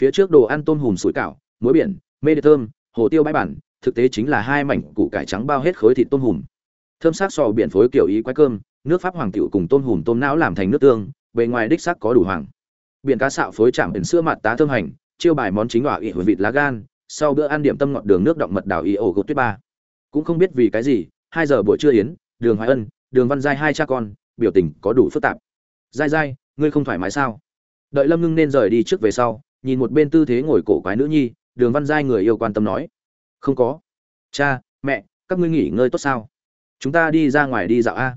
phía trước đồ ăn tôm hùm sủi cảo, muối biển, mê đê thơm, hồ tiêu bãi bản, thực tế chính là hai mảnh củ cải trắng bao hết khối thịt tôm hùm. Thơm sắc sò biển phối kiểu ý quái cơm, nước pháp hoàng tiểu cùng tôm hùm tôm não làm thành nước tương, bề ngoài đích sắc có đủ hoàng. Biển cá xạo phối chạm biển sữa mặt tá thơm hành, chiêu bài món chính hỏa ị hồi vịt lá gan, sau bữa ăn điểm tâm ngọt đường nước động mật đảo y ổ gột tuyết ba. Cũng không biết vì cái gì, hai giờ buổi trưa yến, đường hoài ân, đường văn giai hai cha con, biểu tình có đủ phức tạp. Giai giai, ngươi không thoải mái sao? Đợi lâm ngưng nên rời đi trước về sau nhìn một bên tư thế ngồi cổ quái nữ nhi, đường văn giai người yêu quan tâm nói. Không có. Cha, mẹ, các ngươi nghỉ ngơi tốt sao? Chúng ta đi ra ngoài đi dạo a.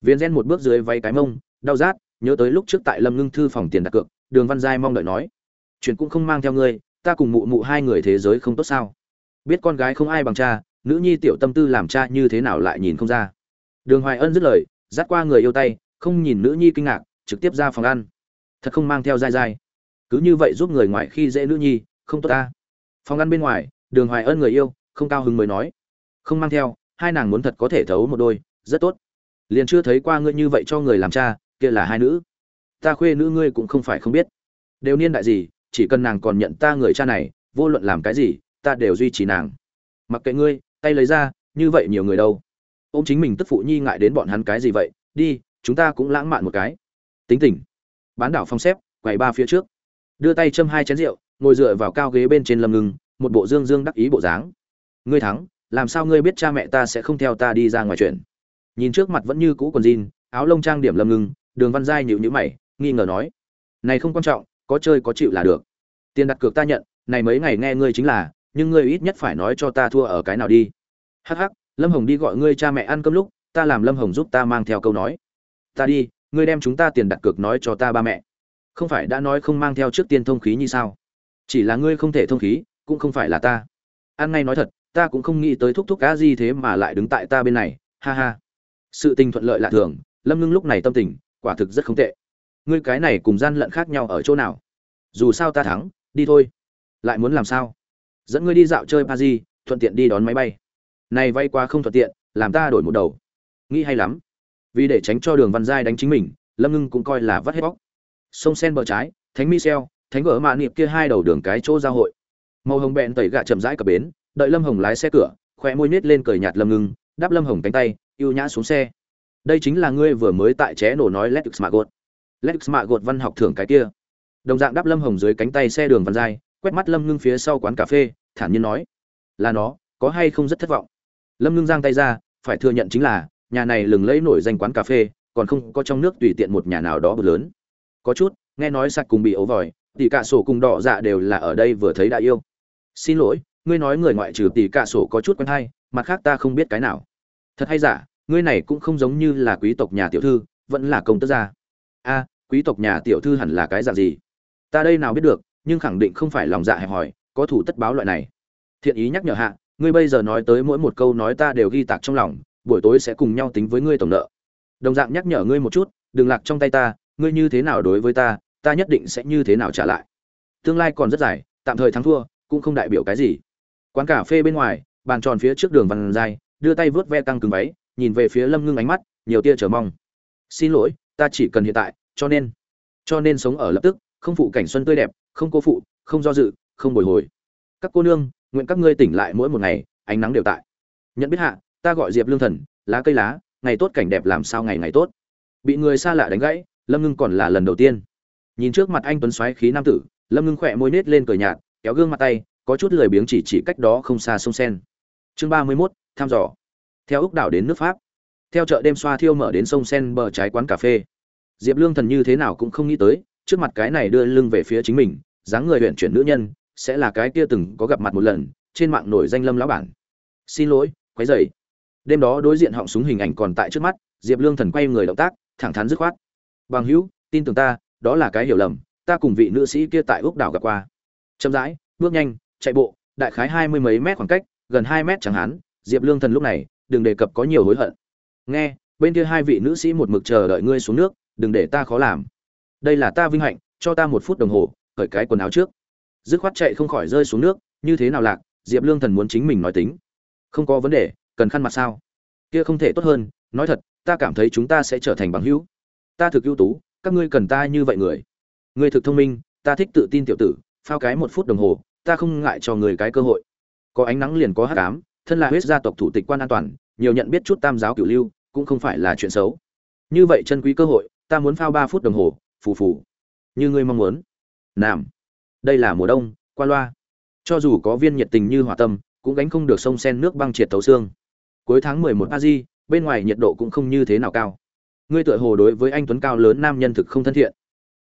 Viên gen một bước dưới váy cái mông, đau rát, nhớ tới lúc trước tại lâm ngưng thư phòng tiền đặt cược, đường văn giai mong đợi nói. Chuyện cũng không mang theo ngươi, ta cùng mụ mụ hai người thế giới không tốt sao? Biết con gái không ai bằng cha, nữ nhi tiểu tâm tư làm cha như thế nào lại nhìn không ra. Đường hoài ân dứt lời, dắt qua người yêu tay, không nhìn nữ nhi kinh ngạc, trực tiếp ra phòng ăn. Thật không mang theo dai dai cứ như vậy giúp người ngoài khi dễ nữ nhi, không tốt ta. Phòng ăn bên ngoài, đường hoài ân người yêu, không cao hứng mới nói. Không mang theo, hai nàng muốn thật có thể thấu một đôi, rất tốt. Liền chưa thấy qua ngươi như vậy cho người làm cha, kia là hai nữ. Ta khuê nữ ngươi cũng không phải không biết. Đều niên đại gì, chỉ cần nàng còn nhận ta người cha này, vô luận làm cái gì, ta đều duy trì nàng. Mặc kệ ngươi, tay lấy ra, như vậy nhiều người đâu. Ô m chính mình tức phụ nhi ngại đến bọn hắn cái gì vậy, đi, chúng ta cũng lãng mạn một cái. Tính tình. Bán đảo phong xếp, quầy ba phía trước đưa tay châm hai chén rượu, ngồi dựa vào cao ghế bên trên lâm ngưng một bộ dương dương đắc ý bộ dáng. Ngươi thắng, làm sao ngươi biết cha mẹ ta sẽ không theo ta đi ra ngoài chuyện? Nhìn trước mặt vẫn như cũ quần jean, áo lông trang điểm lâm ngưng đường văn giai nhịu nhữ mày, nghi ngờ nói. Này không quan trọng, có chơi có chịu là được. Tiền đặt cược ta nhận, này mấy ngày nghe ngươi chính là, nhưng ngươi ít nhất phải nói cho ta thua ở cái nào đi. Hắc hắc, lâm hồng đi gọi ngươi cha mẹ ăn cơm lúc, ta làm lâm hồng giúp ta mang theo câu nói. Ta đi, ngươi đem chúng ta tiền đặt cược nói cho ta ba mẹ không phải đã nói không mang theo trước tiên thông khí như sao? Chỉ là ngươi không thể thông khí, cũng không phải là ta. An ngay nói thật, ta cũng không nghĩ tới thúc thúc cá gì thế mà lại đứng tại ta bên này, ha ha. Sự tình thuận lợi lạ thường, lâm ngưng lúc này tâm tình, quả thực rất không tệ. Ngươi cái này cùng gian lận khác nhau ở chỗ nào? Dù sao ta thắng, đi thôi. Lại muốn làm sao? Dẫn ngươi đi dạo chơi pa di, thuận tiện đi đón máy bay. Này vay qua không thuận tiện, làm ta đổi một đầu. Nghĩ hay lắm. Vì để tránh cho đường văn giai đánh chính mình, lâm ngưng cũng coi là vắt hết bóc sông sen bờ trái, thánh michel, thánh gỡ mạ niệm kia hai đầu đường cái chỗ giao hội. Màu hồng bẹn tẩy gạ chậm rãi cập bến, đợi lâm hồng lái xe cửa khỏe môi nết lên cười nhạt lâm ngưng, đáp lâm hồng cánh tay ưu nhã xuống xe. Đây chính là ngươi vừa mới tại ché nổ nói let's mạ gột. Let's mạ gột văn học thưởng cái kia. Đồng dạng đáp lâm hồng dưới cánh tay xe đường văn dai quét mắt lâm ngưng phía sau quán cà phê, thản nhiên nói, là nó, có hay không rất thất vọng? Lâm ngưng giang tay ra, phải thừa nhận chính là, nhà này lừng lẫy nổi danh quán cà phê, còn không có trong nước tùy tiện một nhà nào đó bự lớn có chút, nghe nói sạc cùng bị ấu vòi tỷ cả sổ cùng đỏ dạ đều là ở đây vừa thấy đã yêu. Xin lỗi, ngươi nói người ngoại trừ tỷ cả sổ có chút quen hay, mặt khác ta không biết cái nào. Thật hay giả, ngươi này cũng không giống như là quý tộc nhà tiểu thư, vẫn là công tước gia. A, quý tộc nhà tiểu thư hẳn là cái dạng gì? Ta đây nào biết được, nhưng khẳng định không phải lòng dạ hẹp hòi, có thủ tất báo loại này. Thiện ý nhắc nhở hạ, ngươi bây giờ nói tới mỗi một câu nói ta đều ghi tạc trong lòng, buổi tối sẽ cùng nhau tính với ngươi tổng nợ. Đồng dạng nhắc nhở ngươi một chút, đừng lạc trong tay ta ngươi như thế nào đối với ta ta nhất định sẽ như thế nào trả lại. Tương lai còn rất dài, tạm thời thắng thua, cũng không đại biểu cái gì. Quán cà phê bên ngoài, bàn tròn phía trước đường văn dài, đưa tay vớt ve căng cứng váy, nhìn về phía lâm ngưng ánh mắt, nhiều tia chờ mong. Xin lỗi, ta chỉ cần hiện tại, cho nên. Cho nên sống ở lập tức, không phụ cảnh xuân tươi đẹp, không cô phụ, không do dự, không bồi hồi. Các cô nương, nguyện các ngươi tỉnh lại mỗi một ngày, ánh nắng đều tại. Nhận biết hạ, ta gọi diệp lương thần, lá cây lá, ngày tốt cảnh đẹp làm sao ngày ngày tốt. Bị người xa lạ đánh gãy lâm ngưng còn là lần đầu tiên. Nhìn trước mặt anh tuấn xoáy khí nam tử, lâm ngưng khỏe môi nết lên cười nhạt, kéo gương mặt tay, có chút lười biếng chỉ chỉ cách đó không xa sông sen. Chương ba mươi mốt, thăm dò. Theo úc đảo đến nước pháp. Theo chợ đêm xoa thiêu mở đến sông sen bờ trái quán cà phê. Diệp lương thần như thế nào cũng không nghĩ tới, trước mặt cái này đưa lưng về phía chính mình, dáng người huyện chuyển nữ nhân, sẽ là cái kia từng có gặp mặt một lần, trên mạng nổi danh lâm lão bản. Xin lỗi, quấy dày đêm đó đối diện họng súng hình ảnh còn tại trước mắt, diệp lương thần quay người động tác, thẳng thắn dứt khoát bằng hữu, tin tưởng ta, đó là cái hiểu lầm, ta cùng vị nữ sĩ kia tại úc đảo gặp qua. Chậm rãi, bước nhanh, chạy bộ, đại khái hai mươi mấy mét khoảng cách, gần hai mét chẳng hạn, diệp lương thần lúc này, đừng đề cập có nhiều hối hận. Nghe, bên kia hai vị nữ sĩ một mực chờ đợi ngươi xuống nước, đừng để ta khó làm. Đây là ta vinh hạnh, cho ta một phút đồng hồ, cởi cái quần áo trước. Dứt khoát chạy không khỏi rơi xuống nước, như thế nào lạc, diệp lương thần muốn chính mình nói tính. Không có vấn đề, cần khăn mặt sao? Kia không thể tốt hơn, nói thật, ta cảm thấy chúng ta sẽ trở thành bằng hữu ta thực ưu tú, các ngươi cần ta như vậy người. Ngươi thực thông minh, ta thích tự tin tiểu tử, phao cái một phút đồng hồ, ta không ngại cho người cái cơ hội. Có ánh nắng liền có hát cám thân là huyết gia tộc thủ tịch quan an toàn, nhiều nhận biết chút tam giáo cửu lưu, cũng không phải là chuyện xấu. Như vậy chân quý cơ hội, ta muốn phao ba phút đồng hồ, phù phù. Như ngươi mong muốn. Nam. Đây là mùa đông, qua loa. Cho dù có viên nhiệt tình như hỏa tâm, cũng gánh không được sông sen nước băng triệt thấu xương. Cuối tháng mười một a di, bên ngoài nhiệt độ cũng không như thế nào cao ngươi tựa hồ đối với anh tuấn cao lớn nam nhân thực không thân thiện.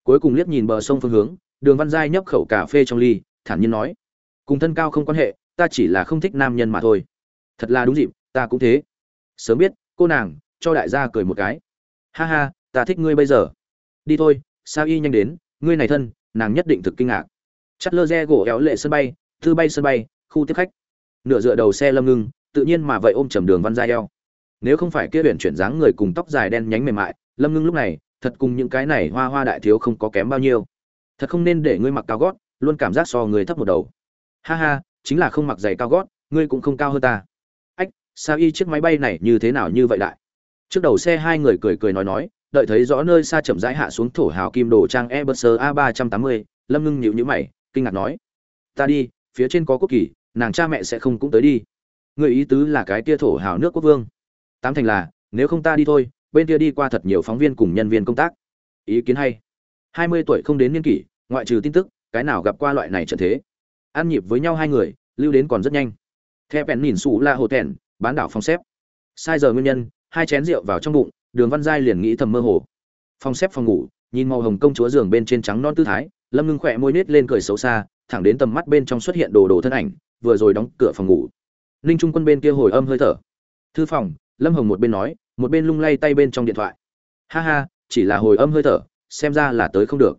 Cuối cùng liếc nhìn bờ sông phương hướng, đường văn giai nhấp khẩu cà phê trong ly, thản nhiên nói, cùng thân cao không quan hệ, ta chỉ là không thích nam nhân mà thôi. Thật là đúng dịp, ta cũng thế. Sớm biết, cô nàng, cho đại gia cười một cái. Ha ha, ta thích ngươi bây giờ. Đi thôi sao y nhanh đến, ngươi này thân, nàng nhất định thực kinh ngạc. Chắt lơ re gỗ éo lệ sân bay, thư bay sân bay, khu tiếp khách. Nửa dựa đầu xe lâm ngưng, tự nhiên mà vậy ôm chầm đường văn giai eo nếu không phải kia biển chuyển dáng người cùng tóc dài đen nhánh mềm mại, lâm ngưng lúc này, thật cùng những cái này hoa hoa đại thiếu không có kém bao nhiêu. Thật không nên để ngươi mặc cao gót, luôn cảm giác so người thấp một đầu. Ha ha, chính là không mặc giày cao gót, ngươi cũng không cao hơn ta. Ách, sao y chiếc máy bay này như thế nào như vậy đại trước đầu xe hai người cười cười nói nói, đợi thấy rõ nơi xa chậm rãi hạ xuống thổ hào kim đồ trang Airbus A ba trăm tám mươi lâm ngưng nhịu nhữ mày, kinh ngạc nói, ta đi, phía trên có quốc kỳ, nàng cha mẹ sẽ không cũng tới đi. Người ý tứ là cái kia thổ hào nước quốc vương tám thành là, nếu không ta đi thôi, bên kia đi qua thật nhiều phóng viên cùng nhân viên công tác. Ý kiến hay. Hai mươi tuổi không đến niên kỷ, ngoại trừ tin tức, cái nào gặp qua loại này trận thế? Ăn nhịp với nhau hai người, lưu đến còn rất nhanh. Theo bèn nhìn xù la hồ tèn, bán đảo phong xếp. Sai giờ nguyên nhân, hai chén rượu vào trong bụng, đường văn giai liền nghĩ thầm mơ hồ. Phong xếp phòng ngủ, nhìn màu hồng công chúa giường bên trên trắng non tư thái, lâm ngưng khỏe môi nết lên cười xấu xa, thẳng đến tầm mắt bên trong xuất hiện đồ đồ thân ảnh, vừa rồi đóng cửa phòng ngủ. Ninh trung quân bên kia hồi âm hơi thở. Thư phòng lâm hồng một bên nói, một bên lung lay tay bên trong điện thoại. Ha ha, chỉ là hồi âm hơi thở, xem ra là tới không được.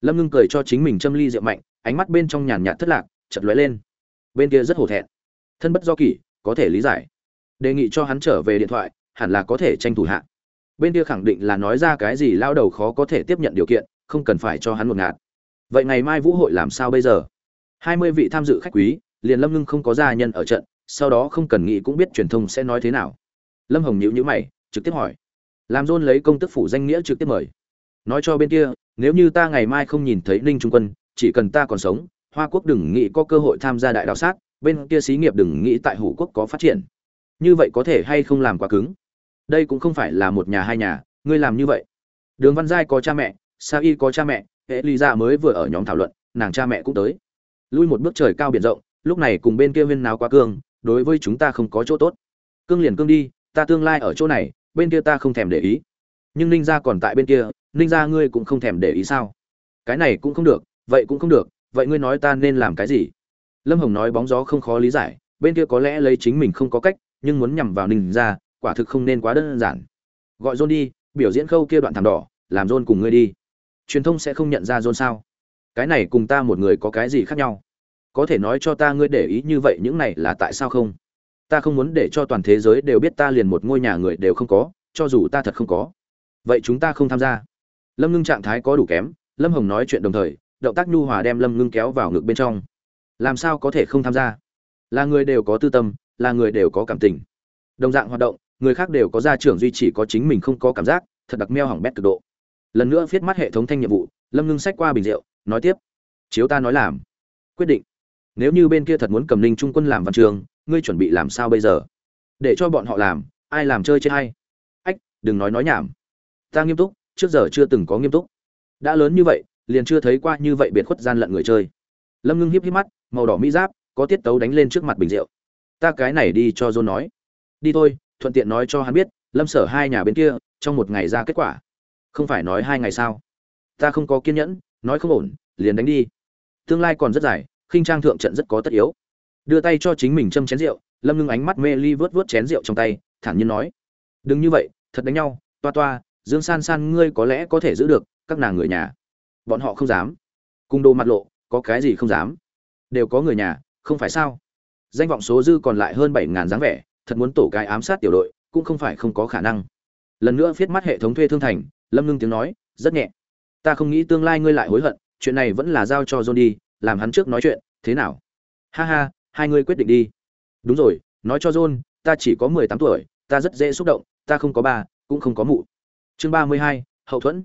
Lâm ngưng cười cho chính mình châm ly rượu mạnh, ánh mắt bên trong nhàn nhạt thất lạc chật lóe lên. Bên kia rất hổ thẹn. Thân bất do kỷ, có thể lý giải. Đề nghị cho hắn trở về điện thoại, hẳn là có thể tranh thủ hạ. Bên kia khẳng định là nói ra cái gì lao đầu khó có thể tiếp nhận điều kiện, không cần phải cho hắn một ngạt. Vậy ngày mai vũ hội làm sao bây giờ? Hai mươi vị tham dự khách quý, liền lâm ngưng không có gia nhân ở trận, sau đó không cần nghĩ cũng biết truyền thông sẽ nói thế nào lâm hồng nhữ nhữ mày, trực tiếp hỏi. Làm dôn lấy công tức phủ danh nghĩa trực tiếp mời. Nói cho bên kia, nếu như ta ngày mai không nhìn thấy ninh trung quân, chỉ cần ta còn sống, hoa quốc đừng nghĩ có cơ hội tham gia đại đạo sát, bên kia xí nghiệp đừng nghĩ tại hủ quốc có phát triển. Như vậy có thể hay không làm quá cứng? Đây cũng không phải là một nhà hai nhà, ngươi làm như vậy. Đường văn giai có cha mẹ, sa y có cha mẹ, hệ ly ra dạ mới vừa ở nhóm thảo luận, nàng cha mẹ cũng tới. Lui một bước trời cao biển rộng, lúc này cùng bên kia viên nào quá cương, đối với chúng ta không có chỗ tốt. Cương liền cương đi ta tương lai ở chỗ này, bên kia ta không thèm để ý. Nhưng ninh gia còn tại bên kia, ninh gia ngươi cũng không thèm để ý sao? Cái này cũng không được, vậy cũng không được, vậy ngươi nói ta nên làm cái gì? Lâm hồng nói bóng gió không khó lý giải, bên kia có lẽ lấy chính mình không có cách, nhưng muốn nhằm vào ninh gia, quả thực không nên quá đơn giản. Gọi john đi, biểu diễn khâu kia đoạn thảm đỏ, làm john cùng ngươi đi. Truyền thông sẽ không nhận ra john sao? Cái này cùng ta một người có cái gì khác nhau? Có thể nói cho ta ngươi để ý như vậy những này là tại sao không? Ta không muốn để cho toàn thế giới đều biết ta liền một ngôi nhà người đều không có, cho dù ta thật không có. Vậy chúng ta không tham gia. Lâm ngưng trạng thái có đủ kém, lâm hồng nói chuyện đồng thời, động tác nhu hòa đem lâm ngưng kéo vào ngực bên trong. Làm sao có thể không tham gia? Là người đều có tư tâm, là người đều có cảm tình. Đồng dạng hoạt động, người khác đều có gia trưởng duy chỉ có chính mình không có cảm giác, thật đặc meo hỏng bét cực độ. Lần nữa viết mắt hệ thống thanh nhiệm vụ, lâm ngưng sách qua bình rượu, nói tiếp. Chiếu ta nói làm. Quyết định. Nếu như bên kia thật muốn cầm ninh trung quân làm văn trường ngươi chuẩn bị làm sao bây giờ? Để cho bọn họ làm, ai làm chơi chết hay? Ách, đừng nói nói nhảm. Ta nghiêm túc, trước giờ chưa từng có nghiêm túc. Đã lớn như vậy, liền chưa thấy qua như vậy biệt khuất gian lận người chơi. Lâm ngưng hiếp hiếp mắt, màu đỏ mỹ giáp, có tiết tấu đánh lên trước mặt bình rượu. Ta cái này đi cho dôn nói. Đi thôi, thuận tiện nói cho hắn biết, lâm sở hai nhà bên kia, trong một ngày ra kết quả. Không phải nói hai ngày sao? Ta không có kiên nhẫn, nói không ổn, liền đánh đi. Tương lai còn rất dài, khinh trang thượng trận rất có tất yếu đưa tay cho chính mình châm chén rượu, lâm ngưng ánh mắt mê ly vớt vớt chén rượu trong tay, thản nhiên nói, đừng như vậy, thật đánh nhau, toa toa, dương san san ngươi có lẽ có thể giữ được, các nàng người nhà. Bọn họ không dám. Cung đồ mặt lộ, có cái gì không dám? Đều có người nhà, không phải sao? Danh vọng số dư còn lại hơn bảy ngàn dáng vẻ, thật muốn tổ cái ám sát tiểu đội, cũng không phải không có khả năng. Lần nữa viết mắt hệ thống thuê thương thành, lâm ngưng tiếng nói, rất nhẹ. Ta không nghĩ tương lai ngươi lại hối hận, chuyện này vẫn là giao cho john đi làm hắn trước nói chuyện, thế nào? Ha ha hai ngươi quyết định đi. Đúng rồi nói cho john ta chỉ có mười tám tuổi ta rất dễ xúc động ta không có bà, cũng không có mụ. Chương ba mươi hai hậu thuẫn.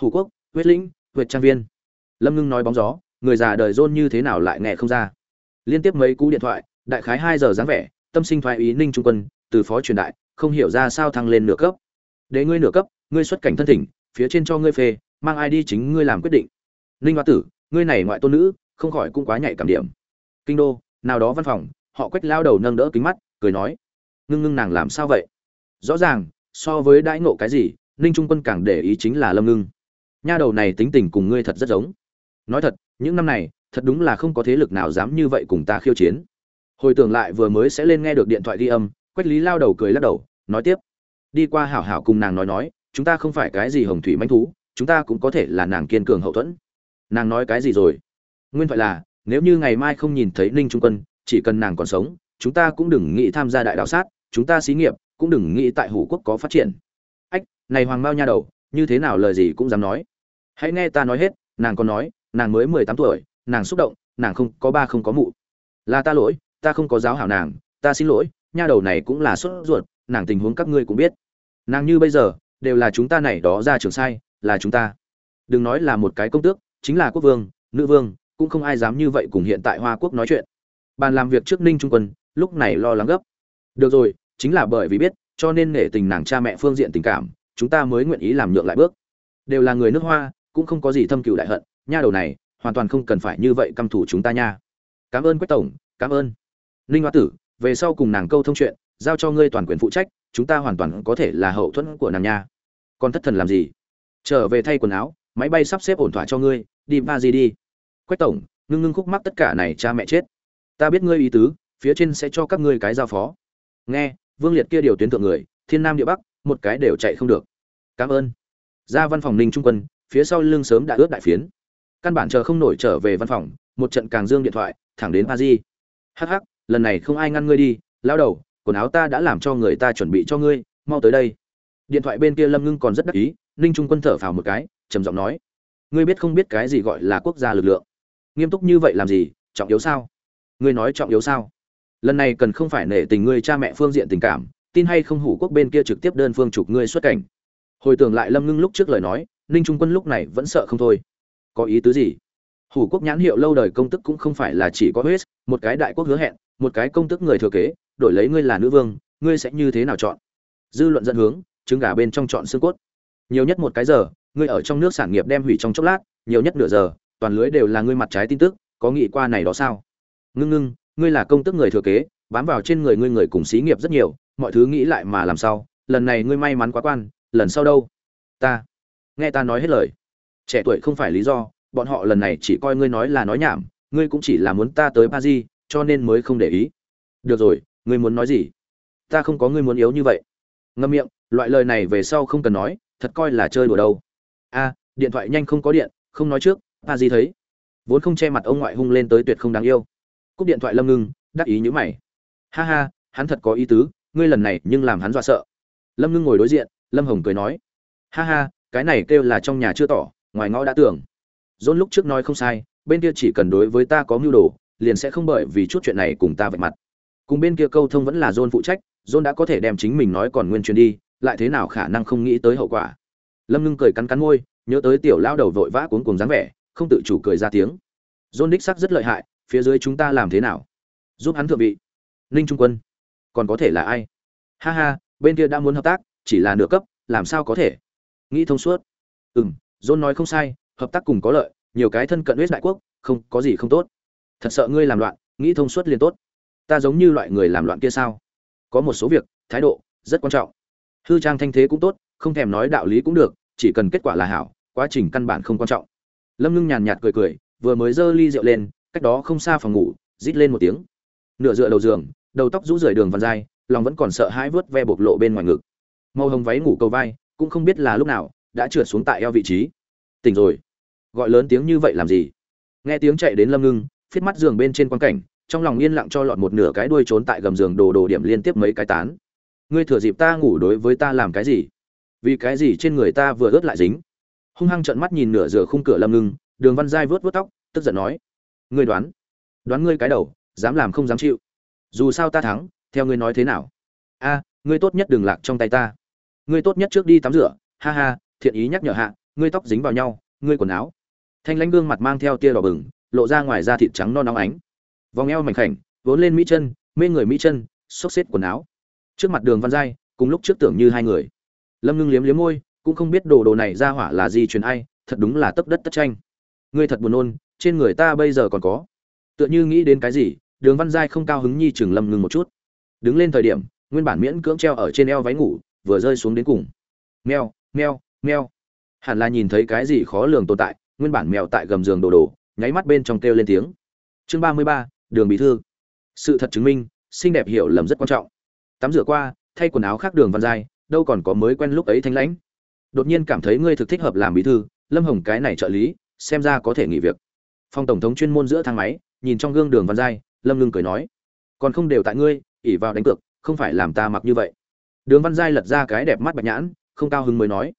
Hủ quốc huyết lĩnh huyệt trang viên. Lâm ngưng nói bóng gió người già đời John như thế nào lại nghe không ra. Liên tiếp mấy cú điện thoại đại khái hai giờ dáng vẻ tâm sinh thoái ý ninh trung quân từ phó truyền đại không hiểu ra sao thăng lên nửa cấp. Để ngươi nửa cấp ngươi xuất cảnh thân thỉnh phía trên cho ngươi phê mang ai đi chính ngươi làm quyết định. Ninh hoa tử ngươi này ngoại tôn nữ không khỏi cũng quá nhạy cảm điểm. Kinh đô nào đó văn phòng, họ quách lao đầu nâng đỡ kính mắt, cười nói, ngưng ngưng nàng làm sao vậy? Rõ ràng, so với đãi ngộ cái gì, ninh trung quân càng để ý chính là lâm ngưng. Nha đầu này tính tình cùng ngươi thật rất giống. Nói thật, những năm này, thật đúng là không có thế lực nào dám như vậy cùng ta khiêu chiến. Hồi tưởng lại vừa mới sẽ lên nghe được điện thoại ghi âm, quách lý lao đầu cười lắc đầu, nói tiếp, đi qua hảo hảo cùng nàng nói nói, chúng ta không phải cái gì hồng thủy manh thú, chúng ta cũng có thể là nàng kiên cường hậu thuẫn. Nàng nói cái gì rồi? Nguyên thoại là nếu như ngày mai không nhìn thấy ninh trung quân, chỉ cần nàng còn sống, chúng ta cũng đừng nghĩ tham gia đại đạo sát, chúng ta xí nghiệp cũng đừng nghĩ tại hủ quốc có phát triển. Ách, này hoàng mao nha đầu, như thế nào lời gì cũng dám nói. Hãy nghe ta nói hết, nàng còn nói, nàng mới mười tám tuổi, nàng xúc động, nàng không có ba không có mụ. Là ta lỗi, ta không có giáo hảo nàng, ta xin lỗi, nha đầu này cũng là sốt ruột, nàng tình huống các ngươi cũng biết. Nàng như bây giờ, đều là chúng ta này đó ra trường sai, là chúng ta. Đừng nói là một cái công tước, chính là quốc vương, nữ vương cũng không ai dám như vậy cùng hiện tại hoa quốc nói chuyện. Bàn làm việc trước ninh trung quân, lúc này lo lắng gấp. Được rồi, chính là bởi vì biết, cho nên nể tình nàng cha mẹ phương diện tình cảm, chúng ta mới nguyện ý làm nhượng lại bước. Đều là người nước hoa, cũng không có gì thâm cừu đại hận, nha đầu này, hoàn toàn không cần phải như vậy căm thủ chúng ta nha. Cảm ơn quách tổng, cảm ơn. Ninh hoa tử, về sau cùng nàng câu thông chuyện, giao cho ngươi toàn quyền phụ trách, chúng ta hoàn toàn có thể là hậu thuẫn của nàng nha. Còn thất thần làm gì? Trở về thay quần áo, máy bay sắp xếp ổn thỏa cho ngươi, đi ba gì đi quách tổng, ngưng ngưng khúc mắc tất cả này cha mẹ chết. Ta biết ngươi ý tứ, phía trên sẽ cho các ngươi cái giao phó. Nghe, vương liệt kia điều tuyến thượng người, thiên nam địa bắc, một cái đều chạy không được. Cảm ơn. Ra văn phòng ninh trung quân, phía sau lưng sớm đã ướt đại phiến. Căn bản chờ không nổi trở về văn phòng, một trận càng dương điện thoại, thẳng đến pa di. Hh lần này không ai ngăn ngươi đi, lao đầu, quần áo ta đã làm cho người ta chuẩn bị cho ngươi, mau tới đây. Điện thoại bên kia lâm ngưng còn rất đắc ý, ninh trung quân thở phào một cái, trầm giọng nói. Ngươi biết không biết cái gì gọi là quốc gia lực lượng? Nghiêm túc như vậy làm gì? Trọng yếu sao? Ngươi nói trọng yếu sao? Lần này cần không phải nể tình ngươi cha mẹ phương diện tình cảm, tin hay không hủ quốc bên kia trực tiếp đơn phương chụp ngươi xuất cảnh. Hồi tưởng lại lâm ngưng lúc trước lời nói, ninh trung quân lúc này vẫn sợ không thôi. Có ý tứ gì? Hủ quốc nhãn hiệu lâu đời công tức cũng không phải là chỉ có huế, một cái đại quốc hứa hẹn, một cái công tức người thừa kế, đổi lấy ngươi là nữ vương, ngươi sẽ như thế nào chọn? Dư luận dẫn hướng, trứng gà bên trong chọn xương cốt. Nhiều nhất một cái giờ, ngươi ở trong nước sản nghiệp đem hủy trong chốc lát, nhiều nhất nửa giờ toàn lưới đều là ngươi mặt trái tin tức, có nghĩ qua này đó sao? Ngưng ngưng, ngươi là công tức người thừa kế, bám vào trên người ngươi người cùng xí nghiệp rất nhiều, mọi thứ nghĩ lại mà làm sao, lần này ngươi may mắn quá quan, lần sau đâu? Ta, nghe ta nói hết lời. Trẻ tuổi không phải lý do, bọn họ lần này chỉ coi ngươi nói là nói nhảm, ngươi cũng chỉ là muốn ta tới pa di cho nên mới không để ý. Được rồi, ngươi muốn nói gì? Ta không có ngươi muốn yếu như vậy. Ngâm miệng, loại lời này về sau không cần nói, thật coi là chơi đùa đâu. A, điện thoại nhanh không có điện, không nói trước pa di thấy? Vốn không che mặt ông ngoại hung lên tới tuyệt không đáng yêu. Cúp điện thoại lâm ngưng, đắc ý nhữ mày. Ha ha, hắn thật có ý tứ, ngươi lần này nhưng làm hắn dọa sợ. Lâm ngưng ngồi đối diện, lâm hồng cười nói. Ha ha, cái này kêu là trong nhà chưa tỏ, ngoài ngõ đã tưởng. Dôn lúc trước nói không sai, bên kia chỉ cần đối với ta có mưu đồ, liền sẽ không bởi vì chút chuyện này cùng ta vạch mặt. Cùng bên kia câu thông vẫn là dôn phụ trách dôn đã có thể đem chính mình nói còn nguyên truyền đi, lại thế nào khả năng không nghĩ tới hậu quả. Lâm ngưng cười cắn cắn môi, nhớ tới tiểu lao đầu vội vã cuốn cùng dáng vẻ không tự chủ cười ra tiếng. John đích sắc rất lợi hại, phía dưới chúng ta làm thế nào? Giúp hắn thượng vị. Ninh trung quân, còn có thể là ai? Ha ha, bên kia đã muốn hợp tác, chỉ là nửa cấp, làm sao có thể? Nghĩ thông suốt. Ừ m john nói không sai, hợp tác cùng có lợi, nhiều cái thân cận huyết đại quốc, không, có gì không tốt. Thật sợ ngươi làm loạn, nghĩ thông suốt liền tốt. Ta giống như loại người làm loạn kia sao? Có một số việc, thái độ, rất quan trọng. Hư trang thanh thế cũng tốt, không thèm nói đạo lý cũng được, chỉ cần kết quả là hảo, quá trình căn bản không quan trọng lâm ngưng nhàn nhạt cười cười, vừa mới giơ ly rượu lên, cách đó không xa phòng ngủ, rít lên một tiếng. Nửa dựa đầu giường, đầu tóc rũ rời đường vằn dai, lòng vẫn còn sợ hãi vớt ve bộc lộ bên ngoài ngực. Màu hồng váy ngủ cầu vai, cũng không biết là lúc nào, đã trượt xuống tại eo vị trí. Tỉnh rồi. Gọi lớn tiếng như vậy làm gì? Nghe tiếng chạy đến lâm ngưng, phiết mắt giường bên trên quan cảnh, trong lòng yên lặng cho lọt một nửa cái đuôi trốn tại gầm giường đồ đồ điểm liên tiếp mấy cái tán. Ngươi thừa dịp ta ngủ đối với ta làm cái gì? Vì cái gì trên người ta vừa ướt lại dính? Hung hăng trợn mắt nhìn nửa rửa khung cửa lâm ngưng, đường văn giai vớt vớt tóc, tức giận nói, ngươi đoán đoán ngươi cái đầu, dám làm không dám chịu. Dù sao ta thắng, theo ngươi nói thế nào? A, ngươi tốt nhất đừng lạc trong tay ta. Ngươi tốt nhất trước đi tắm rửa, ha ha, thiện ý nhắc nhở hạ, ngươi tóc dính vào nhau, ngươi quần áo. Thanh lãnh gương mặt mang theo tia đỏ bừng, lộ ra ngoài da thịt trắng non nóng ánh. Vòng eo mảnh khảnh, vốn lên mỹ chân, mê người mỹ chân, xốc xếp quần áo. Trước mặt đường văn giai, cùng lúc trước tưởng như hai người. Lâm ngưng liếm liếm môi cũng không biết đồ đồ này ra hỏa là gì truyền ai, thật đúng là tấp đất tất tranh. Ngươi thật buồn nôn, trên người ta bây giờ còn có. Tựa như nghĩ đến cái gì, đường văn giai không cao hứng nhi chừng lâm ngưng một chút. Đứng lên thời điểm, nguyên bản miễn cưỡng treo ở trên eo váy ngủ, vừa rơi xuống đến cùng. Meo meo meo hẳn là nhìn thấy cái gì khó lường tồn tại, nguyên bản mèo tại gầm giường đồ đồ, nháy mắt bên trong kêu lên tiếng. Chương ba mươi ba, đường bí thư. Sự thật chứng minh, xinh đẹp hiểu lầm rất quan trọng. Tắm rửa qua, thay quần áo khác đường văn giai, đâu còn có mới quen lúc ấy thanh lãnh đột nhiên cảm thấy ngươi thực thích hợp làm bí thư, lâm hồng cái này trợ lý, xem ra có thể nghỉ việc. Phòng tổng thống chuyên môn giữa thang máy, nhìn trong gương đường văn giai, lâm ngưng cười nói, còn không đều tại ngươi ỉ vào đánh cược, không phải làm ta mặc như vậy. Đường văn giai lật ra cái đẹp mắt bạch nhãn, không cao hứng mới nói,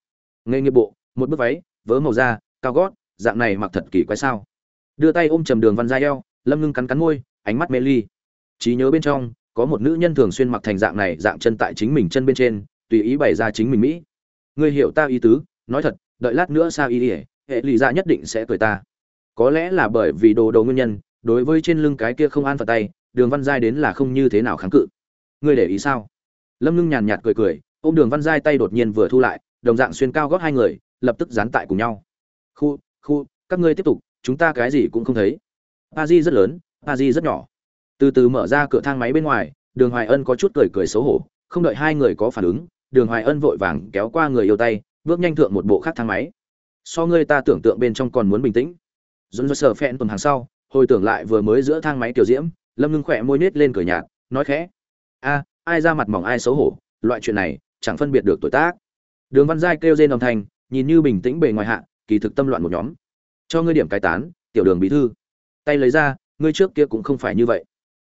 nghề nghiệp bộ, một bức váy, vớ màu da, cao gót, dạng này mặc thật kỳ quái sao? Đưa tay ôm chầm đường văn giai eo, lâm ngưng cắn cắn môi, ánh mắt mê ly. Trí nhớ bên trong, có một nữ nhân thường xuyên mặc thành dạng này, dạng chân tại chính mình chân bên trên, tùy ý bày ra chính mình mỹ. Ngươi hiểu ta ý tứ, nói thật, đợi lát nữa sao ý ỉa hệ lụy ra dạ nhất định sẽ cười ta. Có lẽ là bởi vì đồ đầu nguyên nhân, đối với trên lưng cái kia không an phận tay, đường văn giai đến là không như thế nào kháng cự. Ngươi để ý sao? Lâm ngưng nhàn nhạt cười cười, ôm đường văn giai tay đột nhiên vừa thu lại, đồng dạng xuyên cao gót hai người, lập tức dán tại cùng nhau. Khu khu, các ngươi tiếp tục, chúng ta cái gì cũng không thấy. A di rất lớn a di rất nhỏ. Từ từ mở ra cửa thang máy bên ngoài, đường hoài ân có chút cười cười xấu hổ, không đợi hai người có phản ứng đường hoài ân vội vàng kéo qua người yêu tay bước nhanh thượng một bộ khác thang máy. So ngươi ta tưởng tượng bên trong còn muốn bình tĩnh. Dồn dơ sờ phẹn tuần hàng sau hồi tưởng lại vừa mới giữa thang máy tiểu diễm lâm ngưng khỏe môi nết lên cười nhạt nói khẽ. A ai ra mặt mỏng ai xấu hổ loại chuyện này chẳng phân biệt được tuổi tác. Đường văn giai kêu rên đồng thành, nhìn như bình tĩnh bề ngoài hạ kỳ thực tâm loạn một nhóm. Cho ngươi điểm cái tán tiểu đường bí thư. Tay lấy ra ngươi trước kia cũng không phải như vậy.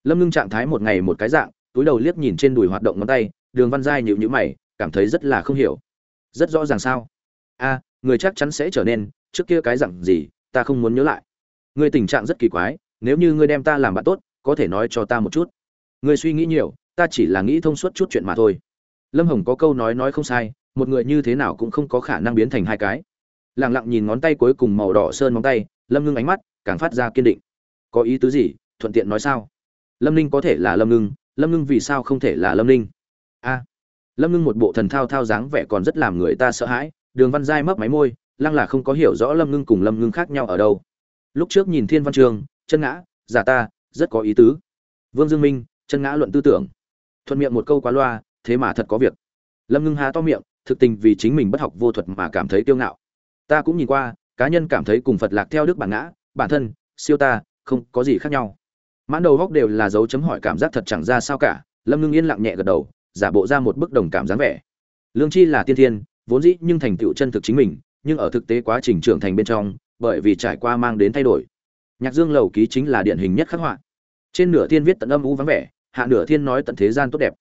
Lâm ngưng trạng thái một ngày một cái dạng túi đầu liếc nhìn trên đùi hoạt động ngón tay đường văn giai nhịu nhữ mày cảm thấy rất là không hiểu. Rất rõ ràng sao? A, người chắc chắn sẽ trở nên, trước kia cái dặn gì, ta không muốn nhớ lại. Ngươi tình trạng rất kỳ quái, nếu như ngươi đem ta làm bạn tốt, có thể nói cho ta một chút. Ngươi suy nghĩ nhiều, ta chỉ là nghĩ thông suốt chút chuyện mà thôi. Lâm hồng có câu nói nói không sai, một người như thế nào cũng không có khả năng biến thành hai cái. Lẳng lặng nhìn ngón tay cuối cùng màu đỏ sơn móng tay, lâm ngưng ánh mắt càng phát ra kiên định. Có ý tứ gì? Thuận tiện nói sao? Lâm ninh có thể là lâm ngưng lâm ngưng vì sao không thể là lâm ninh? A lâm ngưng một bộ thần thao thao dáng vẻ còn rất làm người ta sợ hãi, đường văn giai mấp máy môi, lăng là không có hiểu rõ lâm ngưng cùng lâm ngưng khác nhau ở đâu. Lúc trước nhìn thiên văn trường, chân ngã, giả ta, rất có ý tứ. Vương dương minh, chân ngã luận tư tưởng. Thuận miệng một câu quá loa, thế mà thật có việc. Lâm ngưng há to miệng, thực tình vì chính mình bất học vô thuật mà cảm thấy kiêu ngạo. Ta cũng nhìn qua, cá nhân cảm thấy cùng phật lạc theo đức bản ngã, bản thân, siêu ta, không có gì khác nhau. Mãn đầu góc đều là dấu chấm hỏi cảm giác thật chẳng ra sao cả, lâm ngưng yên lặng nhẹ gật đầu giả bộ ra một bức đồng cảm dáng vẻ. Lương chi là tiên thiên, vốn dĩ nhưng thành tựu chân thực chính mình, nhưng ở thực tế quá trình trưởng thành bên trong, bởi vì trải qua mang đến thay đổi. Nhạc dương lầu ký chính là điển hình nhất khắc họa. Trên nửa thiên viết tận âm u vắng vẻ, hạ nửa thiên nói tận thế gian tốt đẹp.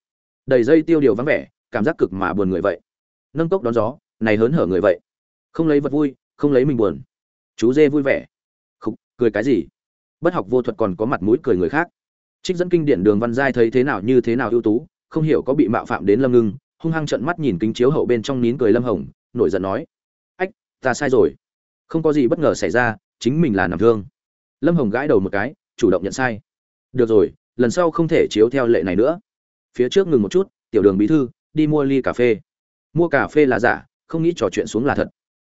Đầy dây tiêu điều vắng vẻ, cảm giác cực mà buồn người vậy. Nâng cốc đón gió, này hớn hở người vậy. Không lấy vật vui, không lấy mình buồn. Chú dê vui vẻ. Không cười cái gì? Bất học vô thuật còn có mặt mũi cười người khác. Trích dẫn kinh điển đường văn giai thấy thế nào như thế nào ưu tú không hiểu có bị mạo phạm đến lâm ngưng, hung hăng trận mắt nhìn kính chiếu hậu bên trong nín cười lâm hồng, nổi giận nói, ách, ta sai rồi. Không có gì bất ngờ xảy ra, chính mình là nằm thương. Lâm hồng gãi đầu một cái, chủ động nhận sai. Được rồi, lần sau không thể chiếu theo lệ này nữa. Phía trước ngừng một chút, tiểu đường bí thư, đi mua ly cà phê. Mua cà phê là giả, không nghĩ trò chuyện xuống là thật.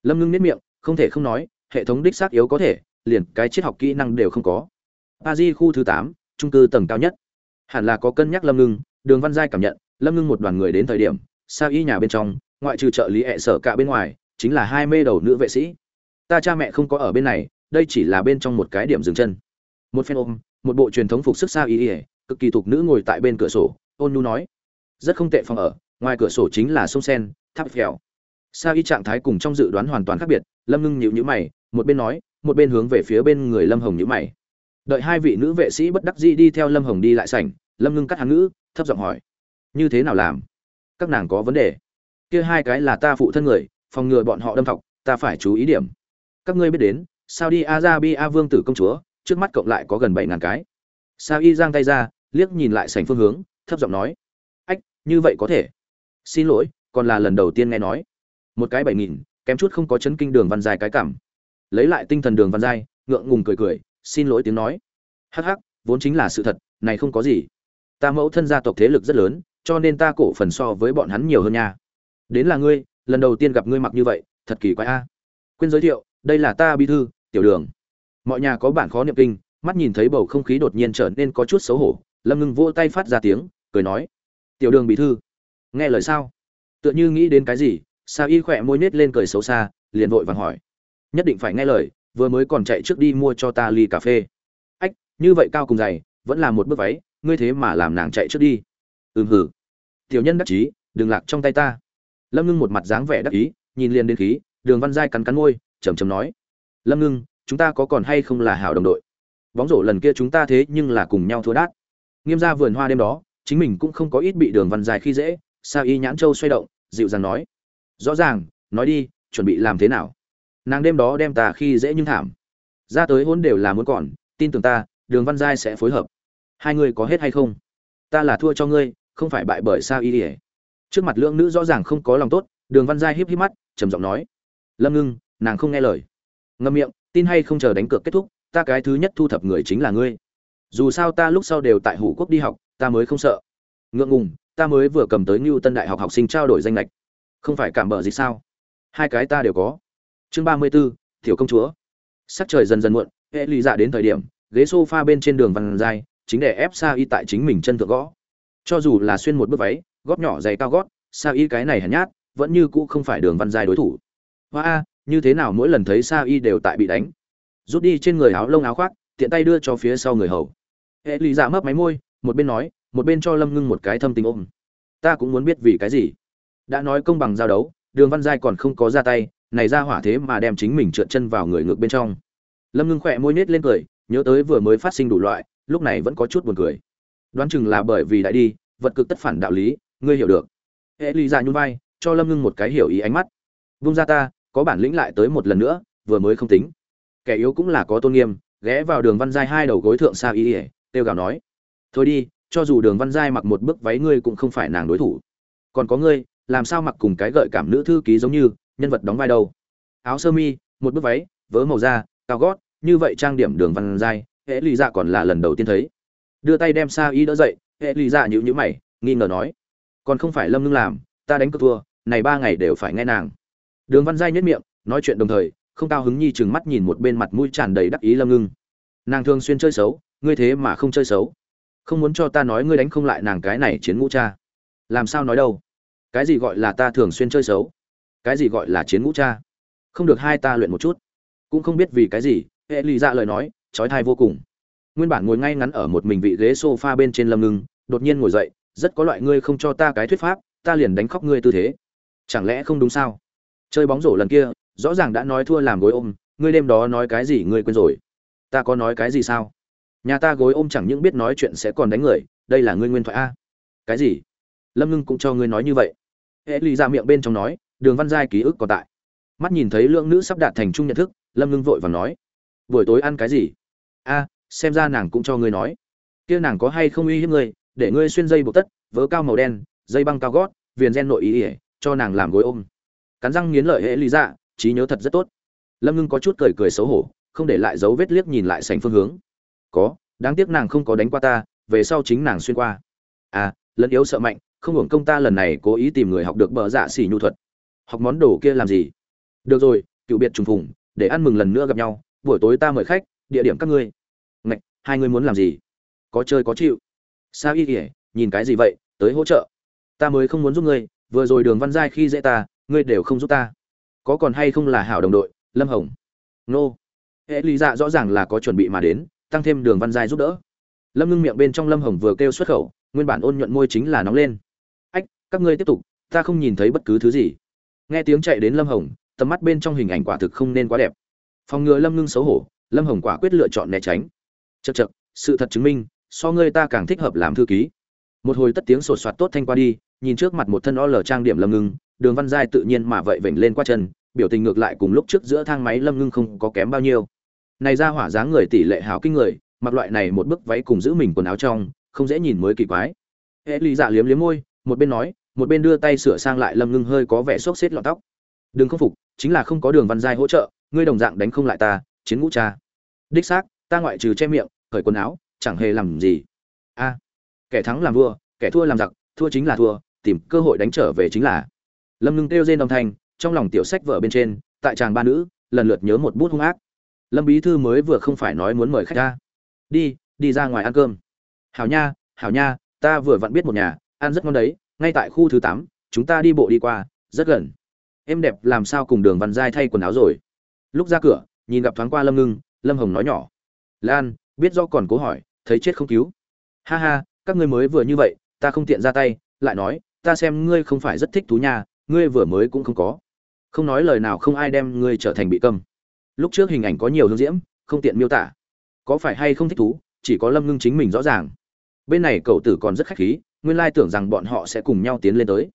Lâm ngưng nếp miệng, không thể không nói, hệ thống đích xác yếu có thể, liền cái triết học kỹ năng đều không có. A di khu thứ tám, trung cư tầng cao nhất. Hẳn là có cân nhắc lâm ngưng đường văn giai cảm nhận, lâm ngưng một đoàn người đến thời điểm, sa y nhà bên trong, ngoại trừ trợ lý hệ sở cả bên ngoài, chính là hai mê đầu nữ vệ sĩ. Ta cha mẹ không có ở bên này, đây chỉ là bên trong một cái điểm dừng chân. Một phen ôm, một bộ truyền thống phục sức sa y ỉa cực kỳ thục nữ ngồi tại bên cửa sổ, ôn nu nói. Rất không tệ phòng ở, ngoài cửa sổ chính là sông sen, tháp phèo. Sa y trạng thái cùng trong dự đoán hoàn toàn khác biệt, lâm ngưng nhịu nhữ mày, một bên nói, một bên hướng về phía bên người lâm hồng nhữ mày. Đợi hai vị nữ vệ sĩ bất đắc dĩ đi theo lâm hồng đi lại sảnh lâm ngưng cắt hắn ngữ thấp giọng hỏi như thế nào làm? Các nàng có vấn đề? Kia hai cái là ta phụ thân người phòng ngừa bọn họ đâm thọc ta phải chú ý điểm. Các ngươi biết đến sao đi Arabia vương tử công chúa trước mắt cộng lại có gần bảy ngàn cái. Sao y giang tay ra liếc nhìn lại sảnh phương hướng thấp giọng nói ách như vậy có thể. Xin lỗi còn là lần đầu tiên nghe nói. Một cái bảy nghìn kém chút không có chấn kinh đường văn dài cái cảm. Lấy lại tinh thần đường văn Dài, ngượng ngùng cười cười xin lỗi tiếng nói. Hắc hắc vốn chính là sự thật này không có gì ta mẫu thân gia tộc thế lực rất lớn, cho nên ta cổ phần so với bọn hắn nhiều hơn nha. Đến là ngươi, lần đầu tiên gặp ngươi mặc như vậy, thật kỳ quái a. Quên giới thiệu, đây là ta bi thư, tiểu đường. Mọi nhà có bản khó niệm kinh, mắt nhìn thấy bầu không khí đột nhiên trở nên có chút xấu hổ, lâm ngưng vỗ tay phát ra tiếng, cười nói, tiểu đường bí thư, nghe lời sao? Tựa như nghĩ đến cái gì? Sa y khỏe môi nết lên cười xấu xa, liền vội vàng hỏi, nhất định phải nghe lời, vừa mới còn chạy trước đi mua cho ta ly cà phê. Ách, như vậy cao cùng dày, vẫn là một bước váy ngươi thế mà làm nàng chạy trước đi. Ừm hử tiểu nhân đắc chí, đừng lạc trong tay ta. Lâm ngưng một mặt dáng vẻ đắc ý, nhìn liền đến khí, đường văn giai cắn cắn môi chầm chầm nói. Lâm ngưng, chúng ta có còn hay không là hảo đồng đội? Bóng rổ lần kia chúng ta thế nhưng là cùng nhau thua đát. Nghiêm ra vườn hoa đêm đó, chính mình cũng không có ít bị đường văn dài khi dễ, sa y nhãn châu xoay động, dịu dàng nói. Rõ ràng, nói đi, chuẩn bị làm thế nào? Nàng đêm đó đem ta khi dễ nhưng thảm. Ra tới hôn đều là muốn còn, tin tưởng ta, đường văn giai sẽ phối hợp hai người có hết hay không? Ta là thua cho ngươi, không phải bại bởi sao y ỉa trước mặt lưỡng nữ rõ ràng không có lòng tốt, đường văn giai híp híp mắt, trầm giọng nói. Lâm ngưng, nàng không nghe lời. Ngâm miệng, tin hay không chờ đánh cược kết thúc, ta cái thứ nhất thu thập người chính là ngươi. Dù sao ta lúc sau đều tại hủ quốc đi học, ta mới không sợ. Ngượng ngùng, ta mới vừa cầm tới ngưu tân đại học học sinh trao đổi danh lệch không phải cảm bờ gì sao? Hai cái ta đều có. Chương ba mươi b ố thiểu công chúa. Sắc trời dần dần muộn, hệ lụy dạ đến thời điểm, ghế s o f a bên trên đường văn giai chính để ép sa y tại chính mình chân thượng gõ. Cho dù là xuyên một bước váy, gót nhỏ dày cao gót, sa y cái này hèn nhát, vẫn như cũ không phải đường văn Giai đối thủ. Hoa a như thế nào mỗi lần thấy sa y đều tại bị đánh? Rút đi trên người áo lông áo khoác, tiện tay đưa cho phía sau người hầu. Hệ lụy dạ mấp máy môi, một bên nói, một bên cho lâm ngưng một cái thâm tình ôm. Ta cũng muốn biết vì cái gì? Đã nói công bằng giao đấu, đường văn giai còn không có ra tay, này ra hỏa thế mà đem chính mình trượt chân vào người ngược bên trong. Lâm ngưng khỏe môi nết lên cười, nhớ tới vừa mới phát sinh đủ loại lúc này vẫn có chút buồn cười. Đoán chừng là bởi vì đại đi, vật cực tất phản đạo lý, ngươi hiểu được. Hệ lụy nhún vai, cho lâm ngưng một cái hiểu ý ánh mắt. Vung ra ta, có bản lĩnh lại tới một lần nữa, vừa mới không tính. Kẻ yếu cũng là có tôn nghiêm, ghé vào đường văn giai hai đầu gối thượng xa ý ỉa têu gào nói. Thôi đi, cho dù đường văn giai mặc một bức váy ngươi cũng không phải nàng đối thủ. Còn có ngươi, làm sao mặc cùng cái gợi cảm nữ thư ký giống như, nhân vật đóng vai đâu? Áo sơ mi, một bức váy, vớ màu da, cao gót, như vậy trang điểm đường văn giai hệ lụy dạ còn là lần đầu tiên thấy. Đưa tay đem sa y đỡ dậy, hệ lụy dạ nhữ nhữ mày, nghi ngờ nói, còn không phải lâm ngưng làm, ta đánh cược thua, này ba ngày đều phải nghe nàng. Đường văn giai nhất miệng, nói chuyện đồng thời, không cao hứng nhi chừng mắt nhìn một bên mặt mũi tràn đầy đắc ý lâm ngưng. Nàng thường xuyên chơi xấu, ngươi thế mà không chơi xấu. Không muốn cho ta nói ngươi đánh không lại nàng cái này chiến ngũ cha. Làm sao nói đâu? Cái gì gọi là ta thường xuyên chơi xấu? Cái gì gọi là chiến ngũ cha? Không được hai ta luyện một chút. Cũng không biết vì cái gì, hệ lụy dạ lời nói trói thai vô cùng. Nguyên bản ngồi ngay ngắn ở một mình vị ghế s o f a bên trên lâm ngưng, đột nhiên ngồi dậy, rất có loại ngươi không cho ta cái thuyết pháp, ta liền đánh khóc ngươi tư thế. Chẳng lẽ không đúng sao? Chơi bóng rổ lần kia, rõ ràng đã nói thua làm gối ôm, ngươi đêm đó nói cái gì ngươi quên rồi. Ta có nói cái gì sao? Nhà ta gối ôm chẳng những biết nói chuyện sẽ còn đánh người, đây là ngươi nguyên thoại a. Cái gì? Lâm ngưng cũng cho ngươi nói như vậy. Hệ lụy ra miệng bên trong nói, đường văn giai ký ức còn tại. Mắt nhìn thấy lượng nữ sắp đạt thành chung nhận thức, lâm ngưng vội và nói, buổi tối ăn cái gì? A, xem ra nàng cũng cho ngươi nói. Kia nàng có hay không uy hiếp ngươi, để ngươi xuyên dây buộc tất, vớ cao màu đen, dây băng cao gót, viền gen nội ý ỉa cho nàng làm gối ôm. Cắn răng nghiến lợi hệ lý dạ trí nhớ thật rất tốt. Lâm ngưng có chút cười cười xấu hổ, không để lại dấu vết liếc nhìn lại sành phương hướng. Có, đáng tiếc nàng không có đánh qua ta, về sau chính nàng xuyên qua. À lẫn yếu sợ mạnh, không hưởng công ta lần này cố ý tìm người học được bờ dạ xỉ nhu thuật. Học món đồ kia làm gì? Được rồi, cựu biệt trùng phùng, để ăn mừng lần nữa gặp nhau, buổi tối ta mời khách địa điểm các ngươi. Ngạch, hai ngươi muốn làm gì? Có chơi có chịu. Sao y kỉa nhìn cái gì vậy? Tới hỗ trợ. Ta mới không muốn giúp ngươi, vừa rồi đường văn giai khi dễ ta, ngươi đều không giúp ta. Có còn hay không là hảo đồng đội, lâm hồng? Nô. Hệ lý dạ rõ ràng là có chuẩn bị mà đến, tăng thêm đường văn giai giúp đỡ. Lâm ngưng miệng bên trong lâm hồng vừa kêu xuất khẩu, nguyên bản ôn nhuận môi chính là nóng lên. Ách, các ngươi tiếp tục, ta không nhìn thấy bất cứ thứ gì. Nghe tiếng chạy đến lâm hồng, tầm mắt bên trong hình ảnh quả thực không nên quá đẹp. Phòng ngừa lâm ngưng xấu hổ lâm hồng quả quyết lựa chọn né tránh. Chật chật sự thật chứng minh, so ngươi ta càng thích hợp làm thư ký. Một hồi tất tiếng sột soạt tốt thanh qua đi, nhìn trước mặt một thân o lờ trang điểm lâm ngưng, đường văn giai tự nhiên mà vậy vểnh lên qua chân, biểu tình ngược lại cùng lúc trước giữa thang máy lâm ngưng không có kém bao nhiêu. Này ra hỏa dáng người tỷ lệ hào kinh người, mặc loại này một bức váy cùng giữ mình quần áo trong, không dễ nhìn mới kỳ quái. Hệ lý dạ liếm liếm môi, một bên nói, một bên đưa tay sửa sang lại lâm ngưng hơi có vẻ xốc xếp lọt tóc. Đừng không phục, chính là không có đường văn giai hỗ trợ, ngươi đồng dạng đánh không lại ta chiến ngũ cha. Đích xác, ta ngoại trừ che miệng khởi quần áo, chẳng hề làm gì. A, kẻ thắng làm vua, kẻ thua làm giặc, thua chính là thua, tìm cơ hội đánh trở về chính là. Lâm ngưng kêu rên đồng thanh, trong lòng tiểu sách vợ bên trên, tại tràng ba nữ, lần lượt nhớ một bút hung ác. Lâm bí thư mới vừa không phải nói muốn mời khách ra. Đi đi ra ngoài ăn cơm. Hảo nha hảo nha, ta vừa vặn biết một nhà, ăn rất ngon đấy, ngay tại khu thứ tám, chúng ta đi bộ đi qua, rất gần. Em đẹp làm sao cùng đường văn giai thay quần áo rồi? Lúc ra cửa nhìn gặp thoáng qua lâm ngưng, lâm hồng nói nhỏ. Lan, biết do còn cố hỏi, thấy chết không cứu. Ha ha, các ngươi mới vừa như vậy, ta không tiện ra tay, lại nói, ta xem ngươi không phải rất thích thú nha, ngươi vừa mới cũng không có. Không nói lời nào không ai đem ngươi trở thành bị câm. Lúc trước hình ảnh có nhiều hướng diễm, không tiện miêu tả. Có phải hay không thích thú, chỉ có lâm ngưng chính mình rõ ràng. Bên này cậu tử còn rất khách khí, nguyên lai tưởng rằng bọn họ sẽ cùng nhau tiến lên tới.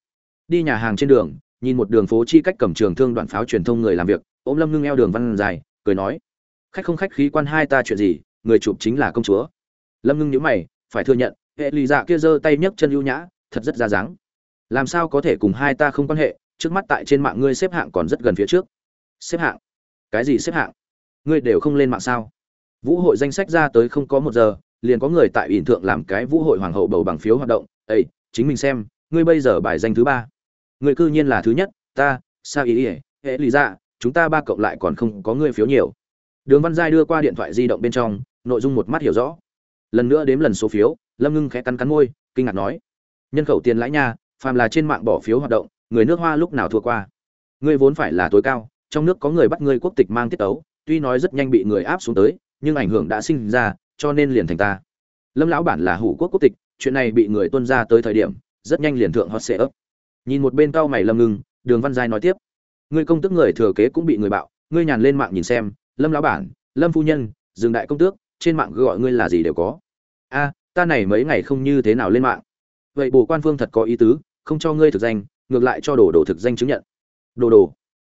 Đi nhà hàng trên đường, nhìn một đường phố chi cách cầm trường thương đoạn pháo truyền thông người làm việc, ôm lâm ngưng eo đường văn dài cười nói, khách không khách khí quan hai ta chuyện gì, người chụp chính là công chúa. Lâm ngưng nhíu mày, phải thừa nhận, hệ lì dạ kia giơ tay nhấc chân ưu nhã, thật rất ra dáng. Làm sao có thể cùng hai ta không quan hệ, trước mắt tại trên mạng ngươi xếp hạng còn rất gần phía trước. Xếp hạng? Cái gì xếp hạng? Ngươi đều không lên mạng sao? Vũ hội danh sách ra tới không có một giờ, liền có người tại ỉn thượng làm cái vũ hội hoàng hậu bầu bằng phiếu hoạt động. Ây chính mình xem, ngươi bây giờ bài danh thứ ba. Ngươi cư nhiên là thứ nhất, ta sao ý ỉa hệ lý ra dạ, chúng ta ba cộng lại còn không có ngươi phiếu nhiều. Đường văn giai đưa qua điện thoại di động bên trong, nội dung một mắt hiểu rõ. Lần nữa đếm lần số phiếu, lâm ngưng khẽ cắn cắn môi, kinh ngạc nói, nhân khẩu tiền lãi nha, phàm là trên mạng bỏ phiếu hoạt động, người nước hoa lúc nào thua qua? Ngươi vốn phải là tối cao, trong nước có người bắt ngươi quốc tịch mang tiết tấu, tuy nói rất nhanh bị người áp xuống tới, nhưng ảnh hưởng đã sinh ra, cho nên liền thành ta. Lâm lão bản là hủ quốc quốc tịch, chuyện này bị người tuân ra tới thời điểm, rất nhanh liền thượng hot sẽ ấp nhìn một bên cao mày lâm ngưng, đường văn giai nói tiếp ngươi công tước người thừa kế cũng bị người bạo, ngươi nhàn lên mạng nhìn xem, lâm lão bản, lâm phu nhân, dừng đại công tước, trên mạng gọi ngươi là gì đều có. A, ta này mấy ngày không như thế nào lên mạng. Vậy bồ quan phương thật có ý tứ, không cho ngươi thực danh, ngược lại cho đồ đồ thực danh chứng nhận. Đồ đồ,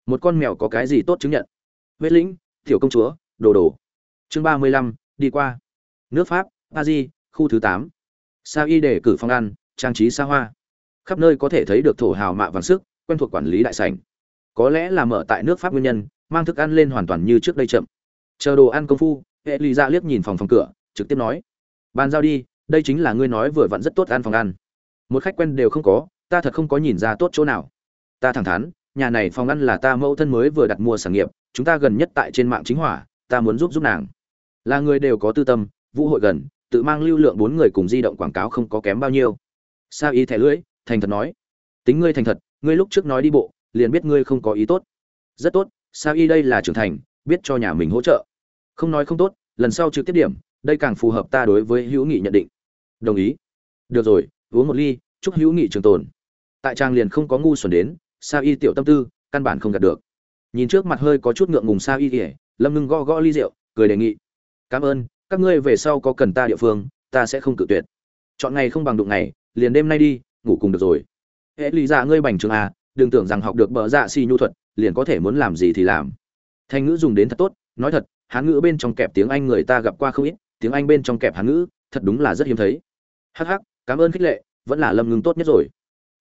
một con mèo có cái gì tốt chứng nhận? Vệ lĩnh, tiểu công chúa, đồ đồ. Chương ba mươi lăm, đi qua. Nước pháp paris khu thứ tám. Sa y để cử phong ăn, trang trí xa hoa. Khắp nơi có thể thấy được thổ hào mạ vàng sức, quen thuộc quản lý đại sảnh có lẽ là mở tại nước pháp nguyên nhân, mang thức ăn lên hoàn toàn như trước đây chậm. Chờ đồ ăn công phu, hệ lì ra liếc nhìn phòng phòng cửa, trực tiếp nói, bàn giao đi, đây chính là ngươi nói vừa vặn rất tốt ăn phòng ăn. Một khách quen đều không có, ta thật không có nhìn ra tốt chỗ nào. Ta thẳng thắn, nhà này phòng ăn là ta mẫu thân mới vừa đặt mua sản nghiệp, chúng ta gần nhất tại trên mạng chính hỏa, ta muốn giúp giúp nàng. Là người đều có tư tâm, vũ hội gần, tự mang lưu lượng bốn người cùng di động quảng cáo không có kém bao nhiêu. Sa y thẻ lưỡi, thành thật nói, tính ngươi thành thật, ngươi lúc trước nói đi bộ liền biết ngươi không có ý tốt. Rất tốt, sa y đây là trưởng thành, biết cho nhà mình hỗ trợ. Không nói không tốt, lần sau trực tiếp điểm, đây càng phù hợp ta đối với hữu nghị nhận định. Đồng ý. Được rồi, uống một ly, chúc hữu nghị trường tồn. Tại trang liền không có ngu xuẩn đến, sa y tiểu tâm tư, căn bản không gạt được. Nhìn trước mặt hơi có chút ngượng ngùng sa y kể lâm ngưng gõ gõ ly rượu, cười đề nghị. Cảm ơn, các ngươi về sau có cần ta địa phương, ta sẽ không cự tuyệt. Chọn ngày không bằng đụng ngày, liền đêm nay đi, ngủ cùng được rồi. Hễ lý ra ngươi bành trường à đừng tưởng rằng học được bờ dạ si nhu thuật, liền có thể muốn làm gì thì làm. Thanh ngữ dùng đến thật tốt, nói thật, hán ngữ bên trong kẹp tiếng anh người ta gặp qua không ít, tiếng anh bên trong kẹp hán ngữ, thật đúng là rất hiếm thấy. Hắc hắc, cảm ơn khích lệ, vẫn là lâm ngưng tốt nhất rồi.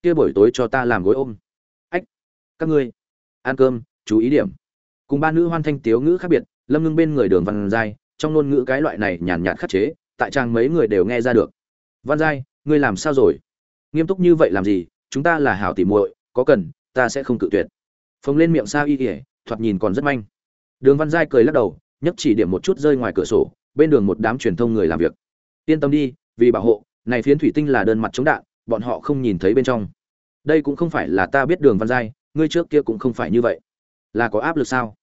Kia buổi tối cho ta làm gối ôm. Ách, các ngươi, ăn cơm, chú ý điểm. Cùng ba nữ hoan thanh tiếu ngữ khác biệt, lâm ngưng bên người đường văn giai, trong ngôn ngữ cái loại này nhàn nhạt khắc chế, tại trang mấy người đều nghe ra được. Văn giai, ngươi làm sao rồi? Nghiêm túc như vậy làm gì? Chúng ta là hảo tỉ muội có cần, ta sẽ không cự tuyệt. Phồng lên miệng sao y ỉa thoạt nhìn còn rất manh. Đường văn giai cười lắc đầu, nhấc chỉ điểm một chút rơi ngoài cửa sổ, bên đường một đám truyền thông người làm việc. Yên tâm đi, vì bảo hộ, này phiến thủy tinh là đơn mặt chống đạn, bọn họ không nhìn thấy bên trong. Đây cũng không phải là ta biết đường văn giai, ngươi trước kia cũng không phải như vậy. Là có áp lực sao?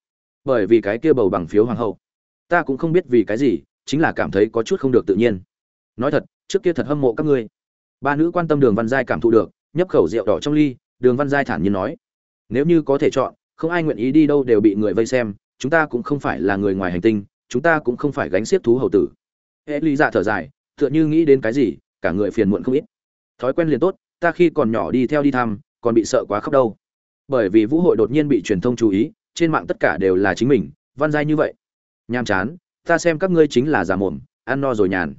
Bởi vì cái kia bầu bằng phiếu hoàng hậu. Ta cũng không biết vì cái gì, chính là cảm thấy có chút không được tự nhiên. Nói thật, trước kia thật hâm mộ các ngươi. Ba nữ quan tâm đường văn giai cảm thụ được, nhấp khẩu rượu đỏ trong ly đường văn giai thản nhiên nói, nếu như có thể chọn, không ai nguyện ý đi đâu đều bị người vây xem, chúng ta cũng không phải là người ngoài hành tinh, chúng ta cũng không phải gánh xiết thú hầu tử. Hệ lý dạ thở dài, tựa như nghĩ đến cái gì, cả người phiền muộn không ít. Thói quen liền tốt, ta khi còn nhỏ đi theo đi thăm, còn bị sợ quá khóc đâu. Bởi vì vũ hội đột nhiên bị truyền thông chú ý, trên mạng tất cả đều là chính mình, văn giai như vậy. Nhàm chán, ta xem các ngươi chính là già mồm, ăn no rồi nhàn.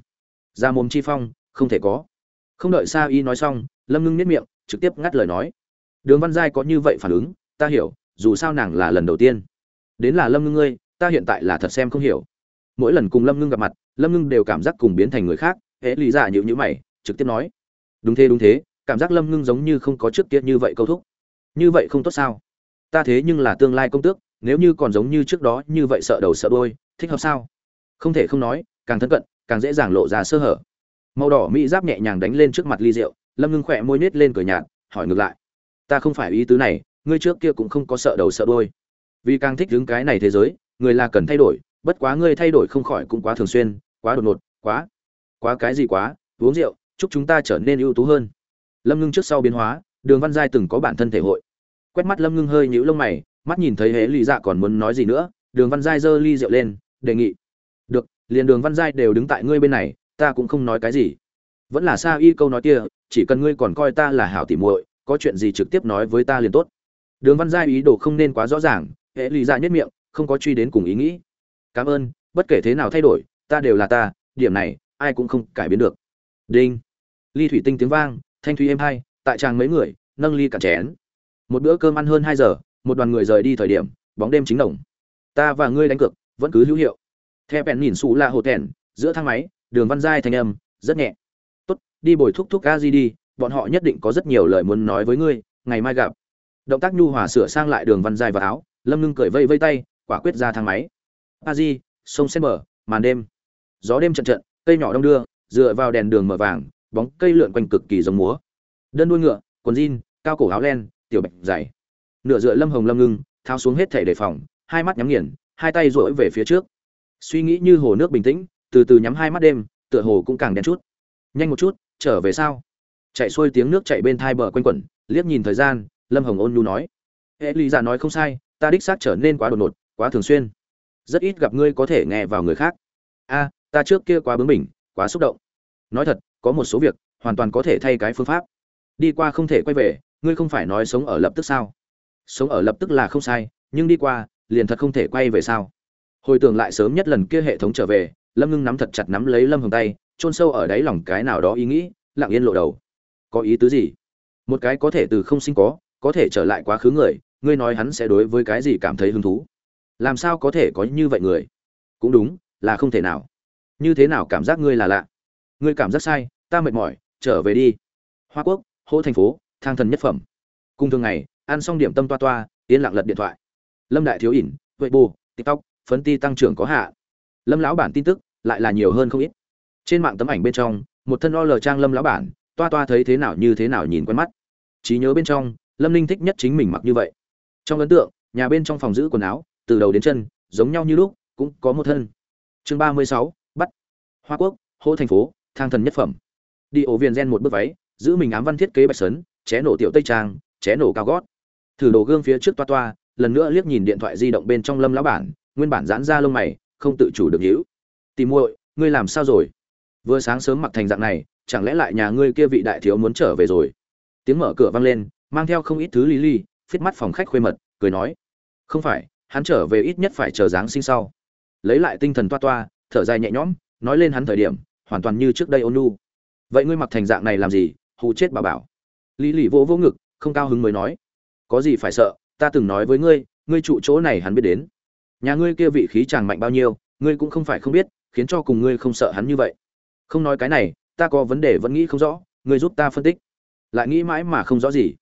Già mồm chi phong, không thể có. Không đợi sa y nói xong, lâm ngưng nếp miệng, trực tiếp ngắt lời nói đường văn giai có như vậy phản ứng, ta hiểu, dù sao nàng là lần đầu tiên. Đến là lâm ngưng ngươi, ta hiện tại là thật xem không hiểu. Mỗi lần cùng lâm ngưng gặp mặt, lâm ngưng đều cảm giác cùng biến thành người khác, hễ lý giả dạ nhịu nhữ mày, trực tiếp nói. Đúng thế đúng thế, cảm giác lâm ngưng giống như không có trước kia như vậy câu thúc. Như vậy không tốt sao? Ta thế nhưng là tương lai công tước, nếu như còn giống như trước đó như vậy sợ đầu sợ đôi thích hợp sao? Không thể không nói, càng thân cận, càng dễ dàng lộ ra sơ hở. Màu đỏ mỹ giáp nhẹ nhàng đánh lên trước mặt ly rượu, lâm ngưng khỏe môi nết lên cười nhạt, hỏi ngược lại ta không phải ý tứ này, ngươi trước kia cũng không có sợ đầu sợ đôi vì càng thích đứng cái này thế giới, người là cần thay đổi, bất quá ngươi thay đổi không khỏi cũng quá thường xuyên, quá đột ngột, quá quá cái gì quá, uống rượu, chúc chúng ta trở nên ưu tú hơn. Lâm ngưng trước sau biến hóa, đường văn giai từng có bản thân thể hội. Quét mắt lâm ngưng hơi nhũ lông mày, mắt nhìn thấy hễ lì dạ còn muốn nói gì nữa, đường văn giai giơ ly rượu lên, đề nghị. Được, liền đường văn giai đều đứng tại ngươi bên này, ta cũng không nói cái gì. Vẫn là xa y câu nói kia, chỉ cần ngươi còn coi ta là hảo tỉ muội có chuyện gì trực tiếp nói với ta liền tốt. Đường văn giai ý đồ không nên quá rõ ràng, hệ lì ra nhất miệng, không có truy đến cùng ý nghĩ. Cảm ơn, bất kể thế nào thay đổi, ta đều là ta, điểm này, ai cũng không cải biến được. Đinh. Ly thủy tinh tiếng vang, thanh thủy êm hai, tại tràng mấy người, nâng ly cạn chén. Một bữa cơm ăn hơn hai giờ, một đoàn người rời đi thời điểm, bóng đêm chính đồng. Ta và ngươi đánh cược, vẫn cứ hữu hiệu. Theo bèn nhìn xù là hồ thẹn, giữa thang máy, đường văn giai thanh âm, rất nhẹ. Tốt, đi bồi thúc thúc a di đi bọn họ nhất định có rất nhiều lời muốn nói với ngươi, ngày mai gặp. Động tác nhu hòa sửa sang lại đường văn dài và áo, lâm ngưng cười vây vây tay, quả quyết ra thang máy. A di, sông sen mở màn đêm. Gió đêm trận trận, cây nhỏ đông đưa, dựa vào đèn đường mở vàng, bóng cây lượn quanh cực kỳ giống múa. Đơn đuôi ngựa, quần jean, cao cổ áo len, tiểu bạch dày. Nửa dựa lâm hồng lâm ngưng, tháo xuống hết thể đề phòng, hai mắt nhắm nghiền, hai tay rỗi về phía trước. Suy nghĩ như hồ nước bình tĩnh, từ từ nhắm hai mắt đêm, tựa hồ cũng càng đen chút. Nhanh một chút, trở về sao? Chạy xuôi tiếng nước chạy bên thai bờ quanh quẩn, liếc nhìn thời gian, lâm hồng ôn nhu nói. Hệ lý giả nói không sai, ta đích xác trở nên quá đột ngột, quá thường xuyên. Rất ít gặp ngươi có thể nghe vào người khác. A, ta trước kia quá bướng bỉnh, quá xúc động. Nói thật, có một số việc, hoàn toàn có thể thay cái phương pháp. Đi qua không thể quay về, ngươi không phải nói sống ở lập tức sao? Sống ở lập tức là không sai, nhưng đi qua, liền thật không thể quay về sao? Hồi tưởng lại sớm nhất lần kia hệ thống trở về, lâm ngưng nắm thật chặt nắm lấy lâm hồng tay, chôn sâu ở đáy lòng cái nào đó ý nghĩ, lặng yên lộ đầu có ý tứ gì? Một cái có thể từ không sinh có có thể trở lại quá khứ người, ngươi nói hắn sẽ đối với cái gì cảm thấy hứng thú? Làm sao có thể có như vậy người? Cũng đúng, là không thể nào. Như thế nào cảm giác ngươi là lạ? Ngươi cảm giác sai, ta mệt mỏi, trở về đi. Hoa quốc, hỗ thành phố, thang thần nhất phẩm. Cùng thường ngày, ăn xong điểm tâm toa toa, yên lặng lật điện thoại. Lâm đại thiếu ỉn vậy bù tiktok, phấn ti tăng trưởng có hạ. Lâm lão bản tin tức, lại là nhiều hơn không ít. Trên mạng tấm ảnh bên trong, một thân o lờ trang lâm lão bản toa toa thấy thế nào như thế nào nhìn quen mắt. Trí nhớ bên trong, lâm ninh thích nhất chính mình mặc như vậy. Trong ấn tượng, nhà bên trong phòng giữ quần áo, từ đầu đến chân, giống nhau như lúc, cũng có một thân. Chương ba mươi sáu, bắt. Hoa quốc, hô thành phố, thang thần nhất phẩm. Đi ổ viền gen một bước váy, giữ mình ám văn thiết kế bạch sấn, ché nổ tiểu tây trang, ché nổ cao gót. Thử đồ gương phía trước toa toa, lần nữa liếc nhìn điện thoại di động bên trong lâm lão bản, nguyên bản giãn ra lông mày, không tự chủ được hữu tìm muội, ngươi làm sao rồi? Vừa sáng sớm mặc thành dạng này chẳng lẽ lại nhà ngươi kia vị đại thiếu muốn trở về rồi? Tiếng mở cửa vang lên, mang theo không ít thứ lý ly phết mắt phòng khách khuê mật, cười nói, không phải, hắn trở về ít nhất phải chờ dáng sinh sau. Lấy lại tinh thần toa toa, thở dài nhẹ nhõm, nói lên hắn thời điểm, hoàn toàn như trước đây ôn nu vậy ngươi mặc thành dạng này làm gì? Hù chết bà bảo. Lý lì vỗ vỗ ngực, không cao hứng mới nói, có gì phải sợ, ta từng nói với ngươi ngươi trụ chỗ này hắn biết đến. Nhà ngươi kia vị khí chàng mạnh bao nhiêu, ngươi cũng không phải không biết, khiến cho cùng ngươi không sợ hắn như vậy. Không nói cái này ta có vấn đề vẫn nghĩ không rõ, ngươi giúp ta phân tích. Lại nghĩ mãi mà không rõ gì.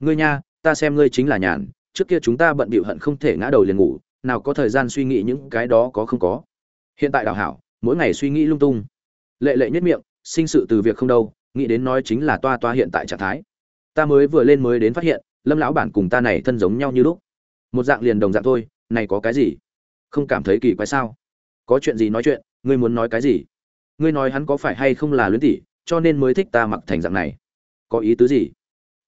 Ngươi nha, ta xem ngươi chính là nhàn, trước kia chúng ta bận bịu hận không thể ngã đầu liền ngủ, nào có thời gian suy nghĩ những cái đó có không có. Hiện tại đào hảo, mỗi ngày suy nghĩ lung tung. Lệ lệ nhất miệng, sinh sự từ việc không đâu, nghĩ đến nói chính là toa toa hiện tại trạng thái. Ta mới vừa lên mới đến phát hiện, lâm lão bản cùng ta này thân giống nhau như lúc. Một dạng liền đồng dạng thôi, này có cái gì? Không cảm thấy kỳ quái sao? Có chuyện gì nói chuyện, ngươi muốn nói cái gì? Ngươi nói hắn có phải hay không là luyến tỷ cho nên mới thích ta mặc thành dạng này. Có ý tứ gì?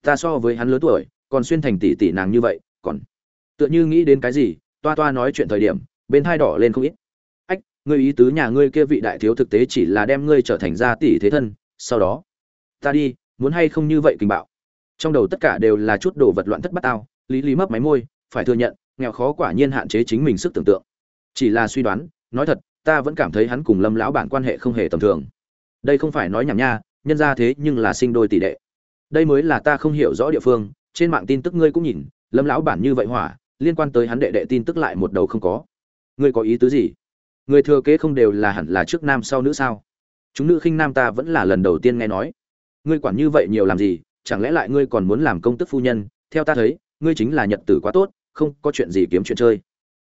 Ta so với hắn lớn tuổi, còn xuyên thành tỷ tỷ nàng như vậy, còn tựa như nghĩ đến cái gì, toa toa nói chuyện thời điểm, bên hai đỏ lên không ít. Ách, ngươi ý tứ nhà ngươi kia vị đại thiếu thực tế chỉ là đem ngươi trở thành gia tỷ thế thân, sau đó, ta đi, muốn hay không như vậy kinh bạo. Trong đầu tất cả đều là chút đồ vật loạn thất bát tao, lý lý mấp máy môi, phải thừa nhận, nghèo khó quả nhiên hạn chế chính mình sức tưởng tượng. Chỉ là suy đoán, nói thật ta vẫn cảm thấy hắn cùng lâm lão bản quan hệ không hề tầm thường. Đây không phải nói nhảm nha, nhân ra thế nhưng là sinh đôi tỷ đệ. Đây mới là ta không hiểu rõ địa phương, trên mạng tin tức ngươi cũng nhìn, lâm lão bản như vậy hỏa, liên quan tới hắn đệ đệ tin tức lại một đầu không có. Ngươi có ý tứ gì? Người thừa kế không đều là hẳn là trước nam sau nữ sao? Chúng nữ khinh nam ta vẫn là lần đầu tiên nghe nói. Ngươi quản như vậy nhiều làm gì, chẳng lẽ lại ngươi còn muốn làm công tức phu nhân? Theo ta thấy, ngươi chính là nhật tử quá tốt, không có chuyện gì kiếm chuyện chơi.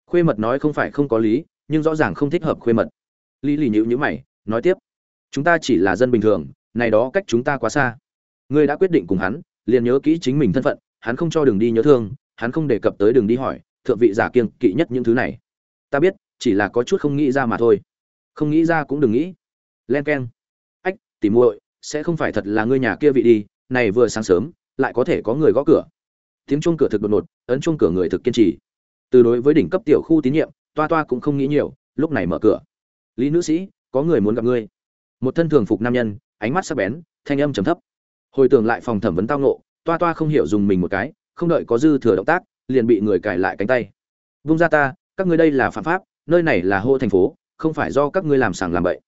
Khuê mật nói không phải không có lý nhưng rõ ràng không thích hợp khuê mật. Lý lì nhữ nhữ mày, nói tiếp, chúng ta chỉ là dân bình thường, này đó cách chúng ta quá xa. Ngươi đã quyết định cùng hắn, liền nhớ kỹ chính mình thân phận, hắn không cho đường đi nhớ thương, hắn không đề cập tới đường đi hỏi, thượng vị giả kiêng kỵ nhất những thứ này. Ta biết, chỉ là có chút không nghĩ ra mà thôi. Không nghĩ ra cũng đừng nghĩ. Len k e n ách, tỉ muội, sẽ không phải thật là ngươi nhà kia vị đi, này vừa sáng sớm, lại có thể có người gõ cửa. Tiếng chuông cửa thực đột ngột, ấn chuông cửa người thực kiên trì. Từ đối với đỉnh cấp tiểu khu tín nhiệm toa toa cũng không nghĩ nhiều, lúc này mở cửa. Lý nữ sĩ, có người muốn gặp ngươi. Một thân thường phục nam nhân, ánh mắt sắc bén, thanh âm trầm thấp. Hồi tưởng lại phòng thẩm vấn tao nộ toa toa không hiểu dùng mình một cái, không đợi có dư thừa động tác, liền bị người cài lại cánh tay. Vung ra ta, các ngươi đây là phạm pháp, nơi này là hô thành phố, không phải do các ngươi làm sàng làm bậy.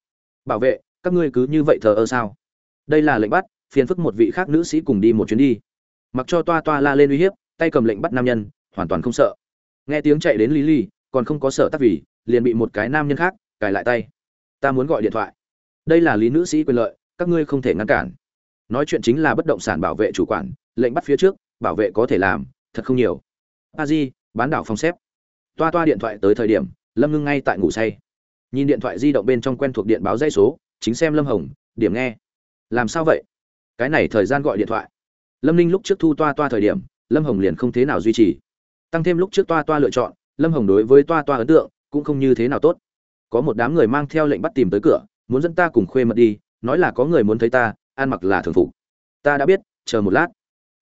Bảo vệ, các ngươi cứ như vậy thờ ơ sao? Đây là lệnh bắt, phiền phức một vị khác nữ sĩ cùng đi một chuyến đi. Mặc cho toa toa la lên uy hiếp, tay cầm lệnh bắt nam nhân, hoàn toàn không sợ. Nghe tiếng chạy đến lý lý còn không có sợ tác vì, liền bị một cái nam nhân khác cài lại tay. Ta muốn gọi điện thoại. Đây là lý nữ sĩ quyền lợi, các ngươi không thể ngăn cản. Nói chuyện chính là bất động sản bảo vệ chủ quản, lệnh bắt phía trước, bảo vệ có thể làm, thật không nhiều. A di, bán đảo phòng xếp. Toa toa điện thoại tới thời điểm, lâm ngưng ngay tại ngủ say. Nhìn điện thoại di động bên trong quen thuộc điện báo dây số, chính xem lâm hồng, điểm nghe. Làm sao vậy? Cái này thời gian gọi điện thoại. Lâm ninh lúc trước thu toa toa thời điểm, lâm hồng liền không thế nào duy trì. Tăng thêm lúc trước toa toa lựa chọn lâm hồng đối với toa toa ấn tượng cũng không như thế nào tốt. Có một đám người mang theo lệnh bắt tìm tới cửa, muốn dẫn ta cùng khuê mật đi, nói là có người muốn thấy ta, ăn mặc là thường phục. Ta đã biết, chờ một lát.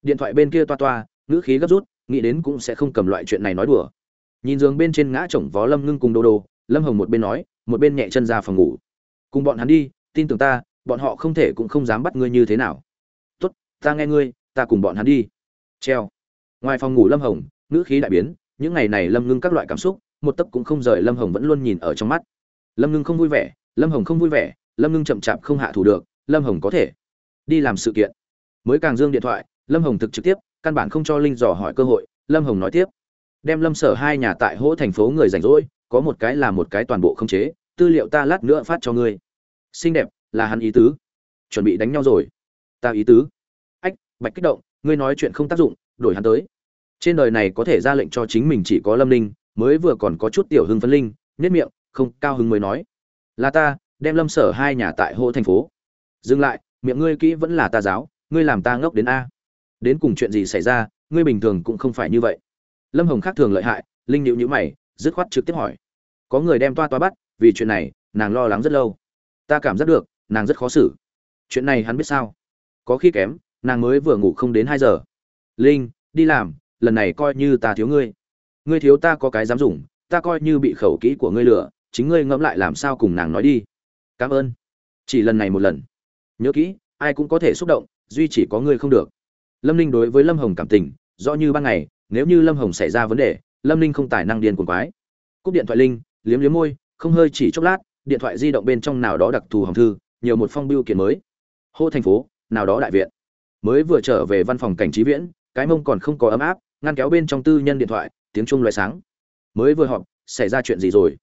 Điện thoại bên kia toa toa, ngữ khí gấp rút, nghĩ đến cũng sẽ không cầm loại chuyện này nói đùa. Nhìn giường bên trên ngã chồng vó lâm ngưng cùng đô đô, lâm hồng một bên nói, một bên nhẹ chân ra phòng ngủ. Cùng bọn hắn đi, tin tưởng ta, bọn họ không thể cũng không dám bắt ngươi như thế nào. Tốt, ta nghe ngươi, ta cùng bọn hắn đi. Treo. Ngoài phòng ngủ lâm hồng, ngữ khí đại biến những ngày này lâm ngưng các loại cảm xúc, một tấc cũng không rời lâm hồng vẫn luôn nhìn ở trong mắt. Lâm ngưng không vui vẻ, lâm hồng không vui vẻ, lâm ngưng chậm chạp không hạ thủ được, lâm hồng có thể đi làm sự kiện. Mới càng dương điện thoại, lâm hồng thực trực tiếp, căn bản không cho linh dò hỏi cơ hội, lâm hồng nói tiếp. Đem lâm sở hai nhà tại hỗ thành phố người rảnh rỗi, có một cái là một cái toàn bộ không chế, tư liệu ta lát nữa phát cho ngươi. Xinh đẹp, là hắn ý tứ. Chuẩn bị đánh nhau rồi. Ta ý tứ. Ách, bạch kích động, ngươi nói chuyện không tác dụng, đổi hắn tới trên đời này có thể ra lệnh cho chính mình chỉ có lâm linh mới vừa còn có chút tiểu hưng phấn linh nhất miệng, không, cao hứng mới nói. Là ta, đem lâm sở hai nhà tại hộ thành phố. Dừng lại, miệng ngươi kỹ vẫn là ta giáo, ngươi làm ta ngốc đến a. Đến cùng chuyện gì xảy ra, ngươi bình thường cũng không phải như vậy. Lâm hồng khác thường lợi hại, linh nhịu nhữ mày, dứt khoát trực tiếp hỏi. Có người đem toa toa bắt, vì chuyện này, nàng lo lắng rất lâu. Ta cảm giác được, nàng rất khó xử. Chuyện này hắn biết sao? Có khi kém, nàng mới vừa ngủ không đến hai giờ. Linh, đi làm lần này coi như ta thiếu ngươi. Ngươi thiếu ta có cái dám dùng, ta coi như bị khẩu kỹ của ngươi lừa, chính ngươi ngẫm lại làm sao cùng nàng nói đi. Cảm ơn. Chỉ lần này một lần. Nhớ kỹ, ai cũng có thể xúc động, duy chỉ có ngươi không được. Lâm ninh đối với lâm hồng cảm tình, rõ như ban ngày, nếu như lâm hồng xảy ra vấn đề, lâm ninh không tài năng điên cuồng quái. Cúp điện thoại linh, liếm liếm môi, không hơi chỉ chốc lát, điện thoại di động bên trong nào đó đặc thù hồng thư, nhiều một phong biêu kiện mới. Hô thành phố, nào đó đại viện. Mới vừa trở về văn phòng cảnh trí viễn, cái mông còn không có ấm áp ngăn kéo bên trong tư nhân điện thoại, tiếng chuông loại sáng. Mới vừa họp, xảy ra chuyện gì rồi?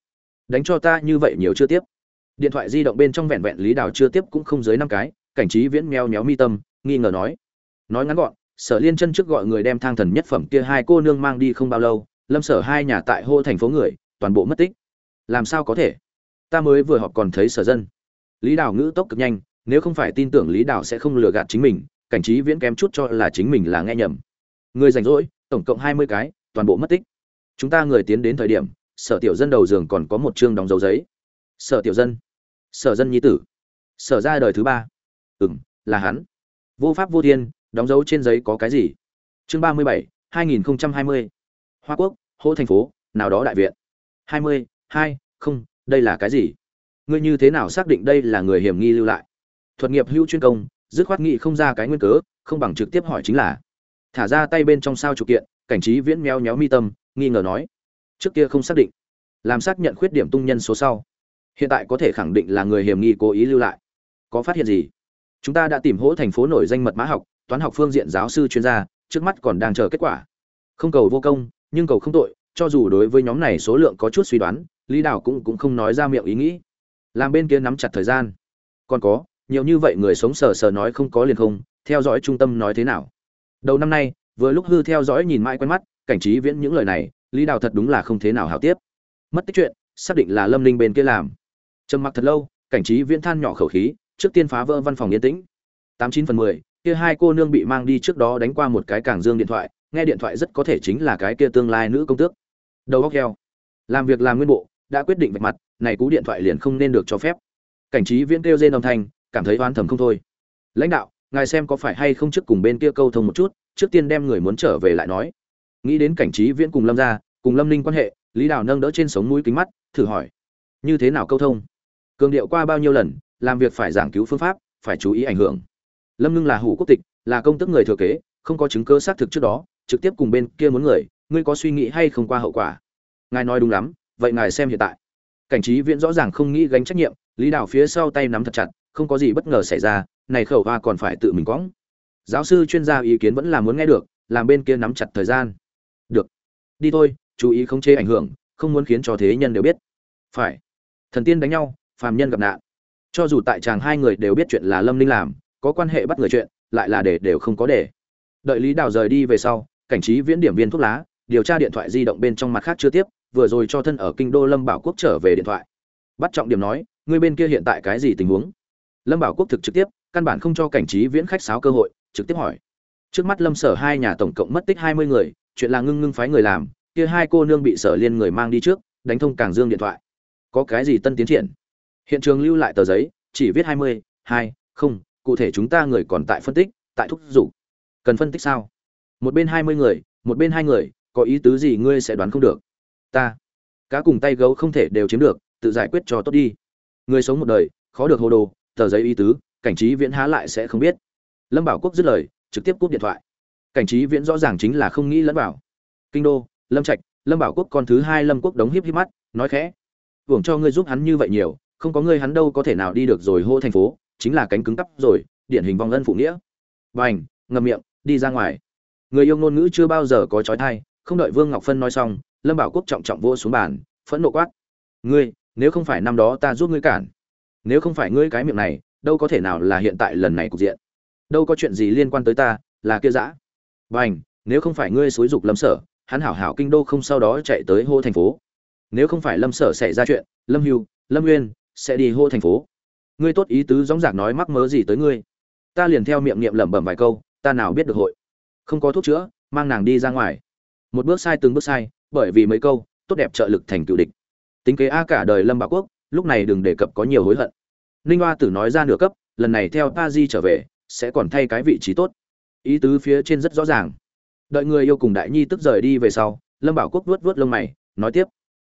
Đánh cho ta như vậy nhiều chưa tiếp. Điện thoại di động bên trong vẹn vẹn lý đào chưa tiếp cũng không dưới năm cái, cảnh trí viễn meo méo mi tâm, nghi ngờ nói. Nói ngắn gọn, sở liên chân trước gọi người đem thang thần nhất phẩm kia hai cô nương mang đi không bao lâu, lâm sở hai nhà tại hô thành phố người, toàn bộ mất tích. Làm sao có thể? Ta mới vừa họp còn thấy sở dân. Lý đào ngữ tốc cực nhanh, nếu không phải tin tưởng lý đào sẽ không lừa gạt chính mình, cảnh trí viễn kém chút cho là chính mình là nghe nhầm. Người rảnh rỗi tổng cộng hai mươi cái, toàn bộ mất tích. Chúng ta người tiến đến thời điểm, sở tiểu dân đầu giường còn có một chương đóng dấu giấy. Sở tiểu dân. Sở dân nhi tử. Sở ra đời thứ ba. Ừ m là hắn. Vô pháp vô thiên, đóng dấu trên giấy có cái gì? Chương ba mươi bảy, hai nghìn hai mươi. Hoa quốc, hỗ thành phố, nào đó đại viện. Hai mươi, hai, không, đây là cái gì? Ngươi như thế nào xác định đây là người hiểm nghi lưu lại? Thuật nghiệp hữu chuyên công, dứt khoát nghị không ra cái nguyên cớ, không bằng trực tiếp hỏi chính là thả ra tay bên trong sao chủ kiện, cảnh trí viễn méo méo mi tâm, nghi ngờ nói, trước kia không xác định, làm xác nhận khuyết điểm tung nhân số sau, hiện tại có thể khẳng định là người hiểm nghi cố ý lưu lại. Có phát hiện gì? Chúng ta đã tìm hỗ thành phố nổi danh mật mã học, toán học phương diện giáo sư chuyên gia, trước mắt còn đang chờ kết quả. Không cầu vô công, nhưng cầu không tội, cho dù đối với nhóm này số lượng có chút suy đoán, lý đào cũng cũng không nói ra miệng ý nghĩ. Làm bên kia nắm chặt thời gian. Còn có, nhiều như vậy người sống sờ sờ nói không có liền không, theo dõi trung tâm nói thế nào? Đầu năm nay, vừa lúc hư theo dõi nhìn mãi quen mắt, cảnh trí viễn những lời này, lý đào thật đúng là không thế nào hào tiếp. Mất tích chuyện, xác định là lâm ninh bên kia làm. Trầm mặc thật lâu, cảnh trí viễn than nhỏ khẩu khí, trước tiên phá vỡ văn phòng yên tĩnh. Tám chín phần mười, kia hai cô nương bị mang đi trước đó đánh qua một cái cảng dương điện thoại, nghe điện thoại rất có thể chính là cái kia tương lai nữ công tước. Đầu góc heo. Làm việc làm nguyên bộ, đã quyết định vạch mặt, này cú điện thoại liền không nên được cho phép. Cảnh trí viễn kêu rên âm thanh, cảm thấy oan thầm không thôi. Lãnh đạo ngài xem có phải hay không trước cùng bên kia câu thông một chút, trước tiên đem người muốn trở về lại nói. Nghĩ đến cảnh trí viễn cùng lâm gia, cùng lâm ninh quan hệ, lý đào nâng đỡ trên sống mũi kính mắt, thử hỏi, như thế nào câu thông? Cường điệu qua bao nhiêu lần, làm việc phải giảng cứu phương pháp, phải chú ý ảnh hưởng. Lâm ngưng là hủ quốc tịch, là công tức người thừa kế, không có chứng cơ xác thực trước đó, trực tiếp cùng bên kia muốn người, ngươi có suy nghĩ hay không qua hậu quả? Ngài nói đúng lắm, vậy ngài xem hiện tại. Cảnh trí viễn rõ ràng không nghĩ gánh trách nhiệm, lý đào phía sau tay nắm thật chặt không có gì bất ngờ xảy ra, này khẩu hoa còn phải tự mình quõng giáo sư chuyên gia ý kiến vẫn là muốn nghe được, làm bên kia nắm chặt thời gian. Được. Đi thôi, chú ý không chế ảnh hưởng, không muốn khiến cho thế nhân đều biết. Phải. Thần tiên đánh nhau, phàm nhân gặp nạn. Cho dù tại chàng hai người đều biết chuyện là lâm ninh làm, có quan hệ bắt người chuyện, lại là để đều không có để. Đợi lý đào rời đi về sau, cảnh trí viễn điểm viên thuốc lá, điều tra điện thoại di động bên trong mặt khác chưa tiếp, vừa rồi cho thân ở kinh đô lâm bảo quốc trở về điện thoại. Bắt trọng điểm nói người bên kia hiện tại cái gì tình huống? Lâm bảo quốc thực trực tiếp, căn bản không cho cảnh trí viễn khách sáo cơ hội, trực tiếp hỏi. Trước mắt lâm sở hai nhà tổng cộng mất tích hai mươi người, chuyện là ngưng ngưng phái người làm, kia hai cô nương bị sở liên người mang đi trước, đánh thông càng dương điện thoại. Có cái gì tân tiến triển? Hiện trường lưu lại tờ giấy, chỉ viết hai mươi, hai, không, cụ thể chúng ta người còn tại phân tích, tại thúc giục. Cần phân tích sao? Một bên hai mươi người, một bên hai người, có ý tứ gì ngươi sẽ đoán không được? Ta, cá cùng tay gấu không thể đều chiếm được, tự giải quyết cho tốt đi. Người sống một đời, khó được hồ đồ tờ giấy y tứ, cảnh trí viễn há lại sẽ không biết. Lâm bảo quốc dứt lời, trực tiếp cúp điện thoại. Cảnh trí viễn rõ ràng chính là không nghĩ lẫn vào. Kinh đô, lâm trạch, lâm bảo quốc con thứ hai lâm quốc đống hiếp híp mắt, nói khẽ. Hưởng cho ngươi giúp hắn như vậy nhiều, không có ngươi hắn đâu có thể nào đi được rồi hô thành phố, chính là cánh cứng cắp rồi, điển hình vong ân phụ nghĩa. Bành, ngậm miệng, đi ra ngoài. Người yêu ngôn ngữ chưa bao giờ có trói thai không đợi vương ngọc phân nói xong, lâm bảo quốc trọng trọng vô xuống bàn, phẫn nộ quát. Ngươi, nếu không phải năm đó ta giúp ngươi cản nếu không phải ngươi cái miệng này, đâu có thể nào là hiện tại lần này cục diện. Đâu có chuyện gì liên quan tới ta, là kia dã. H nếu không phải ngươi xúi dục lâm sở, hắn hảo hảo kinh đô không sau đó chạy tới hô thành phố. Nếu không phải lâm sở xảy ra chuyện, lâm hưu, lâm nguyên sẽ đi hô thành phố. Ngươi tốt ý tứ dóng dạc nói mắc mớ gì tới ngươi. Ta liền theo miệng niệm lẩm bẩm vài câu, ta nào biết được hội. Không có thuốc chữa, mang nàng đi ra ngoài. Một bước sai từng bước sai, bởi vì mấy câu, tốt đẹp trợ lực thành cựu địch. Tính kế a cả đời lâm bảo quốc, lúc này đừng đề cập có nhiều hối hận ninh hoa tử nói ra nửa cấp, lần này theo ta di trở về, sẽ còn thay cái vị trí tốt. Ý tứ phía trên rất rõ ràng. Đợi người yêu cùng đại nhi tức rời đi về sau, lâm bảo quốc vuốt vuốt lông mày, nói tiếp.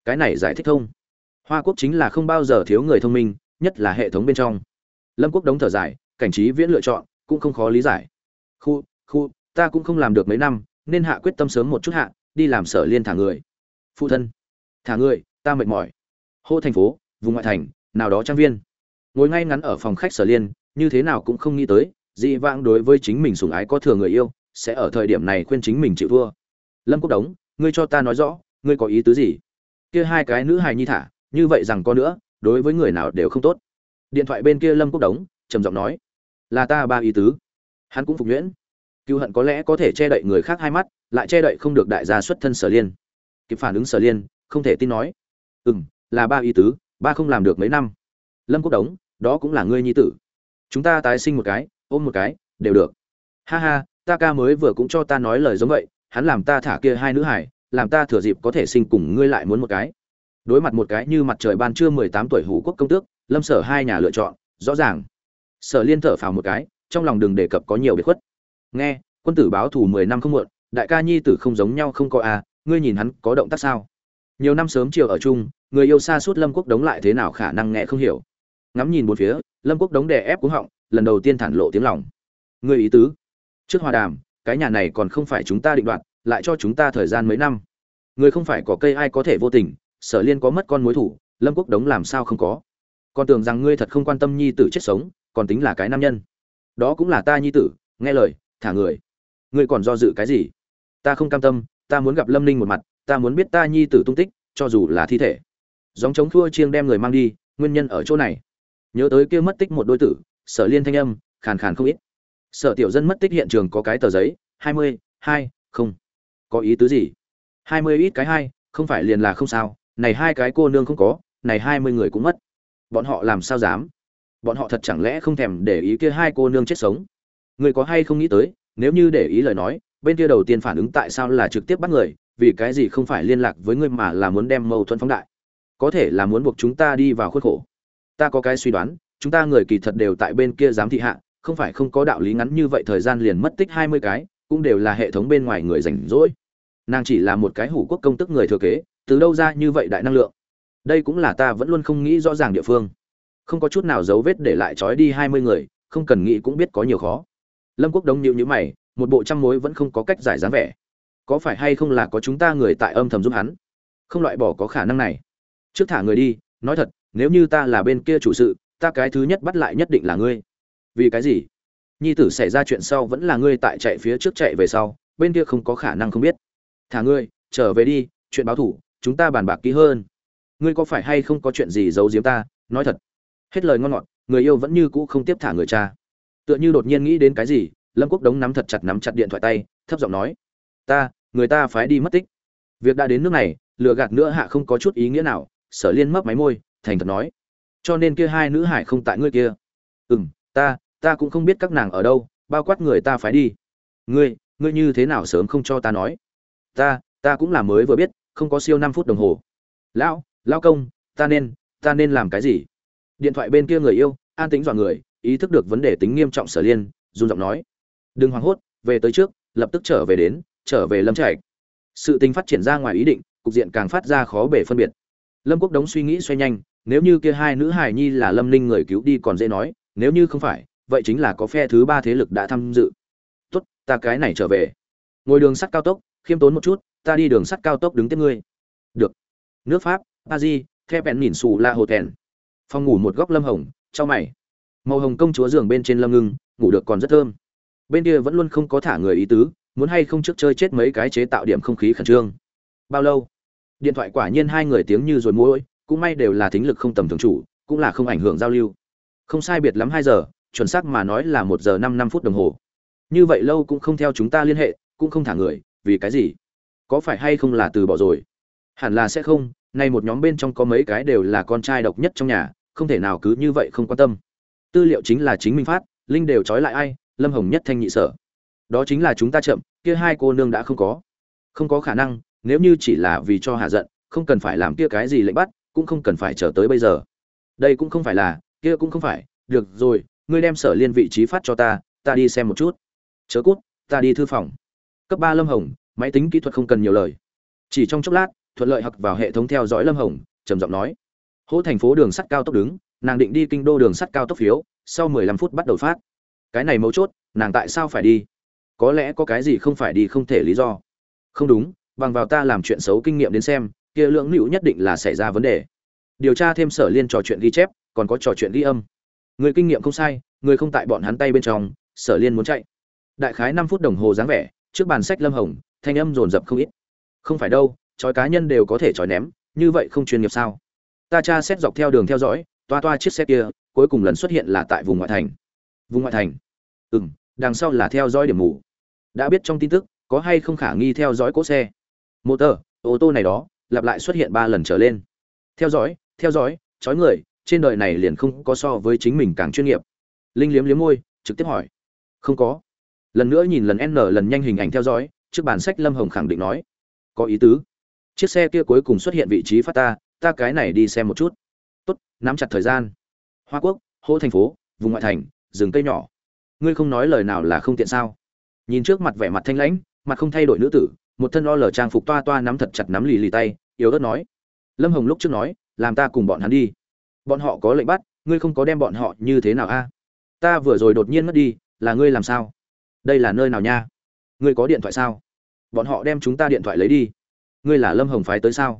Cái này giải thích thông hoa quốc chính là không bao giờ thiếu người thông minh, nhất là hệ thống bên trong. Lâm quốc đống thở dài, cảnh trí viễn lựa chọn, cũng không khó lý giải. Khu khu, ta cũng không làm được mấy năm, nên hạ quyết tâm sớm một chút hạ, đi làm sở liên thả người. Phụ thân, thả người, ta mệt mỏi. Hô thành phố, vùng ngoại thành, nào đó trang viên ngồi ngay ngắn ở phòng khách sở liên, như thế nào cũng không nghĩ tới, dị vãng đối với chính mình sủng ái có thừa người yêu, sẽ ở thời điểm này khuyên chính mình chịu thua. Lâm quốc đống, ngươi cho ta nói rõ, ngươi có ý tứ gì? Kia hai cái nữ hài nhi thả, như vậy rằng có nữa, đối với người nào đều không tốt. Điện thoại bên kia lâm quốc đống, trầm giọng nói, là ta ba ý tứ. Hắn cũng phục nhuyễn. Cựu hận có lẽ có thể che đậy người khác hai mắt, lại che đậy không được đại gia xuất thân sở liên. Kịp phản ứng sở liên, không thể tin nói ừ m là ba ý tứ, ba không làm được mấy năm lâm quốc đống đó cũng là ngươi nhi tử. Chúng ta tái sinh một cái ôm một cái đều được. Ha ha ta ca mới vừa cũng cho ta nói lời giống vậy hắn làm ta thả kia hai nữ hải làm ta thừa dịp có thể sinh cùng ngươi lại muốn một cái. Đối mặt một cái như mặt trời ban trưa mười tám tuổi hủ quốc công tước lâm sở hai nhà lựa chọn rõ ràng. Sở liên thở phào một cái trong lòng đừng đề cập có nhiều biệt khuất. Nghe quân tử báo thù mười năm không muộn đại ca nhi tử không giống nhau không có a à, ngươi nhìn hắn có động tác sao? Nhiều năm sớm chiều ở chung người yêu xa suốt lâm quốc đống lại thế nào khả năng nghe không hiểu? Ngắm nhìn bốn phía, lâm quốc đống đè ép cuống họng, lần đầu tiên thản lộ tiếng lòng. Ngươi ý tứ? Trước hòa đàm, cái nhà này còn không phải chúng ta định đoạt, lại cho chúng ta thời gian mấy năm. Người không phải có cây ai có thể vô tình, sở liên có mất con mối thủ, lâm quốc đống làm sao không có? Còn tưởng rằng ngươi thật không quan tâm nhi tử chết sống, còn tính là cái nam nhân. Đó cũng là ta nhi tử, nghe lời, thả người. Ngươi còn do dự cái gì? Ta không cam tâm, ta muốn gặp lâm ninh một mặt, ta muốn biết ta nhi tử tung tích, cho dù là thi thể. Dòng chống thua chiêng đem người mang đi, nguyên nhân ở chỗ này nhớ tới kia mất tích một đôi tử, sở liên thanh âm, khàn khàn không ít. Sở tiểu dân mất tích hiện trường có cái tờ giấy, hai mươi, hai, không. Có ý tứ gì? Hai mươi ít cái hai, không phải liền là không sao, này hai cái cô nương không có, này hai mươi người cũng mất. Bọn họ làm sao dám? Bọn họ thật chẳng lẽ không thèm để ý kia hai cô nương chết sống? Người có hay không nghĩ tới, nếu như để ý lời nói, bên kia đầu tiên phản ứng tại sao là trực tiếp bắt người, vì cái gì không phải liên lạc với ngươi mà là muốn đem mâu thuẫn phóng đại? Có thể là muốn buộc chúng ta đi vào khuất khổ ta có cái suy đoán, chúng ta người kỳ thật đều tại bên kia giám thị hạ, không phải không có đạo lý ngắn như vậy thời gian liền mất tích hai mươi cái, cũng đều là hệ thống bên ngoài người rảnh rỗi. Nàng chỉ là một cái hủ quốc công tức người thừa kế, từ đâu ra như vậy đại năng lượng? Đây cũng là ta vẫn luôn không nghĩ rõ ràng địa phương. Không có chút nào dấu vết để lại trói đi hai mươi người, không cần nghĩ cũng biết có nhiều khó. Lâm quốc đống nhịu nhữ mày, một bộ trăm mối vẫn không có cách giải dáng vẻ. Có phải hay không là có chúng ta người tại âm thầm giúp hắn? Không loại bỏ có khả năng này. Trước thả người đi, nói thật nếu như ta là bên kia chủ sự, ta cái thứ nhất bắt lại nhất định là ngươi. Vì cái gì? Nhi tử xảy ra chuyện sau vẫn là ngươi tại chạy phía trước chạy về sau, bên kia không có khả năng không biết. Thả ngươi, trở về đi, chuyện báo thủ, chúng ta bàn bạc kỹ hơn. Ngươi có phải hay không có chuyện gì giấu giếm ta? Nói thật. Hết lời ngon ngọt, người yêu vẫn như cũ không tiếp thả người cha. Tựa như đột nhiên nghĩ đến cái gì, lâm quốc đống nắm thật chặt nắm chặt điện thoại tay, thấp giọng nói, ta, người ta phái đi mất tích. Việc đã đến nước này, lừa gạt nữa hạ không có chút ý nghĩa nào, sở liên mấp máy môi thành thật nói. Cho nên kia hai nữ hải không tại ngươi kia. Ừ m ta ta cũng không biết các nàng ở đâu, bao quát người ta phải đi. Ngươi ngươi như thế nào sớm không cho ta nói? Ta ta cũng là mới vừa biết, không có siêu năm phút đồng hồ. Lão lão công, ta nên ta nên làm cái gì? Điện thoại bên kia người yêu, an tính dọn người, ý thức được vấn đề tính nghiêm trọng sở liên, run giọng nói. Đừng hoảng hốt, về tới trước, lập tức trở về đến, trở về lâm trạch. Sự tình phát triển ra ngoài ý định, cục diện càng phát ra khó bể phân biệt. Lâm quốc đống suy nghĩ xoay nhanh nếu như kia hai nữ hài nhi là lâm ninh người cứu đi còn dễ nói, nếu như không phải, vậy chính là có phe thứ ba thế lực đã tham dự. Tốt, ta cái này trở về. Ngồi đường sắt cao tốc, khiêm tốn một chút, ta đi đường sắt cao tốc đứng tiếp ngươi. Được. Nước pháp a di theo bèn nhìn xù la hồ tèn phòng ngủ một góc lâm hồng, cho mày. Màu hồng công chúa giường bên trên lâm ngưng, ngủ được còn rất thơm. Bên kia vẫn luôn không có thả người ý tứ, muốn hay không trước chơi chết mấy cái chế tạo điểm không khí khẩn trương. Bao lâu? Điện thoại quả nhiên hai người tiếng như rồi mũi cũng may đều là thính lực không tầm thường chủ, cũng là không ảnh hưởng giao lưu. Không sai biệt lắm hai giờ, chuẩn xác mà nói là một giờ năm năm phút đồng hồ. Như vậy lâu cũng không theo chúng ta liên hệ, cũng không thả người, vì cái gì? Có phải hay không là từ bỏ rồi? Hẳn là sẽ không, nay một nhóm bên trong có mấy cái đều là con trai độc nhất trong nhà, không thể nào cứ như vậy không quan tâm. Tư liệu chính là chính minh phát, linh đều trói lại ai, lâm hồng nhất thanh nhị sở. Đó chính là chúng ta chậm, kia hai cô nương đã không có. Không có khả năng, nếu như chỉ là vì cho hạ giận, không cần phải làm kia cái gì lệnh bắt cũng không cần phải chờ tới bây giờ. Đây cũng không phải là, kia cũng không phải, được rồi, ngươi đem sở liên vị trí phát cho ta ta đi xem một chút. Chớ cút, ta đi thư phòng. Cấp ba lâm hồng, máy tính kỹ thuật không cần nhiều lời. Chỉ trong chốc lát, thuận lợi hặc vào hệ thống theo dõi lâm hồng, trầm giọng nói. Hỗ thành phố đường sắt cao tốc đứng, nàng định đi kinh đô đường sắt cao tốc phiếu, sau mười lăm phút bắt đầu phát. Cái này mấu chốt, nàng tại sao phải đi? Có lẽ có cái gì không phải đi không thể lý do. Không đúng, bằng vào ta làm chuyện xấu kinh nghiệm đến xem kia lượng nữu nhất định là xảy ra vấn đề. Điều tra thêm sở liên trò chuyện ghi chép, còn có trò chuyện ghi âm. Người kinh nghiệm không sai, người không tại bọn hắn tay bên trong, sở liên muốn chạy. Đại khái năm phút đồng hồ dáng vẻ, trước bàn sách lâm hồng, thanh âm rồn rập không ít. Không phải đâu, trói cá nhân đều có thể trói ném, như vậy không chuyên nghiệp sao? Ta tra xét dọc theo đường theo dõi, toa toa chiếc xe kia, cuối cùng lần xuất hiện là tại vùng ngoại thành. Vùng ngoại thành? Ừ m đằng sau là theo dõi điểm mù. Đã biết trong tin tức, có hay không khả nghi theo dõi cỗ xe? Motor ô tô này đó lặp lại xuất hiện ba lần trở lên. Theo dõi theo dõi trói người, trên đời này liền không có so với chính mình càng chuyên nghiệp. Linh liếm liếm môi, trực tiếp hỏi. Không có. Lần nữa nhìn lần n lần nhanh hình ảnh theo dõi, trước bản sách lâm hồng khẳng định nói. Có ý tứ. Chiếc xe kia cuối cùng xuất hiện vị trí phát ta ta cái này đi xem một chút. Tốt, nắm chặt thời gian. Hoa quốc hô thành phố, vùng ngoại thành, rừng cây nhỏ. Ngươi không nói lời nào là không tiện sao? Nhìn trước mặt vẻ mặt thanh lãnh, mặt không thay đổi nữ tử, một thân lo lờ trang phục toa toa nắm thật chặt nắm lì lì tay yếu ớt nói. Lâm hồng lúc trước nói, làm ta cùng bọn hắn đi. Bọn họ có lệnh bắt, ngươi không có đem bọn họ như thế nào a? Ta vừa rồi đột nhiên mất đi, là ngươi làm sao? Đây là nơi nào nha? Ngươi có điện thoại sao? Bọn họ đem chúng ta điện thoại lấy đi. Ngươi là lâm hồng phái tới sao?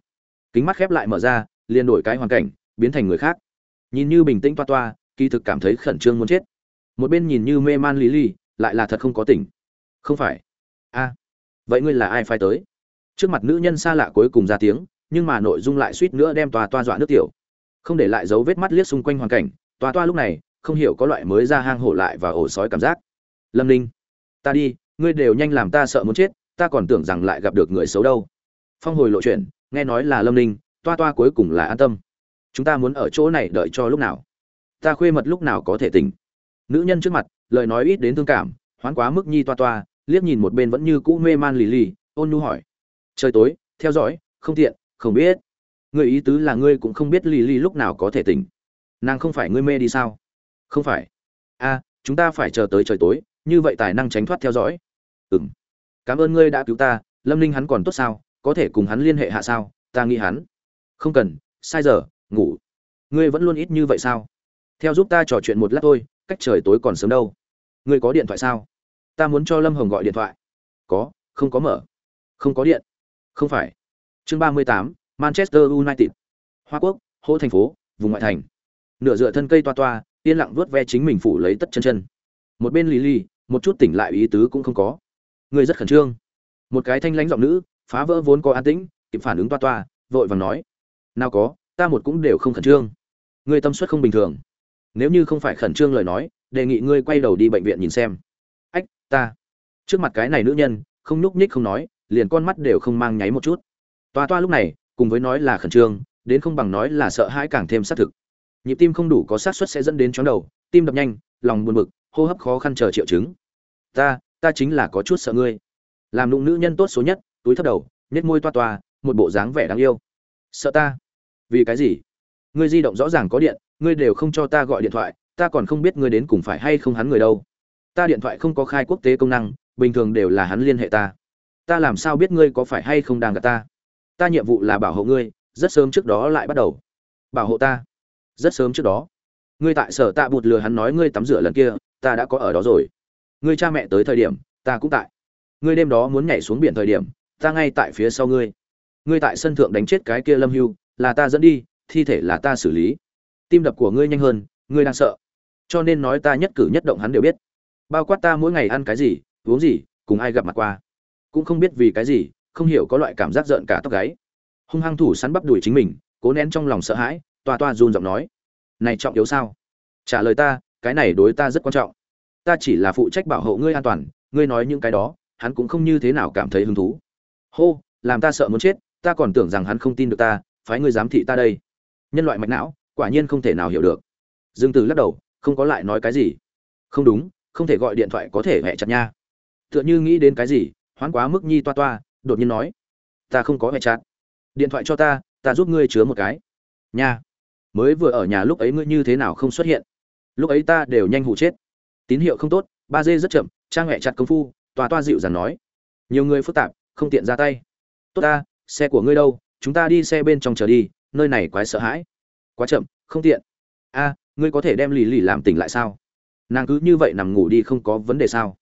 Kính mắt khép lại mở ra, liền đổi cái hoàn cảnh, biến thành người khác. Nhìn như bình tĩnh toa toa, kỳ thực cảm thấy khẩn trương muốn chết. Một bên nhìn như mê man lý lý lại là thật không có tỉnh. Không phải. A, vậy ngươi là ai phái tới? Trước mặt nữ nhân xa lạ cuối cùng ra tiếng, nhưng mà nội dung lại suýt nữa đem toa toa dọa nước tiểu. Không để lại dấu vết mắt liếc xung quanh hoàn cảnh toa toa lúc này, không hiểu có loại mới ra hang hổ lại và ổ sói cảm giác. Lâm ninh, ta đi, ngươi đều nhanh làm ta sợ muốn chết, ta còn tưởng rằng lại gặp được người xấu đâu. Phong hồi lộ chuyện, nghe nói là lâm ninh, toa toa cuối cùng là an tâm. Chúng ta muốn ở chỗ này đợi cho lúc nào? Ta khuê mật lúc nào có thể tỉnh? Nữ nhân trước mặt, lời nói ít đến thương cảm, hoán quá mức nhi toa toa, liếc nhìn một bên vẫn như cũ mê man lì lì, ôn nhu hỏi trời tối, theo dõi, không tiện, không biết. Người ý tứ là ngươi cũng không biết lì lì lúc nào có thể tỉnh. Nàng không phải ngươi mê đi sao? Không phải. A chúng ta phải chờ tới trời tối, như vậy tài năng tránh thoát theo dõi. Ừ m cảm ơn ngươi đã cứu ta, lâm ninh hắn còn tốt sao? Có thể cùng hắn liên hệ hạ sao? Ta nghĩ hắn. Không cần, sai giờ, ngủ. Ngươi vẫn luôn ít như vậy sao? Theo giúp ta trò chuyện một lát thôi, cách trời tối còn sớm đâu. Ngươi có điện thoại sao? Ta muốn cho lâm hồng gọi điện thoại. Có, không có mở. Không có điện không phải. Chương ba mươi tám, manchester united. Hoa quốc hô thành phố, vùng ngoại thành. Nửa dựa thân cây toa toa, yên lặng vuốt ve chính mình phủ lấy tất chân chân. Một bên lì lì một chút tỉnh lại ý tứ cũng không có. Người rất khẩn trương. Một cái thanh lãnh giọng nữ, phá vỡ vốn có an tĩnh, kịp phản ứng toa toa, vội vàng nói. Nào có, ta một cũng đều không khẩn trương. Ngươi tâm suất không bình thường. Nếu như không phải khẩn trương lời nói, đề nghị ngươi quay đầu đi bệnh viện nhìn xem. Ách, ta. Trước mặt cái này nữ nhân, không nhúc nhích không nói liền con mắt đều không mang nháy một chút. Toa toa lúc này, cùng với nói là khẩn trương, đến không bằng nói là sợ hãi càng thêm xác thực. Nhịp tim không đủ có xác suất sẽ dẫn đến chóng đầu, tim đập nhanh, lòng buồn bực, hô hấp khó khăn chờ triệu chứng. Ta ta chính là có chút sợ ngươi. Làm nụng nữ nhân tốt số nhất, túi thấp đầu nết môi toa toa, một bộ dáng vẻ đáng yêu. Sợ ta? Vì cái gì? Ngươi di động rõ ràng có điện, ngươi đều không cho ta gọi điện thoại, ta còn không biết ngươi đến cùng phải hay không hắn người đâu. Ta điện thoại không có khai quốc tế công năng, bình thường đều là hắn liên hệ ta ta làm sao biết ngươi có phải hay không đang gặp ta? Ta nhiệm vụ là bảo hộ ngươi, rất sớm trước đó lại bắt đầu. Bảo hộ ta? Rất sớm trước đó. Ngươi tại sở tạ bụt lừa hắn nói ngươi tắm rửa lần kia, ta đã có ở đó rồi. Ngươi cha mẹ tới thời điểm, ta cũng tại. Ngươi đêm đó muốn nhảy xuống biển thời điểm, ta ngay tại phía sau ngươi. Ngươi tại sân thượng đánh chết cái kia lâm hưu, là ta dẫn đi, thi thể là ta xử lý. Tim đập của ngươi nhanh hơn, ngươi đang sợ. Cho nên nói ta nhất cử nhất động hắn đều biết. Bao quát ta mỗi ngày ăn cái gì, uống gì, cùng ai gặp mặt qua cũng không biết vì cái gì, không hiểu có loại cảm giác giận cả tóc gáy. Hung hăng thủ sắn bắp đuổi chính mình, cố nén trong lòng sợ hãi, toa toa run giọng nói. Này trọng yếu sao? Trả lời ta, cái này đối ta rất quan trọng. Ta chỉ là phụ trách bảo hộ ngươi an toàn, ngươi nói những cái đó, hắn cũng không như thế nào cảm thấy hứng thú. Hô, làm ta sợ muốn chết, ta còn tưởng rằng hắn không tin được ta, phái ngươi giám thị ta đây. Nhân loại mạch não, quả nhiên không thể nào hiểu được. Dương từ lắc đầu, không có lại nói cái gì. Không đúng, không thể gọi điện thoại có thể hẹ chặt nha. Tựa như nghĩ đến cái gì hoán quá mức nhi toa toa, đột nhiên nói, ta không có hệ chặt. Điện thoại cho ta ta giúp ngươi chứa một cái. Nha. Mới vừa ở nhà lúc ấy ngươi như thế nào không xuất hiện? Lúc ấy ta đều nhanh hụ chết. Tín hiệu không tốt, ba dê rất chậm, trang hẹ chặt công phu, toa toa dịu dàng nói. Nhiều người phức tạp, không tiện ra tay. Tốt ta, xe của ngươi đâu? Chúng ta đi xe bên trong chờ đi, nơi này quái sợ hãi. Quá chậm, không tiện. A, ngươi có thể đem lì lì làm tỉnh lại sao? Nàng cứ như vậy nằm ngủ đi không có vấn đề sao?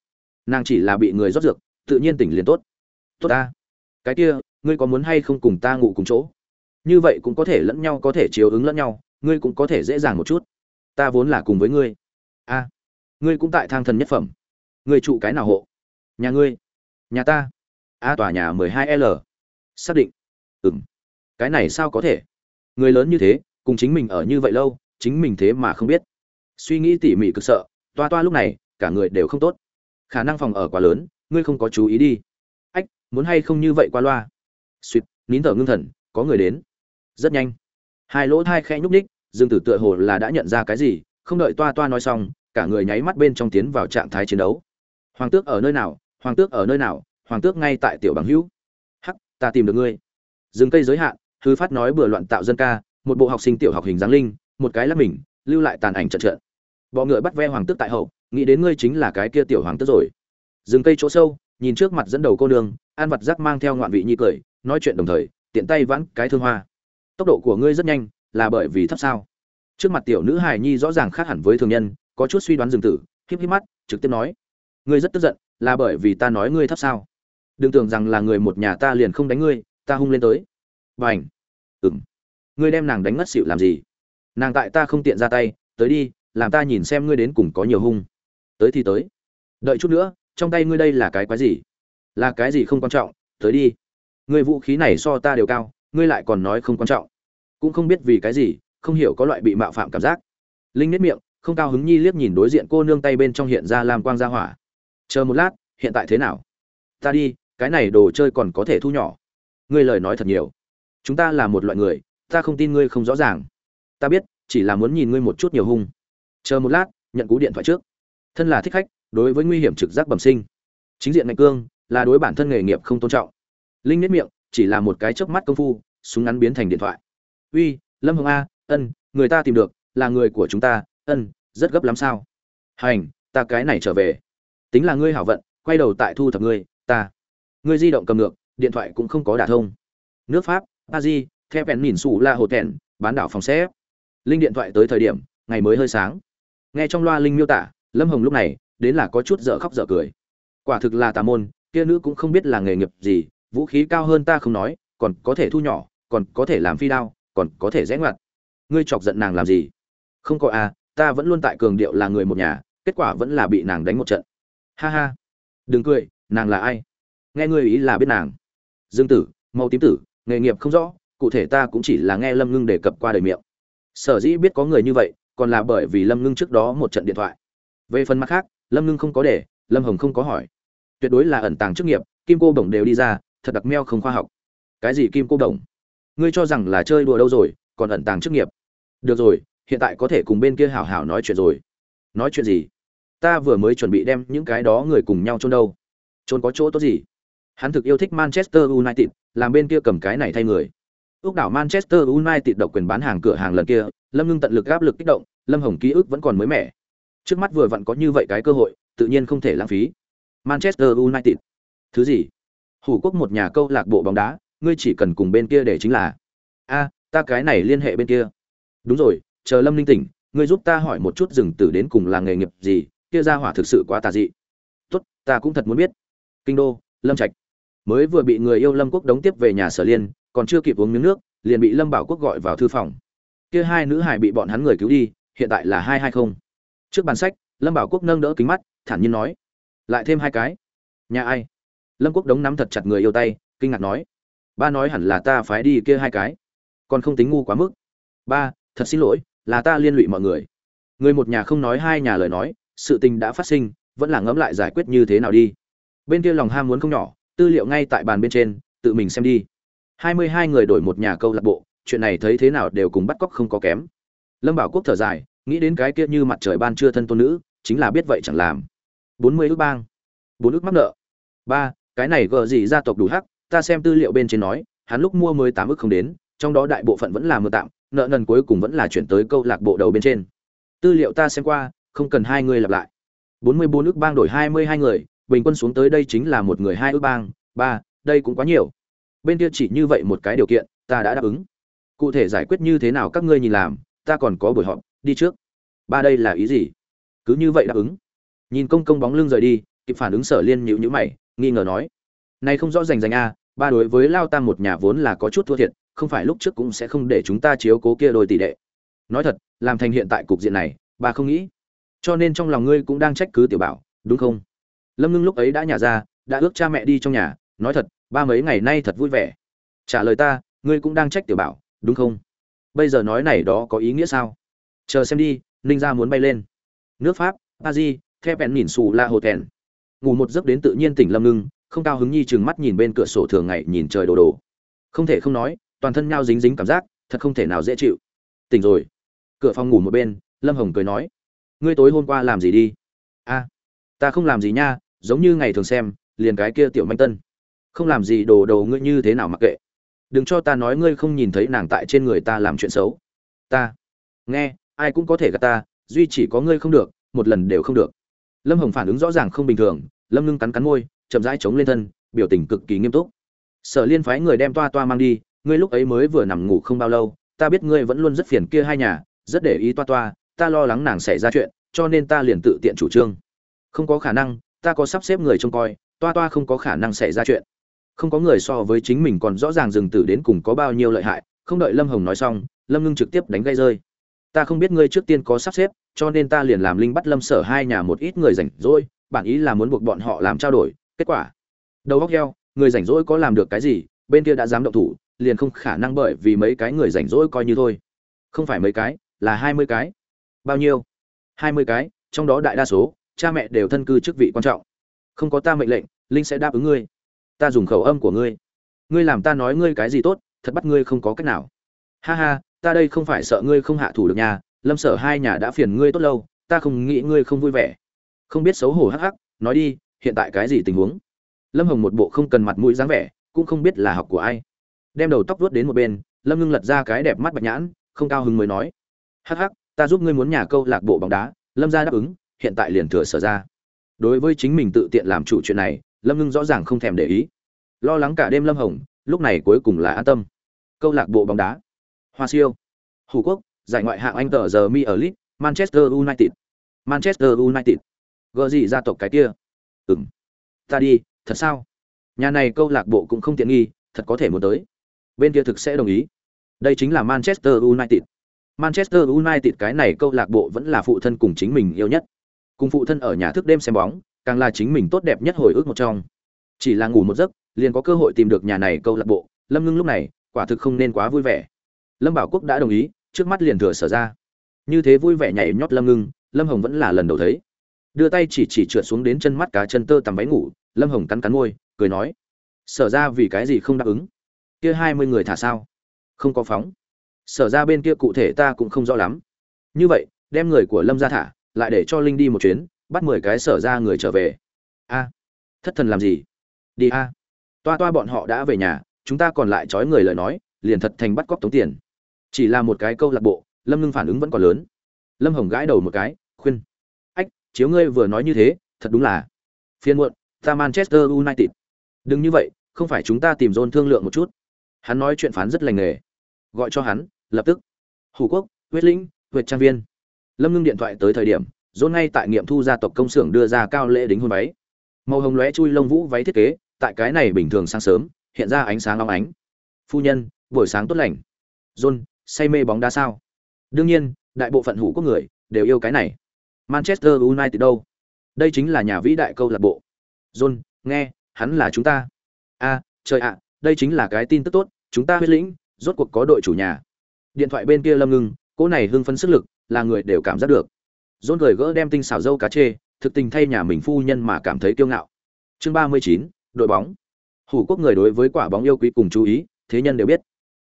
Nàng chỉ là bị người rót dược tự nhiên tỉnh liền tốt. Tốt ta. Cái kia ngươi có muốn hay không cùng ta ngủ cùng chỗ? Như vậy cũng có thể lẫn nhau có thể chiếu ứng lẫn nhau ngươi cũng có thể dễ dàng một chút. Ta vốn là cùng với ngươi. A ngươi cũng tại thang thần nhất phẩm. Ngươi trụ cái nào hộ? Nhà ngươi. Nhà ta. A tòa nhà mười hai l. Xác định. Ừm, cái này sao có thể? Người lớn như thế cùng chính mình ở như vậy lâu chính mình thế mà không biết. Suy nghĩ tỉ mỉ cực sợ toa toa lúc này cả người đều không tốt. Khả năng phòng ở quá lớn ngươi không có chú ý đi. Ách, muốn hay không như vậy qua loa? Suýt nín thở ngưng thần, có người đến. Rất nhanh. Hai lỗ thai khẽ nhúc ních dương tử tựa hồ là đã nhận ra cái gì, không đợi toa toa nói xong, cả người nháy mắt bên trong tiến vào trạng thái chiến đấu. Hoàng tước ở nơi nào? Hoàng tước ở nơi nào? Hoàng tước ngay tại tiểu bằng hữu. Hắc, ta tìm được ngươi. Dừng cây giới hạn, hư phát nói bừa loạn tạo dân ca, một bộ học sinh tiểu học hình dáng linh, một cái lắp mình, lưu lại tàn ảnh trận trận. Bọ ngựa bắt ve hoàng tước tại hậu, nghĩ đến ngươi chính là cái kia tiểu hoàng tước rồi dừng cây chỗ sâu, nhìn trước mặt dẫn đầu cô nương an vặt giác mang theo ngoạn vị nhi cười, nói chuyện đồng thời, tiện tay vãn cái thương hoa. Tốc độ của ngươi rất nhanh, là bởi vì thấp sao? Trước mặt tiểu nữ hài nhi rõ ràng khác hẳn với thường nhân, có chút suy đoán dừng tử, híp híp mắt, trực tiếp nói. Ngươi rất tức giận, là bởi vì ta nói ngươi thấp sao? Đừng tưởng rằng là người một nhà ta liền không đánh ngươi, ta hung lên tới. B à n h ừng ngươi đem nàng đánh ngất xịu làm gì? Nàng tại ta không tiện ra tay, tới đi, làm ta nhìn xem ngươi đến cùng có nhiều hung. Tới thì tới. Đợi chút nữa trong tay ngươi đây là cái quái gì? Là cái gì không quan trọng, tới đi. Ngươi vũ khí này so ta đều cao, ngươi lại còn nói không quan trọng. Cũng không biết vì cái gì, không hiểu có loại bị mạo phạm cảm giác. Linh nếp miệng, không cao hứng nhi liếc nhìn đối diện cô nương tay bên trong hiện ra làm quang ra hỏa. Chờ một lát, hiện tại thế nào? Ta đi, cái này đồ chơi còn có thể thu nhỏ. Ngươi lời nói thật nhiều. Chúng ta là một loại người, ta không tin ngươi không rõ ràng. Ta biết, chỉ là muốn nhìn ngươi một chút nhiều hung. Chờ một lát, nhận cú điện thoại trước. Thân là thích khách đối với nguy hiểm trực giác bẩm sinh. Chính diện ngạch cương là đối bản thân nghề nghiệp không tôn trọng. Linh nếp miệng chỉ là một cái chớp mắt công phu, súng ngắn biến thành điện thoại. Uy, lâm hồng a, ân, người ta tìm được, là người của chúng ta, ân, rất gấp lắm sao? Hành, ta cái này trở về. Tính là ngươi hảo vận, quay đầu tại thu thập ngươi, ta. Ngươi di động cầm ngược, điện thoại cũng không có đả thông. Nước pháp a di theo vẹn nhìn sủ la hồ tèn bán đảo phòng xếp. Linh điện thoại tới thời điểm, ngày mới hơi sáng. Nghe trong loa linh miêu tả, lâm hồng lúc này đến là có chút dở khóc dở cười. Quả thực là tà môn, kia nữ cũng không biết là nghề nghiệp gì, vũ khí cao hơn ta không nói, còn có thể thu nhỏ, còn có thể làm phi đao, còn có thể rẽ ngoặt. Ngươi chọc giận nàng làm gì? Không có à ta vẫn luôn tại cường điệu là người một nhà, kết quả vẫn là bị nàng đánh một trận. Ha ha. Đừng cười, nàng là ai? Nghe ngươi ý là biết nàng. Dương tử màu tím tử, nghề nghiệp không rõ, cụ thể ta cũng chỉ là nghe lâm ngưng đề cập qua đời miệng. Sở dĩ biết có người như vậy, còn là bởi vì lâm ngưng trước đó một trận điện thoại. Về phần mặt khác lâm ngưng không có để, lâm hồng không có hỏi. Tuyệt đối là ẩn tàng chức nghiệp, kim cô đồng đều đi ra, thật đặc meo không khoa học. Cái gì kim cô đồng ngươi cho rằng là chơi đùa đâu rồi, còn ẩn tàng chức nghiệp. Được rồi, hiện tại có thể cùng bên kia hảo hảo nói chuyện rồi. Nói chuyện gì? Ta vừa mới chuẩn bị đem những cái đó người cùng nhau chôn đâu. Chôn có chỗ tốt gì? Hắn thực yêu thích manchester united, làm bên kia cầm cái này thay người. Ước đảo manchester united độc quyền bán hàng cửa hàng lần kia, lâm ngưng tận lực áp lực kích động, lâm hồng ký ức vẫn còn mới mẻ trước mắt vừa vặn có như vậy cái cơ hội, tự nhiên không thể lãng phí. Manchester united. Thứ gì? Hủ quốc một nhà câu lạc bộ bóng đá, ngươi chỉ cần cùng bên kia để chính là. A, ta cái này liên hệ bên kia. Đúng rồi, chờ lâm linh tỉnh, ngươi giúp ta hỏi một chút rừng tử đến cùng là nghề nghiệp gì, kia ra hỏa thực sự quá tà dị. Tốt, ta cũng thật muốn biết. Kinh đô, lâm trạch. Mới vừa bị người yêu lâm quốc đóng tiếp về nhà sở liên, còn chưa kịp uống miếng nước, liền bị lâm bảo quốc gọi vào thư phòng. Kia hai nữ hải bị bọn hắn người cứu đi, hiện tại là hai hai không trước bàn sách, lâm bảo quốc nâng đỡ kính mắt, thản nhiên nói, lại thêm hai cái. Nhà ai? Lâm quốc đống nắm thật chặt người yêu tay, kinh ngạc nói, ba nói hẳn là ta phái đi kia hai cái, còn không tính ngu quá mức. Ba, thật xin lỗi, là ta liên lụy mọi người. Người một nhà không nói hai nhà lời nói, sự tình đã phát sinh, vẫn là ngẫm lại giải quyết như thế nào đi. Bên kia lòng ham muốn không nhỏ, tư liệu ngay tại bàn bên trên, tự mình xem đi. Hai mươi hai người đổi một nhà câu lạc bộ, chuyện này thấy thế nào đều cùng bắt cóc không có kém. Lâm bảo quốc thở dài nghĩ đến cái kia như mặt trời ban chưa thân tôn nữ, chính là biết vậy chẳng làm. Bốn mươi ước bang. Bốn ước mắc nợ. Ba, cái này gờ gì gia tộc đủ hắc, ta xem tư liệu bên trên nói, hắn lúc mua mới tám ước không đến, trong đó đại bộ phận vẫn là mưa tạm, nợ nần cuối cùng vẫn là chuyển tới câu lạc bộ đầu bên trên. Tư liệu ta xem qua, không cần hai người lặp lại. Bốn mươi bốn ước bang đổi hai mươi hai người, bình quân xuống tới đây chính là một người hai ước bang. Ba, đây cũng quá nhiều. Bên kia chỉ như vậy một cái điều kiện, ta đã đáp ứng. Cụ thể giải quyết như thế nào các ngươi nhìn làm, ta còn có buổi họp đi trước. Ba đây là ý gì? Cứ như vậy đáp ứng. Nhìn công công bóng lưng rời đi, kịp phản ứng sở liên nhịu nhữ mày, nghi ngờ nói. Nay không rõ rành rành a ba đối với lao tam một nhà vốn là có chút thua thiệt, không phải lúc trước cũng sẽ không để chúng ta chiếu cố kia đôi tỷ đệ. Nói thật, làm thành hiện tại cục diện này, ba không nghĩ. Cho nên trong lòng ngươi cũng đang trách cứ tiểu bảo, đúng không? Lâm ngưng lúc ấy đã nhả ra, đã ước cha mẹ đi trong nhà, nói thật, ba mấy ngày nay thật vui vẻ. Trả lời ta, ngươi cũng đang trách tiểu bảo, đúng không? Bây giờ nói này đó có ý nghĩa sao? Chờ xem đi, ninh gia muốn bay lên. Nước pháp a di the bèn nhìn xù la hồ tèn ngủ một giấc đến tự nhiên tỉnh lâm ngưng, không cao hứng nhi chừng mắt nhìn bên cửa sổ thường ngày nhìn trời đồ đồ không thể không nói, toàn thân nhau dính dính cảm giác, thật không thể nào dễ chịu. Tỉnh rồi. Cửa phòng ngủ một bên, lâm hồng cười nói, ngươi tối hôm qua làm gì đi? A, ta không làm gì nha, giống như ngày thường xem, liền cái kia tiểu manh tân. Không làm gì đồ đồ ngươi như thế nào mặc kệ. Đừng cho ta nói ngươi không nhìn thấy nàng tại trên người ta làm chuyện xấu. Ta, nghe ai cũng có thể gạt ta, duy chỉ có ngươi không được, một lần đều không được. Lâm hồng phản ứng rõ ràng không bình thường, lâm ngưng cắn cắn môi, chậm rãi chống lên thân, biểu tình cực kỳ nghiêm túc. Sở liên phái người đem toa toa mang đi, ngươi lúc ấy mới vừa nằm ngủ không bao lâu, ta biết ngươi vẫn luôn rất phiền kia hai nhà, rất để ý toa toa, ta lo lắng nàng xảy ra chuyện, cho nên ta liền tự tiện chủ trương. Không có khả năng, ta có sắp xếp người trông coi, toa toa không có khả năng xảy ra chuyện. Không có người so với chính mình còn rõ ràng dừng tử đến cùng có bao nhiêu lợi hại, không đợi lâm hồng nói xong, lâm ngưng trực tiếp đánh gây rơi ta không biết ngươi trước tiên có sắp xếp, cho nên ta liền làm linh bắt lâm sở hai nhà một ít người rảnh rỗi bản ý là muốn buộc bọn họ làm trao đổi, kết quả. Đầu góc heo, người rảnh rỗi có làm được cái gì, bên kia đã dám động thủ, liền không khả năng bởi vì mấy cái người rảnh rỗi coi như thôi. Không phải mấy cái, là hai mươi cái. Bao nhiêu? Hai mươi cái, trong đó đại đa số, cha mẹ đều thân cư chức vị quan trọng. Không có ta mệnh lệnh, linh sẽ đáp ứng ngươi. Ta dùng khẩu âm của ngươi. Ngươi làm ta nói ngươi cái gì tốt, thật bắt ngươi không có cách nào. Ha ha ta đây không phải sợ ngươi không hạ thủ được nhà lâm sở hai nhà đã phiền ngươi tốt lâu, ta không nghĩ ngươi không vui vẻ. Không biết xấu hổ hắc hắc, nói đi, hiện tại cái gì tình huống? Lâm hồng một bộ không cần mặt mũi dáng vẻ, cũng không biết là học của ai. Đem đầu tóc vuốt đến một bên, lâm ngưng lật ra cái đẹp mắt bạch nhãn, không cao hứng mới nói. Hắc hắc, ta giúp ngươi muốn nhà câu lạc bộ bóng đá, lâm ra đáp ứng, hiện tại liền thừa sở ra. Đối với chính mình tự tiện làm chủ chuyện này, lâm ngưng rõ ràng không thèm để ý. Lo lắng cả đêm lâm hồng, lúc này cuối cùng là an tâm. Câu lạc bộ bóng đá hoa siêu. Hủ quốc giải ngoại hạng anh tờ giờ mi ở Leeds, manchester united. Manchester united. Gỡ gì gia tộc cái kia? Ừm. ta đi thật sao? Nhà này câu lạc bộ cũng không tiện nghi thật có thể muốn tới. Bên kia thực sẽ đồng ý. Đây chính là manchester united. Manchester united cái này câu lạc bộ vẫn là phụ thân cùng chính mình yêu nhất. Cùng phụ thân ở nhà thức đêm xem bóng càng là chính mình tốt đẹp nhất hồi ức một trong. Chỉ là ngủ một giấc liền có cơ hội tìm được nhà này câu lạc bộ. Lâm ngưng lúc này quả thực không nên quá vui vẻ lâm bảo quốc đã đồng ý, trước mắt liền thừa sở ra. Như thế vui vẻ nhảy nhót lâm ngưng, lâm hồng vẫn là lần đầu thấy. Đưa tay chỉ chỉ trượt xuống đến chân mắt cá chân tơ tằm váy ngủ, lâm hồng cắn cắn môi, cười nói, sở ra vì cái gì không đáp ứng? Kia hai mươi người thả sao? Không có phóng. Sở ra bên kia cụ thể ta cũng không rõ lắm. Như vậy, đem người của lâm ra thả, lại để cho linh đi một chuyến, bắt mười cái sở ra người trở về. A, thất thần làm gì? Đi a. Toa toa bọn họ đã về nhà, chúng ta còn lại trói người lời nói, liền thật thành bắt cóc tống tiền chỉ là một cái câu lạc bộ, lâm ngưng phản ứng vẫn còn lớn. Lâm hồng gãi đầu một cái, khuyên. Ách, chiếu ngươi vừa nói như thế, thật đúng là phiên muộn, ta manchester united. Đừng như vậy, không phải chúng ta tìm dôn thương lượng một chút. Hắn nói chuyện phán rất lành nghề. Gọi cho hắn, lập tức. Hủ quốc, huyết lĩnh, huyệt trang viên. Lâm ngưng điện thoại tới thời điểm dôn ngay tại nghiệm thu gia tộc công xưởng đưa ra cao lễ đính hôn váy. Màu hồng lóe chui lông vũ váy thiết kế, tại cái này bình thường sáng sớm, hiện ra ánh sáng long ánh. Phu nhân, buổi sáng tốt lành. John say mê bóng đá sao? Đương nhiên, đại bộ phận hủ quốc người đều yêu cái này. Manchester united đâu? Đây chính là nhà vĩ đại câu lạc bộ. John, nghe, hắn là chúng ta. A trời ạ, đây chính là cái tin tức tốt, chúng ta huyết lĩnh, rốt cuộc có đội chủ nhà. Điện thoại bên kia lâm ngưng cô này hưng phấn sức lực là người đều cảm giác được. John gửi gỡ đem tinh xảo dâu cá chê, thực tình thay nhà mình phu nhân mà cảm thấy kiêu ngạo. Chương ba mươi chín, đội bóng. Hủ quốc người đối với quả bóng yêu quý cùng chú ý, thế nhân đều biết.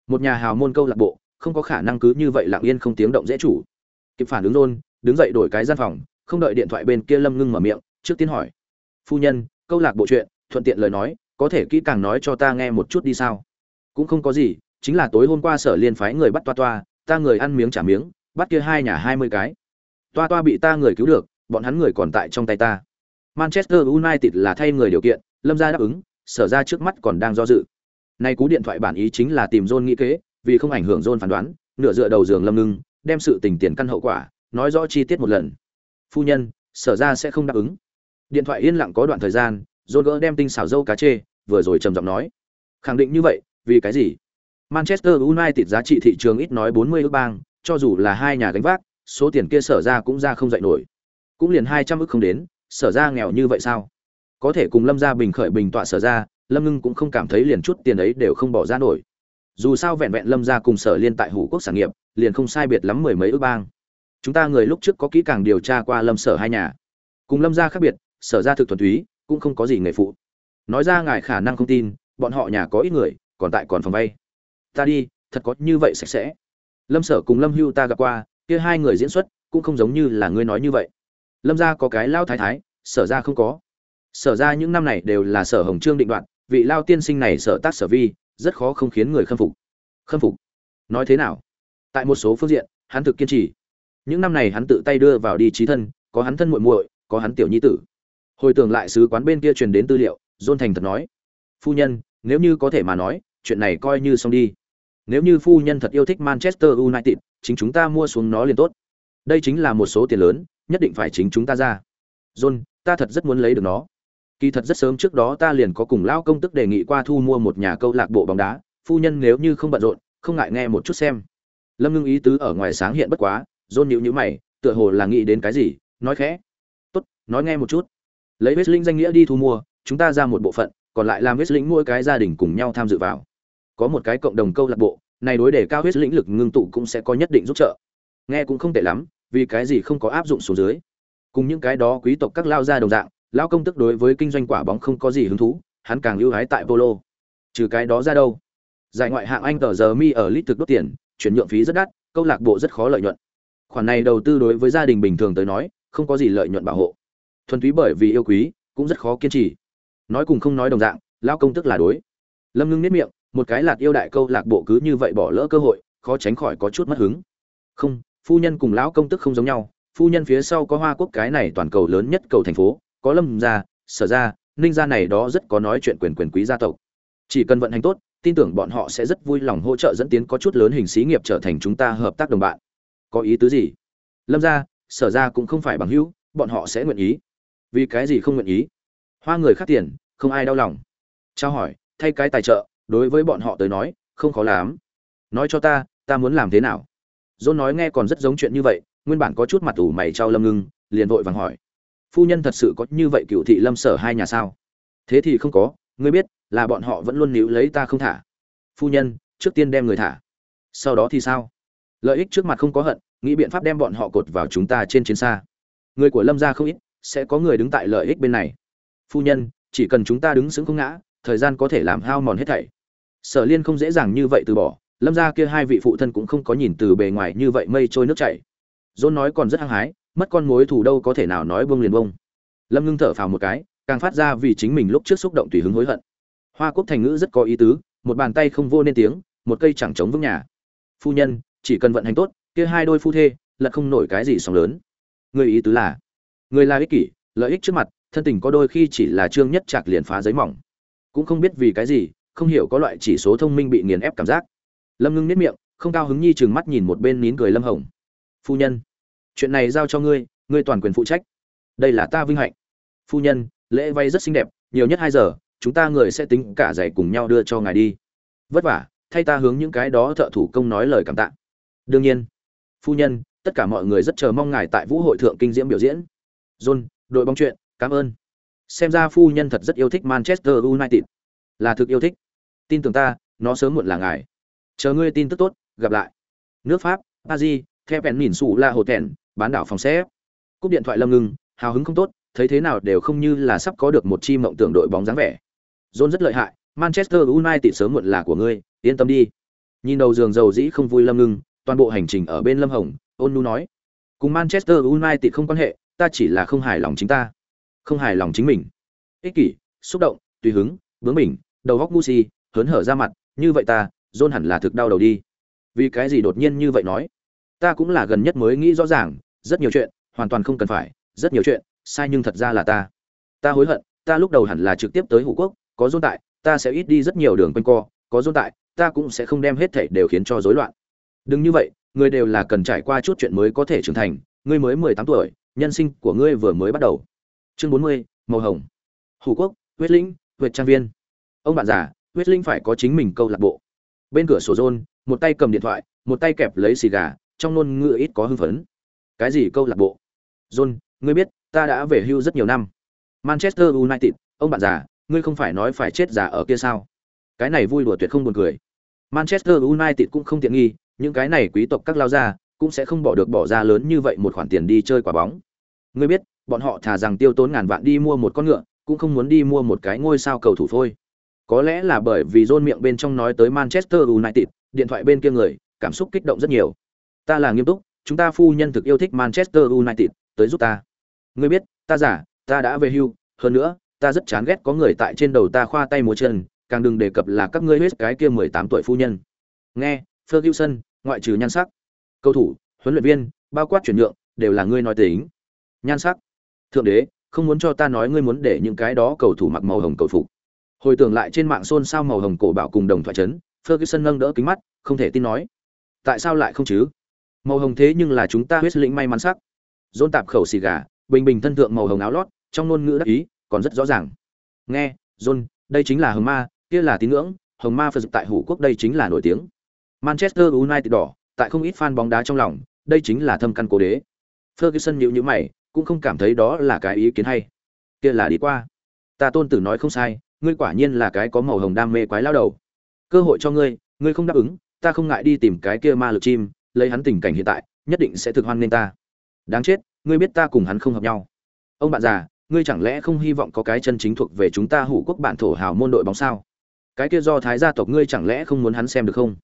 Một nhà hào môn câu lạc bộ không có khả năng cứ như vậy lặng yên không tiếng động dễ chủ. Kịp phản ứng rôn, đứng dậy đổi cái gian phòng, không đợi điện thoại bên kia lâm ngưng mở miệng, trước tiên hỏi. Phu nhân, câu lạc bộ chuyện, thuận tiện lời nói, có thể kỹ càng nói cho ta nghe một chút đi sao? Cũng không có gì, chính là tối hôm qua sở liên phái người bắt toa toa, ta người ăn miếng trả miếng, bắt kia hai nhà hai mươi cái. Toa toa bị ta người cứu được, bọn hắn người còn tại trong tay ta. Manchester united là thay người điều kiện, lâm gia đáp ứng, sở ra trước mắt còn đang do dự. Nay cú điện thoại bản ý chính là tìm john nghĩ kế vì không ảnh hưởng john phán đoán, nửa dựa đầu giường lâm ngưng, đem sự tình tiền căn hậu quả, nói rõ chi tiết một lần. Phu nhân, sở ra sẽ không đáp ứng. Điện thoại yên lặng có đoạn thời gian, john gỡ đem tinh xảo dâu cá chê, vừa rồi trầm giọng nói. Khẳng định như vậy, vì cái gì? Manchester united giá trị thị trường ít nói 40 ước bang, cho dù là hai nhà gánh vác, số tiền kia sở ra cũng ra không dậy nổi. Cũng liền 200 ức không đến, sở ra nghèo như vậy sao? Có thể cùng lâm gia bình khởi bình tọa sở ra, lâm ngưng cũng không cảm thấy liền chút tiền ấy đều không bỏ ra nổi dù sao vẹn vẹn lâm gia cùng sở liên tại hủ quốc sản nghiệp, liền không sai biệt lắm mười mấy ước bang. Chúng ta người lúc trước có kỹ càng điều tra qua lâm sở hai nhà. Cùng lâm gia khác biệt, sở gia thực thuần túy, cũng không có gì nghề phụ. Nói ra ngài khả năng không tin, bọn họ nhà có ít người, còn tại còn phòng vay. Ta đi, thật có như vậy sạch sẽ. Lâm sở cùng lâm hưu ta gặp qua, kia hai người diễn xuất, cũng không giống như là ngươi nói như vậy. Lâm gia có cái lao thái thái, sở ra không có. Sở ra những năm này đều là sở hồng trương định đoạn, vị lao tiên sinh này sở tác sở vi rất khó không khiến người khâm phục. Khâm phục? Nói thế nào? Tại một số phương diện, hắn thực kiên trì. Những năm này hắn tự tay đưa vào đi trí thân, có hắn thân muội muội, có hắn tiểu nhi tử. Hồi tưởng lại sứ quán bên kia truyền đến tư liệu, dôn thành thật nói, phu nhân, nếu như có thể mà nói, chuyện này coi như xong đi. Nếu như phu nhân thật yêu thích manchester united, chính chúng ta mua xuống nó liền tốt. Đây chính là một số tiền lớn, nhất định phải chính chúng ta ra. John ta thật rất muốn lấy được nó kỳ thật rất sớm trước đó ta liền có cùng lão công tức đề nghị qua thu mua một nhà câu lạc bộ bóng đá, phu nhân nếu như không bận rộn, không ngại nghe một chút xem. Lâm ngưng ý tứ ở ngoài sáng hiện bất quá dôn nhịu nhữ mày, tựa hồ là nghĩ đến cái gì, nói khẽ. Tốt, nói nghe một chút. Lấy vết linh danh nghĩa đi thu mua, chúng ta ra một bộ phận, còn lại làm vết lĩnh mỗi cái gia đình cùng nhau tham dự vào. Có một cái cộng đồng câu lạc bộ, này đối để cao huyết lĩnh lực ngưng tụ cũng sẽ có nhất định giúp trợ. Nghe cũng không tệ lắm, vì cái gì không có áp dụng xuống dưới. Cùng những cái đó quý tộc các lao ra đồng dạng lão công tức đối với kinh doanh quả bóng không có gì hứng thú, hắn càng ưu hái tại polo. Trừ cái đó ra đâu? Giải ngoại hạng anh tờ giờ mi ở lít thực đốt tiền, chuyển nhượng phí rất đắt, câu lạc bộ rất khó lợi nhuận. Khoản này đầu tư đối với gia đình bình thường tới nói, không có gì lợi nhuận bảo hộ. Thuần túy bởi vì yêu quý, cũng rất khó kiên trì. Nói cùng không nói đồng dạng, lão công tức là đối. Lâm ngưng nếp miệng, một cái lạt yêu đại câu lạc bộ cứ như vậy bỏ lỡ cơ hội, khó tránh khỏi có chút mất hứng. Không, phu nhân cùng lão công tức không giống nhau, phu nhân phía sau có hoa quốc cái này toàn cầu lớn nhất cầu thành phố có lâm gia, sở gia, ninh gia này đó rất có nói chuyện quyền quyền quý gia tộc. Chỉ cần vận hành tốt, tin tưởng bọn họ sẽ rất vui lòng hỗ trợ dẫn tiến có chút lớn hình xí nghiệp trở thành chúng ta hợp tác đồng bạn. Có ý tứ gì? Lâm gia, sở gia cũng không phải bằng hữu, bọn họ sẽ nguyện ý. Vì cái gì không nguyện ý? Hoa người khác tiền, không ai đau lòng. Trao hỏi, thay cái tài trợ, đối với bọn họ tới nói, không khó lắm. Nói cho ta ta muốn làm thế nào? Dôn nói nghe còn rất giống chuyện như vậy, nguyên bản có chút mặt ủ mày trao lâm ngưng, liền vội vàng hỏi phu nhân thật sự có như vậy cựu thị lâm sở hai nhà sao? Thế thì không có, ngươi biết là bọn họ vẫn luôn níu lấy ta không thả. Phu nhân, trước tiên đem người thả. Sau đó thì sao? Lợi ích trước mặt không có hận, nghĩ biện pháp đem bọn họ cột vào chúng ta trên chiến xa. Người của lâm gia không ít, sẽ có người đứng tại lợi ích bên này. Phu nhân, chỉ cần chúng ta đứng xứng không ngã, thời gian có thể làm hao mòn hết thảy. Sở liên không dễ dàng như vậy từ bỏ, lâm gia kia hai vị phụ thân cũng không có nhìn từ bề ngoài như vậy mây trôi nước chảy. Dôn nói còn rất hăng hái mất con mối thù đâu có thể nào nói buông liền buông lâm ngưng thở phào một cái, càng phát ra vì chính mình lúc trước xúc động tùy hứng hối hận. Hoa quốc thành ngữ rất có ý tứ, một bàn tay không vô nên tiếng, một cây chẳng chống vững nhà. Phu nhân, chỉ cần vận hành tốt, kia hai đôi phu thê lật không nổi cái gì sóng lớn. Người ý tứ là, người là ích kỷ, lợi ích trước mặt, thân tình có đôi khi chỉ là trương nhất chạc liền phá giấy mỏng. Cũng không biết vì cái gì, không hiểu có loại chỉ số thông minh bị nghiền ép cảm giác. Lâm ngưng nếp miệng, không cao hứng nhi chừng mắt nhìn một bên nín cười lâm hồng. Phu nhân chuyện này giao cho ngươi ngươi toàn quyền phụ trách. Đây là ta vinh hạnh. Phu nhân, lễ vay rất xinh đẹp, nhiều nhất hai giờ, chúng ta người sẽ tính cả giày cùng nhau đưa cho ngài đi. Vất vả, thay ta hướng những cái đó thợ thủ công nói lời cảm tạ. Đương nhiên, phu nhân, tất cả mọi người rất chờ mong ngài tại vũ hội thượng kinh diễm biểu diễn. John, đội bóng chuyện, cảm ơn. Xem ra phu nhân thật rất yêu thích manchester united. Là thực yêu thích. Tin tưởng ta, nó sớm muộn là ngài. Chờ ngươi tin tức tốt, gặp lại. Nước pháp, paris, theo bèn mỉn xù la hồ tèn bán đảo phòng xếp. Cúp điện thoại lâm ngưng, hào hứng không tốt, thấy thế nào đều không như là sắp có được một chi mộng tưởng đội bóng dáng vẻ. John rất lợi hại, manchester united sớm muộn là của ngươi, yên tâm đi. Nhìn đầu giường dầu dĩ không vui lâm ngưng, toàn bộ hành trình ở bên lâm hồng, ôn nu nói. Cùng manchester united không quan hệ, ta chỉ là không hài lòng chính ta. Không hài lòng chính mình. Ích kỷ, xúc động, tùy hứng, bướng bỉnh, đầu góc ngu si, hớn hở ra mặt, như vậy ta, john hẳn là thực đau đầu đi. Vì cái gì đột nhiên như vậy nói? Ta cũng là gần nhất mới nghĩ rõ ràng, rất nhiều chuyện, hoàn toàn không cần phải, rất nhiều chuyện, sai nhưng thật ra là ta. Ta hối hận, ta lúc đầu hẳn là trực tiếp tới hữu quốc, có dôn tại, ta sẽ ít đi rất nhiều đường quanh co, có dôn tại, ta cũng sẽ không đem hết thảy đều khiến cho rối loạn. Đừng như vậy, người đều là cần trải qua chút chuyện mới có thể trưởng thành, ngươi mới mười tám tuổi, nhân sinh của ngươi vừa mới bắt đầu. Chương bốn mươi, màu hồng. Hủ quốc, huyết linh huyệt trang viên. Ông bạn già, huyết linh phải có chính mình câu lạc bộ. Bên cửa sổ rôn, một tay cầm điện thoại, một tay kẹp lấy xì gà trong ngôn ngữ ít có hưng phấn. Cái gì câu lạc bộ? John ngươi biết ta đã về hưu rất nhiều năm. Manchester united ông bạn già ngươi không phải nói phải chết già ở kia sao? Cái này vui đùa tuyệt không buồn cười. Manchester united cũng không tiện nghi những cái này quý tộc các lao ra cũng sẽ không bỏ được bỏ ra lớn như vậy một khoản tiền đi chơi quả bóng. Ngươi biết bọn họ thà rằng tiêu tốn ngàn vạn đi mua một con ngựa cũng không muốn đi mua một cái ngôi sao cầu thủ thôi. có lẽ là bởi vì John miệng bên trong nói tới Manchester United, điện thoại bên kia người, cảm xúc kích động rất nhiều. Ta là nghiêm túc, chúng ta phu nhân thực yêu thích Manchester United, tới giúp ta. Ngươi biết, ta giả, ta đã về hưu, hơn nữa, ta rất chán ghét có người tại trên đầu ta khoa tay múa chân, càng đừng đề cập là các ngươi hết cái kia 18 tuổi phu nhân. Nghe, Ferguson, ngoại trừ nhan sắc, cầu thủ, huấn luyện viên, bao quát chuyển nhượng, đều là ngươi nói tính. Nhan sắc. Thượng đế, không muốn cho ta nói ngươi muốn để những cái đó cầu thủ mặc màu hồng cầu phục hồi tưởng lại trên mạng xôn xao màu hồng cổ bảo cùng đồng thoại chấn ferguson nâng đỡ kính mắt không thể tin nói tại sao lại không chứ màu hồng thế nhưng là chúng ta huyết lĩnh may mắn sắc. Dôn tạp khẩu xì gà, bình bình thân thượng màu hồng áo lót, trong ngôn ngữ đắc ý, còn rất rõ ràng. Nghe john đây chính là hồng ma, kia là tín ngưỡng, hồng ma phật tại hủ quốc đây chính là nổi tiếng. Manchester united đỏ, tại không ít fan bóng đá trong lòng, đây chính là thâm căn cố đế. Ferguson nhịu nhữ mày, cũng không cảm thấy đó là cái ý kiến hay. Kia là đi qua. Ta tôn tử nói không sai, ngươi quả nhiên là cái có màu hồng đam mê quái lao đầu. Cơ hội cho ngươi ngươi không đáp ứng, ta không ngại đi tìm cái kia ma lực chim lấy hắn tình cảnh hiện tại, nhất định sẽ thực hoan nên ta. Đáng chết, ngươi biết ta cùng hắn không hợp nhau. Ông bạn già, ngươi chẳng lẽ không hy vọng có cái chân chính thuộc về chúng ta hủ quốc bản thổ hào môn đội bóng sao? Cái kia do thái gia tộc ngươi chẳng lẽ không muốn hắn xem được không?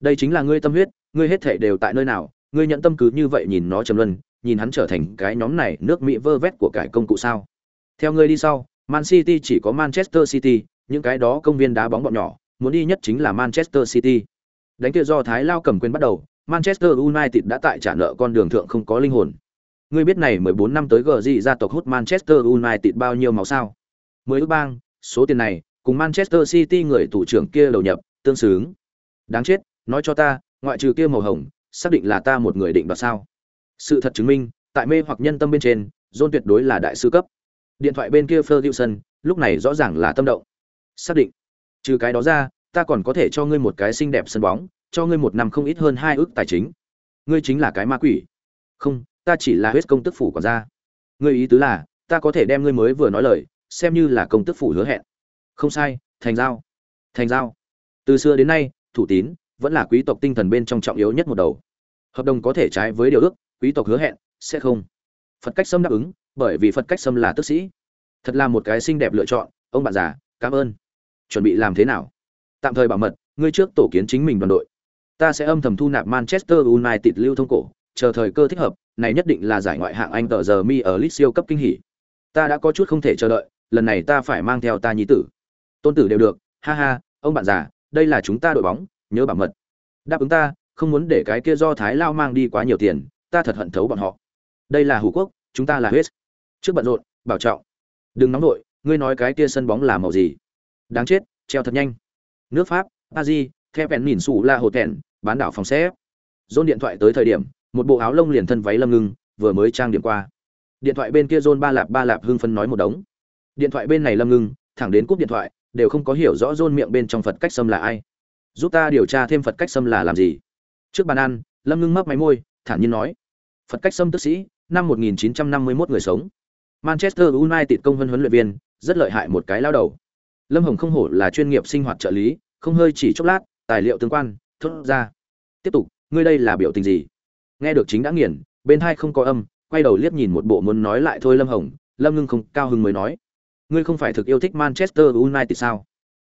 Đây chính là ngươi tâm huyết, ngươi hết thể đều tại nơi nào, ngươi nhận tâm cứ như vậy nhìn nó trầm luân, nhìn hắn trở thành cái nhóm này nước mỹ vơ vét của cải công cụ sao? Theo ngươi đi sau, man city chỉ có manchester city, những cái đó công viên đá bóng bọn nhỏ, muốn đi nhất chính là manchester city. Đánh kia do thái lao cầm quyền bắt đầu manchester united đã tại trả nợ con đường thượng không có linh hồn. Ngươi biết này 14 năm tới gờ gì gia tộc hút manchester united bao nhiêu máu sao? Mới ước bang, số tiền này, cùng manchester city người thủ trưởng kia đầu nhập, tương xứng. Đáng chết, nói cho ta, ngoại trừ kia màu hồng, xác định là ta một người định đoạt sao? Sự thật chứng minh, tại mê hoặc nhân tâm bên trên, john tuyệt đối là đại sư cấp. Điện thoại bên kia ferguson, lúc này rõ ràng là tâm động. Xác định. Trừ cái đó ra, ta còn có thể cho ngươi một cái xinh đẹp sân bóng cho ngươi một năm không ít hơn hai ước tài chính. Ngươi chính là cái ma quỷ. Không, ta chỉ là huyết công tức phủ quản gia. Ngươi ý tứ là, ta có thể đem ngươi mới vừa nói lời, xem như là công tức phủ hứa hẹn. Không sai, thành giao. Thành giao. Từ xưa đến nay, thủ tín vẫn là quý tộc tinh thần bên trong trọng yếu nhất một đầu. Hợp đồng có thể trái với điều ước, quý tộc hứa hẹn sẽ không. Phật cách sâm đáp ứng, bởi vì phật cách sâm là tức sĩ. Thật là một cái xinh đẹp lựa chọn, ông bạn già, cảm ơn. Chuẩn bị làm thế nào? Tạm thời bảo mật, ngươi trước tổ kiến chính mình đoàn đội ta sẽ âm thầm thu nạp manchester united lưu thông cổ chờ thời cơ thích hợp này nhất định là giải ngoại hạng anh tờ giờ mi ở lit siêu cấp kinh hỉ. Ta đã có chút không thể chờ đợi lần này ta phải mang theo ta nhi tử. Tôn tử đều được ha ha ông bạn già đây là chúng ta đội bóng nhớ bảo mật. Đáp ứng ta không muốn để cái kia do thái lao mang đi quá nhiều tiền ta thật hận thấu bọn họ. Đây là hủ quốc chúng ta là huyết trước bận rộn bảo trọng. Đừng nóng nổi ngươi nói cái kia sân bóng là màu gì? Đáng chết treo thật nhanh. Nước pháp paris Kevin bèn nhìn xù là hồ tẹn, bán đảo phòng xếp. Dôn điện thoại tới thời điểm, một bộ áo lông liền thân váy lâm ngưng, vừa mới trang điểm qua. Điện thoại bên kia dôn ba lạp ba lạp hưng phân nói một đống. Điện thoại bên này lâm ngưng, thẳng đến cúp điện thoại, đều không có hiểu rõ dôn miệng bên trong phật cách xâm là ai. Giúp ta điều tra thêm phật cách xâm là làm gì. Trước bàn ăn, lâm ngưng mấp máy môi, thản nhiên nói. Phật cách xâm tức sĩ, năm 1951 người sống. Manchester united công vân huấn luyện viên, rất lợi hại một cái lao đầu. Lâm hồng không hổ là chuyên nghiệp sinh hoạt trợ lý, không hơi chỉ chốc lát, tài liệu tương quan thốt ra. Tiếp tục, ngươi đây là biểu tình gì? Nghe được chính đã nghiền, bên hai không có âm, quay đầu liếc nhìn một bộ muốn nói lại thôi lâm hồng, lâm ngưng không cao hứng mới nói. Ngươi không phải thực yêu thích manchester united sao?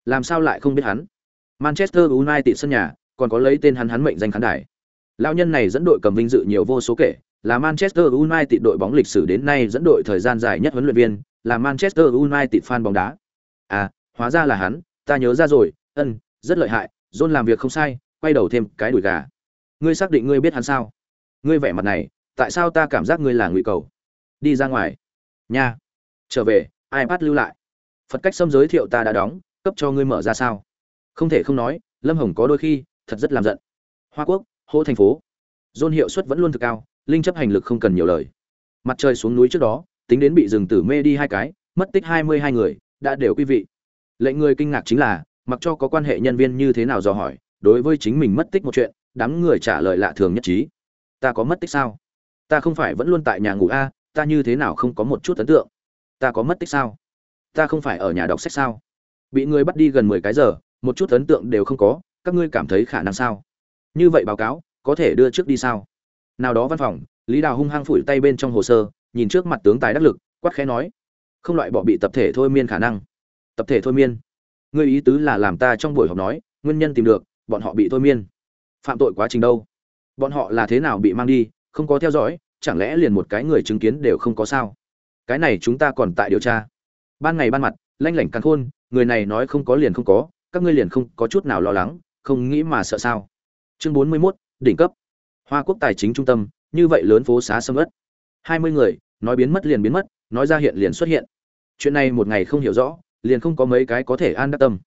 Làm sao lại không biết hắn? Manchester united sân nhà, còn có lấy tên hắn hắn mệnh danh khán đài. Lão nhân này dẫn đội cầm vinh dự nhiều vô số kể, là manchester united đội bóng lịch sử đến nay dẫn đội thời gian dài nhất huấn luyện viên, là manchester united fan bóng đá. À hóa ra là hắn, ta nhớ ra rồi, ân, rất lợi hại, john làm việc không sai quay đầu thêm cái đùi gà. Ngươi xác định ngươi biết hắn sao? Ngươi vẻ mặt này, tại sao ta cảm giác ngươi là ngụy cầu? Đi ra ngoài. Nha. Trở về, ipad lưu lại. Phật cách xâm giới thiệu ta đã đóng, cấp cho ngươi mở ra sao? Không thể không nói, lâm hồng có đôi khi, thật rất làm giận. Hoa quốc, hô thành phố. Dôn hiệu suất vẫn luôn thực cao, linh chấp hành lực không cần nhiều lời. Mặt trời xuống núi trước đó, tính đến bị rừng tử mê đi hai cái, mất tích hai mươi hai người, đã đều quý vị. Lệnh người kinh ngạc chính là, mặc cho có quan hệ nhân viên như thế nào dò hỏi đối với chính mình mất tích một chuyện, đám người trả lời lạ thường nhất trí. Ta có mất tích sao? Ta không phải vẫn luôn tại nhà ngủ a, ta như thế nào không có một chút ấn tượng? Ta có mất tích sao? Ta không phải ở nhà đọc sách sao? Bị người bắt đi gần mười cái giờ, một chút ấn tượng đều không có, các ngươi cảm thấy khả năng sao? Như vậy báo cáo, có thể đưa trước đi sao? Nào đó văn phòng, lý đào hung hăng phủi tay bên trong hồ sơ, nhìn trước mặt tướng tài đắc lực, quát khẽ nói, không loại bỏ bị tập thể thôi miên khả năng. Tập thể thôi miên? Ngươi ý tứ là làm ta trong buổi họp nói, nguyên nhân tìm được bọn họ bị thôi miên. Phạm tội quá trình đâu? Bọn họ là thế nào bị mang đi không có theo dõi chẳng lẽ liền một cái người chứng kiến đều không có sao? Cái này chúng ta còn tại điều tra. Ban ngày ban mặt lanh lảnh càn khôn người này nói không có liền không có các ngươi liền không có chút nào lo lắng không nghĩ mà sợ sao? Chương bốn mươi 41, đỉnh cấp. Hoa quốc tài chính trung tâm như vậy lớn phố xá sâm ất hai mươi người nói biến mất liền biến mất nói ra hiện liền xuất hiện. Chuyện này một ngày không hiểu rõ liền không có mấy cái có thể an đắc tâm.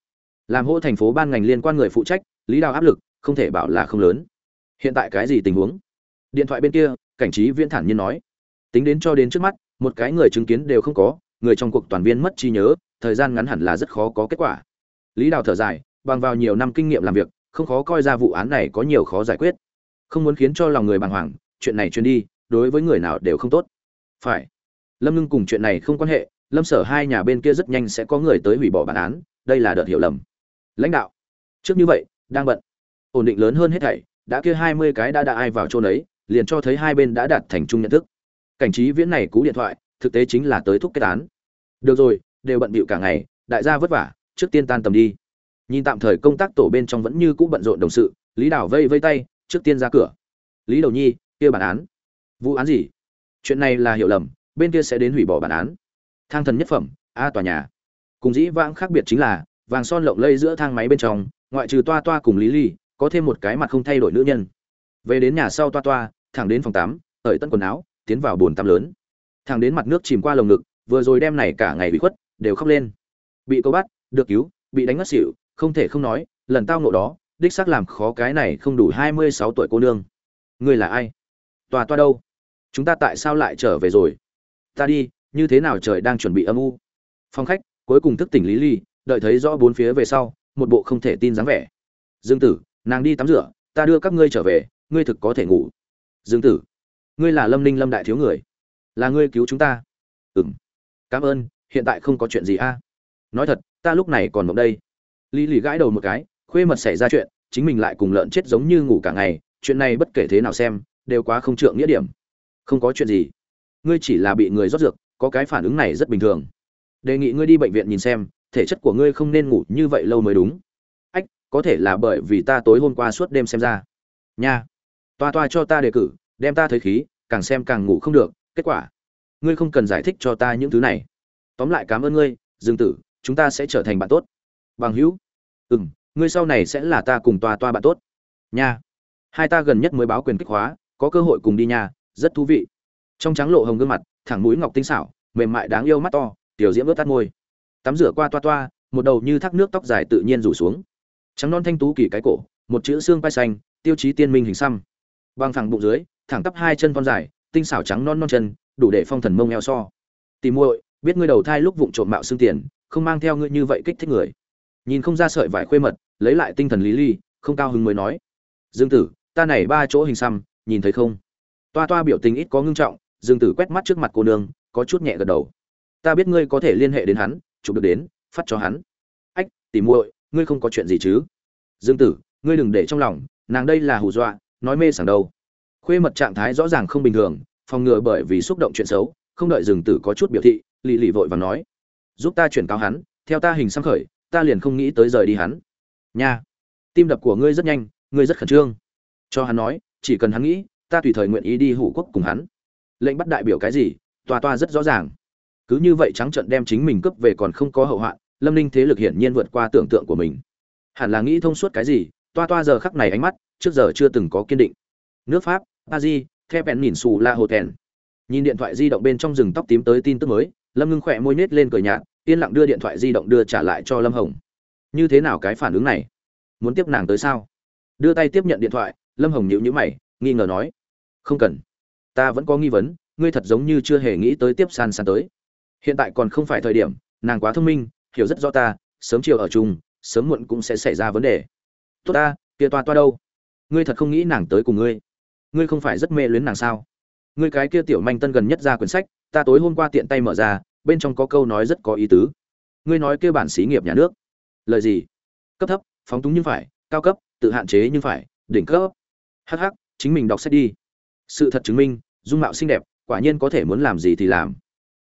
Làm hô thành phố ban ngành liên quan người phụ trách lý đào áp lực không thể bảo là không lớn. Hiện tại cái gì tình huống? Điện thoại bên kia, cảnh trí viễn thản nhiên nói. Tính đến cho đến trước mắt, một cái người chứng kiến đều không có, người trong cuộc toàn viên mất trí nhớ, thời gian ngắn hẳn là rất khó có kết quả. Lý đào thở dài, bằng vào nhiều năm kinh nghiệm làm việc, không khó coi ra vụ án này có nhiều khó giải quyết. Không muốn khiến cho lòng người bàng hoàng, chuyện này truyền đi, đối với người nào đều không tốt. Phải. Lâm ngưng cùng chuyện này không quan hệ, lâm sở hai nhà bên kia rất nhanh sẽ có người tới hủy bỏ bản án, đây là đợt hiểu lầm. Lãnh đạo. Trước như vậy đang bận. Ổn định lớn hơn hết thảy, đã kia hai mươi cái đã đã ai vào chỗ ấy liền cho thấy hai bên đã đạt thành chung nhận thức. Cảnh trí viễn này cú điện thoại, thực tế chính là tới thúc kết án. Được rồi, đều bận bịu cả ngày, đại gia vất vả, trước tiên tan tầm đi. Nhìn tạm thời công tác tổ bên trong vẫn như cũ bận rộn đồng sự, lý đảo vây vây tay, trước tiên ra cửa. Lý đầu nhi, kia bản án. Vụ án gì? Chuyện này là hiểu lầm, bên kia sẽ đến hủy bỏ bản án. Thang thần nhất phẩm, a tòa nhà. Cùng dĩ vãng khác biệt chính là, vàng son lộng lây giữa thang máy bên trong ngoại trừ toa toa cùng lý ly có thêm một cái mặt không thay đổi nữ nhân. Về đến nhà sau toa toa, thẳng đến phòng tắm, hởi tân quần áo, tiến vào bồn tắm lớn. Thẳng đến mặt nước chìm qua lồng ngực, vừa rồi đem này cả ngày bị khuất, đều khóc lên. Bị câu bắt, được cứu, bị đánh ngất xỉu, không thể không nói, lần tao ngộ đó, đích xác làm khó cái này không đủ hai mươi sáu tuổi cô nương. Ngươi là ai? Toa toa đâu? Chúng ta tại sao lại trở về rồi? Ta đi, như thế nào trời đang chuẩn bị âm u? Phong khách, cuối cùng thức tỉnh lý ly đợi thấy rõ bốn phía về sau một bộ không thể tin dáng vẻ. Dương tử, nàng đi tắm rửa, ta đưa các ngươi trở về, ngươi thực có thể ngủ. Dương tử, ngươi là lâm ninh lâm đại thiếu người. Là ngươi cứu chúng ta. Ừm. Cảm ơn, hiện tại không có chuyện gì a. Nói thật, ta lúc này còn mộng đây. Lý lì gãi đầu một cái, khuê mật xảy ra chuyện, chính mình lại cùng lợn chết giống như ngủ cả ngày, chuyện này bất kể thế nào xem, đều quá không trượng nghĩa điểm. Không có chuyện gì. Ngươi chỉ là bị người rót dược, có cái phản ứng này rất bình thường. Đề nghị ngươi đi bệnh viện nhìn xem thể chất của ngươi không nên ngủ như vậy lâu mới đúng. Ách, có thể là bởi vì ta tối hôm qua suốt đêm xem ra. Nha. Toa toa cho ta đề cử, đem ta thấy khí, càng xem càng ngủ không được, kết quả. Ngươi không cần giải thích cho ta những thứ này. Tóm lại cảm ơn ngươi, dương tử, chúng ta sẽ trở thành bạn tốt. Bằng hữu. Ừ m ngươi sau này sẽ là ta cùng toa toa bạn tốt. Nha. Hai ta gần nhất mới báo quyền kích hóa, có cơ hội cùng đi nha, rất thú vị. Trong trắng lộ hồng gương mặt, thẳng mũi ngọc tinh xảo, mềm mại đáng yêu mắt to, tiểu diễm ướt tắt môi tắm rửa qua toa toa, một đầu như thác nước tóc dài tự nhiên rủ xuống. Trắng non thanh tú kỳ cái cổ, một chữ xương vai xanh, tiêu chí tiên minh hình xăm. Bằng thẳng bụng dưới, thẳng tắp hai chân con dài, tinh xảo trắng non non chân, đủ để phong thần mông eo so. Tìm muội, biết ngươi đầu thai lúc vụng trộm mạo xương tiền, không mang theo ngươi như vậy kích thích người. Nhìn không ra sợi vải khuê mật, lấy lại tinh thần lý ly, không cao hứng mới nói. Dương tử, ta này ba chỗ hình xăm, nhìn thấy không? Toa toa biểu tình ít có ngưng trọng, dương tử quét mắt trước mặt cô nương, có chút nhẹ gật đầu. Ta biết ngươi có thể liên hệ đến hắn chụp được đến, phát cho hắn. Ách, tỉ muội, ngươi không có chuyện gì chứ? Dương tử, ngươi đừng để trong lòng, nàng đây là hù dọa, nói mê sảng đâu. Khuê mật trạng thái rõ ràng không bình thường, phòng ngừa bởi vì xúc động chuyện xấu, không đợi dương tử có chút biểu thị, lì lì vội và nói. Giúp ta chuyển cáo hắn, theo ta hình xăm khởi, ta liền không nghĩ tới rời đi hắn. Nha. Tim đập của ngươi rất nhanh, ngươi rất khẩn trương. Cho hắn nói, chỉ cần hắn nghĩ, ta tùy thời nguyện ý đi hủ quốc cùng hắn. Lệnh bắt đại biểu cái gì toa toa rất rõ ràng cứ như vậy trắng trận đem chính mình cướp về còn không có hậu hoạn, lâm ninh thế lực hiển nhiên vượt qua tưởng tượng của mình. Hẳn là nghĩ thông suốt cái gì, toa toa giờ khắc này ánh mắt, trước giờ chưa từng có kiên định. Nước pháp, a di, the bèn nhìn xù la hồ tèn nhìn điện thoại di động bên trong rừng tóc tím tới tin tức mới, lâm ngưng khỏe môi nết lên cười nhạt, yên lặng đưa điện thoại di động đưa trả lại cho lâm hồng. Như thế nào cái phản ứng này? Muốn tiếp nàng tới sao? Đưa tay tiếp nhận điện thoại, lâm hồng nhịu nhữ mày, nghi ngờ nói. Không cần. Ta vẫn có nghi vấn, ngươi thật giống như chưa hề nghĩ tới tiếp san san tới hiện tại còn không phải thời điểm, nàng quá thông minh, hiểu rất rõ ta, sớm chiều ở chung, sớm muộn cũng sẽ xảy ra vấn đề. Tốt ta, kia toa toa đâu? Ngươi thật không nghĩ nàng tới cùng ngươi? Ngươi không phải rất mê luyến nàng sao? Ngươi cái kia tiểu manh tân gần nhất ra quyển sách, ta tối hôm qua tiện tay mở ra, bên trong có câu nói rất có ý tứ. Ngươi nói kêu bản xí nghiệp nhà nước. Lời gì? Cấp thấp, phóng túng nhưng phải, cao cấp, tự hạn chế nhưng phải, đỉnh cấp. Hh chính mình đọc sách đi. Sự thật chứng minh, dung mạo xinh đẹp, quả nhiên có thể muốn làm gì thì làm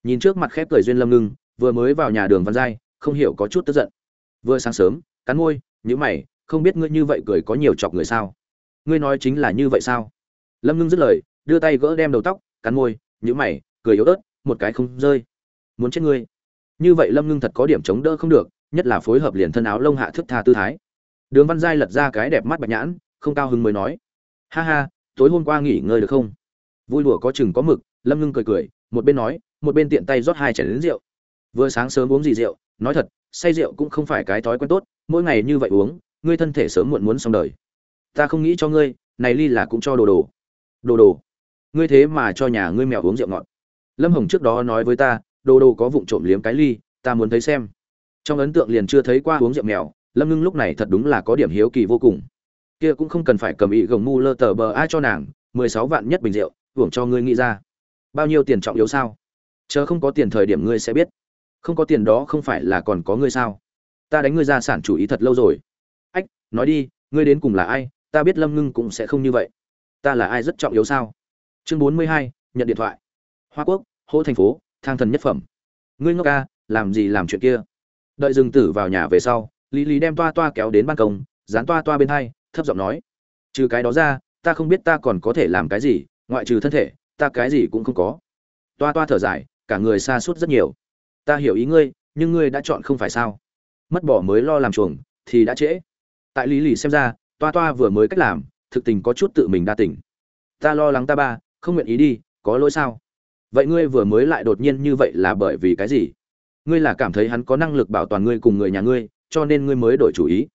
nhìn trước mặt khép cười duyên lâm ngưng, vừa mới vào nhà đường văn giai, không hiểu có chút tức giận. Vừa sáng sớm, cắn môi nhữ mày, không biết ngươi như vậy cười có nhiều chọc người sao? Ngươi nói chính là như vậy sao? Lâm ngưng dứt lời, đưa tay gỡ đem đầu tóc, cắn môi nhữ mày, cười yếu ớt, một cái không rơi. Muốn chết ngươi. Như vậy lâm ngưng thật có điểm chống đỡ không được, nhất là phối hợp liền thân áo lông hạ thức tha tư thái. Đường văn giai lật ra cái đẹp mắt bạch nhãn, không cao hứng mới nói. Ha ha, tối hôm qua nghỉ ngơi được không? Vui đùa có chừng có mực, lâm ngưng cười cười, một bên nói một bên tiện tay rót hai chén lớn rượu. Vừa sáng sớm uống gì rượu, nói thật, say rượu cũng không phải cái thói quen tốt, mỗi ngày như vậy uống, ngươi thân thể sớm muộn muốn xong đời. Ta không nghĩ cho ngươi, này ly là cũng cho đồ đồ. Đồ đồ? Ngươi thế mà cho nhà ngươi mèo uống rượu ngọt. Lâm hồng trước đó nói với ta, đồ đồ có vụng trộm liếm cái ly, ta muốn thấy xem. Trong ấn tượng liền chưa thấy qua uống rượu mèo, lâm ngưng lúc này thật đúng là có điểm hiếu kỳ vô cùng. Kia cũng không cần phải cầm ý gồng mu lơ tờ bờ ai cho nàng, mười sáu vạn nhất bình rượu, hưởng cho ngươi nghĩ ra. Bao nhiêu tiền trọng yếu sao? Chờ không có tiền thời điểm ngươi sẽ biết. Không có tiền đó không phải là còn có ngươi sao? Ta đánh ngươi ra sản chủ ý thật lâu rồi. Ách, nói đi, ngươi đến cùng là ai? Ta biết lâm ngưng cũng sẽ không như vậy. Ta là ai rất trọng yếu sao? Chương bốn mươi hai, nhận điện thoại. Hoa quốc, hỗ thành phố, thang thần nhất phẩm. Ngươi ngốc ca, làm gì làm chuyện kia? Đợi dừng tử vào nhà về sau, lý lý đem toa toa kéo đến ban công, dán toa toa bên hai, thấp giọng nói. Trừ cái đó ra, ta không biết ta còn có thể làm cái gì, ngoại trừ thân thể, ta cái gì cũng không có. Toa toa thở dài cả người xa suốt rất nhiều. Ta hiểu ý ngươi, nhưng ngươi đã chọn không phải sao? Mất bỏ mới lo làm chuồng, thì đã trễ. Tại lý lì xem ra, toa toa vừa mới cách làm, thực tình có chút tự mình đa tỉnh ta lo lắng ta ba, không nguyện ý đi, có lỗi sao? Vậy ngươi vừa mới lại đột nhiên như vậy là bởi vì cái gì? Ngươi là cảm thấy hắn có năng lực bảo toàn ngươi cùng người nhà ngươi, cho nên ngươi mới đổi chủ ý.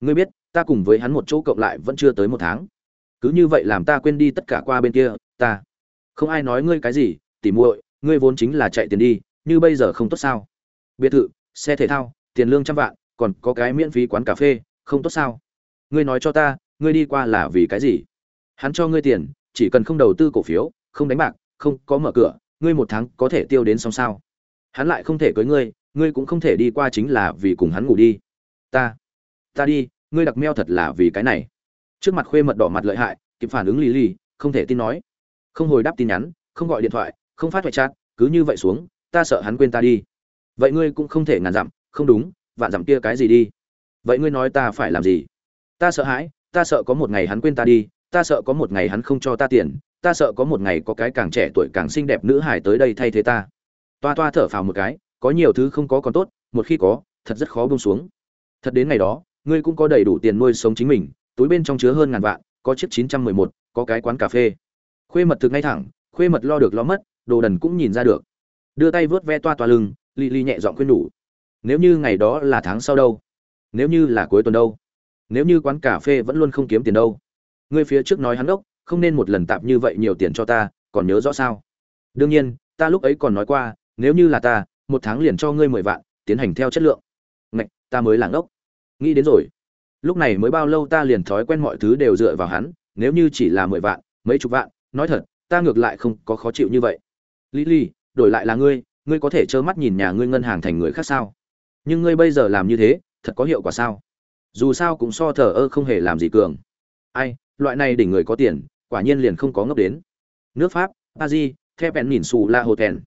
Ngươi biết, ta cùng với hắn một chỗ cộng lại vẫn chưa tới một tháng. Cứ như vậy làm ta quên đi tất cả qua bên kia, ta. Không ai nói ngươi cái gì, tỉ muội ngươi vốn chính là chạy tiền đi, như bây giờ không tốt sao? Biệt thự, xe thể thao, tiền lương trăm vạn, còn có cái miễn phí quán cà phê, không tốt sao? Ngươi nói cho ta, ngươi đi qua là vì cái gì? Hắn cho ngươi tiền, chỉ cần không đầu tư cổ phiếu, không đánh bạc, không có mở cửa, ngươi một tháng có thể tiêu đến xong sao? Hắn lại không thể cưới ngươi ngươi cũng không thể đi qua chính là vì cùng hắn ngủ đi. Ta ta đi, ngươi đặc meo thật là vì cái này. Trước mặt khuê mật đỏ mặt lợi hại, kịp phản ứng lì lì, không thể tin nói. Không hồi đáp tin nhắn, không gọi điện thoại không phát hoại chát, cứ như vậy xuống, ta sợ hắn quên ta đi. Vậy ngươi cũng không thể ngàn dặm, không đúng, vạn dặm kia cái gì đi? Vậy ngươi nói ta phải làm gì? Ta sợ hãi, ta sợ có một ngày hắn quên ta đi, ta sợ có một ngày hắn không cho ta tiền, ta sợ có một ngày có cái càng trẻ tuổi càng xinh đẹp nữ hải tới đây thay thế ta. Toa toa thở phào một cái, có nhiều thứ không có còn tốt, một khi có, thật rất khó bông xuống. Thật đến ngày đó, ngươi cũng có đầy đủ tiền nuôi sống chính mình, túi bên trong chứa hơn ngàn vạn, có chiếc chín trăm mười một, có cái quán cà phê. Khuê mật thực ngay thẳng, khuê mật lo được lo mất đồ đần cũng nhìn ra được. Đưa tay vớt ve toa toa lưng ly ly nhẹ giọng khuyên nhủ, nếu như ngày đó là tháng sau đâu, nếu như là cuối tuần đâu, nếu như quán cà phê vẫn luôn không kiếm tiền đâu, ngươi phía trước nói hắn đốc, không nên một lần tạp như vậy nhiều tiền cho ta, còn nhớ rõ sao? Đương nhiên, ta lúc ấy còn nói qua, nếu như là ta, một tháng liền cho ngươi mười vạn, tiến hành theo chất lượng. Ngạch, ta mới làng đốc nghĩ đến rồi. Lúc này mới bao lâu ta liền thói quen mọi thứ đều dựa vào hắn, nếu như chỉ là mười vạn, mấy chục vạn, nói thật, ta ngược lại không có khó chịu như vậy lý lý, đổi lại là ngươi ngươi có thể trơ mắt nhìn nhà ngươi ngân hàng thành người khác sao? Nhưng ngươi bây giờ làm như thế, thật có hiệu quả sao? Dù sao cũng so thờ ơ không hề làm gì cường. Ai, loại này đỉnh người có tiền, quả nhiên liền không có ngốc đến. Nước pháp a di the bèn nhìn xù la hồ thèn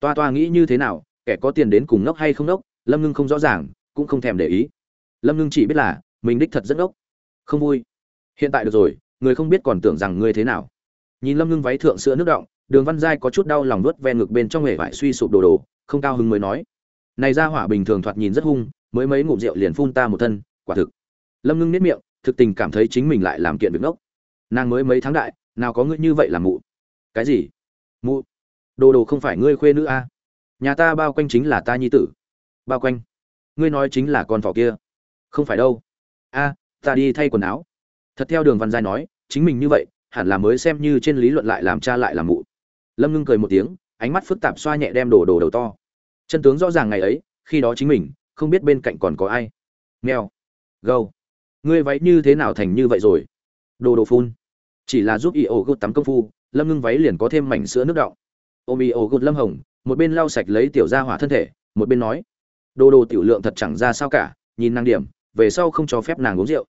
toa toa nghĩ như thế nào, kẻ có tiền đến cùng ngốc hay không ngốc, lâm ngưng không rõ ràng, cũng không thèm để ý. Lâm ngưng chỉ biết là, mình đích thật rất ngốc. Không vui. Hiện tại được rồi, người không biết còn tưởng rằng ngươi thế nào. Nhìn lâm ngưng váy thượng sữa nước động đường văn giai có chút đau lòng nuốt ve ngực bên trong nghề vải suy sụp đồ đồ, không cao hứng mới nói. Này ra hỏa bình thường thoạt nhìn rất hung, mới mấy ngụm rượu liền phun ta một thân, quả thực. Lâm ngưng nếp miệng, thực tình cảm thấy chính mình lại làm kiện việc ngốc. Nàng mới mấy tháng đại, nào có ngươi như vậy là mụ. Cái gì? Mụ? Đồ đồ không phải ngươi khuê nữ a à? nhà ta bao quanh chính là ta nhi tử. Bao quanh? Ngươi nói chính là con thỏ kia. Không phải đâu. A, ta đi thay quần áo. Thật theo đường văn giai nói, chính mình như vậy, hẳn là mới xem như trên lý luận lại làm cha lại làm mụ lâm ngưng cười một tiếng, ánh mắt phức tạp xoa nhẹ đem đồ đồ đầu to. Chân tướng rõ ràng ngày ấy, khi đó chính mình, không biết bên cạnh còn có ai. Nghèo gâu. Ngươi váy như thế nào thành như vậy rồi? Đồ đồ phun. Chỉ là giúp y ổ gột tắm công phu, lâm ngưng váy liền có thêm mảnh sữa nước đọng. Ôm y ổ gột lâm hồng, một bên lau sạch lấy tiểu ra hỏa thân thể, một bên nói. Đồ đồ tiểu lượng thật chẳng ra sao cả, nhìn năng điểm, về sau không cho phép nàng uống rượu.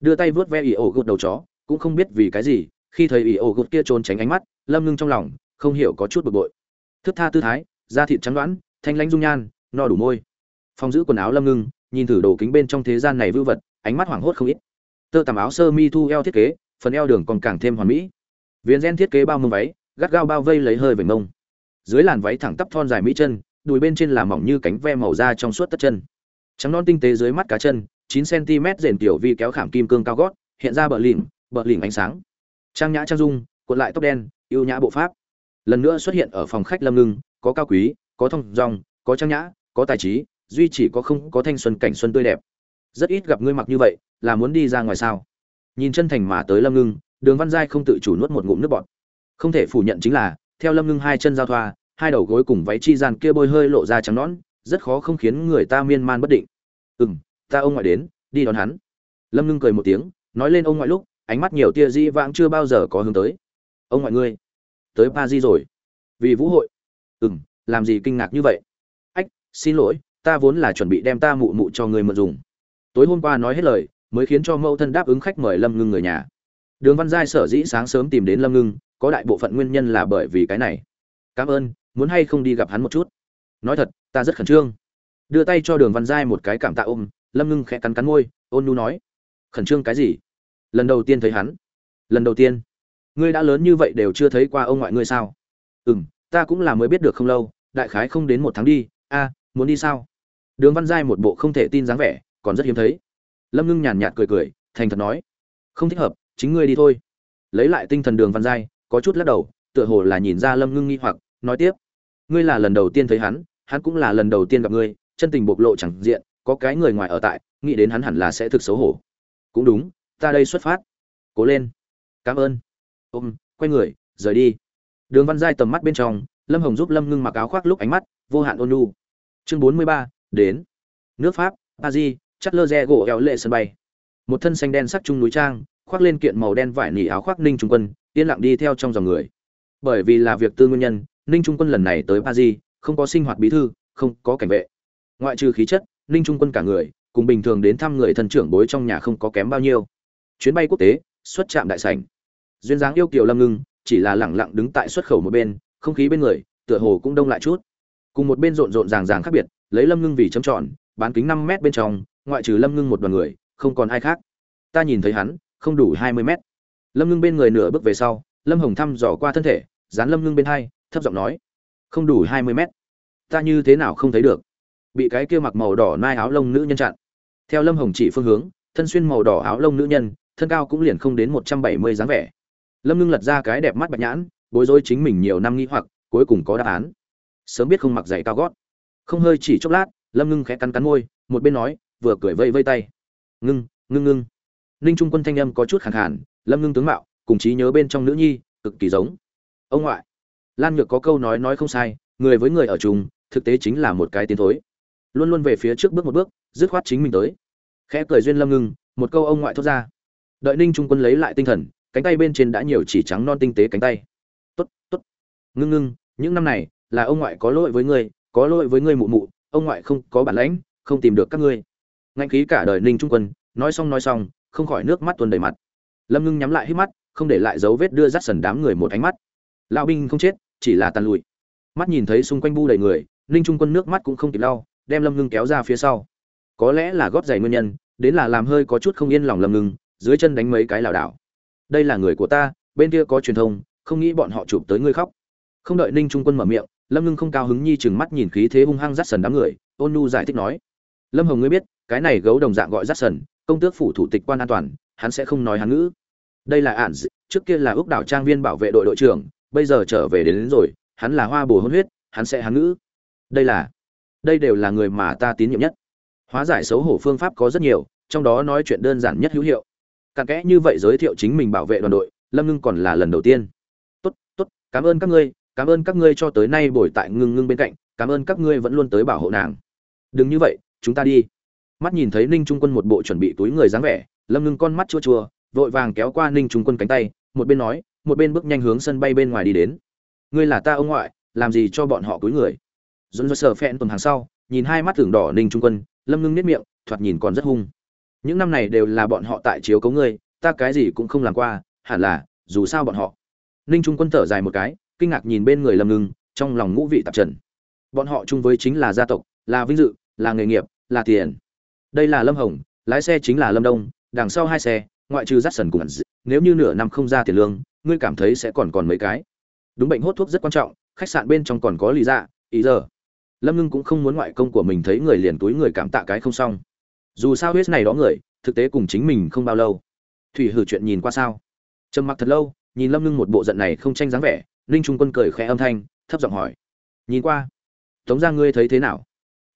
Đưa tay vớt ve y ổ gột đầu chó, cũng không biết vì cái gì, khi thấy y ổ gột kia trốn tránh ánh mắt, lâm ngưng trong lòng không hiểu có chút bực bội. Thức tha tư thái, da thịt trắng đoãn, thanh lãnh dung nhan, no đủ môi. Phong giữ quần áo lâm ngưng, nhìn thử đồ kính bên trong thế gian này vư vật, ánh mắt hoảng hốt không ít. Tơ tằm áo sơ mi thu eo thiết kế, phần eo đường còn càng thêm hoàn mỹ. Viền gen thiết kế bao mông váy, gắt gao bao vây lấy hơi vểnh mông. Dưới làn váy thẳng tắp thon dài mỹ chân, đùi bên trên là mỏng như cánh ve màu da trong suốt tất chân. Trắng non tinh tế dưới mắt cá chân 9 cm rền tiểu vi kéo khảm kim cương cao gót, hiện ra bờ lỉnh bờ lỉnh ánh sáng. Trang nhã trang dung, cuộn lại tóc đen yêu nhã bộ pháp lần nữa xuất hiện ở phòng khách lâm ngưng, có cao quý, có thông dong, có trang nhã, có tài trí, duy chỉ có không có thanh xuân cảnh xuân tươi đẹp. Rất ít gặp ngươi mặc như vậy, là muốn đi ra ngoài sao? Nhìn chân thành mà tới lâm ngưng, đường văn giai không tự chủ nuốt một ngụm nước bọt. Không thể phủ nhận chính là, theo lâm ngưng hai chân giao thoa, hai đầu gối cùng váy chi gian kia bôi hơi lộ ra trắng nõn, rất khó không khiến người ta miên man bất định. Ừ m ta ông ngoại đến, đi đón hắn. Lâm ngưng cười một tiếng, nói lên ông ngoại lúc, ánh mắt nhiều tia di vãng chưa bao giờ có hướng tới. Ông ngoại ngươi tới Paris rồi. Vì vũ hội. Ừ m làm gì kinh ngạc như vậy? Ách, xin lỗi, ta vốn là chuẩn bị đem ta mụ mụ cho người mượn dùng. Tối hôm qua nói hết lời, mới khiến cho mẫu thân đáp ứng khách mời lâm ngưng người nhà. Đường văn giai sở dĩ sáng sớm tìm đến lâm ngưng, có đại bộ phận nguyên nhân là bởi vì cái này. Cảm ơn, muốn hay không đi gặp hắn một chút? Nói thật, ta rất khẩn trương. Đưa tay cho đường văn giai một cái cảm tạ ôm, lâm ngưng khẽ cắn cắn môi, ôn nu nói. Khẩn trương cái gì? Lần đầu tiên thấy hắn. Lần đầu tiên ngươi đã lớn như vậy đều chưa thấy qua ông ngoại ngươi sao? Ừ m ta cũng là mới biết được không lâu, đại khái không đến một tháng đi, a, muốn đi sao? Đường văn giai một bộ không thể tin dáng vẻ, còn rất hiếm thấy. Lâm ngưng nhàn nhạt cười cười, thành thật nói, không thích hợp, chính ngươi đi thôi. Lấy lại tinh thần đường văn giai, có chút lắc đầu, tựa hồ là nhìn ra lâm ngưng nghi hoặc, nói tiếp, ngươi là lần đầu tiên thấy hắn hắn cũng là lần đầu tiên gặp ngươi, chân tình bộc lộ chẳng diện, có cái người ngoài ở tại, nghĩ đến hắn hẳn là sẽ thực xấu hổ. Cũng đúng, ta đây xuất phát. Cố lên. Cảm ơn ôm, quay người, rời đi. Đường văn giai tầm mắt bên trong, lâm hồng giúp lâm ngưng mặc áo khoác lúc ánh mắt vô hạn ôn nhu. Chương bốn mươi ba, đến. Nước pháp, paris chắt lơ re gỗ eo lệ sân bay. Một thân xanh đen sắc trung núi trang, khoác lên kiện màu đen vải nỉ áo khoác ninh trung quân, yên lặng đi theo trong dòng người. Bởi vì là việc tư nguyên nhân, ninh trung quân lần này tới paris, không có sinh hoạt bí thư, không có cảnh vệ. Ngoại trừ khí chất, ninh trung quân cả người, cùng bình thường đến thăm người thân trưởng bối trong nhà không có kém bao nhiêu. Chuyến bay quốc tế, xuất trạm đại sảnh duyên dáng yêu kiều lâm ngưng, chỉ là lẳng lặng đứng tại xuất khẩu một bên, không khí bên người, tựa hồ cũng đông lại chút. Cùng một bên rộn rộn ràng ràng khác biệt, lấy lâm ngưng vì chấm tròn, bán kính năm mét bên trong, ngoại trừ lâm ngưng một đoàn người, không còn ai khác. Ta nhìn thấy hắn, không đủ hai mươi mét. Lâm ngưng bên người nửa bước về sau, lâm hồng thăm dò qua thân thể, dán lâm ngưng bên hai, thấp giọng nói, không đủ hai mươi mét. Ta như thế nào không thấy được? Bị cái kia mặc màu đỏ nai áo lông nữ nhân chặn. Theo lâm hồng chỉ phương hướng, thân xuyên màu đỏ áo lông nữ nhân, thân cao cũng liền không đến một trăm bảy mươi dáng vẻ lâm ngưng lật ra cái đẹp mắt bạch nhãn, bối rối chính mình nhiều năm nghĩ hoặc, cuối cùng có đáp án. Sớm biết không mặc giày cao gót. Không hơi chỉ chốc lát, lâm ngưng khẽ cắn cắn môi, một bên nói, vừa cười vây vây tay. Ngưng ngưng ngưng. Ninh trung quân thanh âm có chút khẳng khản lâm ngưng tướng mạo, cùng trí nhớ bên trong nữ nhi, cực kỳ giống. Ông ngoại. Lan nhược có câu nói nói không sai, người với người ở chung, thực tế chính là một cái tiến thối. Luôn luôn về phía trước bước một bước, dứt khoát chính mình tới. Khẽ cười duyên lâm ngưng, một câu ông ngoại thốt ra. Đợi ninh trung quân lấy lại tinh thần cánh tay bên trên đã nhiều chỉ trắng non tinh tế cánh tay. Tốt tốt. Ngưng ngưng, những năm này, là ông ngoại có lỗi với ngươi, có lỗi với ngươi mụ mụ, ông ngoại không có bản lãnh, không tìm được các ngươi. Ngạnh khí cả đời ninh trung quân, nói xong nói xong, không khỏi nước mắt tuôn đầy mặt. Lâm ngưng nhắm lại hít mắt, không để lại dấu vết đưa dắt sần đám người một ánh mắt. Lão binh không chết, chỉ là tàn lụi. Mắt nhìn thấy xung quanh bu đầy người, ninh trung quân nước mắt cũng không kịp lau, đem lâm ngưng kéo ra phía sau. Có lẽ là gót giày nguyên nhân, đến là làm hơi có chút không yên lòng lâm ngưng, dưới chân đánh mấy cái lảo đảo đây là người của ta bên kia có truyền thông không nghĩ bọn họ chụp tới ngươi khóc. Không đợi ninh trung quân mở miệng lâm ngưng không cao hứng nhi chừng mắt nhìn khí thế hung hăng rát sần đám người ôn nu giải thích nói. Lâm hồng ngươi biết cái này gấu đồng dạng gọi rát sần công tước phủ thủ tịch quan an toàn hắn sẽ không nói hắn ngữ. Đây là ản trước kia là ước đảo trang viên bảo vệ đội đội trưởng bây giờ trở về đến, đến rồi hắn là hoa bồ hôn huyết hắn sẽ hắn ngữ. Đây là đây đều là người mà ta tín nhiệm nhất. Hóa giải xấu hổ phương pháp có rất nhiều trong đó nói chuyện đơn giản nhất hữu hiệu cặn kẽ như vậy giới thiệu chính mình bảo vệ đoàn đội, lâm ngưng còn là lần đầu tiên. Tốt tốt, cảm ơn các ngươi, cảm ơn các ngươi cho tới nay bồi tại ngưng ngưng bên cạnh, cảm ơn các ngươi vẫn luôn tới bảo hộ nàng. Đừng như vậy, chúng ta đi. Mắt nhìn thấy ninh trung quân một bộ chuẩn bị túi người dáng vẻ, lâm ngưng con mắt chua chua, vội vàng kéo qua ninh trung quân cánh tay, một bên nói, một bên bước nhanh hướng sân bay bên ngoài đi đến. Ngươi là ta ông ngoại, làm gì cho bọn họ túi người? Dồn dơ sờ phen tuần hàng sau, nhìn hai mắt tưởng đỏ ninh trung quân, lâm ngưng nếp miệng, thoạt nhìn còn rất hung những năm này đều là bọn họ tại chiếu cấu ngươi, ta cái gì cũng không làm qua, hẳn là, dù sao bọn họ. Ninh trung quân thở dài một cái, kinh ngạc nhìn bên người lâm ngưng, trong lòng ngũ vị tạp trần. Bọn họ chung với chính là gia tộc, là vinh dự, là nghề nghiệp, là tiền. Đây là lâm hồng, lái xe chính là lâm đông, đằng sau hai xe, ngoại trừ rắt sần cùng nếu như nửa năm không ra tiền lương, ngươi cảm thấy sẽ còn còn mấy cái. Đúng bệnh hốt thuốc rất quan trọng, khách sạn bên trong còn có lý dạ ý giờ. Lâm ngưng cũng không muốn ngoại công của mình thấy người liền túi người cảm tạ cái không xong dù sao huyết này đó người, thực tế cùng chính mình không bao lâu. Thủy hử chuyện nhìn qua sao? Trầm mặc thật lâu, nhìn lâm ngưng một bộ giận này không tranh dáng vẻ, ninh trung quân cười khẽ âm thanh, thấp giọng hỏi. Nhìn qua. Tống ra ngươi thấy thế nào?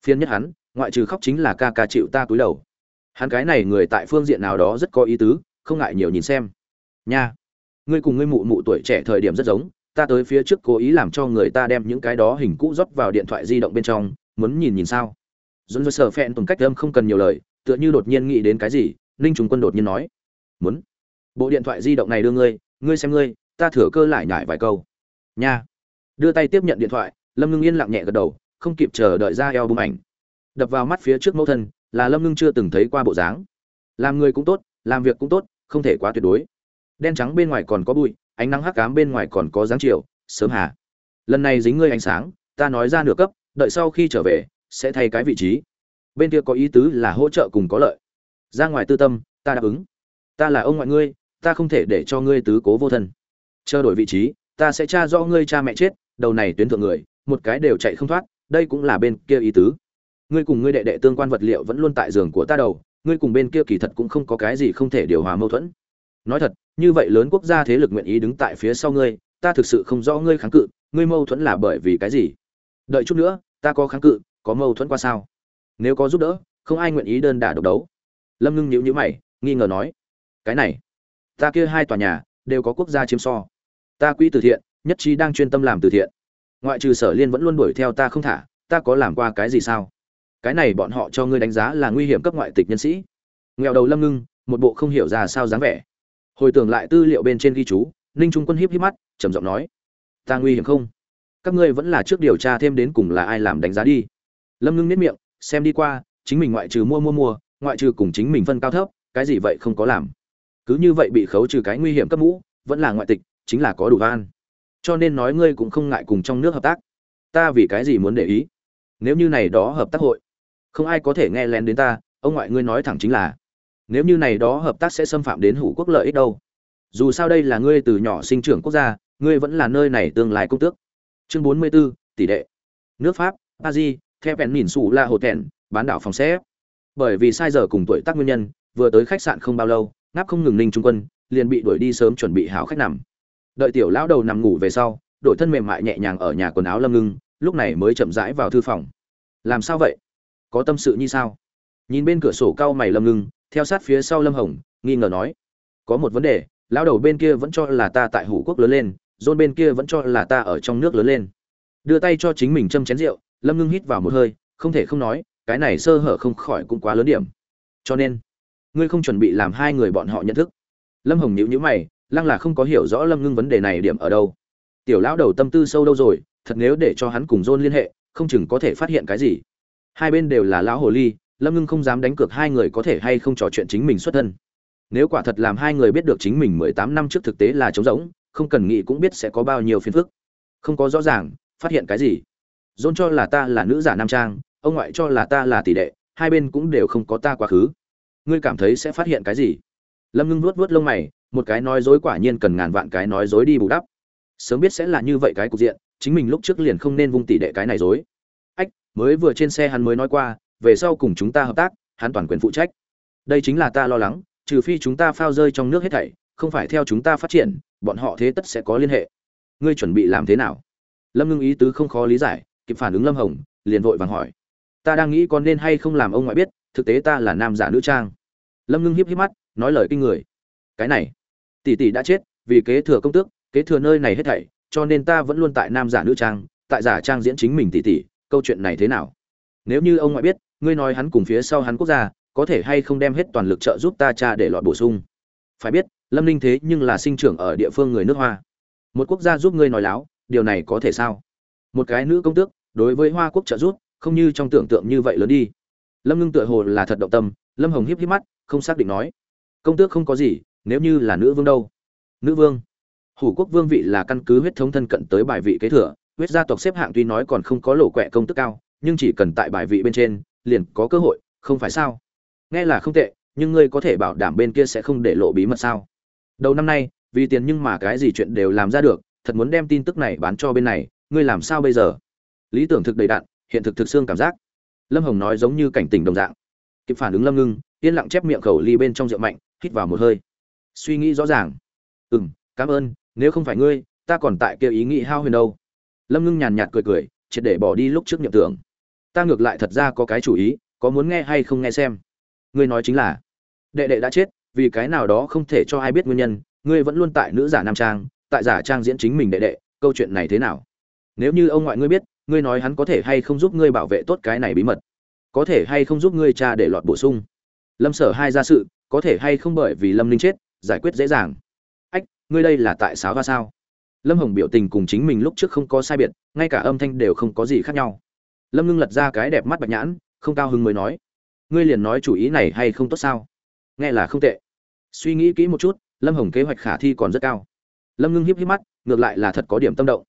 Phiên nhất hắn, ngoại trừ khóc chính là ca ca chịu ta cúi đầu. Hắn cái này người tại phương diện nào đó rất có ý tứ, không ngại nhiều nhìn xem. Nha. Ngươi cùng ngươi mụ mụ tuổi trẻ thời điểm rất giống, ta tới phía trước cố ý làm cho người ta đem những cái đó hình cũ rót vào điện thoại di động bên trong, muốn nhìn nhìn sao? Dồn dơ sở phẹn tuần cách âm không cần nhiều lời, tựa như đột nhiên nghĩ đến cái gì, ninh trùng quân đột nhiên nói. Muốn. Bộ điện thoại di động này đưa ngươi ngươi xem ngươi, ta thừa cơ lại nhải vài câu. Nha. Đưa tay tiếp nhận điện thoại, lâm ngưng yên lặng nhẹ gật đầu, không kịp chờ đợi ra eo bung ảnh. Đập vào mắt phía trước mẫu thân, là lâm ngưng chưa từng thấy qua bộ dáng. Làm người cũng tốt, làm việc cũng tốt, không thể quá tuyệt đối. Đen trắng bên ngoài còn có bụi, ánh nắng hắc cám bên ngoài còn có dáng chiều, sớm hà. Lần này dính ngươi ánh sáng, ta nói ra nửa cấp, đợi sau khi trở về sẽ thay cái vị trí. Bên kia có ý tứ là hỗ trợ cùng có lợi. Ra ngoài tư tâm, ta đáp ứng. Ta là ông ngoại ngươi, ta không thể để cho ngươi tứ cố vô thân. Chờ đổi vị trí, ta sẽ tra rõ ngươi cha mẹ chết, đầu này tuyến thượng người, một cái đều chạy không thoát, đây cũng là bên kia ý tứ. Ngươi cùng ngươi đệ đệ tương quan vật liệu vẫn luôn tại giường của ta đầu, ngươi cùng bên kia kỳ thật cũng không có cái gì không thể điều hòa mâu thuẫn. Nói thật, như vậy lớn quốc gia thế lực nguyện ý đứng tại phía sau ngươi, ta thực sự không rõ ngươi kháng cự, ngươi mâu thuẫn là bởi vì cái gì. Đợi chút nữa, ta có kháng cự có mâu thuẫn qua sao? Nếu có giúp đỡ, không ai nguyện ý đơn đả độc đấu. Lâm ngưng nhữ nhữ mày, nghi ngờ nói, cái này, ta kia hai tòa nhà đều có quốc gia chiếm so. Ta quỹ từ thiện, nhất trí đang chuyên tâm làm từ thiện. Ngoại trừ sở liên vẫn luôn đuổi theo ta không thả, ta có làm qua cái gì sao? Cái này bọn họ cho ngươi đánh giá là nguy hiểm cấp ngoại tịch nhân sĩ. Nghèo đầu lâm ngưng, một bộ không hiểu ra sao dáng vẻ. Hồi tưởng lại tư liệu bên trên ghi chú, ninh trung quân híp híp mắt, trầm giọng nói, ta nguy hiểm không? Các ngươi vẫn là trước điều tra thêm đến cùng là ai làm đánh giá đi lâm ngưng nếp miệng xem đi qua chính mình ngoại trừ mua mua mua ngoại trừ cùng chính mình phân cao thấp cái gì vậy không có làm. Cứ như vậy bị khấu trừ cái nguy hiểm cấp mũ vẫn là ngoại tịch chính là có đủ van. Cho nên nói ngươi cũng không ngại cùng trong nước hợp tác. Ta vì cái gì muốn để ý? Nếu như này đó hợp tác hội không ai có thể nghe lén đến ta ông ngoại ngươi nói thẳng chính là nếu như này đó hợp tác sẽ xâm phạm đến hủ quốc lợi ích đâu. Dù sao đây là ngươi từ nhỏ sinh trưởng quốc gia ngươi vẫn là nơi này tương lai công tước. Chương bốn mươi 44, tỷ đệ. Nước pháp paris theo bèn nhìn xù là hồ thẹn, bán đảo phòng xếp. Bởi vì sai giờ cùng tuổi tác nguyên nhân, vừa tới khách sạn không bao lâu, ngáp không ngừng ninh trung quân, liền bị đuổi đi sớm chuẩn bị hảo khách nằm. Đợi tiểu lão đầu nằm ngủ về sau, đội thân mềm mại nhẹ nhàng ở nhà quần áo lâm ngưng, lúc này mới chậm rãi vào thư phòng. Làm sao vậy? Có tâm sự như sao? Nhìn bên cửa sổ cao mày lâm ngưng, theo sát phía sau lâm hồng, nghi ngờ nói. Có một vấn đề, lão đầu bên kia vẫn cho là ta tại hủ quốc lớn lên dôn bên kia vẫn cho là ta ở trong nước lớn lên. Đưa tay cho chính mình châm chén rượu lâm ngưng hít vào một hơi, không thể không nói, cái này sơ hở không khỏi cũng quá lớn điểm. Cho nên, ngươi không chuẩn bị làm hai người bọn họ nhận thức. Lâm hồng nhíu nhíu mày, lăng là không có hiểu rõ lâm ngưng vấn đề này điểm ở đâu. Tiểu lão đầu tâm tư sâu đâu rồi, thật nếu để cho hắn cùng dôn liên hệ, không chừng có thể phát hiện cái gì. Hai bên đều là lão hồ ly, lâm ngưng không dám đánh cược hai người có thể hay không trò chuyện chính mình xuất thân. Nếu quả thật làm hai người biết được chính mình mười tám năm trước thực tế là trống rỗng, không cần nghĩ cũng biết sẽ có bao nhiêu phiền phức. Không có rõ ràng, phát hiện cái gì dôn cho là ta là nữ giả nam trang, ông ngoại cho là ta là tỷ đệ, hai bên cũng đều không có ta quá khứ. Ngươi cảm thấy sẽ phát hiện cái gì? Lâm ngưng nuốt vuốt lông mày, một cái nói dối quả nhiên cần ngàn vạn cái nói dối đi bù đắp. Sớm biết sẽ là như vậy cái cục diện, chính mình lúc trước liền không nên vung tỷ đệ cái này dối. Ách, mới vừa trên xe hắn mới nói qua, về sau cùng chúng ta hợp tác, hắn toàn quyền phụ trách. Đây chính là ta lo lắng, trừ phi chúng ta phao rơi trong nước hết thảy, không phải theo chúng ta phát triển, bọn họ thế tất sẽ có liên hệ. Ngươi chuẩn bị làm thế nào? Lâm ngưng ý tứ không khó lý giải kịp phản ứng lâm hồng, liền vội vàng hỏi. Ta đang nghĩ con nên hay không làm ông ngoại biết, thực tế ta là nam giả nữ trang. Lâm ngưng hiếp hiếp mắt, nói lời kinh người. Cái này, tỷ tỷ đã chết, vì kế thừa công tước, kế thừa nơi này hết thảy, cho nên ta vẫn luôn tại nam giả nữ trang, tại giả trang diễn chính mình tỷ tỷ, câu chuyện này thế nào? Nếu như ông ngoại biết, ngươi nói hắn cùng phía sau hắn quốc gia, có thể hay không đem hết toàn lực trợ giúp ta cha để lọt bổ sung? Phải biết, lâm ninh thế nhưng là sinh trưởng ở địa phương người nước hoa. Một quốc gia giúp ngươi nói láo, điều này có thể sao? Một cái nữ công tước, đối với hoa quốc trợ giúp, không như trong tưởng tượng như vậy lớn đi. Lâm ngưng tựa hồ là thật động tâm, lâm hồng hiếp hiếp mắt, không xác định nói, công tước không có gì, nếu như là nữ vương đâu? Nữ vương? Hủ quốc vương vị là căn cứ huyết thống thân cận tới bài vị kế thừa, huyết gia tộc xếp hạng tuy nói còn không có lộ quẹ công tức cao, nhưng chỉ cần tại bài vị bên trên, liền có cơ hội, không phải sao? Nghe là không tệ, nhưng ngươi có thể bảo đảm bên kia sẽ không để lộ bí mật sao? Đầu năm nay, vì tiền nhưng mà cái gì chuyện đều làm ra được, thật muốn đem tin tức này bán cho bên này ngươi làm sao bây giờ? Lý tưởng thực đầy đạn hiện thực thực xương cảm giác. Lâm hồng nói giống như cảnh tỉnh đồng dạng. Kịp phản ứng lâm ngưng, yên lặng chép miệng khẩu ly bên trong rượu mạnh, hít vào một hơi. Suy nghĩ rõ ràng. Ừ m cảm ơn, nếu không phải ngươi, ta còn tại kia ý nghĩ hao huyền đâu. Lâm ngưng nhàn nhạt cười cười, triệt để bỏ đi lúc trước nhậm tưởng. Ta ngược lại thật ra có cái chủ ý, có muốn nghe hay không nghe xem. Ngươi nói chính là, đệ đệ đã chết, vì cái nào đó không thể cho ai biết nguyên nhân, ngươi vẫn luôn tại nữ giả nam trang, tại giả trang diễn chính mình đệ đệ, câu chuyện này thế nào? Nếu như ông ngoại ngươi biết, ngươi nói hắn có thể hay không giúp ngươi bảo vệ tốt cái này bí mật. Có thể hay không giúp ngươi cha để lọt bổ sung. Lâm sở hai ra sự, có thể hay không bởi vì lâm linh chết, giải quyết dễ dàng. Ách, ngươi đây là tại sao và sao? Lâm hồng biểu tình cùng chính mình lúc trước không có sai biệt, ngay cả âm thanh đều không có gì khác nhau. Lâm ngưng lật ra cái đẹp mắt bạch nhãn, không cao hứng mới nói. Ngươi liền nói chủ ý này hay không tốt sao? Nghe là không tệ. Suy nghĩ kỹ một chút, lâm hồng kế hoạch khả thi còn rất cao. Lâm ngưng hiếp hiếp mắt, ngược lại là thật có điểm tâm động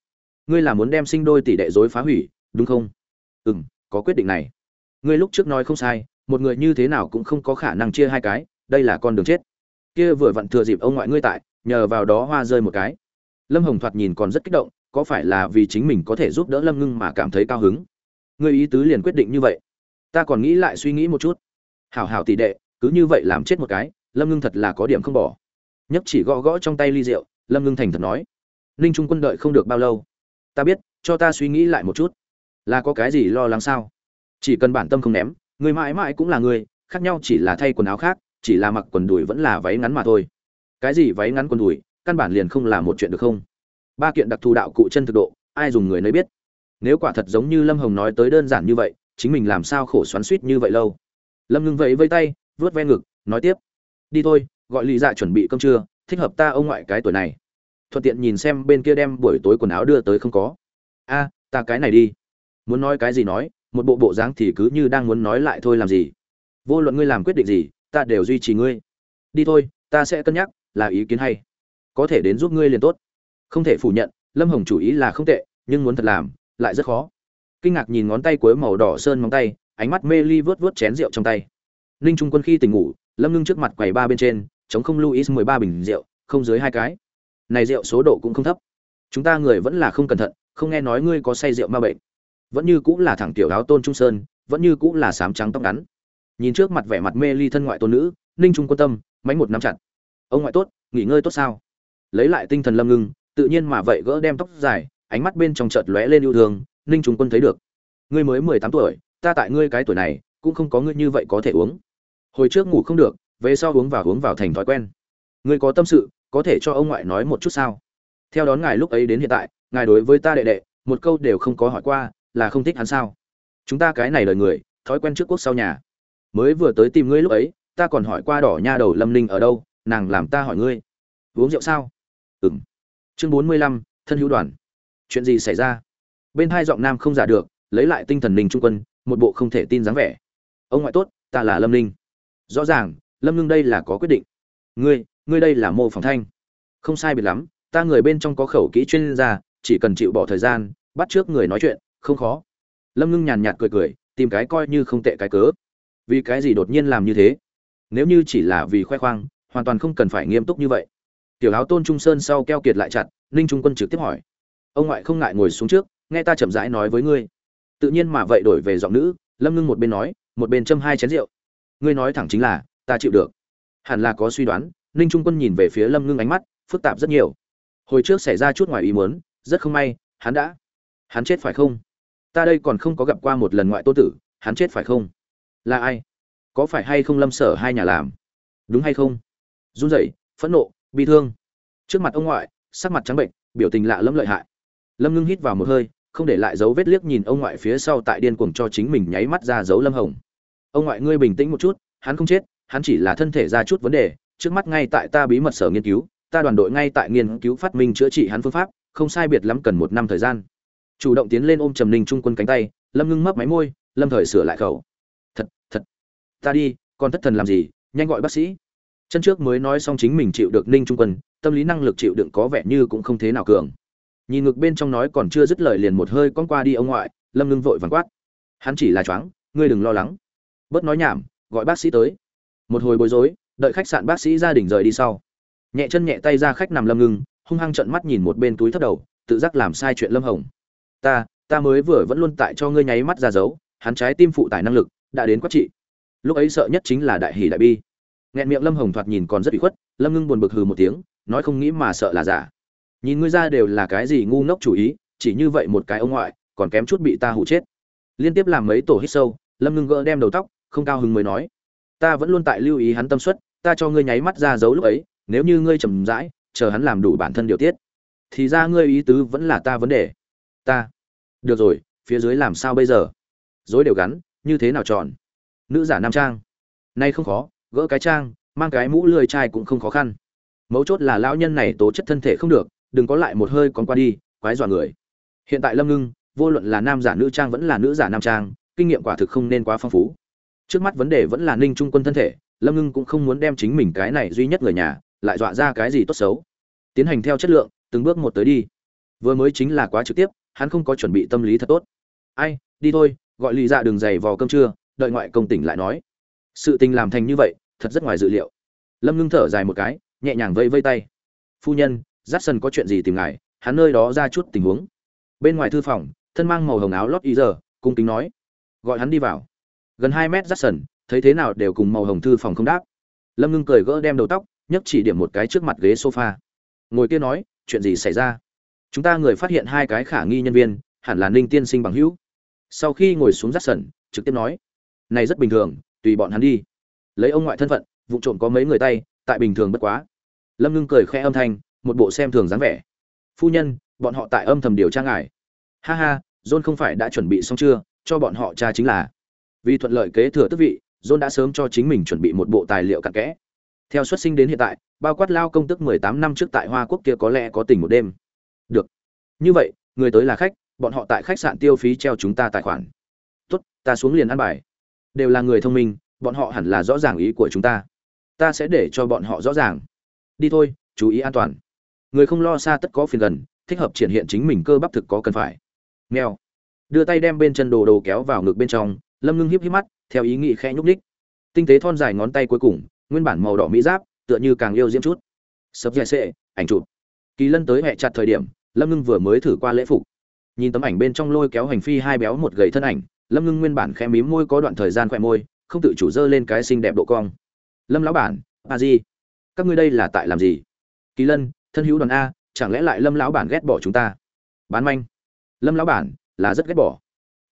ngươi là muốn đem sinh đôi tỷ đệ dối phá hủy, đúng không? Ừ m có quyết định này. Ngươi lúc trước nói không sai, một người như thế nào cũng không có khả năng chia hai cái, đây là con đường chết. Kia vừa vặn thừa dịp ông ngoại ngươi tại, nhờ vào đó hoa rơi một cái. Lâm hồng thoạt nhìn còn rất kích động, có phải là vì chính mình có thể giúp đỡ lâm ngưng mà cảm thấy cao hứng? Ngươi ý tứ liền quyết định như vậy. Ta còn nghĩ lại suy nghĩ một chút. Hảo hảo tỷ đệ, cứ như vậy làm chết một cái, lâm ngưng thật là có điểm không bỏ. Nhấp chỉ gõ gõ trong tay ly rượu, lâm ngưng thành thật nói. Ninh trung quân đợi không được bao lâu ta biết, cho ta suy nghĩ lại một chút. Là có cái gì lo lắng sao? Chỉ cần bản tâm không ném, người mãi mãi cũng là người, khác nhau chỉ là thay quần áo khác, chỉ là mặc quần đùi vẫn là váy ngắn mà thôi. Cái gì váy ngắn quần đùi, căn bản liền không là một chuyện được không? Ba kiện đặc thù đạo cụ chân thực độ, ai dùng người nấy biết. Nếu quả thật giống như lâm hồng nói tới đơn giản như vậy, chính mình làm sao khổ xoắn suýt như vậy lâu? Lâm ngưng vẫy vây tay vớt ve ngực, nói tiếp. Đi thôi, gọi lì dạ chuẩn bị cơm trưa, thích hợp ta ông ngoại cái tuổi này thuận tiện nhìn xem bên kia đem buổi tối quần áo đưa tới không có. A, ta cái này đi. Muốn nói cái gì nói, một bộ bộ dáng thì cứ như đang muốn nói lại thôi làm gì? Vô luận ngươi làm quyết định gì, ta đều duy trì ngươi. Đi thôi, ta sẽ cân nhắc, là ý kiến hay. Có thể đến giúp ngươi liền tốt. Không thể phủ nhận, lâm hồng chủ ý là không tệ, nhưng muốn thật làm, lại rất khó. Kinh ngạc nhìn ngón tay cuối màu đỏ sơn móng tay, ánh mắt mê ly vớt vớt chén rượu trong tay. Ninh trung quân khi tỉnh ngủ, lâm ngưng trước mặt quầy ba bên trên, chống không luis mười ba bình rượu, không dưới hai cái này rượu số độ cũng không thấp. Chúng ta người vẫn là không cẩn thận, không nghe nói ngươi có say rượu ma bệnh. Vẫn như cũng là thẳng tiểu áo tôn trung sơn, vẫn như cũng là sám trắng tóc ngắn. Nhìn trước mặt vẻ mặt mê ly thân ngoại tôn nữ, ninh trung quân tâm, mánh một nắm chặt. Ông ngoại tốt, nghỉ ngơi tốt sao? Lấy lại tinh thần lâm ngưng, tự nhiên mà vậy gỡ đem tóc dài, ánh mắt bên trong chợt lóe lên yêu thương, ninh trung quân thấy được. Ngươi mới mười tám tuổi, ta tại ngươi cái tuổi này, cũng không có ngươi như vậy có thể uống. Hồi trước ngủ không được, về sau uống vào uống vào thành thói quen. Ngươi có tâm sự có thể cho ông ngoại nói một chút sao? Theo đón ngài lúc ấy đến hiện tại, ngài đối với ta đệ đệ, một câu đều không có hỏi qua, là không thích hắn sao? Chúng ta cái này lời người, thói quen trước quốc sau nhà. Mới vừa tới tìm ngươi lúc ấy, ta còn hỏi qua đỏ nha đầu lâm ninh ở đâu, nàng làm ta hỏi ngươi. Uống rượu sao? Ừng chương bốn mươi lăm, thân hữu đoàn. Chuyện gì xảy ra? Bên hai giọng nam không giả được, lấy lại tinh thần ninh trung quân, một bộ không thể tin dáng vẻ. Ông ngoại tốt, ta là lâm ninh. Rõ ràng, lâm ngưng đây là có quyết định. Ngươi ngươi đây là mô phỏng thanh. Không sai biệt lắm, ta người bên trong có khẩu kỹ chuyên gia, chỉ cần chịu bỏ thời gian, bắt trước người nói chuyện, không khó. Lâm ngưng nhàn nhạt cười cười, tìm cái coi như không tệ cái cớ. Vì cái gì đột nhiên làm như thế? Nếu như chỉ là vì khoe khoang, hoàn toàn không cần phải nghiêm túc như vậy. Tiểu áo tôn trung sơn sau keo kiệt lại chặt, ninh trung quân trực tiếp hỏi. Ông ngoại không ngại ngồi xuống trước, nghe ta chậm rãi nói với ngươi. Tự nhiên mà vậy đổi về giọng nữ, lâm ngưng một bên nói, một bên châm hai chén rượu. Ngươi nói thẳng chính là, ta chịu được. Hẳn là có suy đoán ninh trung quân nhìn về phía lâm ngưng ánh mắt, phức tạp rất nhiều. Hồi trước xảy ra chút ngoài ý muốn, rất không may, hắn đã, hắn chết phải không? Ta đây còn không có gặp qua một lần ngoại tô tử, hắn chết phải không? Là ai? Có phải hay không lâm sở hai nhà làm? Đúng hay không? Run rẩy, phẫn nộ, bi thương. Trước mặt ông ngoại, sắc mặt trắng bệnh, biểu tình lạ lẫm lợi hại. Lâm ngưng hít vào một hơi, không để lại dấu vết liếc nhìn ông ngoại phía sau tại điên cuồng cho chính mình nháy mắt ra dấu lâm hồng. Ông ngoại ngươi bình tĩnh một chút, hắn không chết, hắn chỉ là thân thể ra chút vấn đề trước mắt ngay tại ta bí mật sở nghiên cứu, ta đoàn đội ngay tại nghiên cứu phát minh chữa trị hắn phương pháp, không sai biệt lắm cần một năm thời gian. Chủ động tiến lên ôm trầm ninh trung quân cánh tay, lâm ngưng mấp máy môi, lâm thời sửa lại khẩu. Thật thật. Ta đi, còn thất thần làm gì, nhanh gọi bác sĩ. Chân trước mới nói xong chính mình chịu được ninh trung quân, tâm lý năng lực chịu đựng có vẻ như cũng không thế nào cường. Nhìn ngực bên trong nói còn chưa dứt lời liền một hơi con qua đi ông ngoại, lâm ngưng vội vàng quát. Hắn chỉ là choáng, ngươi đừng lo lắng. Bớt nói nhảm, gọi bác sĩ tới. Một hồi bối rối đợi khách sạn bác sĩ gia đình rời đi sau. Nhẹ chân nhẹ tay ra khách nằm lâm ngưng, hung hăng trận mắt nhìn một bên túi thấp đầu, tự giác làm sai chuyện lâm hồng. Ta ta mới vừa vẫn luôn tại cho ngươi nháy mắt ra dấu, hắn trái tim phụ tải năng lực, đã đến quát trị. Lúc ấy sợ nhất chính là đại hỷ đại bi. Nghẹn miệng lâm hồng thoạt nhìn còn rất bị khuất, lâm ngưng buồn bực hừ một tiếng, nói không nghĩ mà sợ là giả. Nhìn ngươi ra đều là cái gì ngu ngốc chủ ý, chỉ như vậy một cái ông ngoại, còn kém chút bị ta hụ chết. Liên tiếp làm mấy tổ hít sâu, lâm ngưng gỡ đem đầu tóc, không cao hứng mới nói, ta vẫn luôn tại lưu ý hắn tâm suất ta cho ngươi nháy mắt ra dấu lúc ấy, nếu như ngươi chầm rãi, chờ hắn làm đủ bản thân điều tiết, thì ra ngươi ý tứ vẫn là ta vấn đề. Ta. Được rồi, phía dưới làm sao bây giờ? Dối đều gắn, như thế nào chọn? Nữ giả nam trang. Nay không khó, gỡ cái trang, mang cái mũ lười trai cũng không khó khăn. Mấu chốt là lão nhân này tố chất thân thể không được, đừng có lại một hơi còn qua đi, quái dọa người. Hiện tại lâm ngưng, vô luận là nam giả nữ trang vẫn là nữ giả nam trang, kinh nghiệm quả thực không nên quá phong phú. Trước mắt vấn đề vẫn là ninh trung quân thân thể lâm ngưng cũng không muốn đem chính mình cái này duy nhất người nhà, lại dọa ra cái gì tốt xấu. Tiến hành theo chất lượng, từng bước một tới đi. Vừa mới chính là quá trực tiếp, hắn không có chuẩn bị tâm lý thật tốt. Ai, đi thôi, gọi lì dạ đường dày vào cơm trưa, đợi ngoại công tỉnh lại nói. Sự tình làm thành như vậy, thật rất ngoài dự liệu. Lâm ngưng thở dài một cái, nhẹ nhàng vây vây tay. Phu nhân j sân có chuyện gì tìm ngài, hắn nơi đó ra chút tình huống. Bên ngoài thư phòng, thân mang màu hồng áo lót ý giờ cung kính nói. Gọi hắn đi vào. Gần hai mét j sân thấy thế nào đều cùng màu hồng thư phòng không đáp. Lâm ngưng cười gỡ đem đầu tóc, nhấc chỉ điểm một cái trước mặt ghế sofa. Ngồi kia nói, chuyện gì xảy ra? Chúng ta người phát hiện hai cái khả nghi nhân viên, hẳn là ninh tiên sinh bằng hữu. Sau khi ngồi xuống rắt sần, trực tiếp nói, này rất bình thường, tùy bọn hắn đi. Lấy ông ngoại thân phận, vụ trộm có mấy người tay, tại bình thường bất quá. Lâm ngưng cười khẽ âm thanh, một bộ xem thường dáng vẻ. Phu nhân, bọn họ tại âm thầm điều tra ngài. Ha ha, john không phải đã chuẩn bị xong chưa? Cho bọn họ tra chính là. Vì thuận lợi kế thừa tước vị john đã sớm cho chính mình chuẩn bị một bộ tài liệu cặn kẽ. Theo xuất sinh đến hiện tại, bao quát lao công tức mười tám năm trước tại hoa quốc kia có lẽ có tình một đêm. Được. Như vậy, người tới là khách, bọn họ tại khách sạn tiêu phí treo chúng ta tài khoản. Tốt, ta xuống liền ăn bài. Đều là người thông minh, bọn họ hẳn là rõ ràng ý của chúng ta. Ta sẽ để cho bọn họ rõ ràng. Đi thôi, chú ý an toàn. Người không lo xa tất có phiền gần, thích hợp triển hiện chính mình cơ bắp thực có cần phải. Mèo. đưa tay đem bên chân đồ đồ kéo vào ngực bên trong lâm ngưng hiếp hiếp mắt, theo ý nghĩ khẽ nhúc ních tinh tế thon dài ngón tay cuối cùng, nguyên bản màu đỏ mỹ giáp, tựa như càng yêu diễm chút. Sập dẻ sệ, ảnh chụp. Kỳ lân tới hẹ chặt thời điểm, lâm ngưng vừa mới thử qua lễ phục. Nhìn tấm ảnh bên trong lôi kéo hành phi hai béo một gầy thân ảnh, lâm ngưng nguyên bản khẽ mím môi có đoạn thời gian khỏe môi, không tự chủ dơ lên cái xinh đẹp độ cong. Lâm lão bản, a di, các ngươi đây là tại làm gì? Kỳ lân, thân hữu đoàn a, chẳng lẽ lại lâm lão bản ghét bỏ chúng ta? Bán manh. Lâm lão bản là rất ghét bỏ.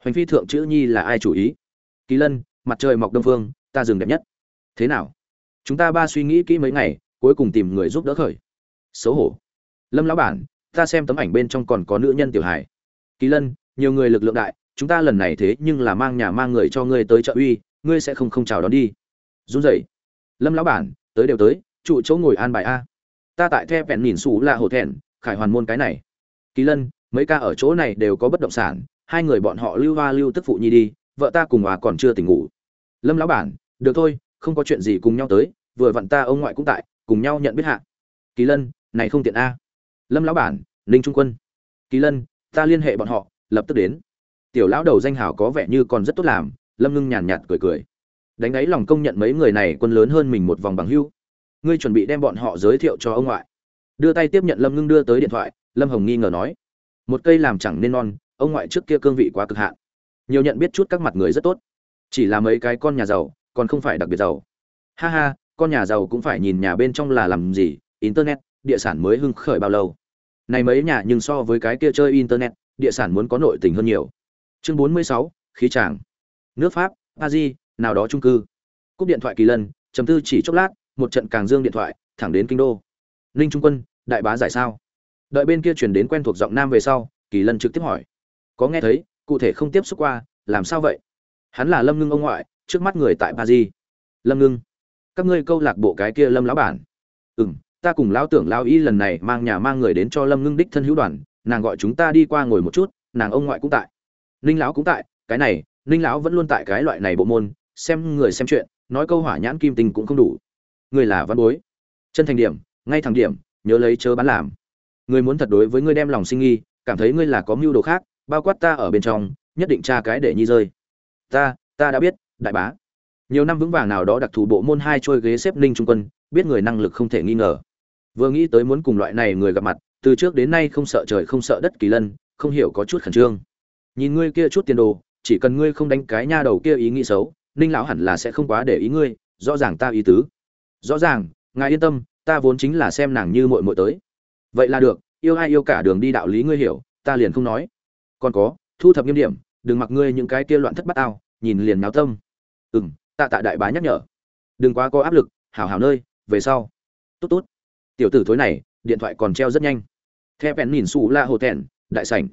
Hoành phi thượng chữ nhi là ai chủ ý? Kỳ lân, mặt trời mọc đông phương, ta dừng đẹp nhất. Thế nào? Chúng ta ba suy nghĩ kỹ mấy ngày, cuối cùng tìm người giúp đỡ khởi. Xấu hổ. Lâm lão bản, ta xem tấm ảnh bên trong còn có nữ nhân tiểu hài. Kỳ lân, nhiều người lực lượng đại, chúng ta lần này thế nhưng là mang nhà mang người cho ngươi tới trợ uy, ngươi sẽ không không chào đón đi. Run rẩy. Lâm lão bản, tới đều tới, trụ chỗ ngồi an bài a. Ta tại the vẹn nhìn xù là hổ thẹn, khải hoàn môn cái này. Kỳ lân, mấy ca ở chỗ này đều có bất động sản, hai người bọn họ lưu hoa lưu tức phụ nhi đi vợ ta cùng hòa còn chưa tỉnh ngủ. Lâm lão bản, được thôi, không có chuyện gì cùng nhau tới, vừa vặn ta ông ngoại cũng tại, cùng nhau nhận biết hạ. Kỳ lân, này không tiện a. Lâm lão bản, ninh trung quân. Kỳ lân, ta liên hệ bọn họ, lập tức đến. Tiểu lão đầu danh hào có vẻ như còn rất tốt làm, lâm ngưng nhàn nhạt cười cười. Đánh ấy lòng công nhận mấy người này quân lớn hơn mình một vòng bằng hưu. Ngươi chuẩn bị đem bọn họ giới thiệu cho ông ngoại. Đưa tay tiếp nhận lâm ngưng đưa tới điện thoại, lâm hồng nghi ngờ nói. Một cây làm chẳng nên non, ông ngoại trước kia cương vị quá cực hạn nhiều nhận biết chút các mặt người rất tốt. Chỉ là mấy cái con nhà giàu còn không phải đặc biệt giàu. Ha ha con nhà giàu cũng phải nhìn nhà bên trong là làm gì internet địa sản mới hưng khởi bao lâu. Này mấy nhà nhưng so với cái kia chơi internet địa sản muốn có nội tình hơn nhiều. Chương 46, khí tràng. Nước pháp a di nào đó trung cư. Cúp điện thoại kỳ lân chấm tư chỉ chốc lát một trận càng dương điện thoại thẳng đến kinh đô. Ninh trung quân đại bá giải sao? Đợi bên kia chuyển đến quen thuộc giọng nam về sau kỳ lân trực tiếp hỏi. Có nghe thấy cụ thể không tiếp xúc qua, làm sao vậy? Hắn là lâm ngưng ông ngoại, trước mắt người tại ba di lâm ngưng, các ngươi câu lạc bộ cái kia lâm lão bản. Ừ m ta cùng lão tưởng lão y lần này mang nhà mang người đến cho lâm ngưng đích thân hữu đoàn, nàng gọi chúng ta đi qua ngồi một chút, nàng ông ngoại cũng tại. Ninh lão cũng tại, cái này, ninh lão vẫn luôn tại cái loại này bộ môn, xem người xem chuyện, nói câu hỏa nhãn kim tình cũng không đủ. Người là văn bối. Chân thành điểm, ngay thẳng điểm, nhớ lấy chớ bán làm. Người muốn thật đối với ngươi đem lòng sinh nghi, cảm thấy ngươi là có mưu đồ khác bao quát ta ở bên trong, nhất định tra cái để nhi rơi. Ta ta đã biết, đại bá. Nhiều năm vững vàng nào đó đặc thù bộ môn hai trôi ghế xếp ninh trung quân, biết người năng lực không thể nghi ngờ. Vừa nghĩ tới muốn cùng loại này người gặp mặt, từ trước đến nay không sợ trời không sợ đất kỳ lân, không hiểu có chút khẩn trương. Nhìn ngươi kia chút tiền đồ, chỉ cần ngươi không đánh cái nha đầu kia ý nghĩ xấu, ninh lão hẳn là sẽ không quá để ý ngươi, rõ ràng ta ý tứ. Rõ ràng, ngài yên tâm, ta vốn chính là xem nàng như muội muội tới. Vậy là được, yêu ai yêu cả đường đi đạo lý ngươi hiểu, ta liền không nói còn có, thu thập nghiêm điểm, đừng mặc ngươi những cái kia loạn thất bát ao nhìn liền náo tâm. Ừm, tạ tạ đại bá nhắc nhở. Đừng quá có áp lực, hảo hảo nơi, về sau. Tốt tốt. Tiểu tử thối này, điện thoại còn treo rất nhanh. Theo bèn nhìn xù la hồ thẹn, đại sảnh.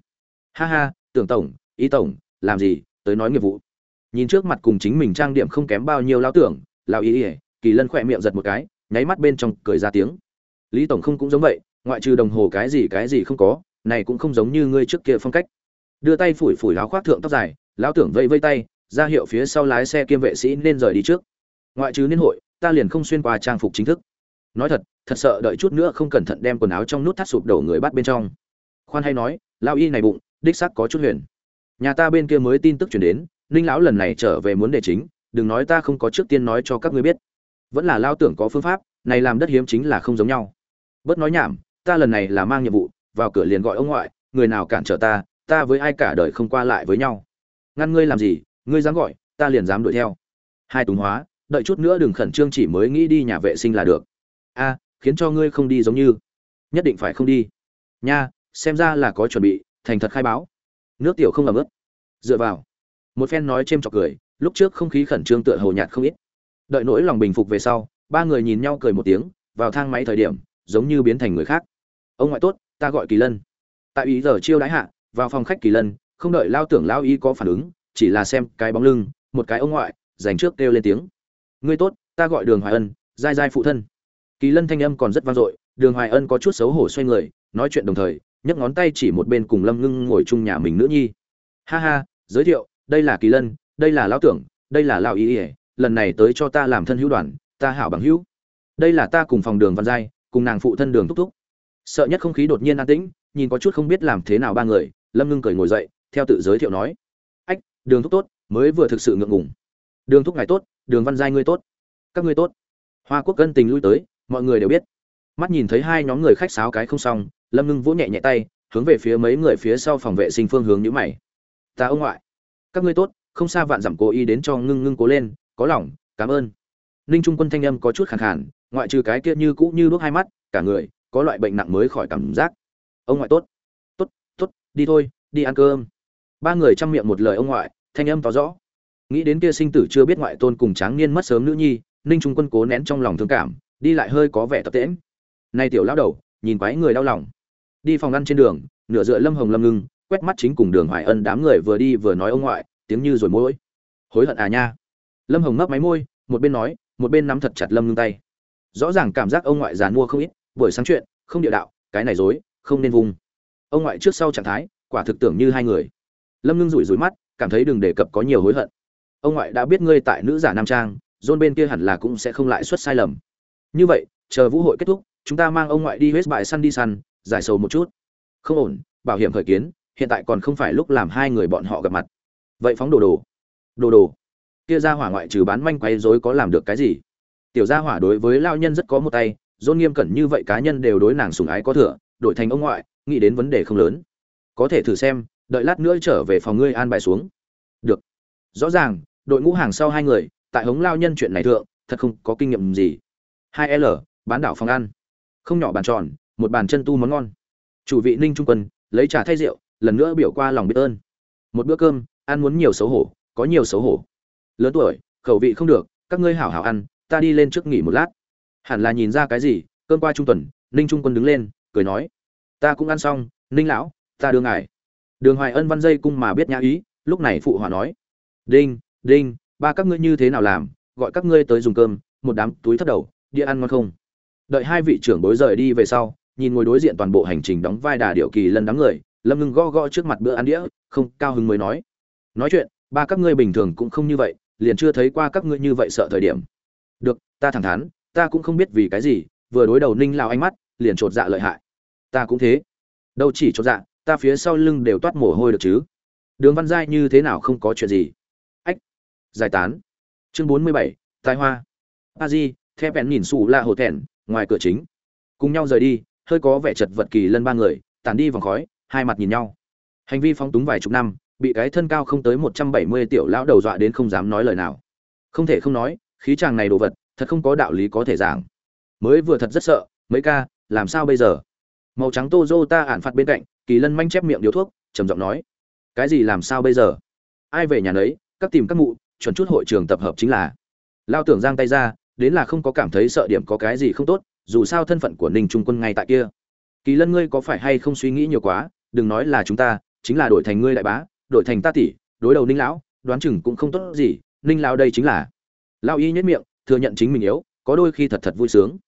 Ha ha, tưởng tổng, ý tổng, làm gì, tới nói nghiệp vụ. Nhìn trước mặt cùng chính mình trang điểm không kém bao nhiêu lao tưởng lao ý ỉa kỳ lân khỏe miệng giật một cái, nháy mắt bên trong cười ra tiếng. Lý tổng không cũng giống vậy, ngoại trừ đồng hồ cái gì cái gì không có, này cũng không giống như ngươi trước kia phong cách đưa tay phủi phủi láo khoác thượng tóc dài, lão tưởng vây vây tay, ra hiệu phía sau lái xe kiêm vệ sĩ nên rời đi trước. Ngoại trừ niên hội, ta liền không xuyên qua trang phục chính thức. Nói thật thật sợ đợi chút nữa không cẩn thận đem quần áo trong nút thắt sụp đổ người bắt bên trong. Khoan hay nói lao y này bụng, đích xác có chút huyền. Nhà ta bên kia mới tin tức chuyển đến, ninh lão lần này trở về muốn đề chính, đừng nói ta không có trước tiên nói cho các ngươi biết. Vẫn là lao tưởng có phương pháp, này làm đất hiếm chính là không giống nhau. Bớt nói nhảm, ta lần này là mang nhiệm vụ, vào cửa liền gọi ông ngoại, người nào cản trở ta ta với ai cả đời không qua lại với nhau. Ngăn ngươi làm gì, ngươi dám gọi, ta liền dám đuổi theo. Hai túng hóa, đợi chút nữa đừng khẩn trương chỉ mới nghĩ đi nhà vệ sinh là được. A, khiến cho ngươi không đi giống như. Nhất định phải không đi. Nha, xem ra là có chuẩn bị, thành thật khai báo. Nước tiểu không ẩm ướt. Dựa vào. Một phen nói c h chọc cười, lúc trước không khí khẩn trương tựa hồ nhạt không ít. Đợi nỗi lòng bình phục về sau, ba người nhìn nhau cười một tiếng, vào thang máy thời điểm, giống như biến thành người khác. Ông ngoại tốt, ta gọi kỳ lân. Tại ý giờ chiêu đãi hạ vào phòng khách kỳ lân, không đợi lao tưởng lao y có phản ứng, chỉ là xem cái bóng lưng, một cái ông ngoại, dành trước kêu lên tiếng. Ngươi tốt, ta gọi đường hoài ân dai dai phụ thân. Kỳ lân thanh âm còn rất vang dội, đường hoài ân có chút xấu hổ xoay người, nói chuyện đồng thời, nhấc ngón tay chỉ một bên cùng lâm ngưng ngồi chung nhà mình nữ nhi. Ha ha, giới thiệu, đây là kỳ lân, đây là lao tưởng, đây là lao y ỉa lần này tới cho ta làm thân hữu đoàn, ta hảo bằng hữu. Đây là ta cùng phòng đường văn giai, cùng nàng phụ thân đường thúc thúc. Sợ nhất không khí đột nhiên an tĩnh, nhìn có chút không biết làm thế nào ba người lâm ngưng cười ngồi dậy, theo tự giới thiệu nói, ách, đường thúc tốt, mới vừa thực sự ngượng ngùng. Đường thúc ngài tốt, đường văn giai ngươi tốt, các ngươi tốt. Hoa quốc cân tình lui tới, mọi người đều biết. Mắt nhìn thấy hai nhóm người khách sáo cái không xong, lâm ngưng vỗ nhẹ nhẹ tay, hướng về phía mấy người phía sau phòng vệ sinh phương hướng nhữ mày. Ta ông ngoại, các ngươi tốt, không xa vạn dặm cố ý đến cho ngưng ngưng cố lên, có lòng, cảm ơn. Ninh trung quân thanh âm có chút khàn khàn, ngoại trừ cái kia như cũ như đuốc hai mắt, cả người, có loại bệnh nặng mới khỏi cảm giác. Ông ngoại tốt đi thôi, đi ăn cơm. Ba người chăm miệng một lời ông ngoại, thanh âm tỏ rõ. Nghĩ đến kia sinh tử chưa biết ngoại tôn cùng tráng niên mất sớm nữ nhi, ninh trung quân cố nén trong lòng thương cảm, đi lại hơi có vẻ tập tễm nay tiểu lão đầu, nhìn quái người đau lòng. Đi phòng ăn trên đường, nửa dựa lâm hồng lâm ngưng, quét mắt chính cùng đường hoài ân đám người vừa đi vừa nói ông ngoại, tiếng như rồi môi hối hận à nha. Lâm hồng mấp máy môi, một bên nói, một bên nắm thật chặt lâm ngưng tay. Rõ ràng cảm giác ông ngoại già mua không ít, buổi sáng chuyện, không địa đạo, cái này dối không nên vùng ông ngoại trước sau trạng thái, quả thực tưởng như hai người. Lâm ngưng rủi rủi mắt, cảm thấy đừng đề cập có nhiều hối hận. Ông ngoại đã biết ngươi tại nữ giả nam trang dôn bên kia hẳn là cũng sẽ không lại xuất sai lầm. Như vậy, chờ vũ hội kết thúc, chúng ta mang ông ngoại đi hết bại săn đi săn, giải sầu một chút. Không ổn, bảo hiểm khởi kiến, hiện tại còn không phải lúc làm hai người bọn họ gặp mặt. Vậy phóng đồ đồ. Đồ đồ. Kia ra hỏa ngoại trừ bán manh quấy rối có làm được cái gì? Tiểu gia hỏa đối với lao nhân rất có một tay dôn nghiêm cẩn như vậy cá nhân đều đối nàng sùng ái có thừa đổi thành ông ngoại, nghĩ đến vấn đề không lớn. Có thể thử xem, đợi lát nữa trở về phòng ngươi an bài xuống. Được. Rõ ràng, đội ngũ hàng sau hai người, tại hống lao nhân chuyện này thượng, thật không có kinh nghiệm gì. Hai l, bán đảo phòng ăn. Không nhỏ bàn tròn, một bàn chân tu món ngon. Chủ vị ninh trung quân, lấy trà thay rượu, lần nữa biểu qua lòng biết ơn. Một bữa cơm, ăn muốn nhiều xấu hổ, có nhiều xấu hổ. Lớn tuổi, khẩu vị không được, các ngươi hảo hảo ăn, ta đi lên trước nghỉ một lát. Hẳn là nhìn ra cái gì, cơm qua trung tuần, ninh trung quân đứng lên cười nói, ta cũng ăn xong, ninh lão, ta đưa ngài. Đường hoài ân văn dây cung mà biết nhã ý, lúc này phụ hòa nói, đinh đinh, ba các ngươi như thế nào làm, gọi các ngươi tới dùng cơm, một đám túi thất đầu đĩa ăn ngon không? Đợi hai vị trưởng bối rời đi về sau, nhìn ngồi đối diện toàn bộ hành trình đóng vai đà điệu kỳ lân đám người, lâm ngưng gõ gõ trước mặt bữa ăn đĩa, không cao hứng mới nói nói chuyện, ba các ngươi bình thường cũng không như vậy, liền chưa thấy qua các ngươi như vậy sợ thời điểm. Được, ta thẳng thắn, ta cũng không biết vì cái gì, vừa đối đầu ninh lao ánh mắt liền chột dạ lợi hại. Ta cũng thế. Đâu chỉ chột dạ ta phía sau lưng đều toát mồ hôi được chứ. Đường văn giai như thế nào không có chuyện gì. Ách. Giải tán. Chương bốn mươi bảy Tài hoa a di theo bèn nhìn xù la hồ thẹn, ngoài cửa chính. Cùng nhau rời đi, hơi có vẻ chật vật kỳ lân ba người, tản đi vòng khói, hai mặt nhìn nhau. Hành vi phóng túng vài chục năm, bị cái thân cao không tới một trăm bảy mươi tiểu lão đầu dọa đến không dám nói lời nào. Không thể không nói, khí chàng này đồ vật, thật không có đạo lý có thể giảng. Mới vừa thật rất sợ, mấy ca làm sao bây giờ? Màu trắng tô ta ản phạt bên cạnh, kỳ lân manh chép miệng điếu thuốc, trầm giọng nói. Cái gì làm sao bây giờ? Ai về nhà nấy, các tìm các mụ, chuẩn chút hội trường tập hợp chính là. Lao tưởng giang tay ra, đến là không có cảm thấy sợ điểm có cái gì không tốt, dù sao thân phận của ninh trung quân ngay tại kia. Kỳ lân ngươi có phải hay không suy nghĩ nhiều quá, đừng nói là chúng ta, chính là đổi thành ngươi đại bá, đổi thành ta tỷ, đối đầu ninh lão, đoán chừng cũng không tốt gì, ninh lão đây chính là. Lao y nhất miệng, thừa nhận chính mình yếu, có đôi khi thật thật vui sướng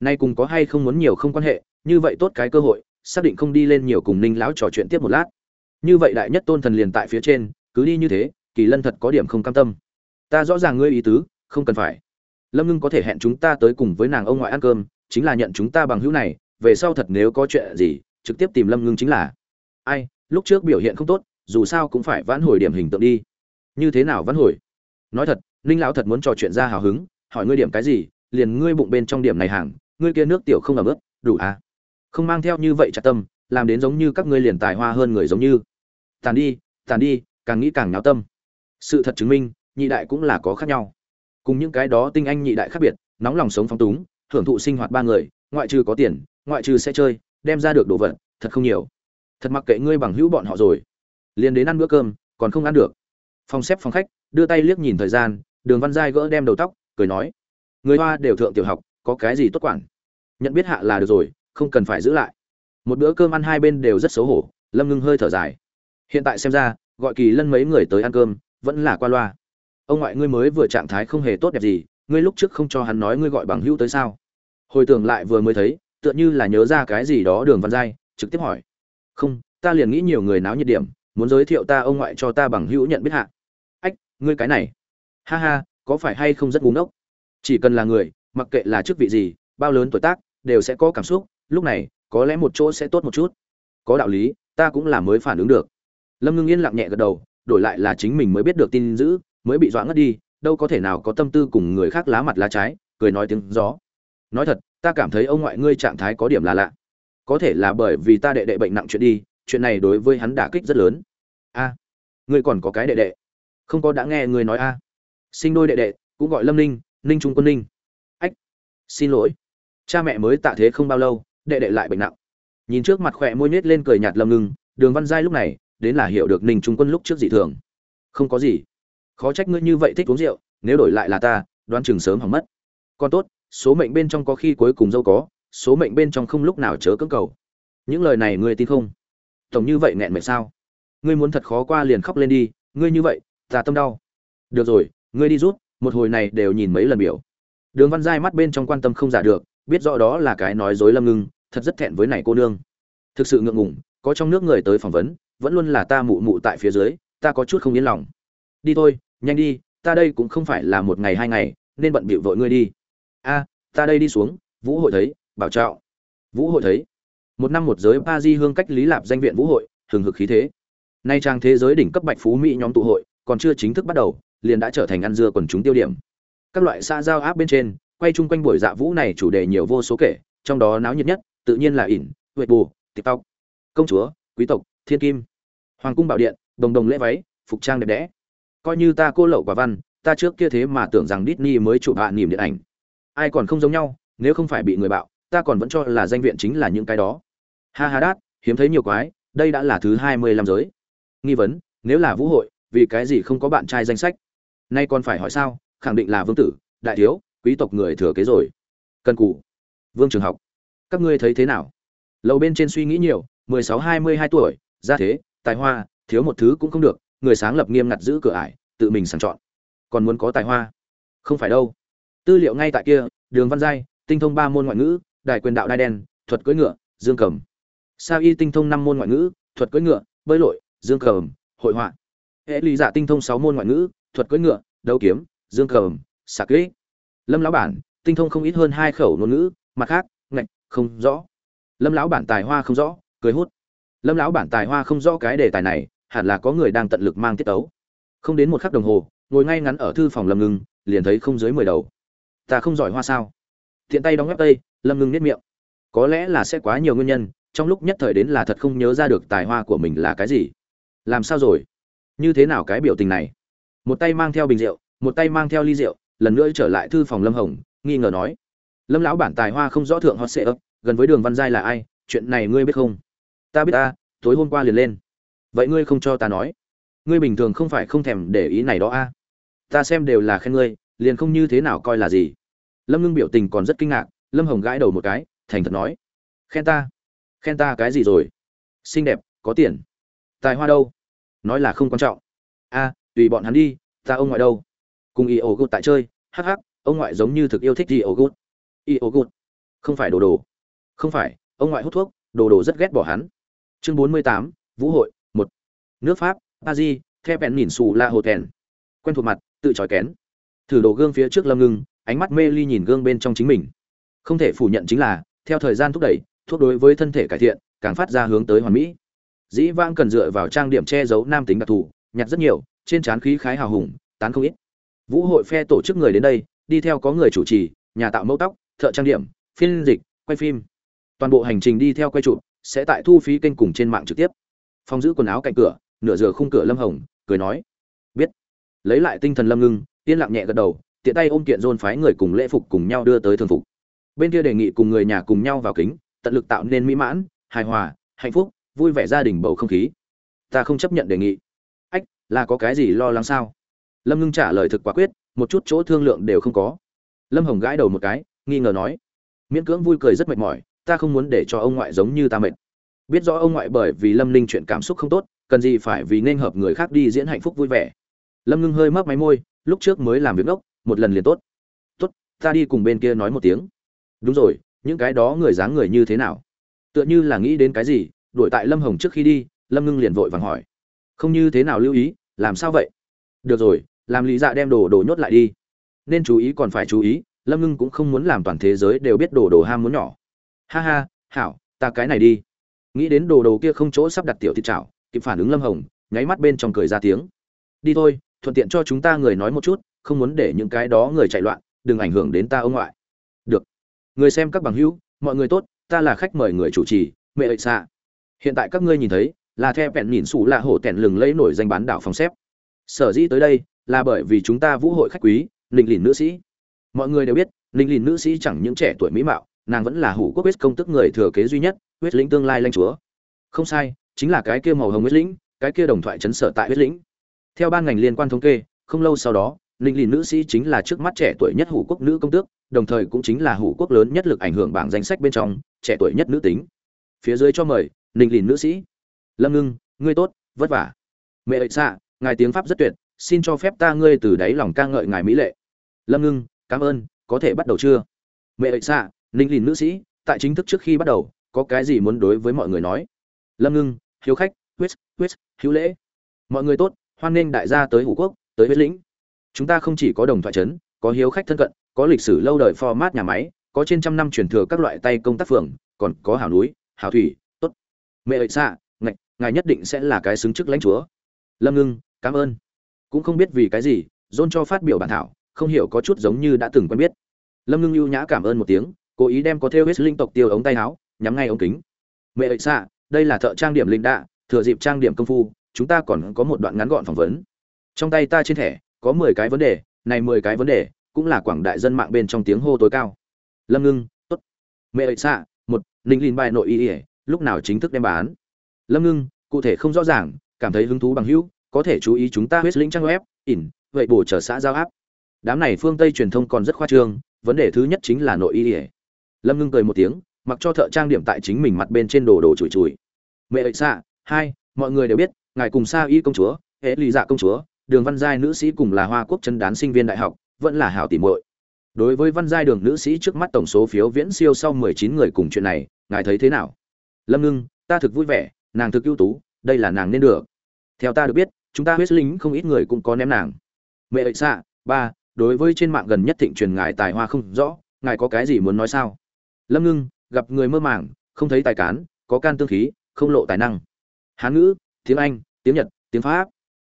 nay cùng có hay không muốn nhiều không quan hệ, như vậy tốt cái cơ hội, xác định không đi lên nhiều cùng ninh lão trò chuyện tiếp một lát. Như vậy đại nhất tôn thần liền tại phía trên, cứ đi như thế, kỳ lân thật có điểm không cam tâm. Ta rõ ràng ngươi ý tứ, không cần phải. Lâm ngưng có thể hẹn chúng ta tới cùng với nàng ông ngoại ăn cơm, chính là nhận chúng ta bằng hữu này, về sau thật nếu có chuyện gì, trực tiếp tìm lâm ngưng chính là. Ai, lúc trước biểu hiện không tốt, dù sao cũng phải vãn hồi điểm hình tượng đi. Như thế nào vãn hồi? Nói thật, ninh lão thật muốn trò chuyện ra hào hứng, hỏi ngươi điểm cái gì, liền ngươi bụng bên trong điểm này hàng ngươi kia nước tiểu không ẩm ướt, đủ à? Không mang theo như vậy chặt tâm, làm đến giống như các ngươi liền tài hoa hơn người giống như. Tàn đi tàn đi, càng nghĩ càng náo tâm. Sự thật chứng minh, nhị đại cũng là có khác nhau. Cùng những cái đó tinh anh nhị đại khác biệt, nóng lòng sống phóng túng hưởng thụ sinh hoạt ba người, ngoại trừ có tiền, ngoại trừ sẽ chơi, đem ra được đồ vật, thật không nhiều. Thật mặc kệ ngươi bằng hữu bọn họ rồi. Liền đến ăn bữa cơm, còn không ăn được. Phòng xếp phòng khách, đưa tay liếc nhìn thời gian, đường văn giai gỡ đem đầu tóc, cười nói, người hoa đều thượng tiểu học có cái gì tốt quản. Nhận biết hạ là được rồi, không cần phải giữ lại. Một bữa cơm ăn hai bên đều rất xấu hổ, lâm ngưng hơi thở dài. Hiện tại xem ra, gọi kỳ lân mấy người tới ăn cơm, vẫn là qua loa. Ông ngoại ngươi mới vừa trạng thái không hề tốt đẹp gì, ngươi lúc trước không cho hắn nói ngươi gọi bằng hữu tới sao? Hồi tưởng lại vừa mới thấy, tựa như là nhớ ra cái gì đó đường văn giai, trực tiếp hỏi. Không, ta liền nghĩ nhiều người náo nhiệt điểm, muốn giới thiệu ta ông ngoại cho ta bằng hữu nhận biết hạ. Ách, ngươi cái này. Ha ha, có phải hay không rất ngu ngốc? Chỉ cần là người mặc kệ là chức vị gì, bao lớn tuổi tác, đều sẽ có cảm xúc, lúc này, có lẽ một chỗ sẽ tốt một chút. Có đạo lý, ta cũng là mới phản ứng được. Lâm ngưng yên lặng nhẹ gật đầu, đổi lại là chính mình mới biết được tin dữ mới bị dọa ngất đi, đâu có thể nào có tâm tư cùng người khác lá mặt lá trái, cười nói tiếng gió. Nói thật, ta cảm thấy ông ngoại ngươi trạng thái có điểm là lạ. Có thể là bởi vì ta đệ đệ bệnh nặng chuyện đi, chuyện này đối với hắn đả kích rất lớn. A, ngươi còn có cái đệ đệ. Không có đã nghe ngươi nói a. Sinh đôi đệ đệ, cũng gọi lâm ninh ninh trung quân ninh xin lỗi, cha mẹ mới tạ thế không bao lâu, đệ đệ lại bệnh nặng. Nhìn trước mặt khỏe môi nết lên cười nhạt lâm ngưng đường văn giai lúc này, đến là hiểu được ninh trung quân lúc trước dị thường. Không có gì, khó trách ngươi như vậy thích uống rượu, nếu đổi lại là ta, đoán chừng sớm hỏng mất. Còn tốt, số mệnh bên trong có khi cuối cùng dâu có, số mệnh bên trong không lúc nào chớ cưỡng cầu. Những lời này ngươi tin không? Tổng như vậy nghẹn mệt sao? Ngươi muốn thật khó qua liền khóc lên đi, ngươi như vậy, ta tâm đau. Được rồi, ngươi đi rút, một hồi này đều nhìn mấy lần biểu đường văn giai mắt bên trong quan tâm không giả được, biết rõ đó là cái nói dối lâm ngưng, thật rất thẹn với này cô nương. Thực sự ngượng ngùng, có trong nước người tới phỏng vấn, vẫn luôn là ta mụ mụ tại phía dưới, ta có chút không yên lòng. Đi thôi, nhanh đi, ta đây cũng không phải là một ngày hai ngày, nên bận bịu vội ngươi đi. A, ta đây đi xuống, vũ hội thấy, bảo trạo vũ hội thấy. Một năm một giới ba di hương cách lý lạp danh viện vũ hội, hừng hực khí thế. Nay trang thế giới đỉnh cấp bạch phú mỹ nhóm tụ hội, còn chưa chính thức bắt đầu, liền đã trở thành ăn dưa quần chúng tiêu điểm các loại xã giao áp bên trên, quay chung quanh buổi dạ vũ này chủ đề nhiều vô số kể, trong đó náo nhiệt nhất, tự nhiên là ỉn huệ bù tiktok. Công chúa, quý tộc, thiên kim. Hoàng cung bảo điện, đồng đồng lễ váy, phục trang đẹp đẽ. Coi như ta cô lậu quả văn, ta trước kia thế mà tưởng rằng Disney mới chụp hạ niềm điện ảnh. Ai còn không giống nhau, nếu không phải bị người bạo, ta còn vẫn cho là danh viện chính là những cái đó. Ha ha đát, hiếm thấy nhiều quái, đây đã là thứ hai mươi lăm giới. Nghi vấn, nếu là vũ hội, vì cái gì không có bạn trai danh sách? Nay còn phải hỏi sao? Khẳng định là vương tử, đại thiếu, quý tộc người thừa kế rồi. Cần cù. Vương trường học. Các ngươi thấy thế nào? Lầu bên trên suy nghĩ nhiều, mười sáu, hai mươi hai tuổi ra thế, tài hoa, thiếu một thứ cũng không được, người sáng lập nghiêm ngặt giữ cửa ải, tự mình sàng chọn. Còn muốn có tài hoa? Không phải đâu. Tư liệu ngay tại kia, đường văn giai, tinh thông ba môn ngoại ngữ đại quyền đạo đai đen, thuật cưỡi ngựa, dương cầm. Sa y tinh thông năm môn ngoại ngữ, thuật cưỡi ngựa, bơi lội, dương cầm, hội họa. Hệ lý giả dạ tinh thông sáu môn ngoại ngữ, thuật cưỡi ngựa, đấu kiếm dương cầm, sạc kỹ lâm lão bản, tinh thông không ít hơn hai khẩu ngôn ngữ, mặt khác, ngạch, không rõ. Lâm lão bản tài hoa không rõ, cười hút. Lâm lão bản tài hoa không rõ cái đề tài này, hẳn là có người đang tận lực mang tiết tấu. Không đến một khắc đồng hồ, ngồi ngay ngắn ở thư phòng lâm ngưng, liền thấy không dưới mười đầu. Ta không giỏi hoa sao? Thiện tay đóng ép tây lâm ngưng nếp miệng. Có lẽ là sẽ quá nhiều nguyên nhân, trong lúc nhất thời đến là thật không nhớ ra được tài hoa của mình là cái gì. Làm sao rồi? Như thế nào cái biểu tình này? Một tay mang theo bình rượu một tay mang theo ly rượu, lần nữa trở lại thư phòng lâm hồng, nghi ngờ nói, lâm lão bản tài hoa không rõ thượng hot sệ ấp, gần với đường văn giai là ai, chuyện này ngươi biết không? Ta biết ta, tối hôm qua liền lên. Vậy ngươi không cho ta nói. Ngươi bình thường không phải không thèm để ý này đó a. Ta xem đều là khen ngươi, liền không như thế nào coi là gì. Lâm ngưng biểu tình còn rất kinh ngạc, lâm hồng gãi đầu một cái, thành thật nói, khen ta? Khen ta cái gì rồi? Xinh đẹp, có tiền. Tài hoa đâu? Nói là không quan trọng. A, tùy bọn hắn đi, ta ông ngoại đâu? Cùng yêu gút tại chơi. Hắc hắc, ông ngoại giống như thực yêu thích y ổ gút y gút không phải đồ đồ. Không phải, ông ngoại hút thuốc, đồ đồ rất ghét bỏ hắn. Chương bốn mươi tám, vũ hội, một. Nước pháp, paris theo bèn nhìn sù la hồ quen thuộc mặt, tự chói kén. Thử đồ gương phía trước lâm ngưng, ánh mắt mê ly nhìn gương bên trong chính mình. Không thể phủ nhận chính là, theo thời gian thúc đẩy, thuốc đối với thân thể cải thiện, càng phát ra hướng tới hoàn mỹ. Dĩ vãng cần dựa vào trang điểm che giấu nam tính đặc thù, nhặt rất nhiều, trên trán khí khái hào hùng, tán không ít vũ hội phe tổ chức người đến đây, đi theo có người chủ trì, nhà tạo mẫu tóc, thợ trang điểm, phiên dịch, quay phim. Toàn bộ hành trình đi theo quay chụp sẽ tại thu phí kênh cùng trên mạng trực tiếp. Phong giữ quần áo cạnh cửa, nửa giờ khung cửa lâm hồng, cười nói. Biết. Lấy lại tinh thần lâm ngưng, yên lặng nhẹ gật đầu, tiện tay ôm kiện dôn phái người cùng lễ phục cùng nhau đưa tới thường phục. Bên kia đề nghị cùng người nhà cùng nhau vào kính, tận lực tạo nên mỹ mãn, hài hòa, hạnh phúc, vui vẻ gia đình bầu không khí. Ta không chấp nhận đề nghị. Ách, là có cái gì lo lắng sao? Lâm ngưng trả lời thực quả quyết, một chút chỗ thương lượng đều không có. Lâm hồng gãi đầu một cái, nghi ngờ nói, miễn cưỡng vui cười rất mệt mỏi, ta không muốn để cho ông ngoại giống như ta mệt. Biết rõ ông ngoại bởi vì lâm ninh chuyện cảm xúc không tốt, cần gì phải vì nên hợp người khác đi diễn hạnh phúc vui vẻ. Lâm ngưng hơi mấp máy môi, lúc trước mới làm việc ốc một lần liền tốt. Tốt, ta đi cùng bên kia nói một tiếng. Đúng rồi, những cái đó người dáng người như thế nào? Tựa như là nghĩ đến cái gì, đuổi tại lâm hồng trước khi đi. Lâm ngưng liền vội vàng hỏi. Không như thế nào lưu ý, làm sao vậy? Được rồi làm lý dạ đem đồ đồ nhốt lại đi. Nên chú ý còn phải chú ý, lâm ngưng cũng không muốn làm toàn thế giới đều biết đồ đồ ham muốn nhỏ. Ha ha, hảo, ta cái này đi. Nghĩ đến đồ đồ kia không chỗ sắp đặt tiểu thịt chảo, kịp phản ứng lâm hồng, nháy mắt bên trong cười ra tiếng. Đi thôi, thuận tiện cho chúng ta người nói một chút, không muốn để những cái đó người chạy loạn, đừng ảnh hưởng đến ta ông ngoại. Được. Người xem các bằng hữu, mọi người tốt, ta là khách mời người chủ trì, mẹ ơi, xạ. Hiện tại các ngươi nhìn thấy, là theo vẹn nhìn xù là hổ tẹn lừng lấy nổi danh bán đảo phòng xếp. Sở dĩ tới đây là bởi vì chúng ta vũ hội khách quý, ninh lìn nữ sĩ. Mọi người đều biết, ninh lìn nữ sĩ chẳng những trẻ tuổi mỹ mạo, nàng vẫn là hủ quốc huyết công tức người thừa kế duy nhất, huyết lĩnh tương lai lanh chúa. Không sai, chính là cái kia màu hồng huyết lĩnh, cái kia đồng thoại chấn sở tại huyết lĩnh. Theo ban ngành liên quan thống kê, không lâu sau đó, ninh lìn nữ sĩ chính là trước mắt trẻ tuổi nhất hủ quốc nữ công tước, đồng thời cũng chính là hủ quốc lớn nhất lực ảnh hưởng bảng danh sách bên trong, trẻ tuổi nhất nữ tính. Phía dưới cho mời, ninh lìn nữ sĩ. Lâm ngưng, ngươi tốt, vất vả. Mẹ ệ xạ ngài tiếng pháp rất tuyệt xin cho phép ta ngươi từ đáy lòng ca ngợi ngài mỹ lệ. Lâm ngưng, cảm ơn, có thể bắt đầu chưa? Mẹ ệ xạ, ninh lìn nữ sĩ, tại chính thức trước khi bắt đầu, có cái gì muốn đối với mọi người nói? Lâm ngưng, hiếu khách huyết huyết hữu lễ. Mọi người tốt, hoan nghênh đại gia tới hủ quốc, tới huyết lĩnh. Chúng ta không chỉ có đồng thoại trấn, có hiếu khách thân cận, có lịch sử lâu đời format nhà máy, có trên trăm năm truyền thừa các loại tay công tác phường, còn có hào núi, hào thủy, tốt. Mẹ ơi, xạ ngạch ngài nhất định sẽ là cái xứng chức lãnh chúa. Lâm ngưng, cảm ơn cũng không biết vì cái gì dôn cho phát biểu bản thảo, không hiểu có chút giống như đã từng quen biết. Lâm ngưng ưu nhã cảm ơn một tiếng, cố ý đem có theo hết linh tộc tiêu ống tay áo, nhắm ngay ống kính. Mẹ ơi, xạ, đây là thợ trang điểm linh đạ, thừa dịp trang điểm công phu, chúng ta còn có một đoạn ngắn gọn phỏng vấn. Trong tay ta trên thẻ, có mười cái vấn đề, này mười cái vấn đề, cũng là quảng đại dân mạng bên trong tiếng hô tối cao. Lâm ngưng, tốt. Mẹ ơi, xạ, một, ninh linh bài nội y ỉa lúc nào chính thức đem bán? Lâm ngưng, cụ thể không rõ ràng, cảm thấy hứng thú bằng hữu có thể chú ý chúng ta huyết lĩnh trang web, ỉn, vậy bổ trở xã giao áp đám này phương tây truyền thông còn rất khoa trương, vấn đề thứ nhất chính là nội y ỉa lâm ngưng cười một tiếng, mặc cho thợ trang điểm tại chính mình mặt bên trên đồ đồ chùi chùi. Mẹ ệ xạ hai, mọi người đều biết, ngài cùng sa y công chúa hệ lì dạ công chúa, đường văn giai nữ sĩ cùng là hoa quốc chân đán sinh viên đại học, vẫn là hảo tỉ muội. Đối với văn giai đường nữ sĩ trước mắt tổng số phiếu viễn siêu sau mười chín người cùng chuyện này, ngài thấy thế nào? Lâm ngưng, ta thực vui vẻ, nàng thực ưu tú, đây là nàng nên được. Theo ta được biết chúng ta huyết lính không ít người cũng có ném nàng. Mẹ ấy xạ ba, đối với trên mạng gần nhất thịnh truyền ngài tài hoa không rõ, ngài có cái gì muốn nói sao? Lâm ngưng, gặp người mơ màng, không thấy tài cán, có can tương khí, không lộ tài năng. Hán ngữ, tiếng anh, tiếng nhật, tiếng pháp.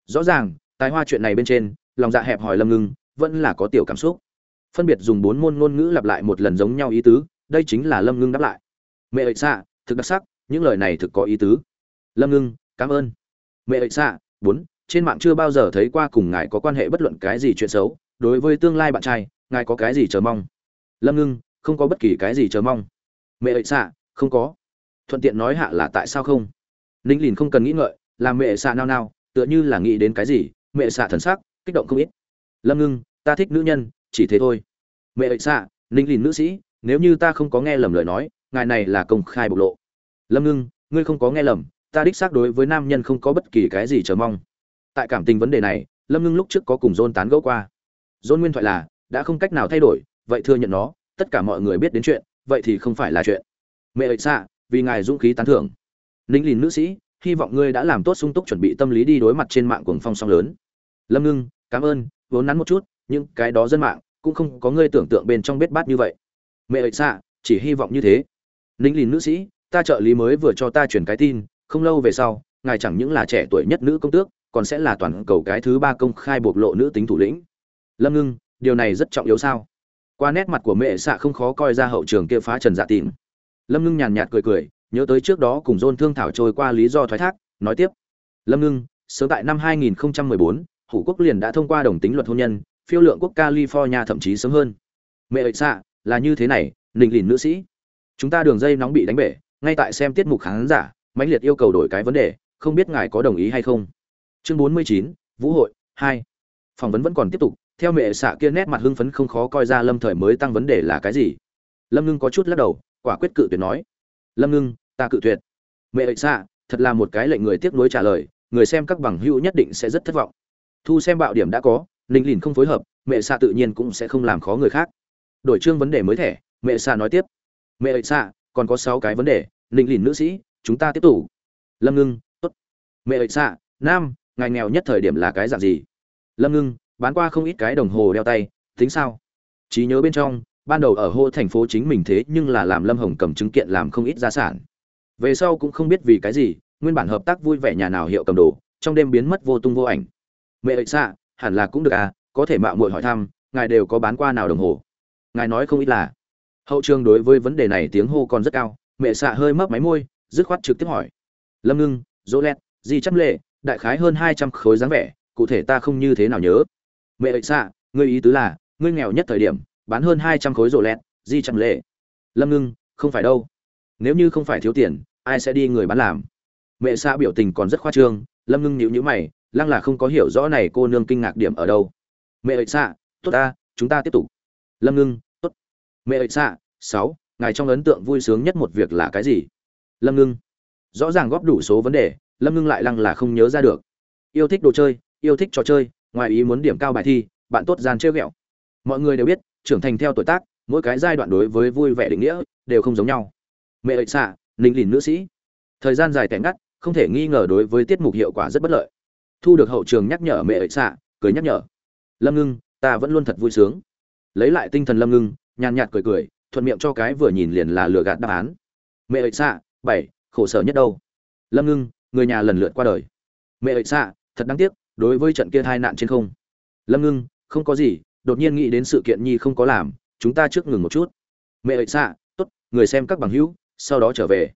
Rõ ràng, tài hoa chuyện này bên trên, lòng dạ hẹp hỏi lâm ngưng, vẫn là có tiểu cảm xúc. Phân biệt dùng bốn môn ngôn ngữ lặp lại một lần giống nhau ý tứ, đây chính là lâm ngưng đáp lại. Mẹ ệ xạ thực đặc sắc, những lời này thực có ý tứ. Lâm ngưng, cảm ơn. Mẹ ệ xạ bốn, trên mạng chưa bao giờ thấy qua cùng ngài có quan hệ bất luận cái gì chuyện xấu. Đối với tương lai bạn trai, ngài có cái gì chờ mong? Lâm ngưng, không có bất kỳ cái gì chờ mong. Mẹ ệ xạ, không có. Thuận tiện nói hạ là tại sao không? Ninh lìn không cần nghĩ ngợi, làm mẹ xạ nao nao, tựa như là nghĩ đến cái gì, mẹ xạ thần sắc, kích động không ít. Lâm ngưng, ta thích nữ nhân, chỉ thế thôi. Mẹ ệ xạ, ninh lìn nữ sĩ, nếu như ta không có nghe lầm lời nói, ngài này là công khai bộc lộ. Lâm ngưng, ngươi không có nghe lầm ta đích xác đối với nam nhân không có bất kỳ cái gì chờ mong. Tại cảm tình vấn đề này, lâm ngưng lúc trước có cùng dôn tán gẫu qua. Dôn nguyên thoại là, đã không cách nào thay đổi, vậy thừa nhận nó, tất cả mọi người biết đến chuyện, vậy thì không phải là chuyện. Mẹ ấy xạ, vì ngài dũng khí tán thưởng. Ninh lìn nữ sĩ, hy vọng ngươi đã làm tốt sung túc chuẩn bị tâm lý đi đối mặt trên mạng cuồng phong song lớn. Lâm ngưng, cảm ơn, vốn nắn một chút, nhưng cái đó dân mạng, cũng không có ngươi tưởng tượng bên trong bết bát như vậy. Mẹ ơi, xạ, chỉ hy vọng như thế. Ninh lìn nữ sĩ, ta trợ lý mới vừa cho ta chuyển cái tin không lâu về sau ngài chẳng những là trẻ tuổi nhất nữ công tước còn sẽ là toàn cầu cái thứ ba công khai bộc lộ nữ tính thủ lĩnh. Lâm ngưng điều này rất trọng yếu sao? Qua nét mặt của mẹ xạ không khó coi ra hậu trường kia phá trần dạ tìm lâm ngưng nhàn nhạt cười cười nhớ tới trước đó cùng dôn thương thảo trôi qua lý do thoái thác nói tiếp. Lâm ngưng sớm tại năm 2014, hủ quốc liền đã thông qua đồng tính luật hôn nhân phiêu lượng quốc california thậm chí sớm hơn. Mẹ ơi xạ là như thế này nịnh lìn nữ sĩ. Chúng ta đường dây nóng bị đánh bể ngay tại xem tiết mục khán giả mãnh liệt yêu cầu đổi cái vấn đề không biết ngài có đồng ý hay không. Chương 49, vũ hội hai, phỏng vấn vẫn còn tiếp tục theo mẹ xạ kia nét mặt hưng phấn không khó coi ra lâm thời mới tăng vấn đề là cái gì. Lâm ngưng có chút lắc đầu quả quyết cự tuyệt nói. Lâm ngưng ta cự tuyệt. Mẹ xạ thật là một cái lệnh người tiếc nuối trả lời người xem các bằng hữu nhất định sẽ rất thất vọng. Thu xem bạo điểm đã có ninh lìn không phối hợp mẹ xạ tự nhiên cũng sẽ không làm khó người khác. Đổi chương vấn đề mới thẻ mẹ xạ nói tiếp. Mẹ xạ còn có sáu cái vấn đề ninh lìn nữ sĩ chúng ta tiếp tục. Lâm ngưng, tốt. Mẹ xạ, nam, ngài nghèo nhất thời điểm là cái dạng gì? Lâm ngưng, bán qua không ít cái đồng hồ đeo tay, tính sao? Trí nhớ bên trong, ban đầu ở hô thành phố chính mình thế nhưng là làm lâm hồng cầm chứng kiện làm không ít gia sản. Về sau cũng không biết vì cái gì, nguyên bản hợp tác vui vẻ nhà nào hiệu cầm đồ, trong đêm biến mất vô tung vô ảnh. Mẹ ệ xạ, hẳn là cũng được à có thể mạo muội hỏi thăm, ngài đều có bán qua nào đồng hồ? Ngài nói không ít là. Hậu trường đối với vấn đề này tiếng hô còn rất cao, mẹ xạ hơi mấp máy môi dứt khoát trực tiếp hỏi. Lâm ngưng, dỗ lẹt, di chăm lệ, đại khái hơn hai trăm khối dáng vẻ, cụ thể ta không như thế nào nhớ. Mẹ ệ xạ, ngươi ý tứ là, ngươi nghèo nhất thời điểm, bán hơn hai trăm khối rổ lẹt, di chăm lệ. Lâm ngưng, không phải đâu. Nếu như không phải thiếu tiền, ai sẽ đi người bán làm? Mẹ xạ biểu tình còn rất khoa trương, lâm ngưng nhịu nhữ mày, lăng là không có hiểu rõ này cô nương kinh ngạc điểm ở đâu. Mẹ ệ xạ, tốt ta, chúng ta tiếp tục. Lâm ngưng, tốt. Mẹ ệ xạ, sáu, ngài trong ấn tượng vui sướng nhất một việc là cái gì? Lâm ngưng. Rõ ràng góp đủ số vấn đề, lâm ngưng lại lăng là không nhớ ra được. Yêu thích đồ chơi, yêu thích trò chơi, ngoài ý muốn điểm cao bài thi, bạn tốt gian trêu ghẹo. Mọi người đều biết, trưởng thành theo tuổi tác, mỗi cái giai đoạn đối với vui vẻ định nghĩa, đều không giống nhau. Mẹ ệ xạ, ninh lìn nữ sĩ. Thời gian dài tẻ ngắt, không thể nghi ngờ đối với tiết mục hiệu quả rất bất lợi. Thu được hậu trường nhắc nhở mẹ ệ xạ, cười nhắc nhở. Lâm ngưng, ta vẫn luôn thật vui sướng. Lấy lại tinh thần lâm ngưng, nhàn nhạt cười cười, thuận miệng cho cái vừa nhìn liền là lừa gạt đáp án. Mẹ ệ xạ bảy, khổ sở nhất đâu? Lâm ngưng, người nhà lần lượt qua đời. Mẹ ệ xạ, thật đáng tiếc, đối với trận kia hai nạn trên không. Lâm ngưng, không có gì, đột nhiên nghĩ đến sự kiện nhi không có làm, chúng ta trước ngừng một chút. Mẹ ệ xạ, tốt, người xem các bằng hữu, sau đó trở về.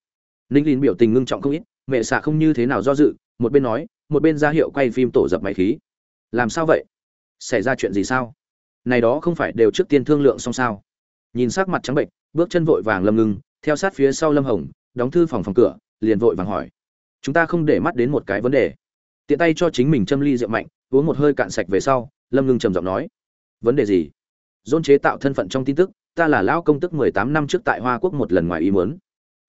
Ninh lín biểu tình ngưng trọng không ít, mẹ xạ không như thế nào do dự, một bên nói, một bên ra hiệu quay phim tổ dập máy khí. Làm sao vậy? Xảy ra chuyện gì sao? Này đó không phải đều trước tiên thương lượng xong sao? Nhìn sắc mặt trắng bệnh bước chân vội vàng lâm ngưng, theo sát phía sau lâm hồng đóng thư phòng phòng cửa, liền vội vàng hỏi. Chúng ta không để mắt đến một cái vấn đề. Tiện tay cho chính mình châm ly rượu mạnh, uống một hơi cạn sạch về sau, lâm ngưng trầm giọng nói. Vấn đề gì? Dôn chế tạo thân phận trong tin tức, ta là lão công tức mười tám năm trước tại hoa quốc một lần ngoài ý muốn.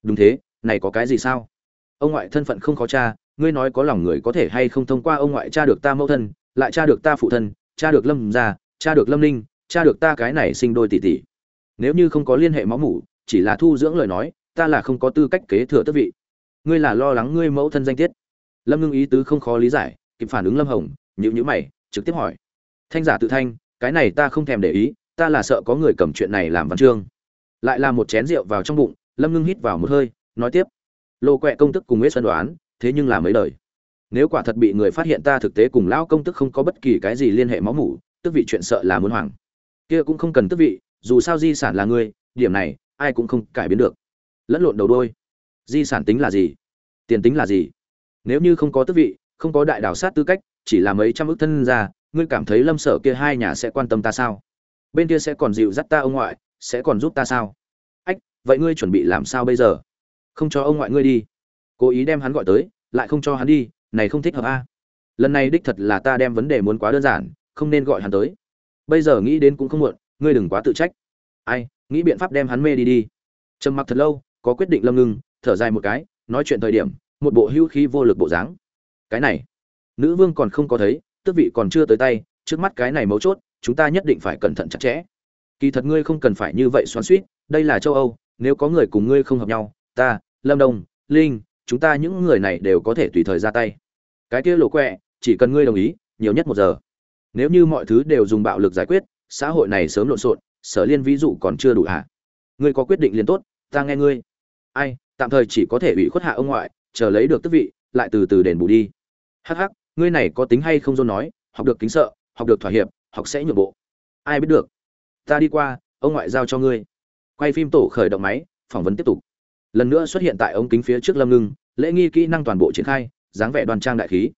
Đúng thế, này có cái gì sao? Ông ngoại thân phận không khó cha ngươi nói có lòng người có thể hay không thông qua ông ngoại cha được ta mẫu thân, lại cha được ta phụ thân cha được lâm gia cha được lâm ninh cha được ta cái này sinh đôi tỷ tỷ. Nếu như không có liên hệ máu mủ, chỉ là thu dưỡng lời nói ta là không có tư cách kế thừa tước vị. Ngươi là lo lắng ngươi mẫu thân danh tiết. Lâm ngưng ý tứ không khó lý giải, kịp phản ứng lâm hồng nhữ nhữ mày, trực tiếp hỏi. Thanh giả tự thanh, cái này ta không thèm để ý, ta là sợ có người cầm chuyện này làm văn chương. Lại là một chén rượu vào trong bụng, lâm ngưng hít vào một hơi, nói tiếp. Lô quẹ công tức cùng nguyễn xuân đoán, thế nhưng là mấy đời. Nếu quả thật bị người phát hiện ta thực tế cùng lão công tức không có bất kỳ cái gì liên hệ máu mủ, tức vị chuyện sợ là muốn hoàng kia cũng không cần tức vị, dù sao di sản là ngươi điểm này, ai cũng không cải biến được lẫn lộn đầu đôi. Di sản tính là gì? Tiền tính là gì? Nếu như không có tước vị, không có đại đảo sát tư cách, chỉ là mấy trăm ước thân ra ngươi cảm thấy lâm sở kia hai nhà sẽ quan tâm ta sao? Bên kia sẽ còn dịu dắt ta ông ngoại, sẽ còn giúp ta sao? Ách, vậy ngươi chuẩn bị làm sao bây giờ? Không cho ông ngoại ngươi đi. Cố ý đem hắn gọi tới, lại không cho hắn đi, này không thích hợp a. Lần này đích thật là ta đem vấn đề muốn quá đơn giản, không nên gọi hắn tới. Bây giờ nghĩ đến cũng không muộn, ngươi đừng quá tự trách. Ai, nghĩ biện pháp đem hắn mê đi đi. Trầm mặc thật lâu có quyết định lâm ngưng, thở dài một cái, nói chuyện thời điểm, một bộ hưu khí vô lực bộ dáng. Cái này, nữ vương còn không có thấy, tước vị còn chưa tới tay, trước mắt cái này mấu chốt, chúng ta nhất định phải cẩn thận chặt chẽ. Kỳ thật ngươi không cần phải như vậy xoắn suýt đây là châu âu, nếu có người cùng ngươi không hợp nhau, ta, lâm đông, linh, chúng ta những người này đều có thể tùy thời ra tay. Cái kia lộ quẹ, chỉ cần ngươi đồng ý, nhiều nhất một giờ. Nếu như mọi thứ đều dùng bạo lực giải quyết, xã hội này sớm lộn xộn, sở liên ví dụ còn chưa đủ hả? Ngươi có quyết định liền tốt, ta nghe ngươi ai, tạm thời chỉ có thể ủy khuất hạ ông ngoại, chờ lấy được tước vị, lại từ từ đền bù đi. Hắc hắc, ngươi này có tính hay không dôn nói, học được kính sợ, học được thỏa hiệp, học sẽ nhượng bộ. Ai biết được? Ta đi qua, ông ngoại giao cho ngươi. Quay phim tổ khởi động máy, phỏng vấn tiếp tục. Lần nữa xuất hiện tại ống kính phía trước lâm ngưng, lễ nghi kỹ năng toàn bộ triển khai, dáng vẻ đoan trang đại khí.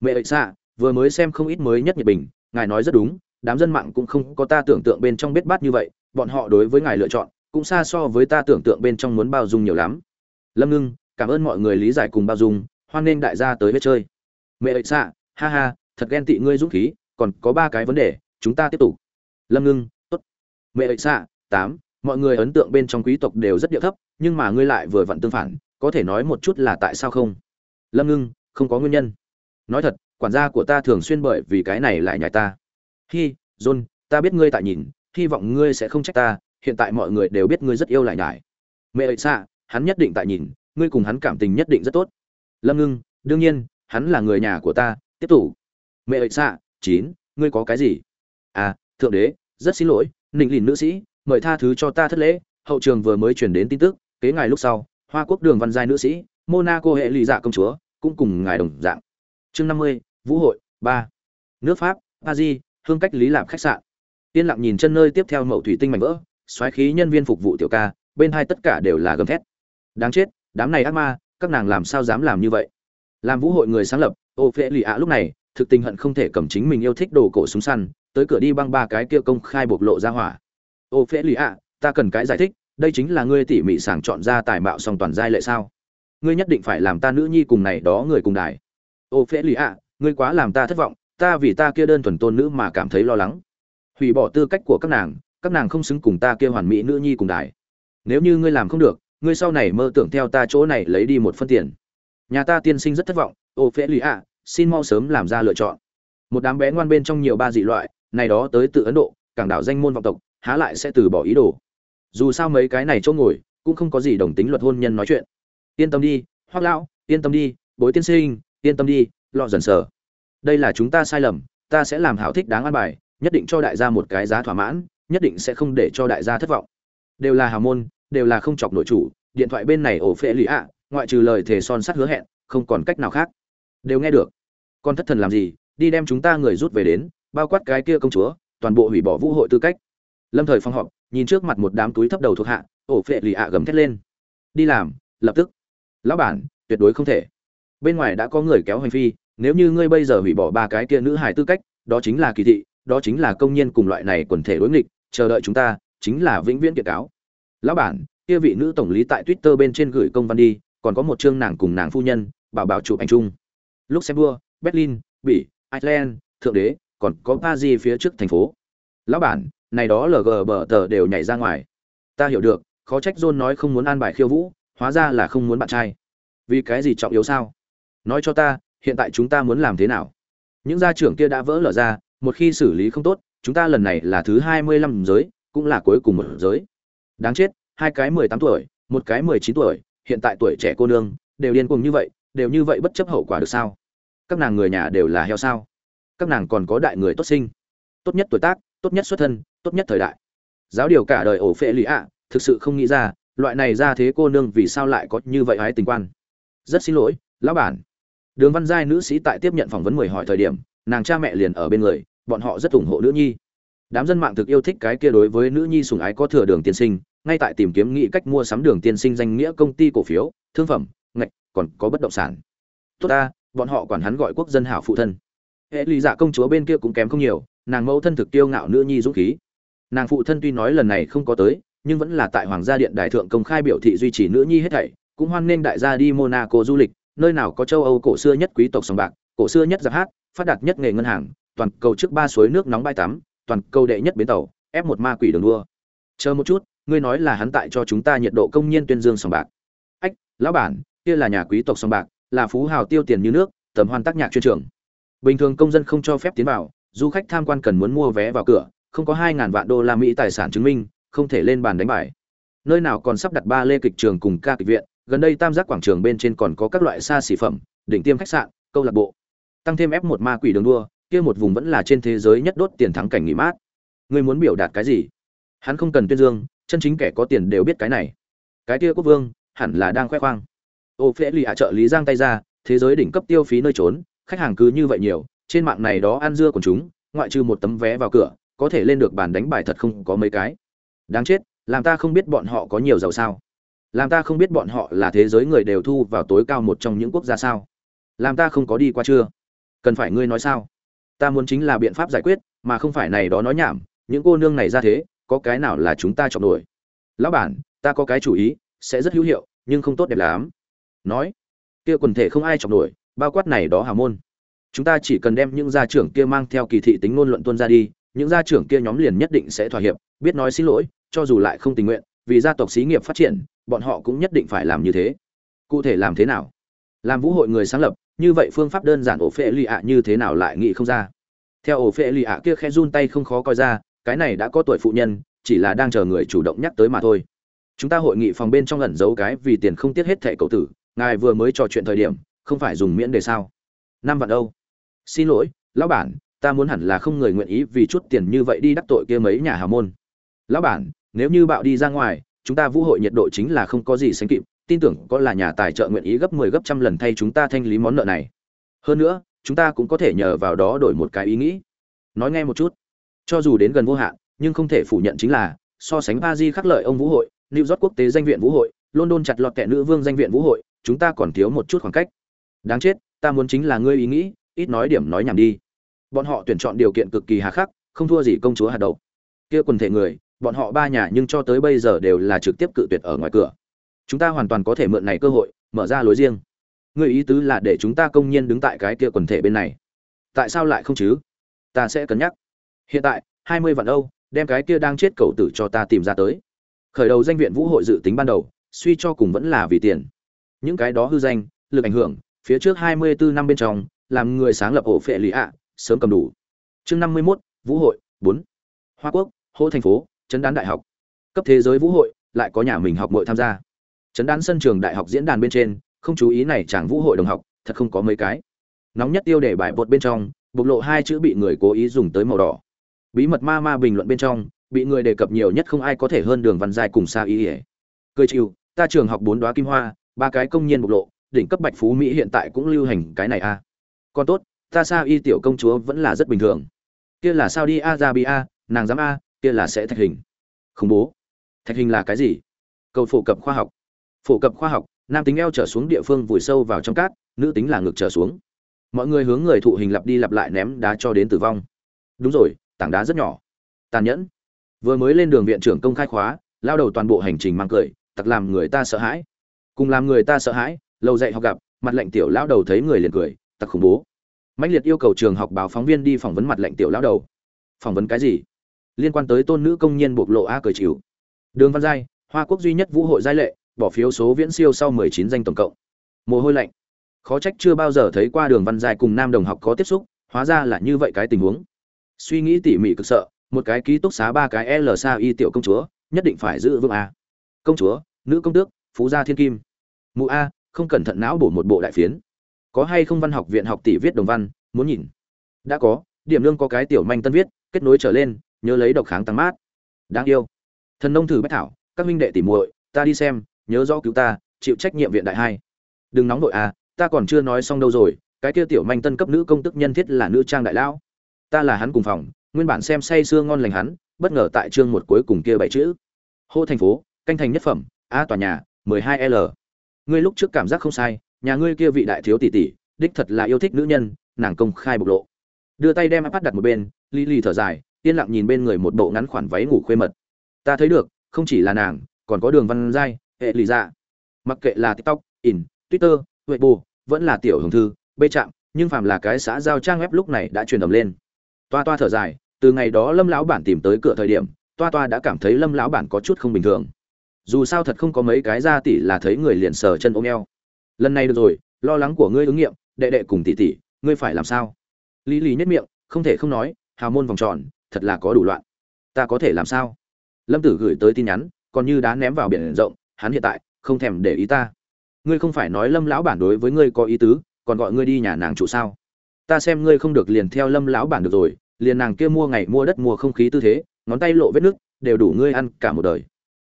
Mẹ ệ xạ, vừa mới xem không ít mới nhất nhiệt bình, ngài nói rất đúng, đám dân mạng cũng không có ta tưởng tượng bên trong biết bát như vậy, bọn họ đối với ngài lựa chọn cũng xa so với ta tưởng tượng bên trong muốn bao dung nhiều lắm. Lâm ngưng, cảm ơn mọi người lý giải cùng bao dung, hoan nghênh đại gia tới hết chơi. Mẹ ệ xạ, ha ha, thật ghen tị ngươi dũng khí, còn có ba cái vấn đề, chúng ta tiếp tục. Lâm ngưng, tốt. Mẹ ệ xạ, tám, mọi người ấn tượng bên trong quý tộc đều rất địa thấp, nhưng mà ngươi lại vừa vặn tương phản, có thể nói một chút là tại sao không? Lâm ngưng, không có nguyên nhân. Nói thật, quản gia của ta thường xuyên bởi vì cái này lại nhảy ta. Hi, john, ta biết ngươi tại nhìn, hy vọng ngươi sẽ không trách ta hiện tại mọi người đều biết ngươi rất yêu lại nhải. Mẹ ấy xạ hắn nhất định tại nhìn, ngươi cùng hắn cảm tình nhất định rất tốt. Lâm ngưng, đương nhiên, hắn là người nhà của ta, tiếp tục. Mẹ ấy xạ chín, ngươi có cái gì? À thượng đế, rất xin lỗi, nịnh lìn nữ sĩ, mời tha thứ cho ta thất lễ. Hậu trường vừa mới truyền đến tin tức, kế ngày lúc sau, hoa quốc đường văn giai nữ sĩ, monaco hệ lụy dạ công chúa, cũng cùng ngài đồng dạng. Chương năm mươi, vũ hội, ba. Nước pháp, paris, hương cách lý lạp khách sạn. Yên lặng nhìn chân nơi tiếp theo mẫu thủy tinh mảnh vỡ xoáy khí nhân viên phục vụ tiểu ca, bên hai tất cả đều là gầm thét. Đáng chết, đám này ác ma, các nàng làm sao dám làm như vậy? Làm vũ hội người sáng lập ô phễ lì ạ lúc này, thực tình hận không thể cầm chính mình yêu thích đồ cổ súng săn, tới cửa đi băng ba cái kia công khai bộc lộ ra hỏa. Ô phễ lì ạ ta cần cái giải thích, đây chính là ngươi tỉ mỉ sàng chọn ra tài mạo song toàn giai lệ sao? Ngươi nhất định phải làm ta nữ nhi cùng này đó người cùng đài. Ô phễ lì ạ ngươi quá làm ta thất vọng, ta vì ta kia đơn thuần tôn nữ mà cảm thấy lo lắng. Hủy bỏ tư cách của các nàng các nàng không xứng cùng ta kia hoàn mỹ nữ nhi cùng đài. Nếu như ngươi làm không được, ngươi sau này mơ tưởng theo ta chỗ này lấy đi một phân tiền. Nhà ta tiên sinh rất thất vọng, ô phễ lì ạ, xin mau sớm làm ra lựa chọn. Một đám bé ngoan bên trong nhiều ba dị loại, này đó tới từ ấn độ, cảng đảo danh môn vọng tộc, há lại sẽ từ bỏ ý đồ. Dù sao mấy cái này chỗ ngồi, cũng không có gì đồng tính luật hôn nhân nói chuyện. Yên tâm đi hoác lão, yên tâm đi, bối tiên sinh, yên tâm đi, lọ dần sờ. Đây là chúng ta sai lầm, ta sẽ làm hảo thích đáng an bài, nhất định cho đại gia một cái giá thỏa mãn nhất định sẽ không để cho đại gia thất vọng. Đều là hào môn, đều là không chọc nội chủ, điện thoại bên này ổ phệ lì ạ, ngoại trừ lời thề son sắt hứa hẹn, không còn cách nào khác. Đều nghe được. Con thất thần làm gì, đi đem chúng ta người rút về đến, bao quát cái kia công chúa, toàn bộ hủy bỏ vũ hội tư cách. Lâm thời phong họp, nhìn trước mặt một đám túi thấp đầu thuộc hạ, ổ phệ lì ạ gầm thét lên. Đi làm, lập tức. Lão bản, tuyệt đối không thể. Bên ngoài đã có người kéo hành phi, nếu như ngươi bây giờ hủy bỏ ba cái kia nữ hài tư cách, đó chính là kỳ thị đó chính là công nhân cùng loại này quần thể đối nghịch, chờ đợi chúng ta, chính là vĩnh viễn kiện cáo. Lão bản, kia vị nữ tổng lý tại twitter bên trên gửi công văn đi, còn có một chương nàng cùng nàng phu nhân, bảo bảo chụp ảnh chung. Luxembourg, berlin, bỉ ireland thượng đế, còn có paris phía trước thành phố. Lão bản, này đó lg bờ tờ đều nhảy ra ngoài. Ta hiểu được, khó trách john nói không muốn an bài khiêu vũ, hóa ra là không muốn bạn trai. Vì cái gì trọng yếu sao? Nói cho ta, hiện tại chúng ta muốn làm thế nào? Những gia trưởng kia đã vỡ lở ra một khi xử lý không tốt, chúng ta lần này là thứ hai mươi lăm giới, cũng là cuối cùng một giới. Đáng chết, hai cái mười tám tuổi, một cái mười chín tuổi, hiện tại tuổi trẻ cô nương, đều điên cuồng như vậy, đều như vậy bất chấp hậu quả được sao? Các nàng người nhà đều là heo sao? Các nàng còn có đại người tốt sinh. Tốt nhất tuổi tác, tốt nhất xuất thân, tốt nhất thời đại. Giáo điều cả đời ổ phệ lì ạ, thực sự không nghĩ ra, loại này ra thế cô nương vì sao lại có như vậy hái tình quan. Rất xin lỗi, lão bản. Đường văn giai nữ sĩ tại tiếp nhận phỏng vấn mười hỏi thời điểm, nàng cha mẹ liền ở bên người bọn họ rất ủng hộ nữ nhi. Đám dân mạng thực yêu thích cái kia đối với nữ nhi sùng ái có thừa đường tiên sinh, ngay tại tìm kiếm nghị cách mua sắm đường tiên sinh danh nghĩa công ty cổ phiếu, thương phẩm, ngạch, còn có bất động sản. Tốt ta, bọn họ quản hắn gọi quốc dân hảo phụ thân. Hệ lý dạ công chúa bên kia cũng kém không nhiều, nàng mẫu thân thực tiêu ngạo nữ nhi dũng khí. Nàng phụ thân tuy nói lần này không có tới, nhưng vẫn là tại hoàng gia điện đại thượng công khai biểu thị duy trì nữ nhi hết thảy, cũng hoan nghênh đại gia đi monaco du lịch, nơi nào có châu âu cổ xưa nhất quý tộc sòng bạc, cổ xưa nhất giáp hát, phát đạt nhất nghề ngân hàng toàn cầu trước ba suối nước nóng bãi tắm, toàn cầu đệ nhất bến tàu ép một ma quỷ đường đua. Chờ một chút, ngươi nói là hắn tại cho chúng ta nhiệt độ công nhân tuyên dương sòng bạc. Ách, lão bản, kia là nhà quý tộc sòng bạc, là phú hào tiêu tiền như nước, tầm hoan tác nhạc chuyên trường. Bình thường công dân không cho phép tiến vào, du khách tham quan cần muốn mua vé vào cửa, không có hai ngàn vạn đô la mỹ tài sản chứng minh, không thể lên bàn đánh bài. Nơi nào còn sắp đặt ba lê kịch trường cùng ca kịch viện, gần đây tam giác quảng trường bên trên còn có các loại xa xỉ phẩm, đỉnh tiêm khách sạn, câu lạc bộ. Tăng thêm ép một ma quỷ đường đua kia một vùng vẫn là trên thế giới nhất đốt tiền thắng cảnh nghỉ mát. Ngươi muốn biểu đạt cái gì? Hắn không cần tuyên dương, chân chính kẻ có tiền đều biết cái này. Cái kia quốc vương, hẳn là đang khoe khoang. Ô phễ lì hạ trợ lý giang tay ra, thế giới đỉnh cấp tiêu phí nơi trốn, khách hàng cứ như vậy nhiều, trên mạng này đó ăn dưa của chúng, ngoại trừ một tấm vé vào cửa, có thể lên được bàn đánh bài thật không có mấy cái. Đáng chết, làm ta không biết bọn họ có nhiều giàu sao? Làm ta không biết bọn họ là thế giới người đều thu vào tối cao một trong những quốc gia sao? Làm ta không có đi qua chưa? Cần phải ngươi nói sao? Ta muốn chính là biện pháp giải quyết, mà không phải này đó nói nhảm, những cô nương này ra thế, có cái nào là chúng ta chọn nổi? Lão bản, ta có cái chủ ý, sẽ rất hữu hiệu, nhưng không tốt đẹp lắm. Nói, kia quần thể không ai chọn nổi, bao quát này đó hào môn. Chúng ta chỉ cần đem những gia trưởng kia mang theo kỳ thị tính ngôn luận tuân ra đi, những gia trưởng kia nhóm liền nhất định sẽ thỏa hiệp, biết nói xin lỗi, cho dù lại không tình nguyện, vì gia tộc xí nghiệp phát triển, bọn họ cũng nhất định phải làm như thế. Cụ thể làm thế nào? Làm vũ hội người sáng lập như vậy phương pháp đơn giản ổ phệ lì ạ như thế nào lại nghĩ không ra? Theo ổ phệ lì ạ kia khe run tay không khó coi ra, cái này đã có tuổi phụ nhân, chỉ là đang chờ người chủ động nhắc tới mà thôi. Chúng ta hội nghị phòng bên trong ẩn giấu cái vì tiền không tiếc hết thẻ cậu tử, ngài vừa mới trò chuyện thời điểm, không phải dùng miễn đề sao? Năm vạn đâu? Xin lỗi, lão bản, ta muốn hẳn là không người nguyện ý vì chút tiền như vậy đi đắc tội kia mấy nhà hào môn. Lão bản, nếu như bạo đi ra ngoài, chúng ta vũ hội nhiệt độ chính là không có gì sánh kịp tin tưởng có là nhà tài trợ nguyện ý gấp 10 gấp trăm lần thay chúng ta thanh lý món nợ này. Hơn nữa, chúng ta cũng có thể nhờ vào đó đổi một cái ý nghĩ. Nói nghe một chút. Cho dù đến gần vô hạn, nhưng không thể phủ nhận chính là, so sánh ba di khắc lợi ông vũ hội, new york quốc tế danh viện vũ hội, london chặt lọt kẻ nữ vương danh viện vũ hội, chúng ta còn thiếu một chút khoảng cách. Đáng chết, ta muốn chính là ngươi ý nghĩ, ít nói điểm nói nhảm đi. Bọn họ tuyển chọn điều kiện cực kỳ hà khắc, không thua gì công chúa hạt đậu. Kia quần thể người, bọn họ ba nhà nhưng cho tới bây giờ đều là trực tiếp cự tuyệt ở ngoài cửa chúng ta hoàn toàn có thể mượn này cơ hội, mở ra lối riêng. Người ý tứ là để chúng ta công nhiên đứng tại cái kia quần thể bên này. Tại sao lại không chứ? Ta sẽ cân nhắc. Hiện tại, hai mươi vạn âu, đem cái kia đang chết cầu tử cho ta tìm ra tới. Khởi đầu danh viện vũ hội dự tính ban đầu, suy cho cùng vẫn là vì tiền. Những cái đó hư danh, lực ảnh hưởng, phía trước hai mươi bốn năm bên trong, làm người sáng lập ổ phệ lý ạ, sớm cầm đủ. Chương năm mươi mốt, vũ hội, bốn. Hoa quốc, hô thành phố chấn đán đại học. Cấp thế giới vũ hội, lại có nhà mình học mội tham gia chấn đán sân trường đại học diễn đàn bên trên, không chú ý này chàng vũ hội đồng học, thật không có mấy cái. Nóng nhất tiêu đề bài bột bên trong, bộc lộ hai chữ bị người cố ý dùng tới màu đỏ. Bí mật ma ma bình luận bên trong, bị người đề cập nhiều nhất không ai có thể hơn đường văn giai cùng Sa ý cười chịu, ta trường học bốn đoá kim hoa, ba cái công nhân bộc lộ, đỉnh cấp bạch phú mỹ hiện tại cũng lưu hành cái này a. À. còn tốt, ta sao y tiểu công chúa vẫn là rất bình thường. Kia là sao đi a nàng dám a, kia là sẽ thạch hình. Khủng bố. Thạch hình là cái gì? Cầu phổ cập khoa học phổ cập khoa học, nam tính eo trở xuống địa phương vùi sâu vào trong cát, nữ tính là ngực trở xuống. Mọi người hướng người thụ hình lặp đi lặp lại ném đá cho đến tử vong. Đúng rồi, tảng đá rất nhỏ. Tàn nhẫn. Vừa mới lên đường viện trưởng công khai khóa, lao đầu toàn bộ hành trình mang cười, tặc làm người ta sợ hãi. Cùng làm người ta sợ hãi, lâu dạy học gặp, mặt lệnh tiểu lao đầu thấy người liền cười, tặc khủng bố. Mãnh liệt yêu cầu trường học báo phóng viên đi phỏng vấn mặt lệnh tiểu lao đầu. Phỏng vấn cái gì? Liên quan tới tôn nữ công nhân bộc lộ a cười chịu. Đường văn giai, hoa quốc duy nhất vũ hội giai lệ bỏ phiếu số viễn siêu sau 19 danh tổng cộng. Mồ hôi lạnh. Khó trách chưa bao giờ thấy qua đường văn Dài cùng nam đồng học có tiếp xúc, hóa ra là như vậy cái tình huống. Suy nghĩ tỉ mỉ cực sợ, một cái ký túc xá ba cái l sao y tiểu công chúa, nhất định phải giữ vững a. Công chúa, nữ công tước, phú gia thiên kim. Mụ a, không cẩn thận não bổ một bộ đại phiến. Có hay không văn học viện học tỷ viết đồng văn, muốn nhìn? Đã có, điểm lương có cái tiểu manh tân viết, kết nối trở lên, nhớ lấy độc kháng tăng mát. Đáng yêu. Thần nông thử bách thảo, các minh đệ tỉ muội, ta đi xem nhớ rõ cứu ta, chịu trách nhiệm viện đại hai. Đừng nóng vội à ta còn chưa nói xong đâu rồi, cái kia tiểu manh tân cấp nữ công tức nhân thiết là nữ trang đại lão. Ta là hắn cùng phòng, nguyên bản xem say sưa ngon lành hắn, bất ngờ tại chương một cuối cùng kia bảy chữ. Hô thành phố, canh thành nhất phẩm, a tòa nhà 12 l. Ngươi lúc trước cảm giác không sai, nhà ngươi kia vị đại thiếu tỷ tỷ, đích thật là yêu thích nữ nhân, nàng công khai bộc lộ. Đưa tay đem ipad đặt một bên li li thở dài, yên lặng nhìn bên người một bộ ngắn khoản váy ngủ khuê mật. Ta thấy được, không chỉ là nàng, còn có đường văn giai hệ lì dạ mặc kệ là tiktok, in, twitter, weibo, vẫn là tiểu hồng thư, bê chạm, nhưng phàm là cái xã giao trang web lúc này đã truyền ầm lên. Toa toa thở dài, từ ngày đó lâm lão bản tìm tới cửa thời điểm, toa toa đã cảm thấy lâm lão bản có chút không bình thường. Dù sao thật không có mấy cái ra tỷ là thấy người liền sờ chân ôm eo. Lần này được rồi, lo lắng của ngươi ứng nghiệm, đệ đệ cùng tỷ tỷ, ngươi phải làm sao? Lý lý nhất miệng, không thể không nói, hào môn vòng tròn, thật là có đủ loạn. Ta có thể làm sao? Lâm tử gửi tới tin nhắn, còn như đá ném vào biển rộng hắn hiện tại, không thèm để ý ta. Ngươi không phải nói lâm lão bản đối với ngươi có ý tứ, còn gọi ngươi đi nhà nàng chủ sao? Ta xem ngươi không được liền theo lâm lão bản được rồi, liền nàng kia mua ngày mua đất mua không khí tư thế, ngón tay lộ vết nước, đều đủ ngươi ăn cả một đời.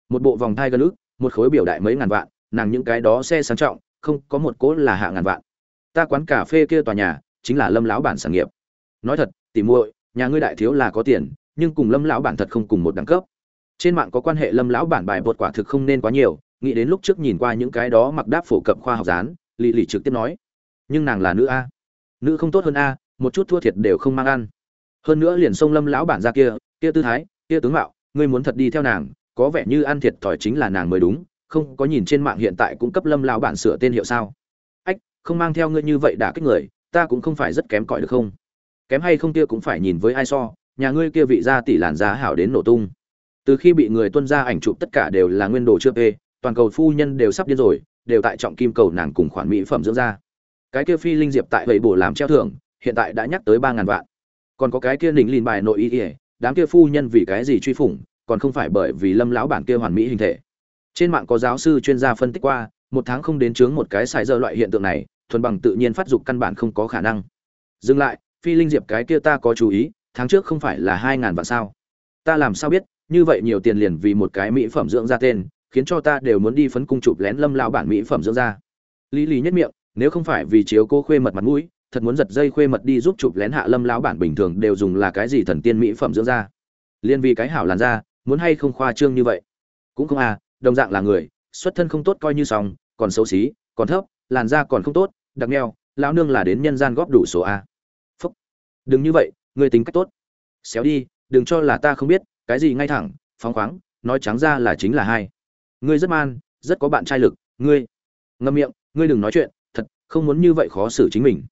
Một bộ vòng thai gần ức một khối biểu đại mấy ngàn vạn, nàng những cái đó xe sang trọng, không có một cố là hạ ngàn vạn. Ta quán cà phê kia tòa nhà, chính là lâm lão bản sản nghiệp. Nói thật, tỉ muội, nhà ngươi đại thiếu là có tiền, nhưng cùng lâm lão bản thật không cùng một đẳng cấp trên mạng có quan hệ lâm lão bản bài bột quả thực không nên quá nhiều, nghĩ đến lúc trước nhìn qua những cái đó mặc đáp phổ cập khoa học dán, lì lì trực tiếp nói, nhưng nàng là nữ a. Nữ không tốt hơn a, một chút thua thiệt đều không mang ăn. Hơn nữa liền sông lâm lão bản ra kia kia tư thái, kia tướng mạo, ngươi muốn thật đi theo nàng, có vẻ như ăn thiệt thòi chính là nàng mới đúng, không có nhìn trên mạng hiện tại cũng cấp lâm lão bản sửa tên hiệu sao? Ách, không mang theo ngươi như vậy đả kích người, ta cũng không phải rất kém cỏi được không? Kém hay không kia cũng phải nhìn với ai so, nhà ngươi kia vị gia tỷ làn giá hảo đến nổ tung từ khi bị người tuân ra ảnh chụp tất cả đều là nguyên đồ chưa phê, toàn cầu phu nhân đều sắp điên rồi, đều tại trọng kim cầu nàng cùng khoản mỹ phẩm dưỡng da. Cái kia phi linh diệp tại vậy bổ làm treo thưởng, hiện tại đã nhắc tới ba ngàn vạn. Còn có cái kia nỉnh lìn bài nội y ỉa đám kia phu nhân vì cái gì truy phủng, còn không phải bởi vì lâm lão bản kia hoàn mỹ hình thể. Trên mạng có giáo sư chuyên gia phân tích qua, một tháng không đến chướng một cái xài dơ loại hiện tượng này, thuần bằng tự nhiên phát dục căn bản không có khả năng. Dừng lại, phi linh diệp cái kia ta có chú ý, tháng trước không phải là hai ngàn vạn sao? Ta làm sao biết? Như vậy nhiều tiền liền vì một cái mỹ phẩm dưỡng da tên, khiến cho ta đều muốn đi phấn cung chụp lén lâm lão bản mỹ phẩm dưỡng da. Lý lý nhất miệng, nếu không phải vì chiếu cô khuê mật mặt mũi, thật muốn giật dây khuê mật đi giúp chụp lén hạ lâm lão bản bình thường đều dùng là cái gì thần tiên mỹ phẩm dưỡng da. Liên vì cái hảo làn da, muốn hay không khoa trương như vậy? Cũng không à đồng dạng là người, xuất thân không tốt coi như xong, còn xấu xí, còn thấp, làn da còn không tốt, đặc neo lão nương là đến nhân gian góp đủ số a. Phúc. Đừng như vậy ngươi tính cách tốt. Xéo đi, đừng cho là ta không biết cái gì ngay thẳng, phóng khoáng, nói trắng ra là chính là hai. Ngươi rất man, rất có bạn trai lực, ngươi. Ngâm miệng, ngươi đừng nói chuyện, thật, không muốn như vậy khó xử chính mình.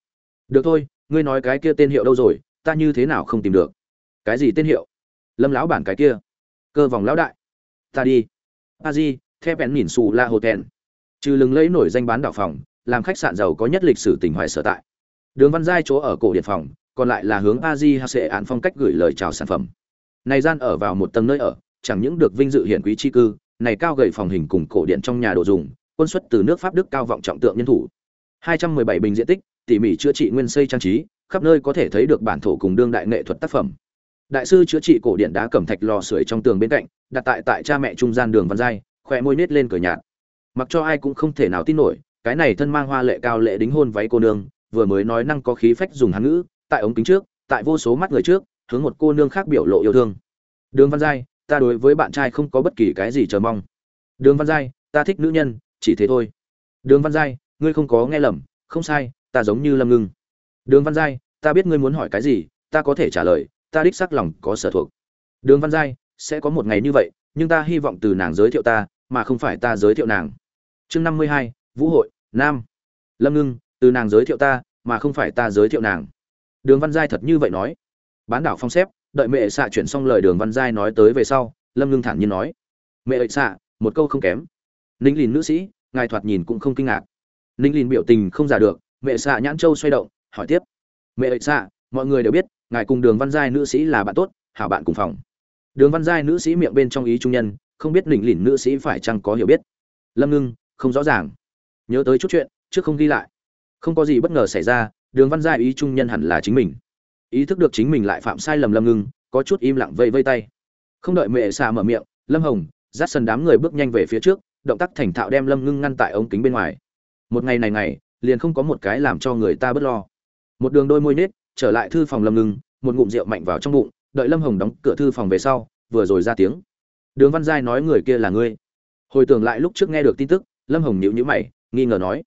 Được thôi, ngươi nói cái kia tên hiệu đâu rồi, ta như thế nào không tìm được? Cái gì tên hiệu? Lâm lão bản cái kia. Cơ vòng lão đại. Ta đi. A di, theo bèn nhìn xù la hồ tèn trừ lừng lấy nổi danh bán đảo phòng, làm khách sạn giàu có nhất lịch sử tỉnh hoài sở tại. Đường văn giai chỗ ở cổ điện phòng, còn lại là hướng a di hạ sệ án phong cách gửi lời chào sản phẩm này gian ở vào một tầng nơi ở, chẳng những được vinh dự hiển quý chi cư, này cao gầy phòng hình cùng cổ điện trong nhà đồ dùng, quân xuất từ nước pháp đức cao vọng trọng tượng nhân thủ. 217 bình diện tích, tỉ mỉ chữa trị nguyên xây trang trí, khắp nơi có thể thấy được bản thổ cùng đương đại nghệ thuật tác phẩm. Đại sư chữa trị cổ điện đá cẩm thạch lò sưởi trong tường bên cạnh, đặt tại tại cha mẹ trung gian đường văn giai khỏe môi nết lên cười nhạt. Mặc cho ai cũng không thể nào tin nổi, cái này thân mang hoa lệ cao lệ đính hôn váy cô nương, vừa mới nói năng có khí phách dùng hán ngữ, tại ống kính trước, tại vô số mắt người trước hướng một cô nương khác biểu lộ yêu thương. Đường văn giai, ta đối với bạn trai không có bất kỳ cái gì chờ mong. Đường văn giai, ta thích nữ nhân, chỉ thế thôi. Đường văn giai, ngươi không có nghe lầm, không sai, ta giống như lâm ngưng. Đường văn giai, ta biết ngươi muốn hỏi cái gì, ta có thể trả lời, ta đích xác lòng có sở thuộc. Đường văn giai, sẽ có một ngày như vậy, nhưng ta hy vọng từ nàng giới thiệu ta, mà không phải ta giới thiệu nàng. Chương năm mươi hai, vũ hội, nam. Lâm ngưng, từ nàng giới thiệu ta, mà không phải ta giới thiệu nàng. Đường văn giai thật như vậy nói bán đảo phong xếp, đợi mẹ xạ chuyển xong lời đường văn giai nói tới về sau, lâm ngưng thản nhiên nói, mẹ ệ xạ một câu không kém. Ninh lìn nữ sĩ, ngài thoạt nhìn cũng không kinh ngạc. Ninh lìn biểu tình không giả được, mẹ xạ nhãn châu xoay động, hỏi tiếp, mẹ ệ xạ mọi người đều biết, ngài cùng đường văn giai nữ sĩ là bạn tốt, hảo bạn cùng phòng. Đường văn giai nữ sĩ miệng bên trong ý trung nhân, không biết ninh lìn nữ sĩ phải chăng có hiểu biết. Lâm ngưng, không rõ ràng. Nhớ tới chút chuyện, trước không ghi lại. Không có gì bất ngờ xảy ra, đường văn giai ý trung nhân hẳn là chính mình ý thức được chính mình lại phạm sai lầm lâm ngưng, có chút im lặng vây vây tay. Không đợi mẹ xà mở miệng, lâm hồng dắt sân đám người bước nhanh về phía trước, động tác thành thạo đem lâm ngưng ngăn tại ống kính bên ngoài. Một ngày này ngày, liền không có một cái làm cho người ta bớt lo. Một đường đôi môi nết, trở lại thư phòng lâm ngưng, một ngụm rượu mạnh vào trong bụng, đợi lâm hồng đóng cửa thư phòng về sau, vừa rồi ra tiếng. Đường văn giai nói người kia là ngươi. Hồi tưởng lại lúc trước nghe được tin tức, lâm hồng nhịu nhữ mày, nghi ngờ nói.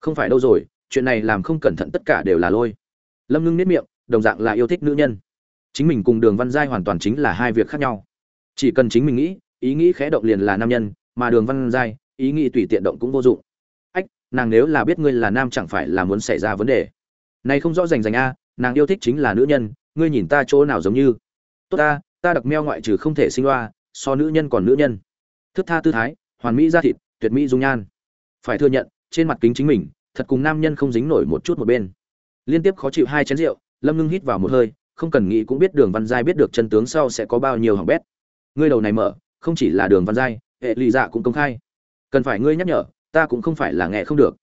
Không phải đâu rồi, chuyện này làm không cẩn thận tất cả đều là lôi. Lâm ngưng nếp miệng đồng dạng là yêu thích nữ nhân. Chính mình cùng đường văn giai hoàn toàn chính là hai việc khác nhau. Chỉ cần chính mình nghĩ, ý nghĩ khẽ động liền là nam nhân, mà đường văn giai, ý nghĩ tùy tiện động cũng vô dụng. Ách, nàng nếu là biết ngươi là nam chẳng phải là muốn xảy ra vấn đề. Này không rõ rành rành a, nàng yêu thích chính là nữ nhân, ngươi nhìn ta chỗ nào giống như. Tốt ta ta đặc meo ngoại trừ không thể sinh loa, so nữ nhân còn nữ nhân. Thức tha tư thái, hoàn mỹ da thịt, tuyệt mỹ dung nhan. Phải thừa nhận, trên mặt kính chính mình, thật cùng nam nhân không dính nổi một chút một bên. Liên tiếp khó chịu hai chén rượu lâm ngưng hít vào một hơi, không cần nghĩ cũng biết đường văn giai biết được chân tướng sau sẽ có bao nhiêu hỏng bét. Ngươi đầu này mở, không chỉ là đường văn giai, hệ lụy dạ cũng công khai. Cần phải ngươi nhắc nhở, ta cũng không phải là nghe không được.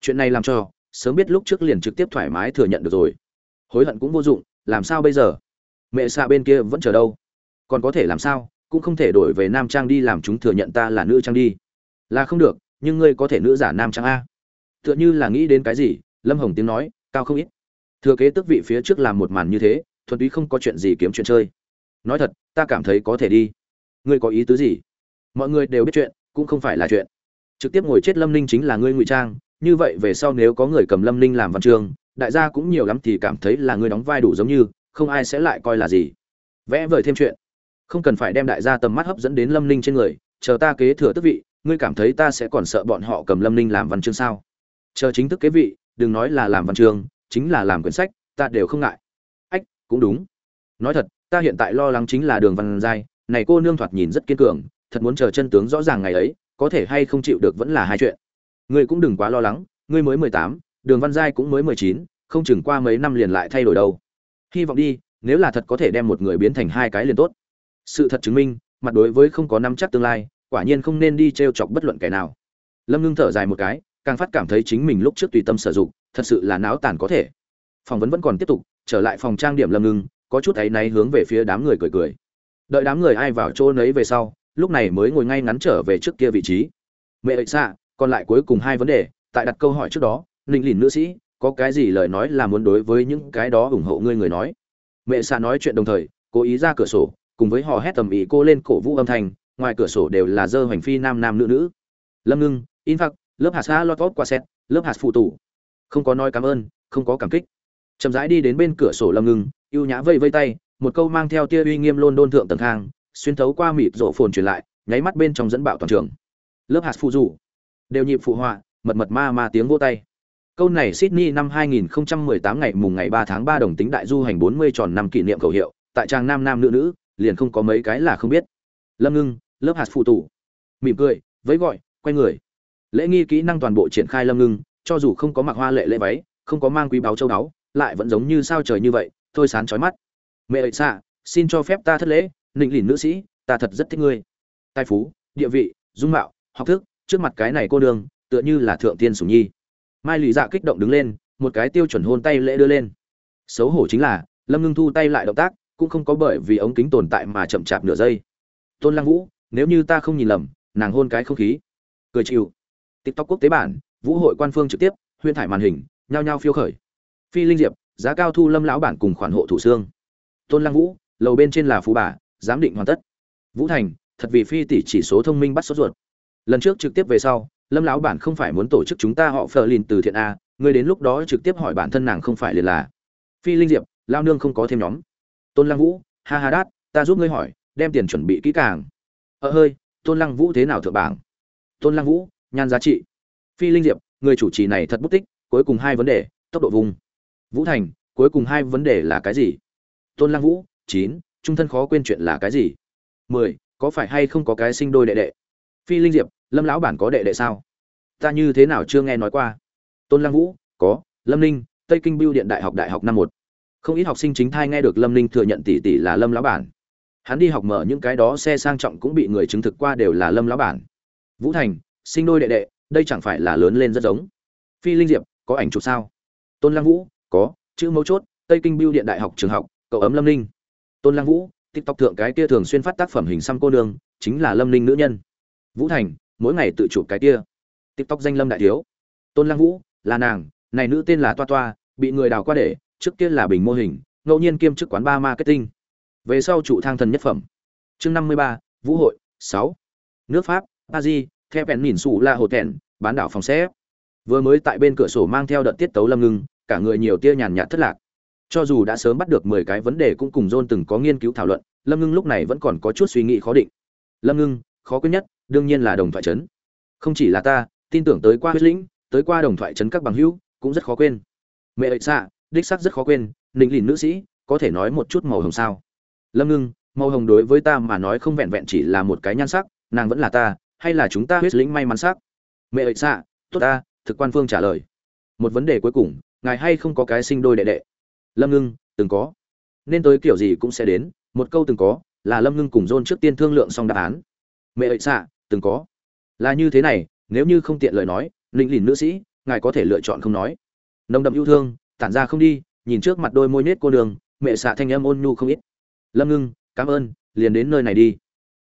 Chuyện này làm cho, sớm biết lúc trước liền trực tiếp thoải mái thừa nhận được rồi. Hối hận cũng vô dụng, làm sao bây giờ? Mẹ xạ bên kia vẫn chờ đâu? Còn có thể làm sao, cũng không thể đổi về nam trang đi làm chúng thừa nhận ta là nữ trang đi. Là không được, nhưng ngươi có thể nữ giả nam trang a. Tựa như là nghĩ đến cái gì, lâm hồng tiếng nói, cao không ít thừa kế tước vị phía trước làm một màn như thế, thuần túy không có chuyện gì kiếm chuyện chơi. Nói thật, ta cảm thấy có thể đi. Ngươi có ý tứ gì? Mọi người đều biết chuyện, cũng không phải là chuyện. Trực tiếp ngồi chết lâm ninh chính là ngươi ngụy trang, như vậy về sau nếu có người cầm lâm ninh làm văn chương đại gia cũng nhiều lắm thì cảm thấy là ngươi đóng vai đủ giống như, không ai sẽ lại coi là gì. Vẽ vời thêm chuyện. Không cần phải đem đại gia tầm mắt hấp dẫn đến lâm ninh trên người, chờ ta kế thừa tước vị, ngươi cảm thấy ta sẽ còn sợ bọn họ cầm lâm ninh làm văn chương sao? Chờ chính thức kế vị, đừng nói là làm văn chương chính là làm quyển sách, ta đều không ngại. Ách, cũng đúng. Nói thật, ta hiện tại lo lắng chính là đường văn giai, này cô nương thoạt nhìn rất kiên cường, thật muốn chờ chân tướng rõ ràng ngày ấy, có thể hay không chịu được vẫn là hai chuyện. Ngươi cũng đừng quá lo lắng, ngươi mới mười tám, đường văn giai cũng mới mười chín, không chừng qua mấy năm liền lại thay đổi đâu. Hy vọng đi, nếu là thật có thể đem một người biến thành hai cái liền tốt. Sự thật chứng minh, mặt đối với không có năm chắc tương lai, quả nhiên không nên đi t r e o chọc bất luận kẻ nào. Lâm ngưng thở dài một cái càng phát cảm thấy chính mình lúc trước tùy tâm sử dụng, thật sự là náo tàn có thể. Phỏng vấn vẫn còn tiếp tục, trở lại phòng trang điểm lâm ngưng, có chút áy náy hướng về phía đám người cười cười. Đợi đám người ai vào chỗ nấy về sau, lúc này mới ngồi ngay ngắn trở về trước kia vị trí. Mẹ ệ xạ, còn lại cuối cùng hai vấn đề, tại đặt câu hỏi trước đó, ninh lìn nữ sĩ, có cái gì lời nói là muốn đối với những cái đó ủng hộ ngươi người nói? Mẹ xạ nói chuyện đồng thời, cố ý ra cửa sổ, cùng với họ hét tầm ý cô lên cổ vũ âm thanh, ngoài cửa sổ đều là dơ hoành phi nam nam nữ nữ. Lâm ngưng in phạc lớp hạt xa lót vót qua xét lớp hạt phụ tủ không có nói cảm ơn, không có cảm kích. Chậm rãi đi đến bên cửa sổ lâm ngưng ưu nhã vây vây tay, một câu mang theo tia uy nghiêm luôn đôn thượng tầng thang xuyên thấu qua mịt rộ phồn truyền lại, nháy mắt bên trong dẫn bạo toàn trường. Lớp hạt phụ rủ đều nhịp phụ họa, mật mật ma ma tiếng vô tay. Câu này sydney năm 2018 ngày mùng ngày 3 tháng 3 đồng tính đại du hành 40 tròn năm kỷ niệm khẩu hiệu, tại trang nam nam nữ nữ, liền không có mấy cái là không biết. Lâm ngưng, lớp hạt phụ tủ mỉm cười với gọi, quay người lễ nghi kỹ năng toàn bộ triển khai lâm ngưng, cho dù không có mặc hoa lệ lễ váy, không có mang quý báu châu báu, lại vẫn giống như sao trời như vậy, thôi sán chói mắt. Mẹ ơi, xạ, xin cho phép ta thất lễ, nịnh lìn nữ sĩ, ta thật rất thích ngươi. Tài phú, địa vị, dung mạo, học thức, trước mặt cái này cô đường tựa như là thượng tiên sủng nhi. Mai lì dạ kích động đứng lên, một cái tiêu chuẩn hôn tay lễ đưa lên. Xấu hổ chính là, lâm ngưng thu tay lại động tác, cũng không có bởi vì ống kính tồn tại mà chậm chạp nửa giây. Tôn lăng vũ, nếu như ta không nhìn lầm, nàng hôn cái không khí. Cười chịu tiktok quốc tế bản, vũ hội quan phương trực tiếp huyên thải màn hình, nhao nhao phiêu khởi. Phi linh diệp, giá cao thu lâm lão bản cùng khoản hộ thủ xương. Tôn lăng vũ, lầu bên trên là phú bà, giám định hoàn tất. Vũ thành, thật vì phi tỷ chỉ số thông minh bắt sốt ruột. Lần trước trực tiếp về sau, lâm lão bản không phải muốn tổ chức chúng ta họ phờ lìn từ thiện a, người đến lúc đó trực tiếp hỏi bản thân nàng không phải liền là. Phi linh diệp, lao nương không có thêm nhóm. Tôn lăng vũ, ha ha đát, ta giúp ngươi hỏi, đem tiền chuẩn bị kỹ càng. Ờ hơi, tôn lăng vũ thế nào thượng bảng? Tôn lăng vũ nhan giá trị. Phi linh diệp, người chủ trì này thật bút tích, cuối cùng hai vấn đề, tốc độ vùng. Vũ thành, cuối cùng hai vấn đề là cái gì? Tôn lăng vũ, chín, trung thân khó quên chuyện là cái gì? Mười, có phải hay không có cái sinh đôi đệ đệ? Phi linh diệp, lâm lão bản có đệ đệ sao? Ta như thế nào chưa nghe nói qua? Tôn lăng vũ, có, lâm ninh, tây kinh biêu điện đại học đại học năm một. Không ít học sinh chính thai nghe được lâm ninh thừa nhận tỷ tỷ là lâm lão bản. Hắn đi học mở những cái đó xe sang trọng cũng bị người chứng thực qua đều là lâm lão bản. Vũ thành sinh đôi đệ đệ, đây chẳng phải là lớn lên rất giống. Phi linh diệp, có ảnh chụp sao? Tôn lăng vũ, có, chữ mấu chốt, tây kinh biêu điện đại học trường học, cậu ấm lâm ninh. Tôn lăng vũ, tiktok thượng cái kia thường xuyên phát tác phẩm hình xăm cô đường chính là lâm ninh nữ nhân. Vũ thành, mỗi ngày tự chụp cái kia. Tiktok danh lâm đại thiếu. Tôn lăng vũ, là nàng, này nữ tên là toa toa, bị người đào qua để, trước kia là bình mô hình, ngẫu nhiên kiêm chức quán ba marketing. Về sau trụ thang thần nhất phẩm. Chương năm mươi ba, vũ hội, sáu. Nước pháp, paris theo bèn nhìn xù la hồ tèn bán đảo phòng xe vừa mới tại bên cửa sổ mang theo đợt tiết tấu lâm ngưng cả người nhiều tia nhàn nhạt thất lạc cho dù đã sớm bắt được mười cái vấn đề cũng cùng John từng có nghiên cứu thảo luận, Lâm Ngưng lúc này vẫn còn có chút suy nghĩ khó định. Lâm Ngưng, khó quên nhất, đương nhiên là đồng thoại trấn. Không chỉ là ta, tin tưởng tới qua huyết lĩnh, tới qua đồng thoại trấn các bằng hữu, cũng rất khó quên. Mẹ ơi xạ, đích xác rất khó quên, Ninh Lìn nữ sĩ, có thể nói một chút màu hồng sao? Lâm Ngưng, màu hồng đối với ta mà nói không vẹn vẹn chỉ là một cái nhan sắc, nàng vẫn là ta, hay là chúng ta huyết lĩnh may mắn sắc? Mẹ ơi xạ, tốt ta, thực quan phương trả lời. Một vấn đề cuối cùng, ngài hay không có cái sinh đôi đệ đệ? lâm ngưng từng có nên tới kiểu gì cũng sẽ đến một câu từng có là lâm ngưng cùng dôn trước tiên thương lượng xong đáp án mẹ ơi xạ từng có là như thế này nếu như không tiện lời nói linh lìn nữ sĩ ngài có thể lựa chọn không nói nồng đậm yêu thương tản ra không đi nhìn trước mặt đôi môi nết cô đường mẹ xạ thanh âm ôn nhu không ít lâm ngưng cảm ơn liền đến nơi này đi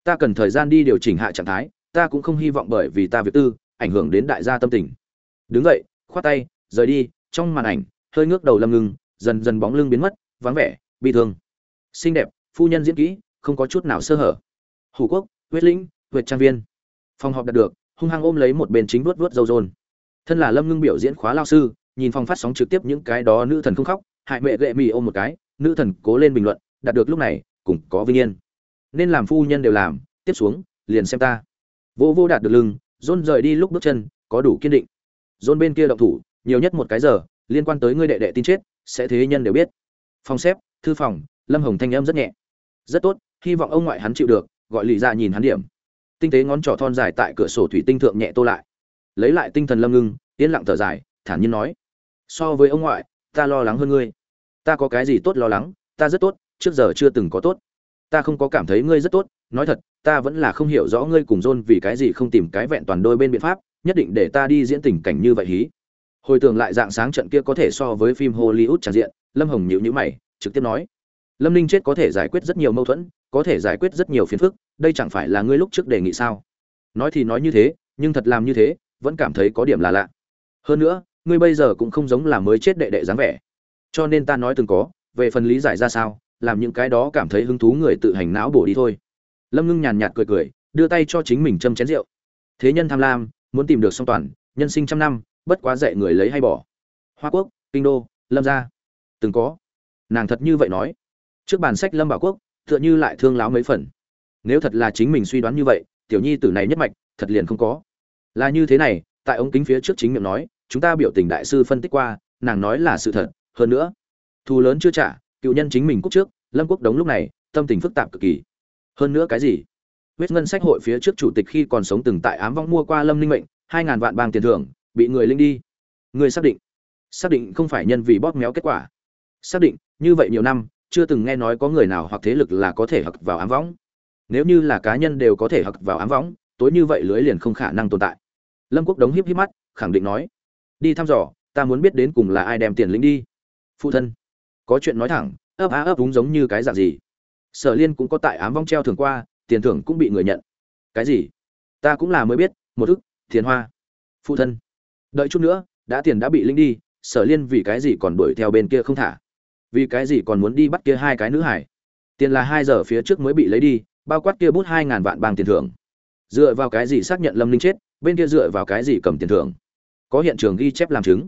ta cần thời gian đi điều chỉnh hạ trạng thái ta cũng không hy vọng bởi vì ta việc tư, ảnh hưởng đến đại gia tâm tình. Đứng dậy, khoát tay, rời đi, trong màn ảnh, hơi ngước đầu lâm ngưng dần dần bóng lưng biến mất, vắng vẻ, bi thương. Xinh đẹp, phu nhân diễn kỹ, không có chút nào sơ hở. Hủ quốc, huyết lĩnh huyệt trang viên. Phòng họp đạt được, hung hăng ôm lấy một bên chính vuốt vuốt dâu rôn. Thân là lâm ngưng biểu diễn khóa lao sư, nhìn phòng phát sóng trực tiếp những cái đó nữ thần không khóc, hại mẹ gệ mì ôm một cái, nữ thần cố lên bình luận, đạt được lúc này, cũng có vinh yên. Nên làm phu nhân đều làm, tiếp xuống, liền xem ta vô vô đạt được lưng dôn rời đi lúc bước chân, có đủ kiên định. Dôn bên kia động thủ, nhiều nhất một cái giờ, liên quan tới ngươi đệ đệ tin chết, sẽ thế nhân đều biết. Phòng xếp, thư phòng, lâm hồng thanh âm rất nhẹ. Rất tốt, hy vọng ông ngoại hắn chịu được, gọi lì ra nhìn hắn điểm. Tinh tế ngón trỏ thon dài tại cửa sổ thủy tinh thượng nhẹ tô lại. Lấy lại tinh thần lâm ngưng, yên lặng thở dài, thản nhiên nói. So với ông ngoại, ta lo lắng hơn ngươi. Ta có cái gì tốt lo lắng, ta rất tốt, trước giờ chưa từng có tốt. Ta không có cảm thấy ngươi rất tốt, nói thật ta vẫn là không hiểu rõ ngươi cùng John vì cái gì không tìm cái vẹn toàn đôi bên biện pháp, nhất định để ta đi diễn tình cảnh như vậy hí. Hồi tưởng lại dạng sáng trận kia có thể so với phim hollywood tràn diện, lâm hồng nhíu nhíu mày, trực tiếp nói, lâm ninh chết có thể giải quyết rất nhiều mâu thuẫn, có thể giải quyết rất nhiều phiền phức, đây chẳng phải là ngươi lúc trước đề nghị sao? Nói thì nói như thế, nhưng thật làm như thế, vẫn cảm thấy có điểm là lạ. Hơn nữa, ngươi bây giờ cũng không giống là mới chết đệ đệ dáng vẻ. Cho nên ta nói từng có, về phần lý giải ra sao, làm những cái đó cảm thấy hứng thú người tự hành não bổ đi thôi lâm ngưng nhàn nhạt cười cười, đưa tay cho chính mình châm chén rượu. Thế nhân tham lam, muốn tìm được song toàn, nhân sinh trăm năm, bất quá dạy người lấy hay bỏ. Hoa quốc, kinh đô, lâm gia. Từng có. Nàng thật như vậy nói. Trước bàn sách lâm bảo quốc, tựa như lại thương láo mấy phần. Nếu thật là chính mình suy đoán như vậy, tiểu nhi tử này nhất mạch, thật liền không có. Là như thế này, tại ống kính phía trước chính miệng nói, chúng ta biểu tình đại sư phân tích qua, nàng nói là sự thật. Hơn nữa, thù lớn chưa trả, cựu nhân chính mình quốc trước, lâm quốc đống lúc này, tâm tình phức tạp cực kỳ hơn nữa cái gì? Huyết ngân sách hội phía trước chủ tịch khi còn sống từng tại ám vong mua qua lâm ninh mệnh, hai ngàn vạn bang tiền thưởng, bị người linh đi. Người xác định. Xác định không phải nhân vì bóp méo kết quả. Xác định, như vậy nhiều năm, chưa từng nghe nói có người nào hoặc thế lực là có thể hặc vào ám võng nếu như là cá nhân đều có thể hặc vào ám võng tối như vậy lưới liền không khả năng tồn tại. Lâm quốc đống hiếp hiếp mắt, khẳng định nói, đi thăm dò, ta muốn biết đến cùng là ai đem tiền lính đi. Phụ thân, có chuyện nói thẳng, ấp á ấp đúng giống như cái dạng gì sở liên cũng có tại ám vong treo thường qua, tiền thưởng cũng bị người nhận. Cái gì? Ta cũng là mới biết, một thức thiền hoa. Phụ thân. Đợi chút nữa, đã tiền đã bị linh đi, sở liên vì cái gì còn đuổi theo bên kia không thả? Vì cái gì còn muốn đi bắt kia hai cái nữ hải? Tiền là hai giờ phía trước mới bị lấy đi, bao quát kia bút hai ngàn vạn bằng tiền thưởng. Dựa vào cái gì xác nhận lâm linh chết, bên kia dựa vào cái gì cầm tiền thưởng? Có hiện trường ghi chép làm chứng.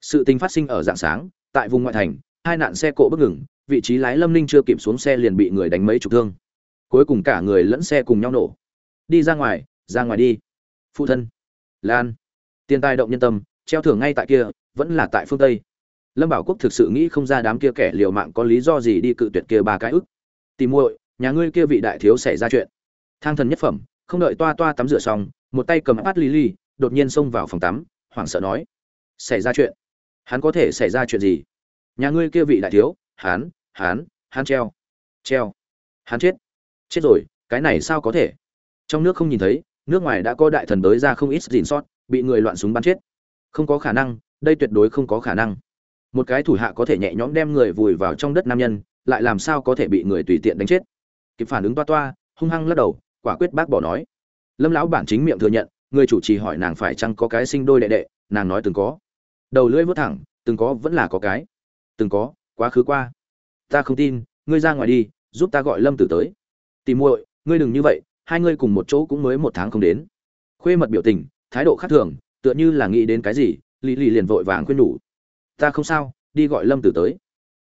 Sự tình phát sinh ở dạng sáng, tại vùng ngoại thành, hai nạn xe cộ bất ngừng vị trí lái lâm ninh chưa kịp xuống xe liền bị người đánh mấy chục thương. Cuối cùng cả người lẫn xe cùng nhau nổ. Đi ra ngoài ra ngoài đi. Phụ thân. Lan. Tiền tài động nhân tâm, treo thưởng ngay tại kia, vẫn là tại phương tây. Lâm bảo quốc thực sự nghĩ không ra đám kia kẻ liều mạng có lý do gì đi cự tuyệt kia ba cái ức. Tìm muội, nhà ngươi kia vị đại thiếu xảy ra chuyện. Thang thần nhất phẩm, không đợi toa toa tắm rửa xong, một tay cầm át lily, đột nhiên xông vào phòng tắm, hoảng sợ nói. Xảy ra chuyện. Hắn có thể xảy ra chuyện gì? Nhà ngươi kia vị đại thiếu, hắn hắn hắn treo. Treo. Hắn chết. Chết rồi, cái này sao có thể? Trong nước không nhìn thấy, nước ngoài đã có đại thần đới ra không ít dìn sót, bị người loạn súng bắn chết. Không có khả năng, đây tuyệt đối không có khả năng. Một cái thủ hạ có thể nhẹ nhõm đem người vùi vào trong đất nam nhân, lại làm sao có thể bị người tùy tiện đánh chết? Kịp phản ứng toa toa, hung hăng lắc đầu, quả quyết bác bỏ nói. Lâm lão bản chính miệng thừa nhận, người chủ trì hỏi nàng phải chăng có cái sinh đôi đệ đệ, nàng nói từng có. Đầu lưỡi vớt thẳng, từng có vẫn là có cái. Từng có, quá khứ qua ta không tin, ngươi ra ngoài đi, giúp ta gọi lâm tử tới. Tìm muội, ngươi đừng như vậy, hai ngươi cùng một chỗ cũng mới một tháng không đến. Khuê mật biểu tình, thái độ khác thường, tựa như là nghĩ đến cái gì lì lì liền vội vàng khuyên nhủ. Ta không sao, đi gọi lâm tử tới.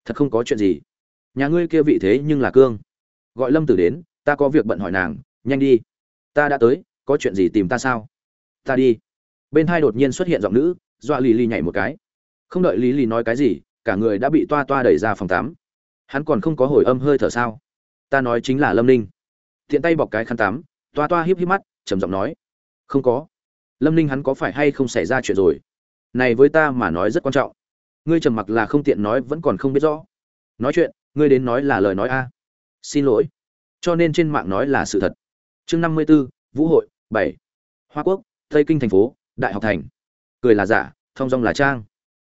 Thật không có chuyện gì. Nhà ngươi kia vị thế nhưng là cương. Gọi lâm tử đến, ta có việc bận hỏi nàng, nhanh đi. Ta đã tới, có chuyện gì tìm ta sao? Ta đi. Bên hai đột nhiên xuất hiện giọng nữ, dọa lì lì nhảy một cái. Không đợi lý lì nói cái gì, cả người đã bị toa toa đẩy ra phòng tắm hắn còn không có hồi âm hơi thở sao? Ta nói chính là lâm ninh. Tiện tay bọc cái khăn tắm, toa toa híp híp mắt, trầm giọng nói. Không có. Lâm ninh hắn có phải hay không xảy ra chuyện rồi? Này với ta mà nói rất quan trọng. Ngươi trầm mặc là không tiện nói, vẫn còn không biết rõ. Nói chuyện, ngươi đến nói là lời nói a. Xin lỗi. Cho nên trên mạng nói là sự thật. Chương năm mươi b ố vũ hội, bảy. Hoa quốc, tây kinh thành phố, đại học thành. Cười là giả thong dong là trang.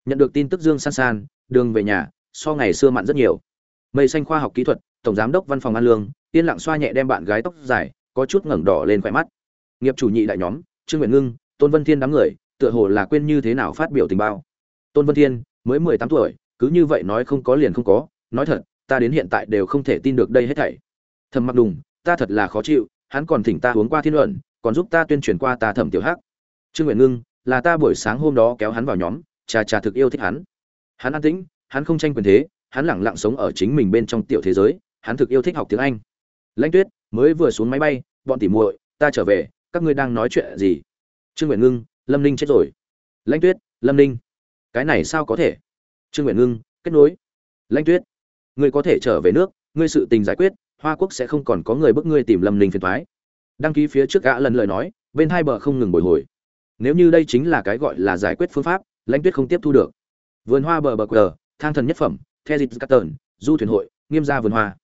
Nhận được tin tức dương san san, đường về nhà, so ngày xưa mặn rất nhiều mây xanh khoa học kỹ thuật, tổng giám đốc văn phòng an lương, yên lặng xoa nhẹ đem bạn gái tóc dài, có chút ngẩng đỏ lên khỏe mắt. Nghiệp chủ nhị đại nhóm, trương nguyện ngưng, tôn vân thiên đám người, tựa hồ là quên như thế nào phát biểu tình bao tôn vân thiên, mới mười tám tuổi, cứ như vậy nói không có liền không có, nói thật, ta đến hiện tại đều không thể tin được đây hết thảy. Thầm mặc đùng, ta thật là khó chịu, hắn còn thỉnh ta uống qua thiên luận, còn giúp ta tuyên truyền qua ta thẩm tiểu hắc. Trương nguyện ngưng, là ta buổi sáng hôm đó kéo hắn vào nhóm trà trà thực yêu thích hắn. Hắn an tĩnh, hắn không tranh quyền thế hắn lẳng lặng sống ở chính mình bên trong tiểu thế giới hắn thực yêu thích học tiếng anh. Lãnh tuyết mới vừa xuống máy bay bọn tỉ muội ta trở về các ngươi đang nói chuyện gì? Trương nguyện ngưng lâm ninh chết rồi. Lãnh tuyết lâm ninh. Cái này sao có thể? Trương nguyện ngưng kết nối. Lãnh tuyết ngươi có thể trở về nước ngươi sự tình giải quyết hoa quốc sẽ không còn có người bức ngươi tìm lâm ninh phiền toái. đăng ký phía trước gã lần lời nói bên hai bờ không ngừng bồi hồi. Nếu như đây chính là cái gọi là giải quyết phương pháp lãnh tuyết không tiếp thu được. Vườn hoa bờ bờ quờ, thang thần nhất phẩm the dịch cắt du thuyền hội, nghiêm gia vườn hoa.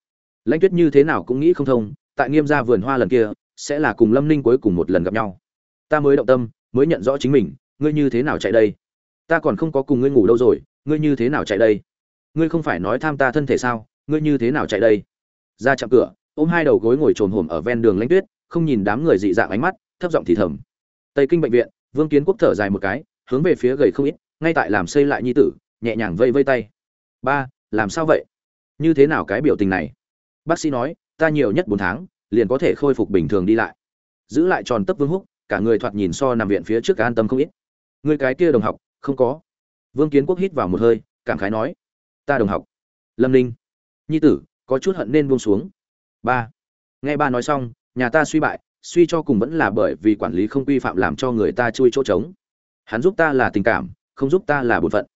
Lãnh tuyết như thế nào cũng nghĩ không thông, tại nghiêm gia vườn hoa lần kia, sẽ là cùng lâm ninh cuối cùng một lần gặp nhau. Ta mới động tâm, mới nhận rõ chính mình, ngươi như thế nào chạy đây? Ta còn không có cùng ngươi ngủ đâu rồi, ngươi như thế nào chạy đây? Ngươi không phải nói tham ta thân thể sao, ngươi như thế nào chạy đây? Ra chạm cửa, ôm hai đầu gối ngồi trồn hổm ở ven đường lãnh tuyết, không nhìn đám người dị dạng ánh mắt, thấp giọng thì thầm. Tây kinh bệnh viện, vương kiến quốc thở dài một cái, hướng về phía gầy không ít, ngay tại làm xây lại nhi tử, nhẹ nhàng vây vây tay. Ba làm sao vậy? Như thế nào cái biểu tình này? Bác sĩ nói, ta nhiều nhất bốn tháng, liền có thể khôi phục bình thường đi lại. Giữ lại tròn tấp vương húc, cả người thoạt nhìn so nằm viện phía trước an tâm không ít. Người cái kia đồng học, không có. Vương kiến quốc hít vào một hơi, cảm khái nói, ta đồng học. Lâm ninh. Nhi tử, có chút hận nên buông xuống. Ba. Nghe ba nói xong, nhà ta suy bại, suy cho cùng vẫn là bởi vì quản lý không quy phạm làm cho người ta chui chỗ trống. Hắn giúp ta là tình cảm, không giúp ta là bổn phận.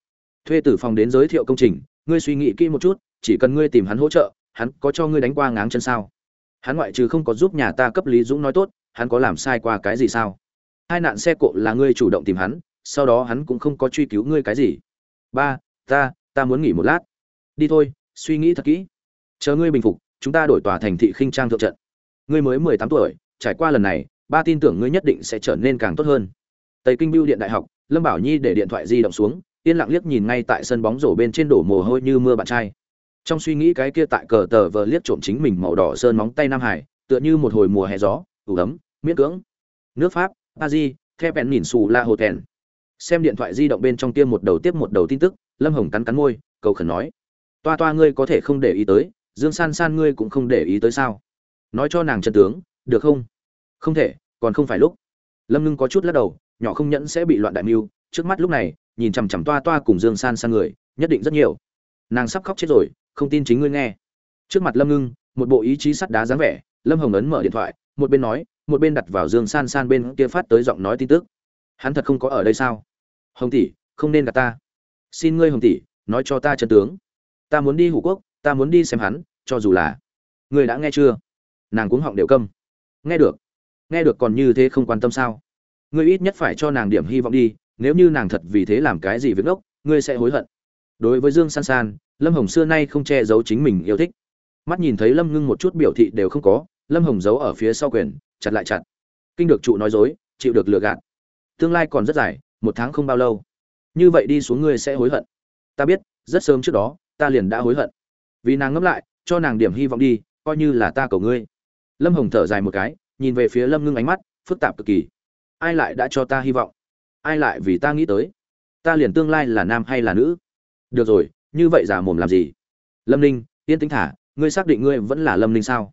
Thuê tử phòng đến giới thiệu công trình ngươi suy nghĩ kỹ một chút, chỉ cần ngươi tìm hắn hỗ trợ, hắn có cho ngươi đánh qua ngáng chân sao? Hắn ngoại trừ không có giúp nhà ta cấp lý dũng nói tốt, hắn có làm sai qua cái gì sao? Hai nạn xe cộ là ngươi chủ động tìm hắn, sau đó hắn cũng không có truy cứu ngươi cái gì. Ba, ta ta muốn nghỉ một lát. Đi thôi, suy nghĩ thật kỹ. Chờ ngươi bình phục, chúng ta đổi tòa thành thị khinh trang thượng trận. Ngươi mới mười tám tuổi, trải qua lần này, ba tin tưởng ngươi nhất định sẽ trở nên càng tốt hơn. Tây kinh biêu điện đại học, lâm bảo nhi để điện thoại di động xuống yên lặng liếc nhìn ngay tại sân bóng rổ bên trên đổ mồ hôi như mưa bạn trai. Trong suy nghĩ cái kia tại cờ tờ vờ liếc trộm chính mình màu đỏ sơn móng tay nam hải, tựa như một hồi mùa hè gió, ủ ấm, miễn cưỡng. Nước pháp a di theo bèn nhìn xù la hồ thèn xem điện thoại di động bên trong kia một đầu tiếp một đầu tin tức, lâm hồng cắn cắn môi, cầu khẩn nói. Toa toa ngươi có thể không để ý tới, dương san san ngươi cũng không để ý tới sao? Nói cho nàng chân tướng, được không? Không thể, còn không phải lúc. Lâm ngưng có chút lắc đầu, nhỏ không nhẫn sẽ bị loạn đại mưu, trước mắt lúc này nhìn chằm chằm toa toa cùng dương san san người, nhất định rất nhiều. Nàng sắp khóc chết rồi, không tin chính ngươi nghe. Trước mặt lâm ngưng, một bộ ý chí sắt đá dáng vẻ, lâm hồng ấn mở điện thoại, một bên nói, một bên đặt vào dương san san bên kia phát tới giọng nói tin tức. Hắn thật không có ở đây sao? Hồng tỷ, không nên gặp ta. Xin ngươi hồng tỷ, nói cho ta chân tướng. Ta muốn đi hủ quốc, ta muốn đi xem hắn, cho dù là. Ngươi đã nghe chưa? Nàng cuống họng đều câm. Nghe được. Nghe được còn như thế không quan tâm sao? Ngươi ít nhất phải cho nàng điểm hy vọng đi nếu như nàng thật vì thế làm cái gì việc ốc ngươi sẽ hối hận. Đối với dương san san, lâm hồng xưa nay không che giấu chính mình yêu thích. Mắt nhìn thấy lâm ngưng một chút biểu thị đều không có, lâm hồng giấu ở phía sau quyền, chặt lại chặt. Kinh được trụ nói dối, chịu được lừa gạt. Tương lai còn rất dài, một tháng không bao lâu. Như vậy đi xuống ngươi sẽ hối hận. Ta biết, rất sớm trước đó, ta liền đã hối hận. Vì nàng ngẫm lại, cho nàng điểm hy vọng đi, coi như là ta cầu ngươi. Lâm hồng thở dài một cái, nhìn về phía lâm ngưng ánh mắt, phức tạp cực kỳ. Ai lại đã cho ta hy vọng? Ai lại vì ta nghĩ tới? Ta liền tương lai là nam hay là nữ? Được rồi, như vậy giả mồm làm gì? Lâm ninh, yên tĩnh thả, ngươi xác định ngươi vẫn là lâm ninh sao?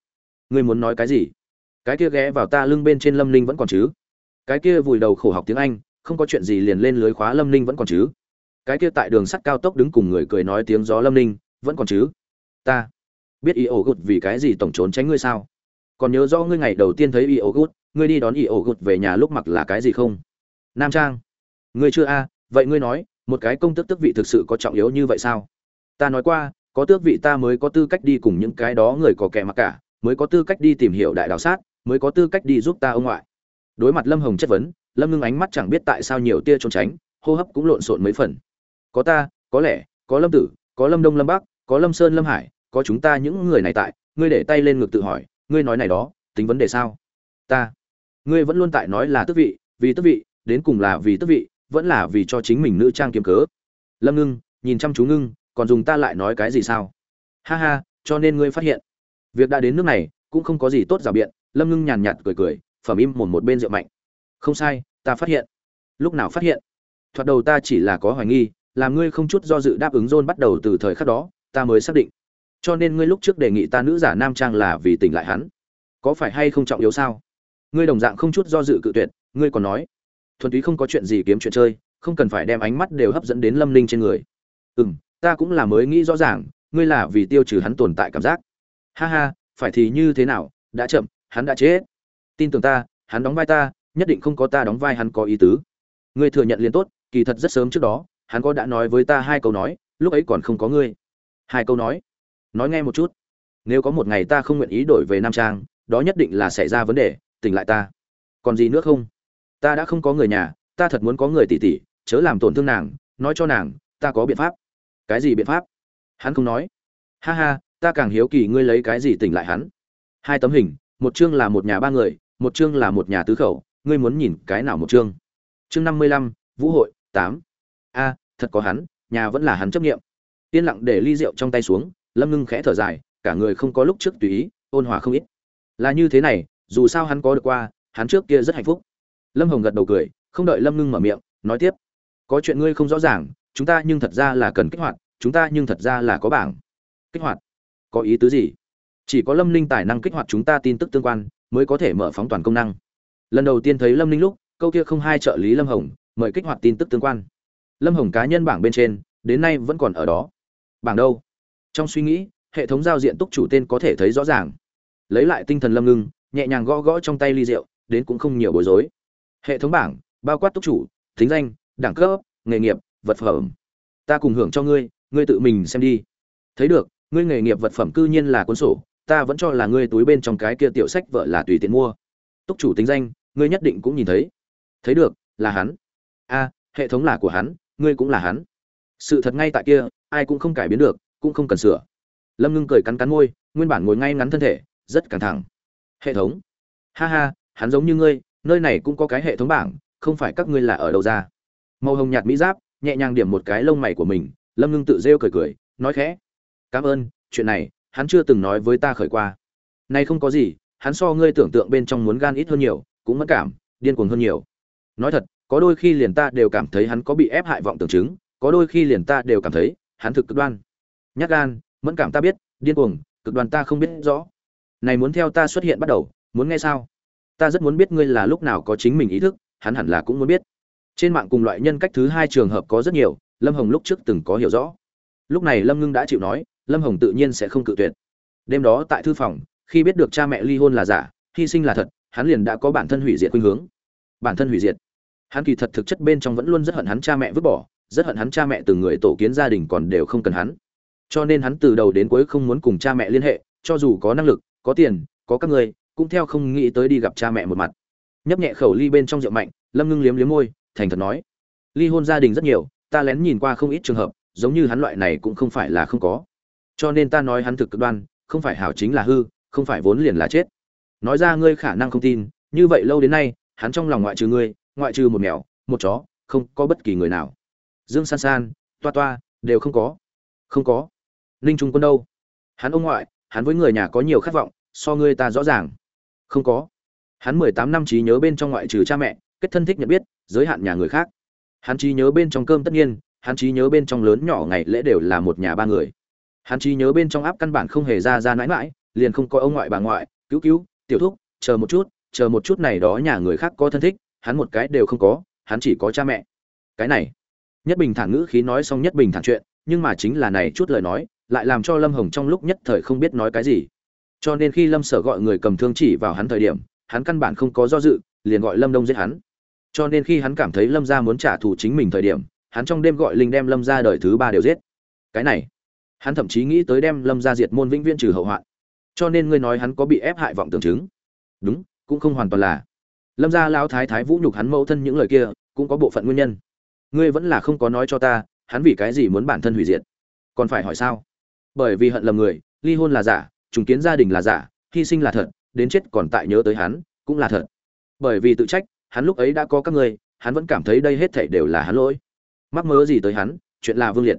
Ngươi muốn nói cái gì? Cái kia ghé vào ta lưng bên trên lâm ninh vẫn còn chứ? Cái kia vùi đầu khổ học tiếng anh, không có chuyện gì liền lên lưới khóa lâm ninh vẫn còn chứ? Cái kia tại đường sắt cao tốc đứng cùng người cười nói tiếng gió lâm ninh, vẫn còn chứ? Ta biết y ổ gút vì cái gì tổng trốn tránh ngươi sao? Còn nhớ rõ ngươi ngày đầu tiên thấy y ổ gút ngươi đi đón y ổ gút về nhà lúc mặc là cái gì không? Nam trang. Ngươi chưa a? Vậy ngươi nói, một cái công tước tước vị thực sự có trọng yếu như vậy sao? Ta nói qua, có tước vị ta mới có tư cách đi cùng những cái đó người có kẻ mặc cả, mới có tư cách đi tìm hiểu đại đạo sát, mới có tư cách đi giúp ta ông ngoại. Đối mặt lâm hồng chất vấn, lâm ngưng ánh mắt chẳng biết tại sao nhiều tia trốn tránh, hô hấp cũng lộn xộn mấy phần. Có ta, có lẽ, có lâm tử, có lâm đông lâm bắc, có lâm sơn lâm hải, có chúng ta những người này tại, ngươi để tay lên ngực tự hỏi, ngươi nói này đó, tính vấn đề sao? Ta. Ngươi vẫn luôn tại nói là tước vị, vì tước vị đến cùng là vì tước vị, vẫn là vì cho chính mình nữ trang kiếm cớ. Lâm ngưng, nhìn chăm chú ngưng, còn dùng ta lại nói cái gì sao? Ha ha, cho nên ngươi phát hiện. Việc đã đến nước này, cũng không có gì tốt rào biện. Lâm ngưng nhàn nhạt cười cười, phẩm im một một bên rượu mạnh. Không sai, ta phát hiện. Lúc nào phát hiện? Thoạt đầu ta chỉ là có hoài nghi làm ngươi không chút do dự đáp ứng dôn bắt đầu từ thời khắc đó, ta mới xác định. Cho nên ngươi lúc trước đề nghị ta nữ giả nam trang là vì tỉnh lại hắn. Có phải hay không trọng yếu sao? Ngươi đồng dạng không chút do dự cự tuyệt, ngươi còn nói thuần túy không có chuyện gì kiếm chuyện chơi, không cần phải đem ánh mắt đều hấp dẫn đến lâm Ninh trên người. Ừ m ta cũng là mới nghĩ rõ ràng, ngươi là vì tiêu trừ hắn tồn tại cảm giác. Ha ha, phải thì như thế nào, đã chậm, hắn đã chết. Tin tưởng ta, hắn đóng vai ta, nhất định không có ta đóng vai hắn có ý tứ. Ngươi thừa nhận liền tốt, kỳ thật rất sớm trước đó, hắn có đã nói với ta hai câu nói, lúc ấy còn không có ngươi. Hai câu nói. Nói nghe một chút. Nếu có một ngày ta không nguyện ý đổi về nam trang, đó nhất định là xảy ra vấn đề, tỉnh lại ta. Còn gì nữa không? Ta đã không có người nhà, ta thật muốn có người tỉ tỉ, chớ làm tổn thương nàng, nói cho nàng, ta có biện pháp. Cái gì biện pháp? Hắn không nói. Ha ha, ta càng hiếu kỳ ngươi lấy cái gì tỉnh lại hắn. Hai tấm hình, một chương là một nhà ba người, một chương là một nhà tứ khẩu, ngươi muốn nhìn cái nào một chương? Chương năm mươi lăm, vũ hội, tám. A, thật có hắn, nhà vẫn là hắn chấp nghiệm. Yên lặng để ly rượu trong tay xuống, lâm ngưng khẽ thở dài, cả người không có lúc trước tùy ý, ôn hòa không ít. Là như thế này, dù sao hắn có được qua, hắn trước kia rất hạnh phúc lâm hồng gật đầu cười, không đợi lâm ngưng mở miệng, nói tiếp. Có chuyện ngươi không rõ ràng, chúng ta nhưng thật ra là cần kích hoạt, chúng ta nhưng thật ra là có bảng. Kích hoạt? Có ý tứ gì? Chỉ có lâm ninh tài năng kích hoạt chúng ta tin tức tương quan, mới có thể mở phóng toàn công năng. Lần đầu tiên thấy lâm ninh lúc, câu kia không hai trợ lý lâm hồng, mời kích hoạt tin tức tương quan. Lâm hồng cá nhân bảng bên trên, đến nay vẫn còn ở đó. Bảng đâu? Trong suy nghĩ, hệ thống giao diện túc chủ tên có thể thấy rõ ràng. Lấy lại tinh thần lâm ngưng, nhẹ nhàng gõ gõ trong tay ly rượu, đến cũng không nhiều bối rối hệ thống bảng, bao quát túc chủ, thính danh, đẳng cấp, nghề nghiệp, vật phẩm. Ta cùng hưởng cho ngươi ngươi tự mình xem đi. Thấy được, ngươi nghề nghiệp vật phẩm cư nhiên là cuốn sổ, ta vẫn cho là ngươi túi bên trong cái kia tiểu sách vợ là tùy tiện mua. Túc chủ tính danh, ngươi nhất định cũng nhìn thấy. Thấy được, là hắn. A, hệ thống là của hắn, ngươi cũng là hắn. Sự thật ngay tại kia, ai cũng không cải biến được, cũng không cần sửa. Lâm ngưng cười cắn cắn môi, nguyên bản ngồi ngay ngắn thân thể, rất căng thẳng. Hệ thống. Ha ha, hắn giống như ngươi nơi này cũng có cái hệ thống bảng, không phải các ngươi là ở đâu ra. Màu hồng nhạt mỹ giáp, nhẹ nhàng điểm một cái lông mày của mình, lâm ngưng tự rêu cười cười, nói khẽ, cảm ơn, chuyện này, hắn chưa từng nói với ta khởi qua. Nay không có gì, hắn so ngươi tưởng tượng bên trong muốn gan ít hơn nhiều, cũng mất cảm, điên cuồng hơn nhiều. Nói thật, có đôi khi liền ta đều cảm thấy hắn có bị ép hại vọng tưởng chứng, có đôi khi liền ta đều cảm thấy, hắn thực cực đoan. Nhát gan, mẫn cảm ta biết, điên cuồng, cực đoan ta không biết rõ. Này muốn theo ta xuất hiện bắt đầu, muốn nghe sao? Ta rất muốn biết ngươi là lúc nào có chính mình ý thức, hắn hẳn là cũng muốn biết. Trên mạng cùng loại nhân cách thứ hai trường hợp có rất nhiều, lâm hồng lúc trước từng có hiểu rõ. Lúc này lâm ngưng đã chịu nói, lâm hồng tự nhiên sẽ không cự tuyệt. Đêm đó tại thư phòng, khi biết được cha mẹ ly hôn là giả, hy sinh là thật, hắn liền đã có bản thân hủy diệt khuynh hướng. Bản thân hủy diệt. Hắn kỳ thật thực chất bên trong vẫn luôn rất hận hắn cha mẹ vứt bỏ, rất hận hắn cha mẹ từng người tổ kiến gia đình còn đều không cần hắn. Cho nên hắn từ đầu đến cuối không muốn cùng cha mẹ liên hệ, cho dù có năng lực, có tiền, có các người cũng theo không nghĩ tới đi gặp cha mẹ một mặt. Nhấp nhẹ khẩu ly bên trong rượu mạnh, lâm ngưng liếm liếm môi, thành thật nói, ly hôn gia đình rất nhiều, ta lén nhìn qua không ít trường hợp, giống như hắn loại này cũng không phải là không có. Cho nên ta nói hắn thực cực đoan, không phải hảo chính là hư, không phải vốn liền là chết. Nói ra ngươi khả năng không tin, như vậy lâu đến nay, hắn trong lòng ngoại trừ ngươi, ngoại trừ một mèo, một chó, không có bất kỳ người nào. Dương san san, toa toa, đều không có. Không có. Ninh trung quân đâu? Hắn ông ngoại, hắn với người nhà có nhiều khát vọng, so ngươi ta rõ ràng không có. Hắn mười tám năm trí nhớ bên trong ngoại trừ cha mẹ, kết thân thích nhận biết, giới hạn nhà người khác. Hắn trí nhớ bên trong cơm tất nhiên, hắn trí nhớ bên trong lớn nhỏ ngày lễ đều là một nhà ba người. Hắn trí nhớ bên trong áp căn bản không hề ra ra mãi mãi, liền không có ông ngoại bà ngoại, cứu cứu, tiểu thúc, chờ một chút, chờ một chút này đó nhà người khác có thân thích, hắn một cái đều không có, hắn chỉ có cha mẹ. Cái này, nhất bình thản ngữ khí nói xong nhất bình thản chuyện, nhưng mà chính là này chút lời nói, lại làm cho lâm hồng trong lúc nhất thời không biết nói cái gì cho nên khi lâm sở gọi người cầm thương chỉ vào hắn thời điểm, hắn căn bản không có do dự, liền gọi lâm đông giết hắn. Cho nên khi hắn cảm thấy lâm gia muốn trả thù chính mình thời điểm, hắn trong đêm gọi linh đem lâm gia đời thứ ba đều giết. Cái này, hắn thậm chí nghĩ tới đem lâm gia diệt môn vĩnh viễn trừ hậu hoạn. Cho nên ngươi nói hắn có bị ép hại vọng tưởng chứng. Đúng, cũng không hoàn toàn là. Lâm gia lão thái thái vũ nhục hắn mẫu thân những lời kia, cũng có bộ phận nguyên nhân. Ngươi vẫn là không có nói cho ta, hắn vì cái gì muốn bản thân hủy diệt. Còn phải hỏi sao? Bởi vì hận lầm người, ly hôn là giả trùng kiến gia đình là giả, hy sinh là thật, đến chết còn tại nhớ tới hắn, cũng là thật. Bởi vì tự trách, hắn lúc ấy đã có các ngươi, hắn vẫn cảm thấy đây hết thảy đều là hắn lỗi. Mắc mớ gì tới hắn, chuyện là vương liệt.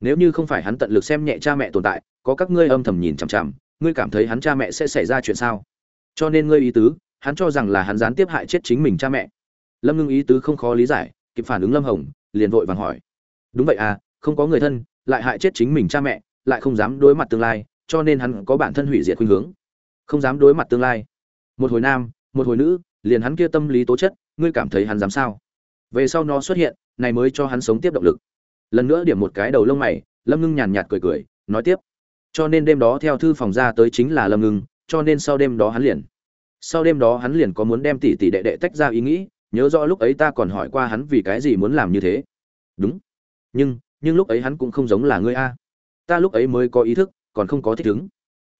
Nếu như không phải hắn tận lực xem nhẹ cha mẹ tồn tại, có các ngươi âm thầm nhìn chằm chằm, ngươi cảm thấy hắn cha mẹ sẽ xảy ra chuyện sao? Cho nên ngươi ý tứ, hắn cho rằng là hắn gián tiếp hại chết chính mình cha mẹ. Lâm ngưng ý tứ không khó lý giải, kịp phản ứng lâm hồng, liền vội vàng hỏi. Đúng vậy à không có người thân, lại hại chết chính mình cha mẹ, lại không dám đối mặt tương lai cho nên hắn có bản thân hủy diệt khuynh hướng. Không dám đối mặt tương lai. Một hồi nam, một hồi nữ, liền hắn kia tâm lý tố chất, ngươi cảm thấy hắn dám sao? Về sau nó xuất hiện, này mới cho hắn sống tiếp động lực. Lần nữa điểm một cái đầu lông mày, lâm ngưng nhàn nhạt cười cười, nói tiếp. Cho nên đêm đó theo thư phòng ra tới chính là lâm ngưng, cho nên sau đêm đó hắn liền. Sau đêm đó hắn liền có muốn đem tỷ tỷ đệ đệ tách ra ý nghĩ, nhớ rõ lúc ấy ta còn hỏi qua hắn vì cái gì muốn làm như thế. Đúng. Nhưng nhưng lúc ấy hắn cũng không giống là ngươi a. Ta lúc ấy mới có ý thức còn không có thích ứng.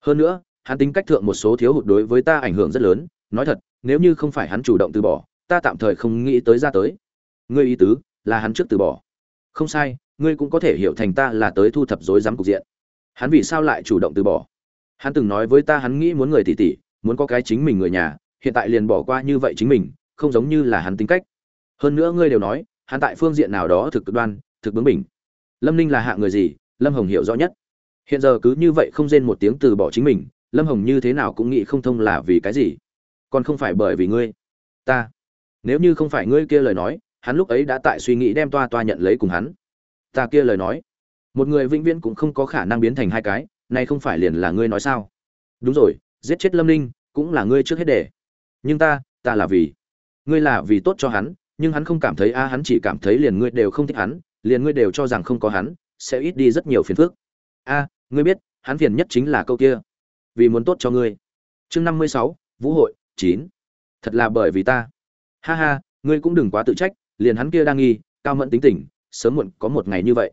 Hơn nữa, hắn tính cách thượng một số thiếu hụt đối với ta ảnh hưởng rất lớn, nói thật, nếu như không phải hắn chủ động từ bỏ, ta tạm thời không nghĩ tới ra tới. Ngươi ý tứ, là hắn trước từ bỏ. Không sai, ngươi cũng có thể hiểu thành ta là tới thu thập rối rắm cục diện. Hắn vì sao lại chủ động từ bỏ? Hắn từng nói với ta hắn nghĩ muốn người tỷ tỷ muốn có cái chính mình người nhà, hiện tại liền bỏ qua như vậy chính mình, không giống như là hắn tính cách. Hơn nữa ngươi đều nói, hắn tại phương diện nào đó thực cực đoan, thực bướng bỉnh. Lâm ninh là hạ người gì? Lâm hồng hiểu rõ nhất hiện giờ cứ như vậy không rên một tiếng từ bỏ chính mình, lâm hồng như thế nào cũng nghĩ không thông là vì cái gì. Còn không phải bởi vì ngươi, ta. Nếu như không phải ngươi kia lời nói, hắn lúc ấy đã tại suy nghĩ đem toa toa nhận lấy cùng hắn. Ta kia lời nói. Một người vĩnh viễn cũng không có khả năng biến thành hai cái này không phải liền là ngươi nói sao? Đúng rồi, giết chết lâm ninh cũng là ngươi trước hết để. Nhưng ta ta là vì. Ngươi là vì tốt cho hắn, nhưng hắn không cảm thấy, a, hắn chỉ cảm thấy liền ngươi đều không thích hắn, liền ngươi đều cho rằng không có hắn, sẽ ít đi rất nhiều phiền phức a, ngươi biết, hắn phiền nhất chính là câu kia. Vì muốn tốt cho ngươi. Chương năm mươi sáu, vũ hội, chín. Thật là bởi vì ta. Ha ha, ngươi cũng đừng quá tự trách, liền hắn kia đang nghi, cao mẫn tính tình, sớm muộn có một ngày như vậy.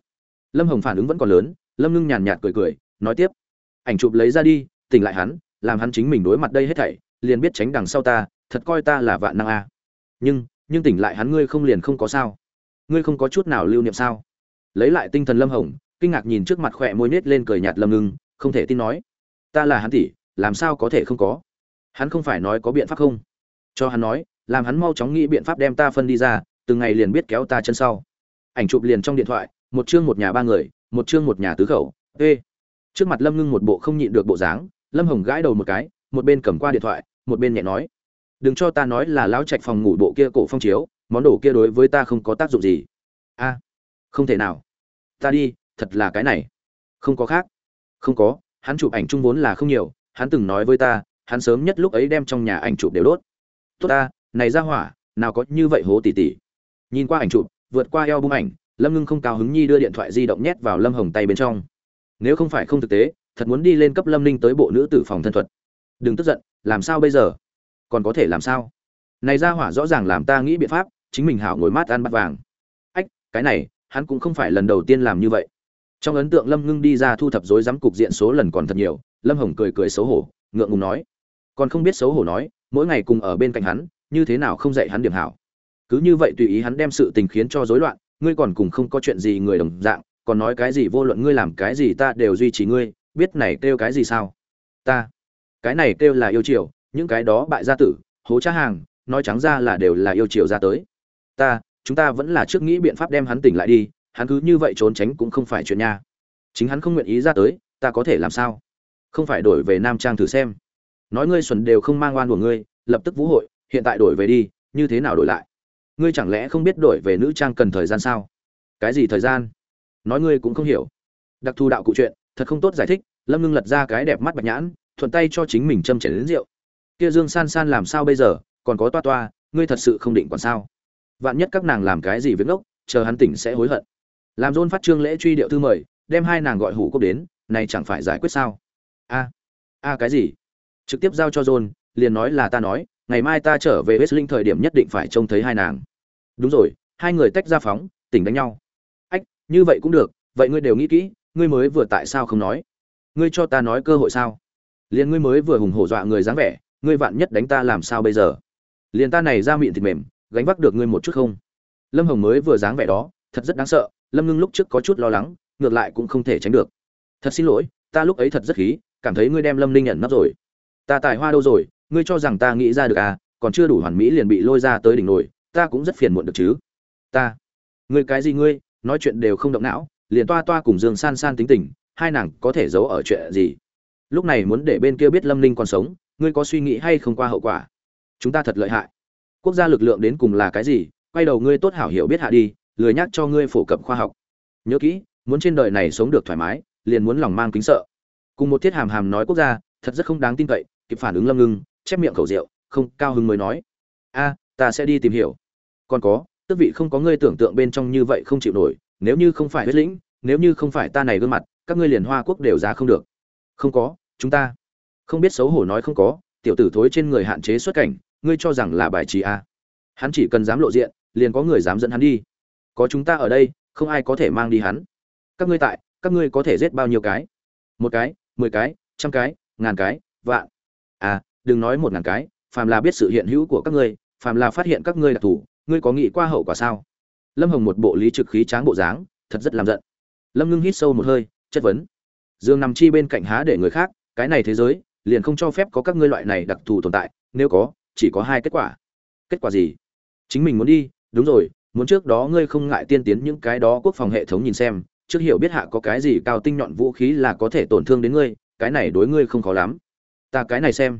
Lâm hồng phản ứng vẫn còn lớn, lâm ngưng nhàn nhạt cười cười, nói tiếp. Ảnh chụp lấy ra đi, tỉnh lại hắn, làm hắn chính mình đối mặt đây hết thảy, liền biết tránh đằng sau ta, thật coi ta là vạn năng a. Nhưng nhưng tỉnh lại hắn ngươi không liền không có sao? Ngươi không có chút nào lưu niệm sao? Lấy lại tinh thần lâm hồng kinh ngạc nhìn trước mặt khỏe môi nết lên cười nhạt lâm ngưng, không thể tin nói. Ta là hắn tỷ, làm sao có thể không có? Hắn không phải nói có biện pháp không? Cho hắn nói, làm hắn mau chóng nghĩ biện pháp đem ta phân đi ra, từng ngày liền biết kéo ta chân sau. Ảnh chụp liền trong điện thoại, một chương một nhà ba người, một chương một nhà tứ khẩu ê trước mặt lâm ngưng một bộ không nhịn được bộ dáng, lâm hồng gãi đầu một cái, một bên cầm qua điện thoại, một bên nhẹ nói. Đừng cho ta nói là lão trạch phòng ngủ bộ kia cổ phong chiếu, món đồ kia đối với ta không có tác dụng gì. A, không thể nào. Ta đi thật là cái này. Không có khác. Không có, hắn chụp ảnh chung vốn là không nhiều, hắn từng nói với ta, hắn sớm nhất lúc ấy đem trong nhà ảnh chụp đều đốt. Tốt ta, này ra hỏa, nào có như vậy hố tỉ tỉ. Nhìn qua ảnh chụp, vượt qua eo bung ảnh, lâm ngưng không cao hứng nhi đưa điện thoại di động nhét vào lâm hồng tay bên trong. Nếu không phải không thực tế, thật muốn đi lên cấp lâm ninh tới bộ nữ tử phòng thân thuật. Đừng tức giận, làm sao bây giờ? Còn có thể làm sao? Này ra hỏa rõ ràng làm ta nghĩ biện pháp, chính mình hảo ngồi mát ăn bắt vàng. Ách, cái này, hắn cũng không phải lần đầu tiên làm như vậy trong ấn tượng lâm ngưng đi ra thu thập dối dám cục diện số lần còn thật nhiều, lâm hồng cười cười xấu hổ, ngượng ngùng nói. Còn không biết xấu hổ nói, mỗi ngày cùng ở bên cạnh hắn, như thế nào không dạy hắn điểm hảo. Cứ như vậy tùy ý hắn đem sự tình khiến cho rối loạn, ngươi còn cùng không có chuyện gì người đồng dạng, còn nói cái gì vô luận ngươi làm cái gì ta đều duy trì ngươi, biết này kêu cái gì sao? Ta, cái này kêu là yêu chiều, những cái đó bại gia tử, hố trá hàng, nói trắng ra là đều là yêu chiều ra tới. Ta, chúng ta vẫn là trước nghĩ biện pháp đem hắn tỉnh lại đi hắn cứ như vậy trốn tránh cũng không phải chuyện nha. Chính hắn không nguyện ý ra tới, ta có thể làm sao? Không phải đổi về nam trang thử xem. Nói ngươi xuẩn đều không mang oan của ngươi, lập tức vũ hội, hiện tại đổi về đi, như thế nào đổi lại? Ngươi chẳng lẽ không biết đổi về nữ trang cần thời gian sao? Cái gì thời gian? Nói ngươi cũng không hiểu. Đặc thù đạo cụ chuyện, thật không tốt giải thích, lâm ngưng lật ra cái đẹp mắt bạch nhãn, thuận tay cho chính mình châm chảy đến rượu. Kia dương san san làm sao bây giờ? Còn có toa toa, ngươi thật sự không định còn sao? Vạn nhất các nàng làm cái gì với ngốc, chờ hắn tỉnh sẽ hối hận làm dôn phát trương lễ truy điệu thư mời đem hai nàng gọi hủ cốc đến này chẳng phải giải quyết sao a a cái gì trực tiếp giao cho john liền nói là ta nói ngày mai ta trở về Wrestling thời điểm nhất định phải trông thấy hai nàng. Đúng rồi, hai người tách ra phóng, tỉnh đánh nhau. Ách, như vậy cũng được, vậy ngươi đều nghĩ kỹ, ngươi mới vừa tại sao không nói? Ngươi cho ta nói cơ hội sao? Liên ngươi mới vừa hùng hổ dọa người dáng vẻ, ngươi vạn nhất đánh ta làm sao bây giờ? Liên ta này ra miệng thịt mềm, gánh vác được ngươi một chút không? Lâm Hồng mới vừa dáng vẻ đó, thật rất đáng sợ, Lâm Ngưng lúc trước có chút lo lắng, ngược lại cũng không thể tránh được. Thật xin lỗi, ta lúc ấy thật rất khí, cảm thấy ngươi đem Lâm Ninh nhận nắp rồi. Ta tài hoa đâu rồi, ngươi cho rằng ta nghĩ ra được à còn chưa đủ hoàn mỹ liền bị lôi ra tới đỉnh nổi ta cũng rất phiền muộn được chứ. Ta ngươi cái gì ngươi nói chuyện đều không động não liền toa toa cùng dương san san tính tình hai nàng có thể giấu ở chuyện gì? Lúc này muốn để bên kia biết lâm ninh còn sống ngươi có suy nghĩ hay không qua hậu quả? Chúng ta thật lợi hại. Quốc gia lực lượng đến cùng là cái gì? Quay đầu ngươi tốt hảo hiểu biết hạ đi lười nhắc cho ngươi phổ cập khoa học. Nhớ kỹ, muốn trên đời này sống được thoải mái, liền muốn lòng mang kính sợ. Cùng một thiết hàm hàm nói quốc gia, thật rất không đáng tin cậy, kịp phản ứng lâm ngưng, chép miệng khẩu rượu, không, cao hứng mới nói. A, ta sẽ đi tìm hiểu. Còn có, tước vị không có ngươi tưởng tượng bên trong như vậy không chịu nổi, nếu như không phải huyết lĩnh, nếu như không phải ta này gương mặt, các ngươi liền hoa quốc đều ra không được. Không có, chúng ta không biết xấu hổ nói không có, tiểu tử thối trên người hạn chế xuất cảnh, ngươi cho rằng là bài trí a. Hắn chỉ cần dám lộ diện, liền có người dám dẫn hắn đi có chúng ta ở đây, không ai có thể mang đi hắn. Các ngươi tại, các ngươi có thể giết bao nhiêu cái? Một cái, mười cái, trăm cái, ngàn cái, vạn. À đừng nói một ngàn cái, phàm là biết sự hiện hữu của các ngươi, phàm là phát hiện các ngươi đặc thù, ngươi có nghĩ qua hậu quả sao? Lâm hồng một bộ lý trực khí tráng bộ dáng, thật rất làm giận. Lâm ngưng hít sâu một hơi, chất vấn. Dương nằm chi bên cạnh há để người khác, cái này thế giới, liền không cho phép có các ngươi loại này đặc thù tồn tại, nếu có, chỉ có hai kết quả. Kết quả gì? Chính mình muốn đi, đúng rồi muốn trước đó ngươi không ngại tiên tiến những cái đó quốc phòng hệ thống nhìn xem, trước hiểu biết hạ có cái gì cao tinh nhọn vũ khí là có thể tổn thương đến ngươi, cái này đối ngươi không khó lắm. Ta cái này xem.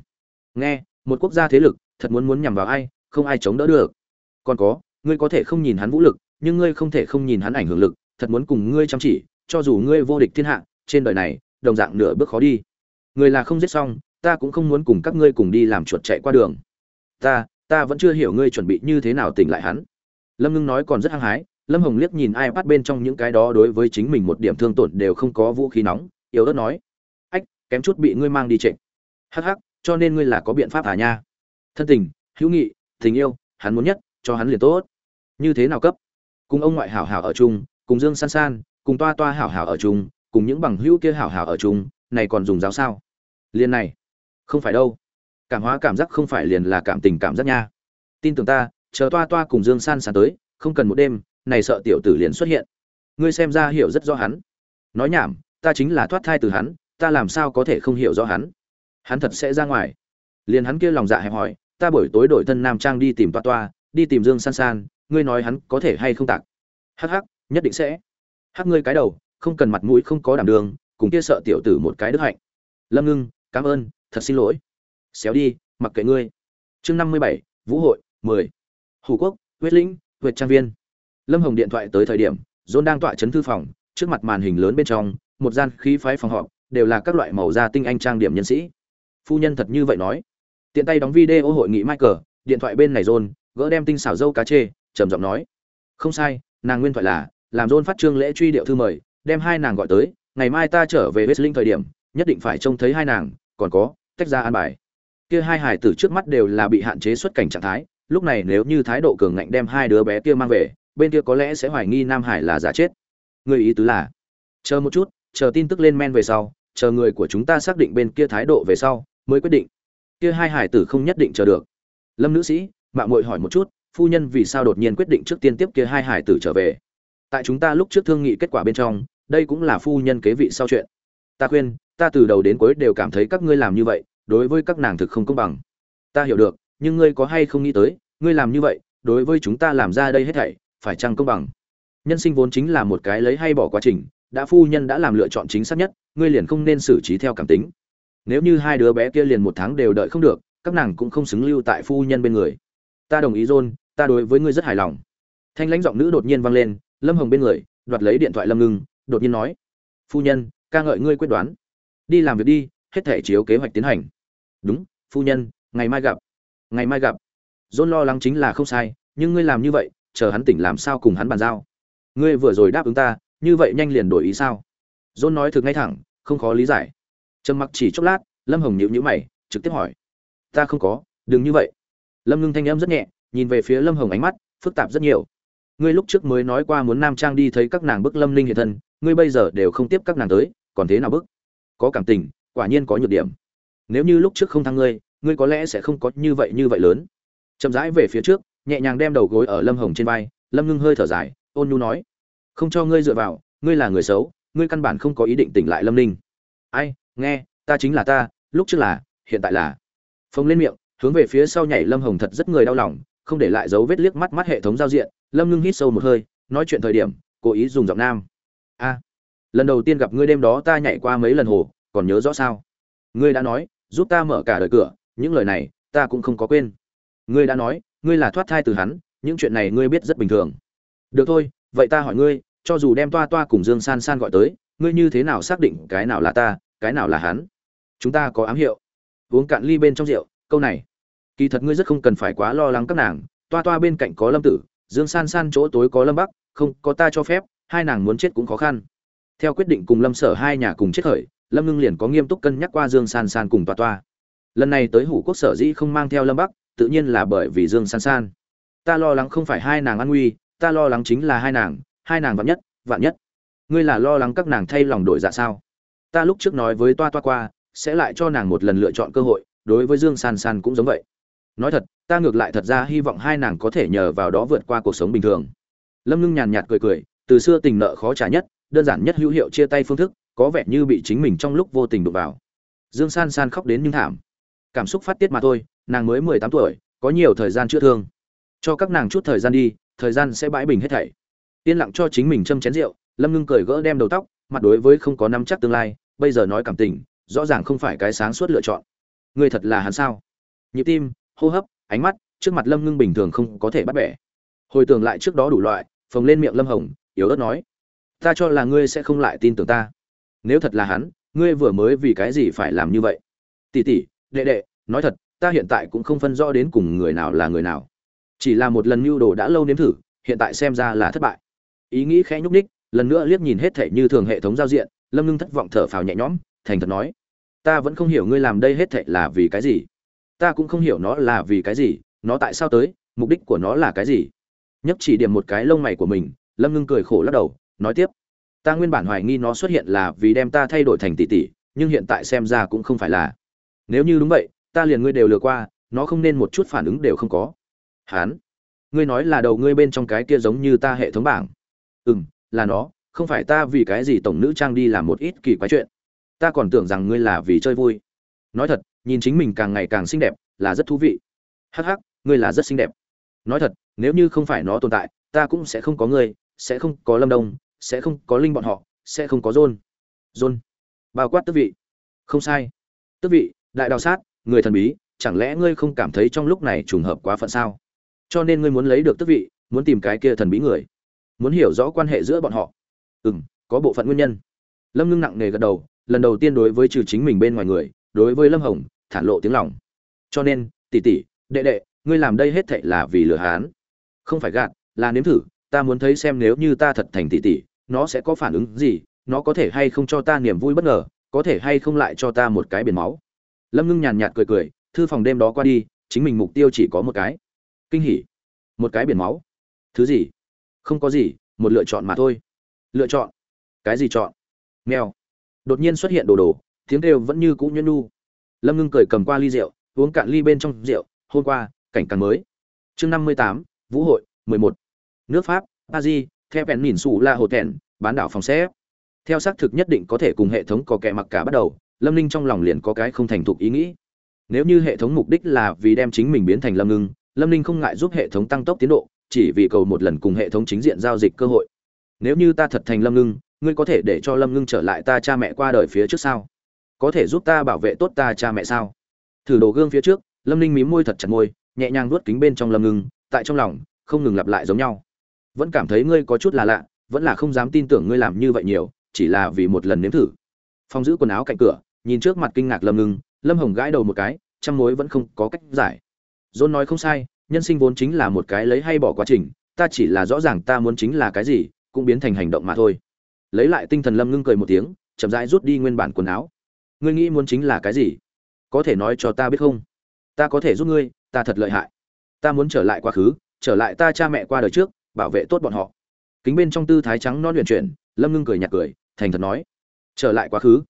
Nghe, một quốc gia thế lực, thật muốn muốn nhằm vào ai, không ai chống đỡ được. Còn có, ngươi có thể không nhìn hắn vũ lực, nhưng ngươi không thể không nhìn hắn ảnh hưởng lực, thật muốn cùng ngươi chăm chỉ, cho dù ngươi vô địch thiên hạ, trên đời này, đồng dạng nửa bước khó đi. Người là không giết xong, ta cũng không muốn cùng các ngươi cùng đi làm chuột chạy qua đường. Ta ta vẫn chưa hiểu ngươi chuẩn bị như thế nào tỉnh lại hắn lâm ngưng nói còn rất hăng hái, lâm hồng liếc nhìn ai bắt bên trong những cái đó đối với chính mình một điểm thương tổn đều không có vũ khí nóng, yếu ớt nói, ách, kém chút bị ngươi mang đi trịnh hắc hắc, cho nên ngươi là có biện pháp à nha? Thân tình, hữu nghị, tình yêu, hắn muốn nhất, cho hắn liền tốt. Như thế nào cấp? Cùng ông ngoại hảo hảo ở chung, cùng dương san san, cùng toa toa hảo hảo ở chung, cùng những bằng hữu kia hảo hảo ở chung, này còn dùng giáo sao? Liền này, không phải đâu. Cảm hóa cảm giác không phải liền là cảm tình cảm giác nha. Tin tưởng ta chờ toa toa cùng dương san san tới, không cần một đêm, này sợ tiểu tử liền xuất hiện. Ngươi xem ra hiểu rất rõ hắn. Nói nhảm, ta chính là thoát thai từ hắn, ta làm sao có thể không hiểu rõ hắn? Hắn thật sẽ ra ngoài. Liền hắn kia lòng dạ hẹp hỏi ta buổi tối đổi thân nam trang đi tìm toa toa, đi tìm dương san san, ngươi nói hắn có thể hay không tạc? Hắc hắc, nhất định sẽ. Hắc ngươi cái đầu, không cần mặt mũi, không có đảm đường, cùng kia sợ tiểu tử một cái đức hạnh. Lâm ngưng, cảm ơn, thật xin lỗi. Xéo đi, mặc kệ ngươi. Chương năm mươi bảy, vũ hội, mười hủ quốc, huyết lĩnh, huyệt trang viên. Lâm hồng điện thoại tới thời điểm john đang tọa chấn thư phòng, trước mặt màn hình lớn bên trong, một gian khí phái phòng họp, đều là các loại màu da tinh anh trang điểm nhân sĩ. Phu nhân thật như vậy nói. Tiện tay đóng video hội nghị michael, điện thoại bên này john gỡ đem tinh xảo dâu cá chê, trầm giọng nói. Không sai, nàng nguyên thoại là, làm john phát trương lễ truy điệu thư mời, đem hai nàng gọi tới, ngày mai ta trở về Wrestling thời điểm, nhất định phải trông thấy hai nàng, còn có, tách ra an bài. Kia hai hải tử trước mắt đều là bị hạn chế xuất cảnh trạng thái lúc này nếu như thái độ cường ngạnh đem hai đứa bé kia mang về, bên kia có lẽ sẽ hoài nghi nam hải là giả chết. Người ý tứ là, chờ một chút, chờ tin tức lên men về sau, chờ người của chúng ta xác định bên kia thái độ về sau, mới quyết định. Kia hai hải tử không nhất định chờ được. Lâm nữ sĩ mạng muội hỏi một chút, phu nhân vì sao đột nhiên quyết định trước tiên tiếp kia hai hải tử trở về? Tại chúng ta lúc trước thương nghị kết quả bên trong, đây cũng là phu nhân kế vị sau chuyện. Ta khuyên, ta từ đầu đến cuối đều cảm thấy các ngươi làm như vậy, đối với các nàng thực không công bằng. Ta hiểu được, nhưng ngươi có hay không nghĩ tới ngươi làm như vậy, đối với chúng ta làm ra đây hết thảy, phải chăng công bằng? Nhân sinh vốn chính là một cái lấy hay bỏ quá trình, đã phu nhân đã làm lựa chọn chính xác nhất, ngươi liền không nên xử trí theo cảm tính. Nếu như hai đứa bé kia liền một tháng đều đợi không được, các nàng cũng không xứng lưu tại phu nhân bên người. Ta đồng ý, john, ta đối với ngươi rất hài lòng. Thanh lãnh giọng nữ đột nhiên vang lên, lâm hồng bên người, đoạt lấy điện thoại lâm ngưng, đột nhiên nói, phu nhân, ca ngợi ngươi quyết đoán. Đi làm việc đi, hết thể chiếu kế hoạch tiến hành. Đúng, phu nhân, ngày mai gặp. Ngày mai gặp john lo lắng chính là không sai, nhưng ngươi làm như vậy, chờ hắn tỉnh làm sao cùng hắn bàn giao? Ngươi vừa rồi đáp ứng ta, như vậy nhanh liền đổi ý sao? John nói thực ngay thẳng, không khó lý giải. Trầm mặc chỉ chốc lát, lâm hồng nhíu nhíu mày, trực tiếp hỏi. Ta không có, đừng như vậy. Lâm ngưng thanh âm rất nhẹ, nhìn về phía lâm hồng ánh mắt, phức tạp rất nhiều. Ngươi lúc trước mới nói qua muốn nam trang đi thấy các nàng bức lâm linh hiện thân, ngươi bây giờ đều không tiếp các nàng tới, còn thế nào bức? Có cảm tình, quả nhiên có nhược điểm. Nếu như lúc trước không thăng ngươi ngươi có lẽ sẽ không có như vậy như vậy lớn chậm rãi về phía trước, nhẹ nhàng đem đầu gối ở lâm hồng trên vai, lâm ngưng hơi thở dài, ôn nhu nói, không cho ngươi dựa vào, ngươi là người xấu, ngươi căn bản không có ý định tỉnh lại lâm ninh. Ai, nghe, ta chính là ta, lúc trước là, hiện tại là. Phông lên miệng, hướng về phía sau nhảy lâm hồng thật rất người đau lòng, không để lại dấu vết liếc mắt mắt hệ thống giao diện, lâm ngưng hít sâu một hơi, nói chuyện thời điểm, cố ý dùng giọng nam. A, lần đầu tiên gặp ngươi đêm đó ta nhảy qua mấy lần hồ, còn nhớ rõ sao? Ngươi đã nói, giúp ta mở cả đời cửa, những lời này, ta cũng không có quên ngươi đã nói, ngươi là thoát thai từ hắn, những chuyện này ngươi biết rất bình thường. Được thôi, vậy ta hỏi ngươi, cho dù đem toa toa cùng dương san san gọi tới, ngươi như thế nào xác định cái nào là ta, cái nào là hắn? Chúng ta có ám hiệu. Uống cạn ly bên trong rượu, câu này. Kỳ thật ngươi rất không cần phải quá lo lắng các nàng, toa toa bên cạnh có lâm tử, dương san san chỗ tối có lâm bắc, không, có ta cho phép, hai nàng muốn chết cũng khó khăn. Theo quyết định cùng lâm sở hai nhà cùng chết khởi, lâm ngưng liền có nghiêm túc cân nhắc qua dương san san cùng toa toa. Lần này tới hủ quốc sở dĩ không mang theo lâm bắc tự nhiên là bởi vì dương san san. Ta lo lắng không phải hai nàng an nguy, ta lo lắng chính là hai nàng hai nàng vạn nhất vạn nhất. Ngươi là lo lắng các nàng thay lòng đổi dạ sao? Ta lúc trước nói với toa toa qua, sẽ lại cho nàng một lần lựa chọn cơ hội, đối với dương san san cũng giống vậy. Nói thật, ta ngược lại thật ra hy vọng hai nàng có thể nhờ vào đó vượt qua cuộc sống bình thường. Lâm ngưng nhàn nhạt cười cười, từ xưa tình nợ khó trả nhất, đơn giản nhất hữu hiệu chia tay phương thức, có vẻ như bị chính mình trong lúc vô tình đụng vào. Dương san san khóc đến nhưng thảm cảm xúc phát tiết mà thôi, nàng mới mười tám tuổi, có nhiều thời gian chữa thương. Cho các nàng chút thời gian đi, thời gian sẽ bãi bình hết thảy. Yên lặng cho chính mình châm chén rượu, lâm ngưng cười gỡ đem đầu tóc, mặt đối với không có nắm chắc tương lai, bây giờ nói cảm tình, rõ ràng không phải cái sáng suốt lựa chọn. Người thật là hắn sao? Nhịp tim, hô hấp, ánh mắt, trước mặt lâm ngưng bình thường không có thể bắt bẻ. Hồi tưởng lại trước đó đủ loại, phồng lên miệng lâm hồng, yếu ớt nói, ta cho là ngươi sẽ không lại tin tưởng ta. Nếu thật là hắn, ngươi vừa mới vì cái gì phải làm như vậy? Tỷ tỷ đệ đệ, nói thật, ta hiện tại cũng không phân rõ đến cùng người nào là người nào. Chỉ là một lần mưu đồ đã lâu nếm thử, hiện tại xem ra là thất bại. Ý nghĩ khẽ nhúc ních lần nữa liếc nhìn hết thể như thường hệ thống giao diện, lâm ngưng thất vọng thở phào nhẹ nhõm, thành thật nói, ta vẫn không hiểu ngươi làm đây hết thệ là vì cái gì. Ta cũng không hiểu nó là vì cái gì, nó tại sao tới, mục đích của nó là cái gì. Nhấp chỉ điểm một cái lông mày của mình, lâm ngưng cười khổ lắc đầu, nói tiếp, ta nguyên bản hoài nghi nó xuất hiện là vì đem ta thay đổi thành tỷ tỷ, nhưng hiện tại xem ra cũng không phải là nếu như đúng vậy, ta liền ngươi đều lừa qua, nó không nên một chút phản ứng đều không có. Hán, ngươi nói là đầu ngươi bên trong cái kia giống như ta hệ thống bảng. Ừ m là nó, không phải ta vì cái gì tổng nữ trang đi làm một ít kỳ quái chuyện. Ta còn tưởng rằng ngươi là vì chơi vui. Nói thật, nhìn chính mình càng ngày càng xinh đẹp, là rất thú vị. Hắc hắc, ngươi là rất xinh đẹp. Nói thật, nếu như không phải nó tồn tại, ta cũng sẽ không có ngươi, sẽ không có lâm đông, sẽ không có linh bọn họ, sẽ không có john. John. Bao quát tước vị. Không sai. Tước vị đại đào sát, người thần bí, chẳng lẽ ngươi không cảm thấy trong lúc này trùng hợp quá phận sao? Cho nên ngươi muốn lấy được tước vị, muốn tìm cái kia thần bí người. Muốn hiểu rõ quan hệ giữa bọn họ. Ừ m có bộ phận nguyên nhân. Lâm ngưng nặng nề gật đầu, lần đầu tiên đối với trừ chính mình bên ngoài người, đối với lâm hồng, thản lộ tiếng lòng. Cho nên, tỷ tỷ, đệ đệ, ngươi làm đây hết thệ là vì lừa hán không phải gạt, là nếm thử, ta muốn thấy xem nếu như ta thật thành tỷ tỷ, nó sẽ có phản ứng gì, nó có thể hay không cho ta niềm vui bất ngờ, có thể hay không lại cho ta một cái biển máu lâm ngưng nhàn nhạt cười cười thư phòng đêm đó qua đi chính mình mục tiêu chỉ có một cái. Kinh hỉ. Một cái biển máu. Thứ gì? Không có gì một lựa chọn mà thôi. Lựa chọn. Cái gì chọn? Nghèo, đột nhiên xuất hiện đồ đồ tiếng kêu vẫn như cũ nhuyễn nu. Lâm ngưng cười cầm qua ly rượu uống cạn ly bên trong rượu hôm qua cảnh càng mới. Chương năm mươi tám vũ hội mười một. Nước pháp paris theo vẹn nhìn xù la hồ thẹn bán đảo phòng xếp. Theo xác thực nhất định có thể cùng hệ thống có kẻ mặc cả bắt đầu lâm ninh trong lòng liền có cái không thành thục ý nghĩ. Nếu như hệ thống mục đích là vì đem chính mình biến thành lâm ngưng, lâm ninh không ngại giúp hệ thống tăng tốc tiến độ, chỉ vì cầu một lần cùng hệ thống chính diện giao dịch cơ hội. Nếu như ta thật thành lâm ngưng, ngươi có thể để cho lâm ngưng trở lại ta cha mẹ qua đời phía trước sao? Có thể giúp ta bảo vệ tốt ta cha mẹ sao? Thử đồ gương phía trước, lâm ninh mím môi thật chặt môi, nhẹ nhàng nuốt kính bên trong lâm ngưng, tại trong lòng, không ngừng lặp lại giống nhau. Vẫn cảm thấy ngươi có chút là lạ, vẫn là không dám tin tưởng ngươi làm như vậy nhiều, chỉ là vì một lần nếm thử. Phong giữ quần áo cạnh cửa nhìn trước mặt kinh ngạc lâm ngưng, lâm hồng gãi đầu một cái, trăm mối vẫn không có cách giải. Dôn nói không sai, nhân sinh vốn chính là một cái lấy hay bỏ quá trình, ta chỉ là rõ ràng ta muốn chính là cái gì, cũng biến thành hành động mà thôi. Lấy lại tinh thần lâm ngưng cười một tiếng, chậm rãi rút đi nguyên bản quần áo. Ngươi nghĩ muốn chính là cái gì? Có thể nói cho ta biết không? Ta có thể giúp ngươi, ta thật lợi hại. Ta muốn trở lại quá khứ, trở lại ta cha mẹ qua đời trước, bảo vệ tốt bọn họ. Kính bên trong tư thái trắng non luyện chuyển, lâm ngưng cười nhạt cười, thành thật nói. Trở lại quá khứ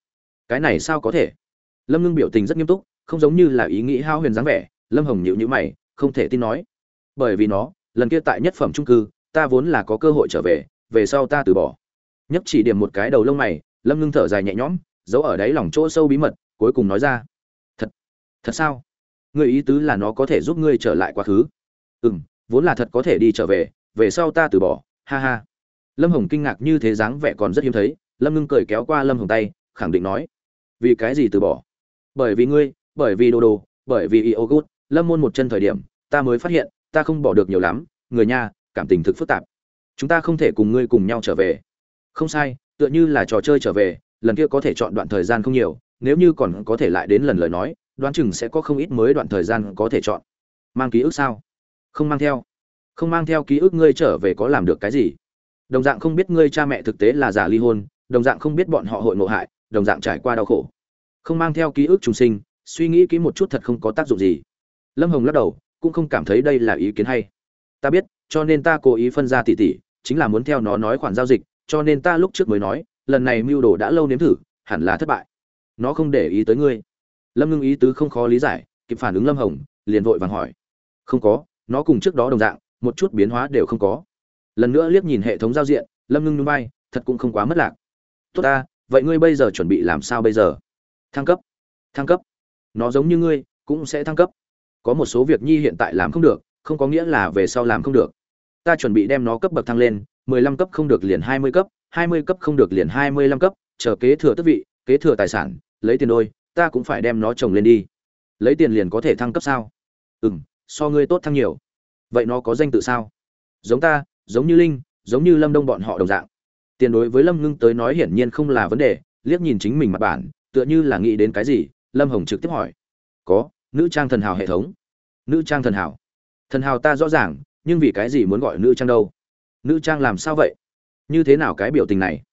cái này sao có thể? Lâm ngưng biểu tình rất nghiêm túc, không giống như là ý nghĩ hao huyền dáng vẻ, lâm hồng nhịu nhữ mày, không thể tin nói. Bởi vì nó, lần kia tại nhất phẩm trung cư, ta vốn là có cơ hội trở về về sau ta từ bỏ. Nhấp chỉ điểm một cái đầu lông mày, lâm ngưng thở dài nhẹ nhõm, giấu ở đáy lòng chỗ sâu bí mật, cuối cùng nói ra. Thật thật sao? Người ý tứ là nó có thể giúp ngươi trở lại quá khứ? Ừ m vốn là thật có thể đi trở về về sau ta từ bỏ, ha ha. Lâm hồng kinh ngạc như thế dáng vẻ còn rất hiếm thấy, lâm ngưng cười kéo qua lâm hồng tay, khẳng định nói vì cái gì từ bỏ? Bởi vì ngươi, bởi vì đồ đồ, bởi vì yogut lâm môn một chân thời điểm, ta mới phát hiện, ta không bỏ được nhiều lắm, người nha cảm tình thực phức tạp. Chúng ta không thể cùng ngươi cùng nhau trở về. Không sai, tựa như là trò chơi trở về, lần kia có thể chọn đoạn thời gian không nhiều, nếu như còn có thể lại đến lần lời nói, đoán chừng sẽ có không ít mới đoạn thời gian có thể chọn. Mang ký ức sao? Không mang theo. Không mang theo ký ức ngươi trở về có làm được cái gì? Đồng dạng không biết ngươi cha mẹ thực tế là giả ly hôn, đồng dạng không biết bọn họ hội ngộ hại đồng dạng trải qua đau khổ. Không mang theo ký ức trùng sinh, suy nghĩ kỹ một chút thật không có tác dụng gì. Lâm hồng lắc đầu, cũng không cảm thấy đây là ý kiến hay. Ta biết, cho nên ta cố ý phân ra tỉ tỉ, chính là muốn theo nó nói khoản giao dịch, cho nên ta lúc trước mới nói, lần này mưu đồ đã lâu nếm thử, hẳn là thất bại. Nó không để ý tới ngươi. Lâm ngưng ý tứ không khó lý giải, kịp phản ứng lâm hồng, liền vội vàng hỏi. Không có, nó cùng trước đó đồng dạng, một chút biến hóa đều không có. Lần nữa liếc nhìn hệ thống giao diện, lâm ngưng núi bay thật cũng không quá mất lạc. Tốt ta vậy ngươi bây giờ chuẩn bị làm sao bây giờ? Thăng cấp. Thăng cấp. Nó giống như ngươi, cũng sẽ thăng cấp. Có một số việc nhi hiện tại làm không được, không có nghĩa là về sau làm không được. Ta chuẩn bị đem nó cấp bậc thăng lên, mười lăm cấp không được liền hai mươi cấp, hai mươi cấp không được liền hai mươi lăm cấp, chờ kế thừa tước vị, kế thừa tài sản, lấy tiền đôi, ta cũng phải đem nó trồng lên đi. Lấy tiền liền có thể thăng cấp sao? Ừ m so ngươi tốt thăng nhiều. Vậy nó có danh tự sao? Giống ta, giống như linh, giống như lâm đông bọn họ đồng dạng tiền đối với lâm ngưng tới nói hiển nhiên không là vấn đề, liếc nhìn chính mình mặt bản, tựa như là nghĩ đến cái gì, lâm hồng trực tiếp hỏi. Có, nữ trang thần hào hệ thống. Nữ trang thần hào thần hào ta rõ ràng, nhưng vì cái gì muốn gọi nữ trang đâu? Nữ trang làm sao vậy? Như thế nào cái biểu tình này?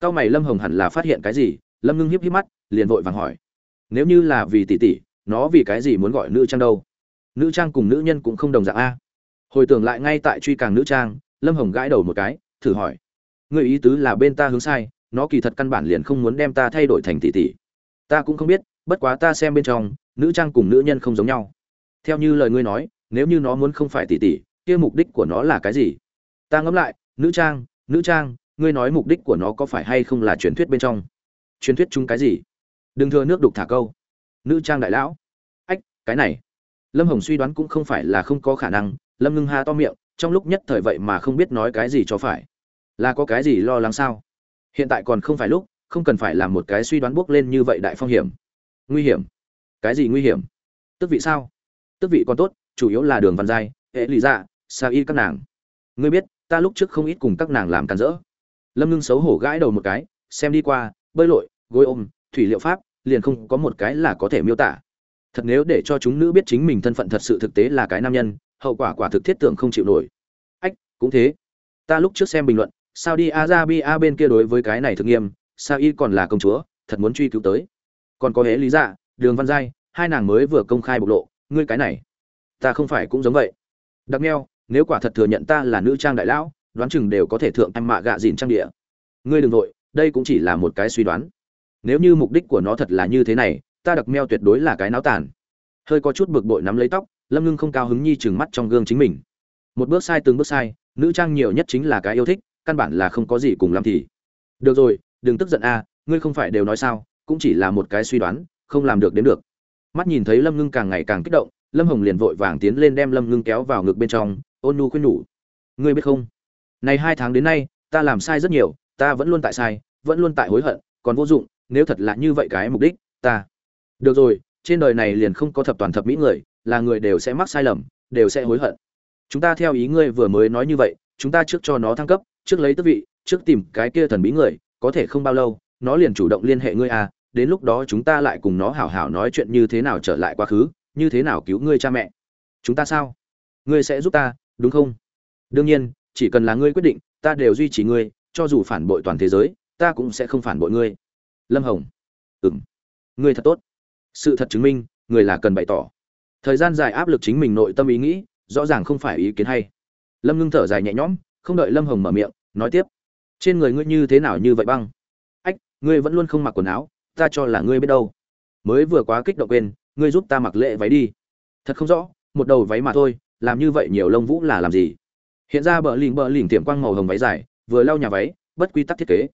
Cao mày lâm hồng hẳn là phát hiện cái gì, lâm ngưng hiếp hiếp mắt, liền vội vàng hỏi. Nếu như là vì tỷ tỷ, nó vì cái gì muốn gọi nữ trang đâu? Nữ trang cùng nữ nhân cũng không đồng dạng a. Hồi tưởng lại ngay tại truy càng nữ trang, lâm hồng gãi đầu một cái, thử hỏi người ý tứ là bên ta hướng sai, nó kỳ thật căn bản liền không muốn đem ta thay đổi thành tỷ tỷ. Ta cũng không biết, bất quá ta xem bên trong, nữ trang cùng nữ nhân không giống nhau. Theo như lời ngươi nói, nếu như nó muốn không phải tỷ tỷ, kia mục đích của nó là cái gì? Ta ngẫm lại, nữ trang nữ trang, ngươi nói mục đích của nó có phải hay không là truyền thuyết bên trong? Truyền thuyết chung cái gì? Đừng thừa nước đục thả câu. Nữ trang đại lão. Ách, cái này. Lâm hồng suy đoán cũng không phải là không có khả năng, lâm ngưng ha to miệng, trong lúc nhất thời vậy mà không biết nói cái gì cho phải là có cái gì lo lắng sao? Hiện tại còn không phải lúc, không cần phải làm một cái suy đoán bước lên như vậy đại phong hiểm. Nguy hiểm? Cái gì nguy hiểm? Tức vị sao? Tức vị còn tốt, chủ yếu là đường văn giai, hệ lý dạ sa y các nàng. Ngươi biết, ta lúc trước không ít cùng các nàng làm càn rỡ. Lâm ngưng xấu hổ gãi đầu một cái, xem đi qua, bơi lội, gối ôm, thủy liệu pháp, liền không có một cái là có thể miêu tả. Thật nếu để cho chúng nữ biết chính mình thân phận thật sự thực tế là cái nam nhân, hậu quả quả thực thiết tưởng không chịu nổi. Ách, cũng thế. Ta lúc trước xem bình luận sao đi arabia bên kia đối với cái này thực nghiêm sao y còn là công chúa, thật muốn truy cứu tới. Còn có hễ lý dạ đường văn giai, hai nàng mới vừa công khai bộc lộ, ngươi cái này, ta không phải cũng giống vậy. Đặc neo nếu quả thật thừa nhận ta là nữ trang đại lão, đoán chừng đều có thể thượng em mạ gạ dìn trang địa. Ngươi đừng vội, đây cũng chỉ là một cái suy đoán. Nếu như mục đích của nó thật là như thế này, ta đặc meo tuyệt đối là cái náo tàn. Hơi có chút bực bội nắm lấy tóc, lâm ngưng không cao hứng nhi chừng mắt trong gương chính mình. Một bước sai, từng bước sai, nữ trang nhiều nhất chính là cái yêu thích căn bản là không có gì cùng làm thì. Được rồi, đừng tức giận a, ngươi không phải đều nói sao, cũng chỉ là một cái suy đoán, không làm được đến được. Mắt nhìn thấy lâm ngưng càng ngày càng kích động, lâm hồng liền vội vàng tiến lên đem lâm ngưng kéo vào ngực bên trong, ôn nu khuyên nhủ. Ngươi biết không? Này hai tháng đến nay, ta làm sai rất nhiều, ta vẫn luôn tại sai, vẫn luôn tại hối hận, còn vô dụng, nếu thật là như vậy cái mục đích, ta. Được rồi, trên đời này liền không có thập toàn thập mỹ người, là người đều sẽ mắc sai lầm, đều sẽ hối hận. Chúng ta theo ý ngươi vừa mới nói như vậy, chúng ta trước cho nó thăng cấp trước lấy tước vị, trước tìm cái kia thần bí người, có thể không bao lâu, nó liền chủ động liên hệ ngươi à đến lúc đó chúng ta lại cùng nó hảo hảo nói chuyện như thế nào trở lại quá khứ, như thế nào cứu ngươi cha mẹ. Chúng ta sao? Ngươi sẽ giúp ta, đúng không? Đương nhiên, chỉ cần là ngươi quyết định, ta đều duy trì ngươi, cho dù phản bội toàn thế giới, ta cũng sẽ không phản bội ngươi. Lâm hồng. Ừ m ngươi thật tốt. Sự thật chứng minh, người là cần bày tỏ. Thời gian dài áp lực chính mình nội tâm ý nghĩ, rõ ràng không phải ý kiến hay. Lâm ngưng thở dài nhẹ nhõm, không đợi lâm hồng mở miệng nói tiếp, trên người ngươi như thế nào như vậy băng? Ách, ngươi vẫn luôn không mặc quần áo, ta cho là ngươi biết đâu. Mới vừa quá kích động quên, ngươi giúp ta mặc lệ váy đi. Thật không rõ, một đầu váy mà thôi, làm như vậy nhiều lông vũ là làm gì? Hiện ra bờ lỉnh bờ lỉnh tiệm quang màu hồng váy dài, vừa lau nhà váy, bất quy tắc thiết kế.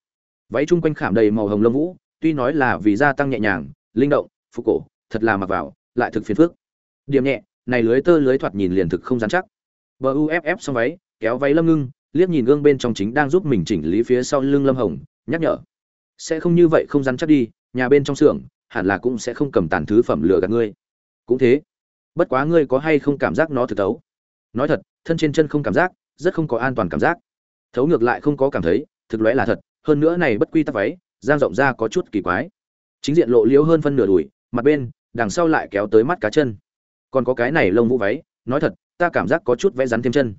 Váy chung quanh khảm đầy màu hồng lông vũ, tuy nói là vì gia tăng nhẹ nhàng, linh động, phục cổ, thật là mặc vào, lại thực phiền phức. Điểm nhẹ, này lưới tơ lưới thoạt nhìn liền thực không dán chắc. Bờ uff xong váy, kéo váy lâm ngưng liếc nhìn gương bên trong chính đang giúp mình chỉnh lý phía sau lưng lâm hồng, nhắc nhở. Sẽ không như vậy không rắn chắc đi, nhà bên trong xưởng, hẳn là cũng sẽ không cầm tàn thứ phẩm lừa gạt ngươi. Cũng thế. Bất quá ngươi có hay không cảm giác nó thực thấu? Nói thật, thân trên chân không cảm giác, rất không có an toàn cảm giác. Thấu ngược lại không có cảm thấy, thực lõe là thật, hơn nữa này bất quy tắc váy giang rộng ra có chút kỳ quái. Chính diện lộ liễu hơn phân nửa đùi, mặt bên, đằng sau lại kéo tới mắt cá chân. Còn có cái này lông vũ váy, nói thật, ta cảm giác có chút vẽ rắn thêm chân.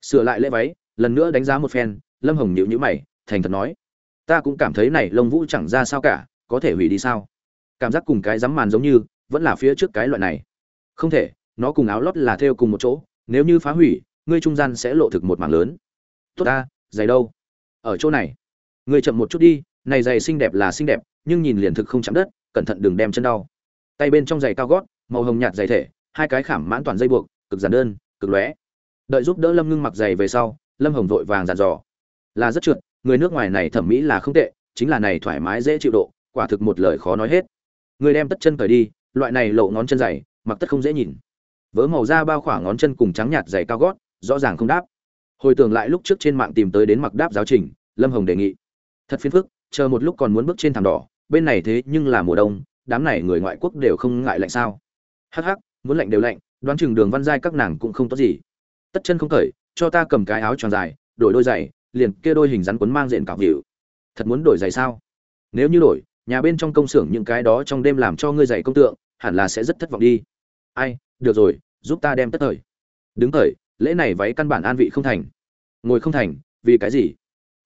Sửa lại lễ váy lần nữa đánh giá một phen, lâm hồng nhịu nhữ mày, thành thật nói, ta cũng cảm thấy này lông vũ chẳng ra sao cả, có thể hủy đi sao? Cảm giác cùng cái rắm màn giống như, vẫn là phía trước cái loại này. Không thể, nó cùng áo lót là theo cùng một chỗ, nếu như phá hủy, ngươi trung gian sẽ lộ thực một mảng lớn. Tốt ta, giày đâu? Ở chỗ này. Ngươi chậm một chút đi, này giày xinh đẹp là xinh đẹp, nhưng nhìn liền thực không chạm đất, cẩn thận đừng đem chân đau. Tay bên trong giày cao gót, màu hồng nhạt giày thể, hai cái khảm mãn toàn dây buộc, cực giản đơn, cực lóe. Đợi giúp đỡ lâm ngưng mặc giày về sau lâm hồng vội vàng dàn dò. Là rất trượt, người nước ngoài này thẩm mỹ là không tệ, chính là này thoải mái dễ chịu độ, quả thực một lời khó nói hết. Người đem tất chân cởi đi, loại này lộ ngón chân dày, mặc tất không dễ nhìn. Vớ màu da bao khoảng ngón chân cùng trắng nhạt dày cao gót, rõ ràng không đáp. Hồi tưởng lại lúc trước trên mạng tìm tới đến mặc đáp giáo trình, lâm hồng đề nghị. Thật phiền phức, chờ một lúc còn muốn bước trên thảm đỏ, bên này thế nhưng là mùa đông, đám này người ngoại quốc đều không ngại lạnh sao. Hắc hắc, muốn lạnh đều lạnh, đoán chừng đường văn giai các nàng cũng không tốt gì. Tất chân không cởi cho ta cầm cái áo tròn dài, đổi đôi giày, liền kia đôi hình rắn quấn mang diện cạo hiệu thật muốn đổi giày sao? Nếu như đổi, nhà bên trong công xưởng những cái đó trong đêm làm cho ngươi giày công tượng, hẳn là sẽ rất thất vọng đi. Ai, được rồi, giúp ta đem tất thời. Đứng thời, lễ này váy căn bản an vị không thành. Ngồi không thành, vì cái gì?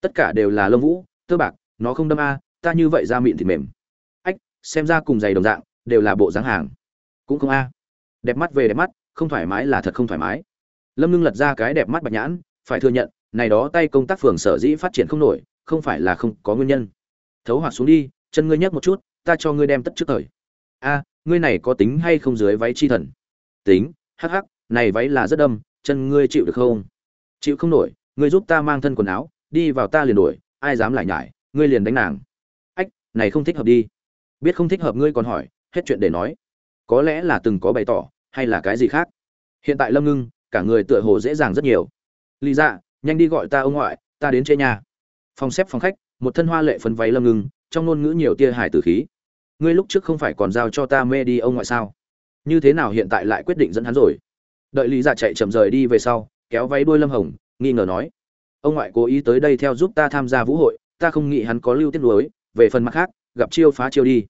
Tất cả đều là lông vũ, tơ bạc, nó không đâm a, ta như vậy ra miệng thì mềm. Ách, xem ra cùng giày đồng dạng, đều là bộ dáng hàng. Cũng không a. Đẹp mắt về đẹp mắt, không thoải mái là thật không thoải mái lâm ngưng lật ra cái đẹp mắt bạch nhãn, phải thừa nhận, này đó tay công tác phường sở dĩ phát triển không nổi, không phải là không có nguyên nhân. Thấu hoạt xuống đi, chân ngươi nhấc một chút, ta cho ngươi đem tất trước thời. A, ngươi này có tính hay không dưới váy chi thần? Tính, hắc hắc, này váy là rất đâm, chân ngươi chịu được không? Chịu không nổi, ngươi giúp ta mang thân quần áo, đi vào ta liền đuổi, ai dám lại nhải, ngươi liền đánh nàng. Ách, này không thích hợp đi. Biết không thích hợp ngươi còn hỏi, hết chuyện để nói. Có lẽ là từng có bày tỏ, hay là cái gì khác? Hiện tại lâm ngưng cả người tựa hồ dễ dàng rất nhiều. Lý dạ nhanh đi gọi ta ông ngoại, ta đến chơi nhà. Phòng xếp phòng khách, một thân hoa lệ phấn váy lâm ngưng trong ngôn ngữ nhiều tia hải tử khí. Ngươi lúc trước không phải còn giao cho ta mê đi ông ngoại sao? Như thế nào hiện tại lại quyết định dẫn hắn rồi? Đợi lý dạ chạy chậm rời đi về sau, kéo váy đuôi lâm hồng, nghi ngờ nói. Ông ngoại cố ý tới đây theo giúp ta tham gia vũ hội, ta không nghĩ hắn có lưu tiết lối về phần mặt khác, gặp chiêu phá chiêu đi.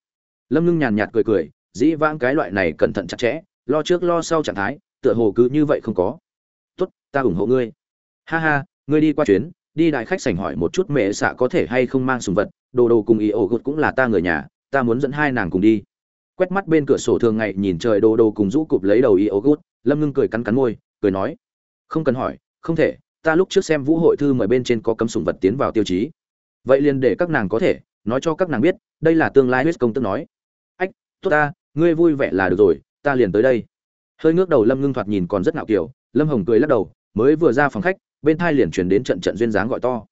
Lâm ngưng nhàn nhạt cười cười, dĩ vãng cái loại này cẩn thận chặt chẽ, lo trước lo sau trạng thái tựa hồ cứ như vậy không có. Tốt, ta ủng hộ ngươi. Ha ha, ngươi đi qua chuyến, đi đại khách sảnh hỏi một chút mẹ xạ có thể hay không mang sùng vật, đồ đồ cùng ý ổ gột cũng là ta người nhà, ta muốn dẫn hai nàng cùng đi. Quét mắt bên cửa sổ thường ngày nhìn trời đồ đồ cùng rũ cụp lấy đầu ý ổ gột, lâm ngưng cười cắn cắn môi, cười nói, không cần hỏi, không thể, ta lúc trước xem vũ hội thư mời bên trên có cấm sùng vật tiến vào tiêu chí. Vậy liền để các nàng có thể, nói cho các nàng biết, đây là tương lai huyết công tức nói. Ách, tốt ta, ngươi vui vẻ là được rồi, ta liền tới đây hơi ngước đầu lâm ngưng thoạt nhìn còn rất ngạo kiểu lâm hồng cười lắc đầu, mới vừa ra phòng khách, bên thai liền chuyển đến trận trận duyên dáng gọi to.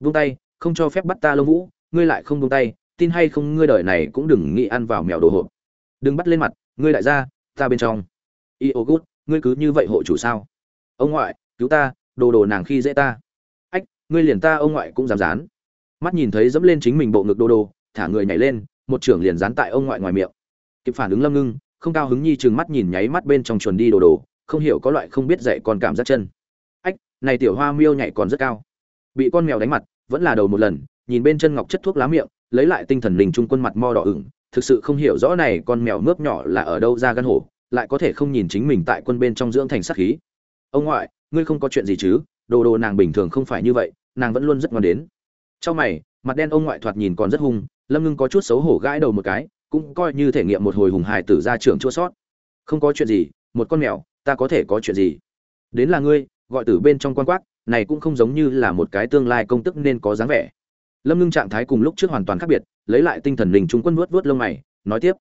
Vung tay, không cho phép bắt ta lông vũ, ngươi lại không vung tay, tin hay không ngươi đời này cũng đừng nghĩ ăn vào mèo đồ hộp. Đừng bắt lên mặt, ngươi đại gia, ta bên trong. Y ô gút, ngươi cứ như vậy hộ chủ sao? Ông ngoại, cứu ta, đồ đồ nàng khi dễ ta. Ách, ngươi liền ta ông ngoại cũng dám dán. Mắt nhìn thấy dẫm lên chính mình bộ ngực đồ đồ, thả người nhảy lên, một trưởng liền dán tại ông ngoại ngoài miệng. Kịp phản ứng lâm ngưng không cao hứng nhi chừng mắt nhìn nháy mắt bên trong chuồn đi đồ đồ, không hiểu có loại không biết dạy con cảm giác chân. Ách, này tiểu hoa miêu nhảy còn rất cao. Bị con mèo đánh mặt, vẫn là đầu một lần, nhìn bên chân ngọc chất thuốc lá miệng, lấy lại tinh thần linh trung quân mặt mo đỏ ửng, thực sự không hiểu rõ này con mèo mướp nhỏ là ở đâu ra gan hổ, lại có thể không nhìn chính mình tại quân bên trong dưỡng thành sát khí. Ông ngoại, ngươi không có chuyện gì chứ? Đồ đồ nàng bình thường không phải như vậy, nàng vẫn luôn rất ngon đến. Trong mày, mặt đen ông ngoại thoạt nhìn còn rất hung, lâm ngưng có chút xấu hổ gãi đầu một cái cũng coi như thể nghiệm một hồi hùng hài tử ra trường chua sót. Không có chuyện gì, một con mèo, ta có thể có chuyện gì? Đến là ngươi, gọi từ bên trong quan quát này cũng không giống như là một cái tương lai công tức nên có dáng vẻ. Lâm ngưng trạng thái cùng lúc trước hoàn toàn khác biệt, lấy lại tinh thần mình trung quân vuốt vuốt lông mày, nói tiếp.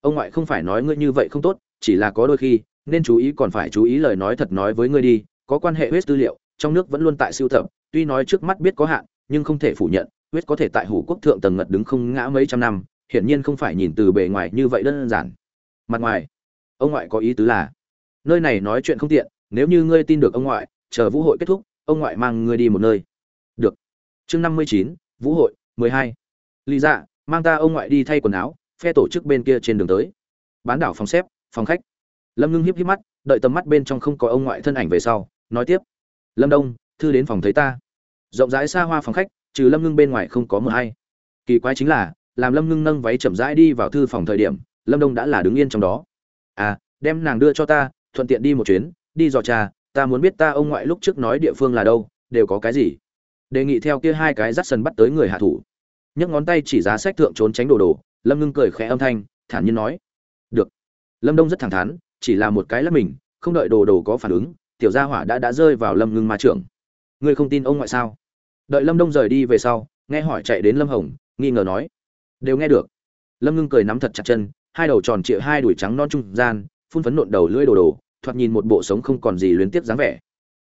Ông ngoại không phải nói ngươi như vậy không tốt, chỉ là có đôi khi, nên chú ý còn phải chú ý lời nói thật nói với ngươi đi, có quan hệ huyết tư liệu, trong nước vẫn luôn tại siêu thập tuy nói trước mắt biết có hạn, nhưng không thể phủ nhận, huyết có thể tại hủ quốc thượng tầng ngật đứng không ngã mấy trăm năm hiển nhiên không phải nhìn từ bề ngoài như vậy đơn giản. Mặt ngoài, ông ngoại có ý tứ là, nơi này nói chuyện không tiện, nếu như ngươi tin được ông ngoại, chờ vũ hội kết thúc, ông ngoại mang ngươi đi một nơi. Được. Chương năm mươi chín, vũ hội, mười hai. Lý dạ mang ta ông ngoại đi thay quần áo, phe tổ chức bên kia trên đường tới. Bán đảo phòng xếp, phòng khách. Lâm ngưng hiếp hiếp mắt, đợi tầm mắt bên trong không có ông ngoại thân ảnh về sau, nói tiếp. Lâm đông, thư đến phòng thấy ta. Rộng rãi xa hoa phòng khách, trừ lâm ngưng bên ngoài không có mờ hay. Kỳ quái chính là làm lâm ngưng nâng váy chậm rãi đi vào thư phòng thời điểm, lâm đông đã là đứng yên trong đó. À đem nàng đưa cho ta, thuận tiện đi một chuyến, đi dò cha ta muốn biết ta ông ngoại lúc trước nói địa phương là đâu, đều có cái gì. Đề nghị theo kia hai cái dắt sần bắt tới người hạ thủ. Nhấc ngón tay chỉ giá sách thượng trốn tránh đồ đồ, lâm ngưng cười khẽ âm thanh, thản nhiên nói. Được. Lâm đông rất thẳng thắn, chỉ là một cái lắp mình, không đợi đồ đồ có phản ứng, tiểu gia hỏa đã đã rơi vào lâm ngưng ma trưởng. Ngươi không tin ông ngoại sao? Đợi lâm đông rời đi về sau, nghe hỏi chạy đến lâm hồng, nghi ngờ nói đều nghe được. Lâm ngưng cười nắm thật chặt chân, hai đầu tròn trịa hai đùi trắng non trung gian, phun phấn nộn đầu lưỡi đồ đồ, thoạt nhìn một bộ sống không còn gì luyến tiếp dáng vẻ.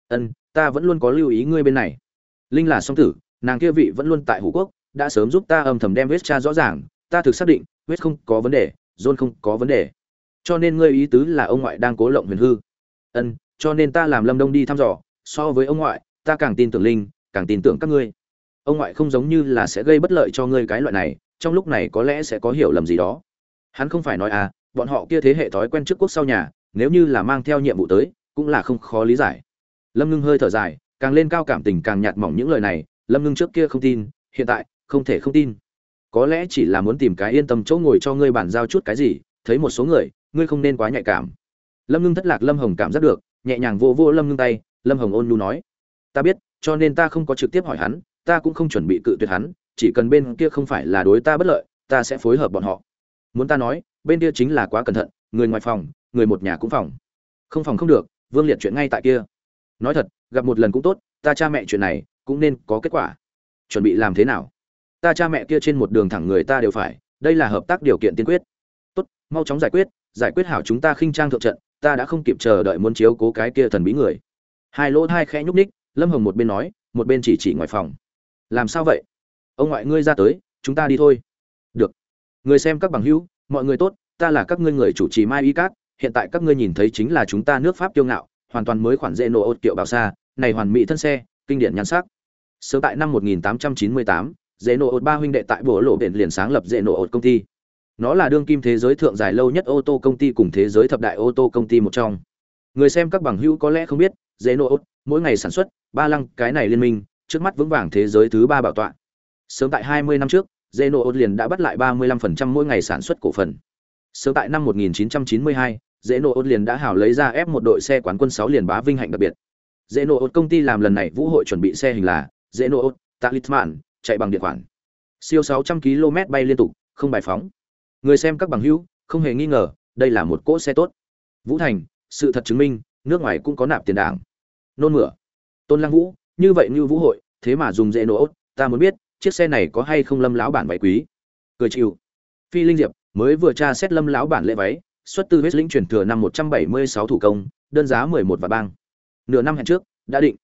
Ân, ta vẫn luôn có lưu ý ngươi bên này. Linh là song tử, nàng kia vị vẫn luôn tại hủ quốc, đã sớm giúp ta âm thầm đem vết cha rõ ràng, ta thực xác định, vết không có vấn đề john không có vấn đề. Cho nên ngươi ý tứ là ông ngoại đang cố lộng huyền hư. Ân, cho nên ta làm lâm đông đi thăm dò, so với ông ngoại, ta càng tin tưởng linh, càng tin tưởng các ngươi. Ông ngoại không giống như là sẽ gây bất lợi cho ngươi cái loại này trong lúc này có lẽ sẽ có hiểu lầm gì đó. Hắn không phải nói à bọn họ kia thế hệ thói quen trước quốc sau nhà, nếu như là mang theo nhiệm vụ tới, cũng là không khó lý giải. Lâm ngưng hơi thở dài, càng lên cao cảm tình càng nhạt mỏng những lời này, lâm ngưng trước kia không tin, hiện tại, không thể không tin. Có lẽ chỉ là muốn tìm cái yên tâm chỗ ngồi cho ngươi bàn giao chút cái gì, thấy một số người, ngươi không nên quá nhạy cảm. Lâm ngưng thất lạc lâm hồng cảm giác được, nhẹ nhàng vô vô lâm ngưng tay, lâm hồng ôn nhu nói. Ta biết, cho nên ta không có trực tiếp hỏi hắn, ta cũng không chuẩn bị cự tuyệt hắn chỉ cần bên kia không phải là đối ta bất lợi, ta sẽ phối hợp bọn họ. Muốn ta nói, bên kia chính là quá cẩn thận, người ngoài phòng, người một nhà cũng phòng. Không phòng không được, vương liệt chuyện ngay tại kia. Nói thật, gặp một lần cũng tốt, ta cha mẹ chuyện này, cũng nên có kết quả. Chuẩn bị làm thế nào? Ta cha mẹ kia trên một đường thẳng người ta đều phải, đây là hợp tác điều kiện tiên quyết. Tốt, mau chóng giải quyết giải quyết hảo chúng ta khinh trang thượng trận, ta đã không kịp chờ đợi muốn chiếu cố cái kia thần bí người. Hai lỗ hai khẽ nhúc ních lâm hồng một bên nói, một bên chỉ chỉ ngoài phòng. Làm sao vậy? Ông ngoại ngươi ra tới chúng ta đi thôi. Được. Người xem các bằng hữu mọi người tốt ta là các ngươi người chủ trì mai y cát hiện tại các ngươi nhìn thấy chính là chúng ta nước pháp kiêu ngạo hoàn toàn mới khoản dễ nổ ột kiệu bảo xa này hoàn mỹ thân xe kinh điển nhan sắc. Sớm tại năm 1898, dễ nổ ột ba huynh đệ tại bộ lộ biển liền sáng lập dễ nổ ột công ty. Nó là đương kim thế giới thượng dài lâu nhất ô tô công ty cùng thế giới thập đại ô tô công ty một trong. Người xem các bằng hữu có lẽ không biết dễ nổ ột mỗi ngày sản xuất ba lăng cái này liên minh trước mắt vững vàng thế giới thứ ba bảo tọa sớm tại 20 năm trước dễ liền đã bắt lại 35% mỗi ngày sản xuất cổ phần. Sớm tại năm 1992, dễ liền đã hào lấy ra ép một đội xe quán quân 6 liền bá vinh hạnh đặc biệt. Dễ công ty làm lần này vũ hội chuẩn bị xe hình là dễ talisman chạy bằng điện khoản. Siêu 600 km bay liên tục không bài phóng. Người xem các bằng hữu không hề nghi ngờ đây là một cỗ xe tốt. Vũ thành sự thật chứng minh nước ngoài cũng có nạp tiền đảng. Nôn mửa. Tôn lăng vũ như vậy như vũ hội thế mà dùng dễ nổ ốt ta muốn biết chiếc xe này có hay không lâm lão bản váy quý? Cười chịu. Phi linh diệp mới vừa tra xét lâm lão bản lễ váy xuất tư huyết lĩnh truyền thừa năm một trăm bảy mươi sáu thủ công đơn giá mười một và bang. Nửa năm hẹn trước đã định.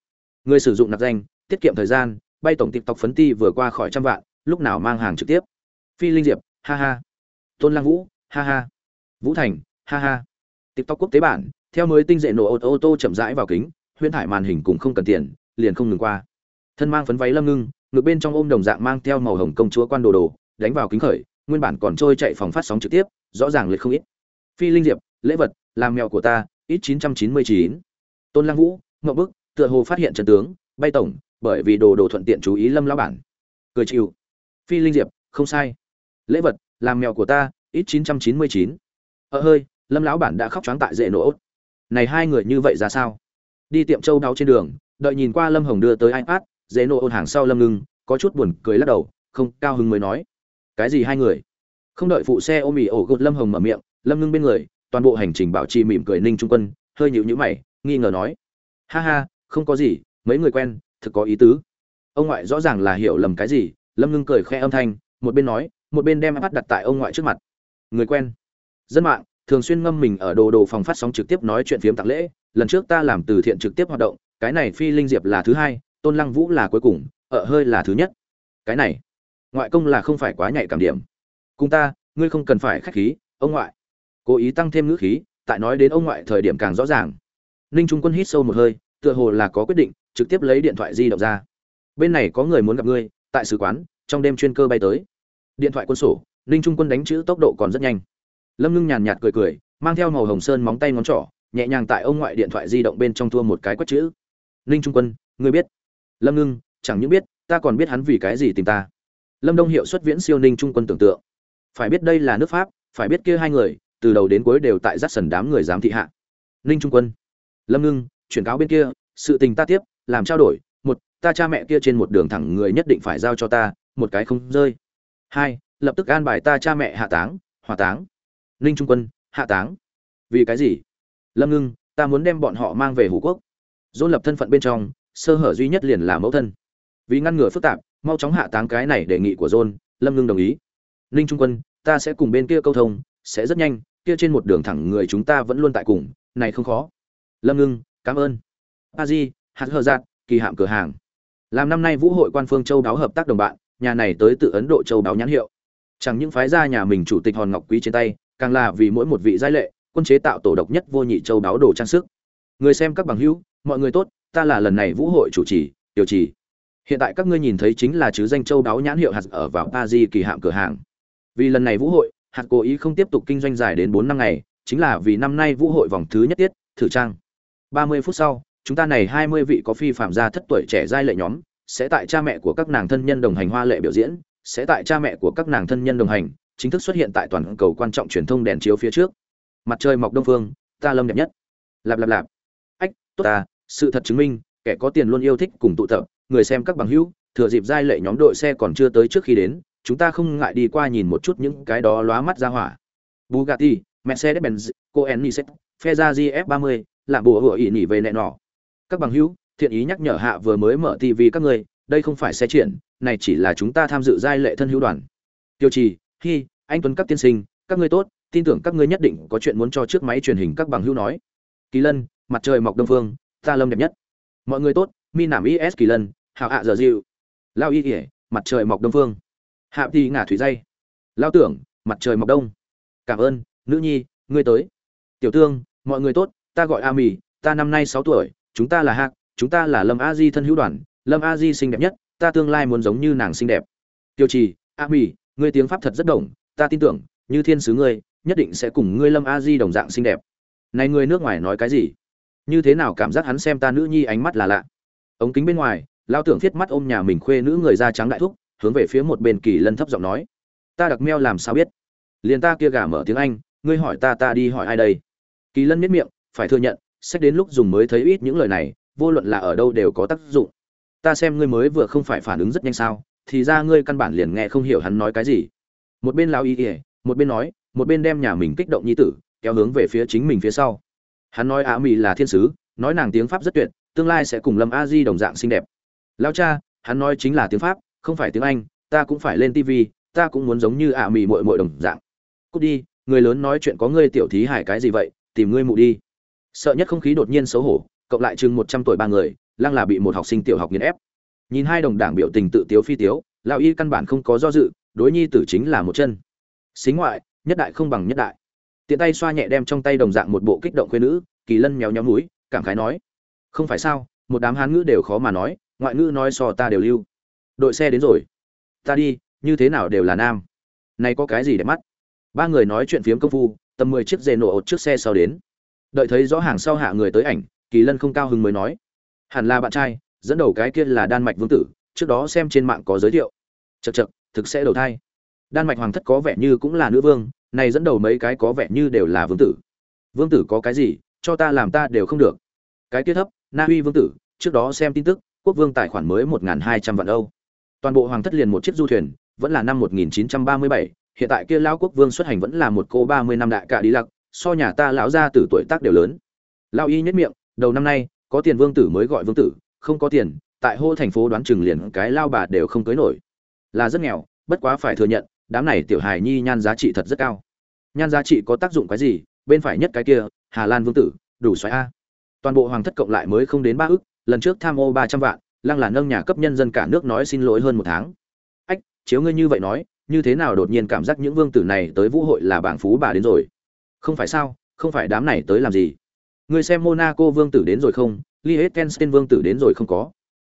Người sử dụng nạp danh tiết kiệm thời gian bay tổng tiktok phấn ti vừa qua khỏi trăm vạn lúc nào mang hàng trực tiếp. Phi linh diệp ha ha. Tôn lang vũ ha ha. Vũ thành ha ha. Tiktok quốc tế bản theo mới tinh dệ nổ ô, ô tô chậm rãi vào kính huyễn thải màn hình cũng không cần tiền liền không ngừng qua. Thân mang phấn váy lâm ngưng ngược bên trong ôm đồng dạng mang theo màu hồng công chúa quan đồ đồ, đánh vào kính khởi, nguyên bản còn trôi chạy phòng phát sóng trực tiếp, rõ ràng liệt không ít. Phi linh diệp, lễ vật, làm mèo của ta ít chín trăm chín mươi chín. Tôn lăng vũ ngậm bức, tựa hồ phát hiện trận tướng, bay tổng, bởi vì đồ đồ thuận tiện chú ý lâm lão bản. Cười chịu. Phi linh diệp, không sai. Lễ vật, làm mèo của ta ít chín trăm chín mươi chín. Ờ hơi, lâm lão bản đã khóc choáng tại dễ nổ ốt. này hai người như vậy ra sao? Đi tiệm châu đau trên đường, đợi nhìn qua lâm hồng đưa tới ipad dễ nô ôn hàng sau lâm ngưng, có chút buồn cười lắc đầu, không, cao hứng mới nói. Cái gì hai người? Không đợi phụ xe ôm ỉ ổ gột lâm hồng mở miệng, lâm ngưng bên người, toàn bộ hành trình bảo trì mỉm cười ninh trung quân, hơi nhịu nhữ mày, nghi ngờ nói. Ha ha, không có gì, mấy người quen, thực có ý tứ. Ông ngoại rõ ràng là hiểu lầm cái gì, lâm ngưng cười khẽ âm thanh, một bên nói, một bên đem bắt đặt tại ông ngoại trước mặt. Người quen. Dân mạng, thường xuyên ngâm mình ở đồ đồ phòng phát sóng trực tiếp nói chuyện phiếm tặng lễ, lần trước ta làm từ thiện trực tiếp hoạt động, cái này phi linh diệp là thứ hai tôn lăng vũ là cuối cùng ở hơi là thứ nhất. Cái này, ngoại công là không phải quá nhạy cảm điểm. Cùng ta, ngươi không cần phải khách khí, ông ngoại. Cố ý tăng thêm ngữ khí, tại nói đến ông ngoại thời điểm càng rõ ràng. Ninh trung quân hít sâu một hơi, tựa hồ là có quyết định, trực tiếp lấy điện thoại di động ra. Bên này có người muốn gặp ngươi, tại sứ quán, trong đêm chuyên cơ bay tới. Điện thoại quân sổ, ninh trung quân đánh chữ tốc độ còn rất nhanh. Lâm ngưng nhàn nhạt cười cười, mang theo màu hồng sơn móng tay ngón trỏ, nhẹ nhàng tại ông ngoại điện thoại di động bên trong thua một cái quất chữ. Ninh trung quân, ngươi biết lâm ngưng, chẳng những biết, ta còn biết hắn vì cái gì tìm ta. Lâm đông hiệu xuất viễn siêu ninh trung quân tưởng tượng. Phải biết đây là nước pháp, phải biết kia hai người, từ đầu đến cuối đều tại rắt sần đám người giám thị hạ. Ninh trung quân. Lâm ngưng, chuyển cáo bên kia, sự tình ta tiếp, làm trao đổi, một, ta cha mẹ kia trên một đường thẳng người nhất định phải giao cho ta, một cái không rơi. Hai, lập tức an bài ta cha mẹ hạ táng, hỏa táng. Ninh trung quân, hạ táng. Vì cái gì? Lâm ngưng, ta muốn đem bọn họ mang về hủ quốc. Dôn lập thân phận bên trong sơ hở duy nhất liền là mẫu thân. Vì ngăn ngừa phức tạp, mau chóng hạ táng cái này đề nghị của John, lâm ngưng đồng ý. Ninh trung quân, ta sẽ cùng bên kia câu thông, sẽ rất nhanh, kia trên một đường thẳng người chúng ta vẫn luôn tại cùng, này không khó. Lâm ngưng, cảm ơn. A di, hạt hờ giạt, kỳ hạm cửa hàng. Làm năm nay vũ hội quan phương châu đáo hợp tác đồng bạn, nhà này tới từ ấn độ châu đáo nhãn hiệu. Chẳng những phái ra nhà mình chủ tịch hòn ngọc quý trên tay, càng là vì mỗi một vị giai lệ, quân chế tạo tổ độc nhất vô nhị châu đáo đồ trang sức. Người xem các bằng hữu, mọi người tốt ta là lần này vũ hội chủ trì, tiểu trì. Hiện tại các ngươi nhìn thấy chính là chứ danh châu đáo nhãn hiệu hạt ở vào paris kỳ hạm cửa hàng. Vì lần này vũ hội, hạt cố ý không tiếp tục kinh doanh dài đến bốn năm ngày, chính là vì năm nay vũ hội vòng thứ nhất tiết, thử trang. Ba mươi phút sau, chúng ta này hai mươi vị có phi phạm gia thất tuổi trẻ giai lệ nhóm, sẽ tại cha mẹ của các nàng thân nhân đồng hành hoa lệ biểu diễn, sẽ tại cha mẹ của các nàng thân nhân đồng hành, chính thức xuất hiện tại toàn cầu quan trọng truyền thông đèn chiếu phía trước. Mặt trời mọc đông phương, ta lâm đẹp nhất. Lạp lạp lạp. Ách, tốt ta sự thật chứng minh, kẻ có tiền luôn yêu thích cùng tụ tập, người xem các bằng hữu, thừa dịp giai lệ nhóm đội xe còn chưa tới trước khi đến, chúng ta không ngại đi qua nhìn một chút những cái đó lóa mắt ra hỏa. Bugatti, mercedes-benz coenniset ferrari f 30 là bùa hựa ỉ nỉ về nẹ nọ. Các bằng hữu, thiện ý nhắc nhở hạ vừa mới mở tv các người đây không phải xe triển, này chỉ là chúng ta tham dự giai lệ thân hữu đoàn. Tiêu trì, hi, anh tuấn các tiên sinh, các ngươi tốt, tin tưởng các ngươi nhất định có chuyện muốn cho trước máy truyền hình các bằng hữu nói. Kỳ lân, mặt trời mọc đông phương ta lâm đẹp nhất. Mọi người tốt, mi nảm is kỳ lân, hào hạ giờ dịu. Lao y ỉa mặt trời mọc đông phương. Hạ thì ngả thủy dây. Lao tưởng, mặt trời mọc đông. Cảm ơn, nữ nhi, ngươi tới. Tiểu tương, mọi người tốt, ta gọi a mì, ta năm nay sáu tuổi, chúng ta là hạc, chúng ta là lâm a di thân hữu đoàn. Lâm a di xinh đẹp nhất, ta tương lai muốn giống như nàng xinh đẹp. Tiêu trì, a mì, ngươi tiếng pháp thật rất đồng, ta tin tưởng, như thiên sứ ngươi, nhất định sẽ cùng ngươi lâm a di đồng dạng xinh đẹp. Này người nước ngoài nói cái gì? Như thế nào cảm giác hắn xem ta nữ nhi ánh mắt là lạ. Ống kính bên ngoài, lao tưởng thiết mắt ôm nhà mình khuê nữ người da trắng đại thúc, hướng về phía một bên kỳ lân thấp giọng nói. Ta đặc meo làm sao biết? Liền ta kia gà mở tiếng anh, ngươi hỏi ta ta đi hỏi ai đây? Kỳ lân miết miệng, phải thừa nhận, sách đến lúc dùng mới thấy ít những lời này, vô luận là ở đâu đều có tác dụng. Ta xem ngươi mới vừa không phải phản ứng rất nhanh sao, thì ra ngươi căn bản liền nghe không hiểu hắn nói cái gì. Một bên lao y ỉa một bên nói, một bên đem nhà mình kích động nhi tử, kéo hướng về phía chính mình phía sau hắn nói á mỹ là thiên sứ, nói nàng tiếng pháp rất tuyệt, tương lai sẽ cùng lâm a di đồng dạng xinh đẹp. Lao cha, hắn nói chính là tiếng pháp, không phải tiếng anh, ta cũng phải lên tv ta cũng muốn giống như ạ mỹ mội mội đồng dạng. Cút đi, người lớn nói chuyện có ngươi tiểu thí hải cái gì vậy, tìm ngươi mụ đi. Sợ nhất không khí đột nhiên xấu hổ, cộng lại chừng một trăm tuổi ba người, lăng là bị một học sinh tiểu học nghiền ép. Nhìn hai đồng đảng biểu tình tự tiếu phi tiếu, lão y căn bản không có do dự, đối nhi tử chính là một chân. Xính ngoại, nhất đại không bằng nhất đại tiện tay xoa nhẹ đem trong tay đồng dạng một bộ kích động khuyên nữ, kỳ lân méo nhóm núi cảm khái nói, không phải sao, một đám hán ngữ đều khó mà nói, ngoại ngữ nói so ta đều lưu. Đội xe đến rồi. Ta đi, như thế nào đều là nam. Nay có cái gì để mắt? Ba người nói chuyện phiếm công phu, tầm mười chiếc dề nổ ột trước xe sau đến. Đợi thấy rõ hàng sau hạ người tới ảnh, kỳ lân không cao hứng mới nói, hẳn là bạn trai, dẫn đầu cái kia là đan mạch vương tử, trước đó xem trên mạng có giới thiệu. Chật chật thực sẽ đầu thai. Đan mạch hoàng thất có vẻ như cũng là nữ vương này dẫn đầu mấy cái có vẻ như đều là vương tử. Vương tử có cái gì cho ta làm ta đều không được. Cái kia thấp na uy vương tử trước đó xem tin tức quốc vương tài khoản mới một hai trăm vạn âu. Toàn bộ hoàng thất liền một chiếc du thuyền vẫn là năm 1937, hiện tại kia lão quốc vương xuất hành vẫn là một cô 30 năm đại cả đi lặc so nhà ta lão gia từ tuổi tác đều lớn. Lão y nhất miệng đầu năm nay có tiền vương tử mới gọi vương tử không có tiền tại hô thành phố đoán chừng liền cái lao bà đều không cưới nổi. Là rất nghèo bất quá phải thừa nhận đám này tiểu hài nhi nhan giá trị thật rất cao. Nhan giá trị có tác dụng cái gì? Bên phải nhất cái kia, hà lan vương tử, đủ xoáy a. Toàn bộ hoàng thất cộng lại mới không đến ba ức, lần trước tham ô ba trăm vạn, lăng là nâng nhà cấp nhân dân cả nước nói xin lỗi hơn một tháng. Ách, chiếu ngươi như vậy nói, như thế nào đột nhiên cảm giác những vương tử này tới vũ hội là bảng phú bà đến rồi? Không phải sao? Không phải đám này tới làm gì? Ngươi xem monaco vương tử đến rồi không? Liechtenstein vương tử đến rồi không có?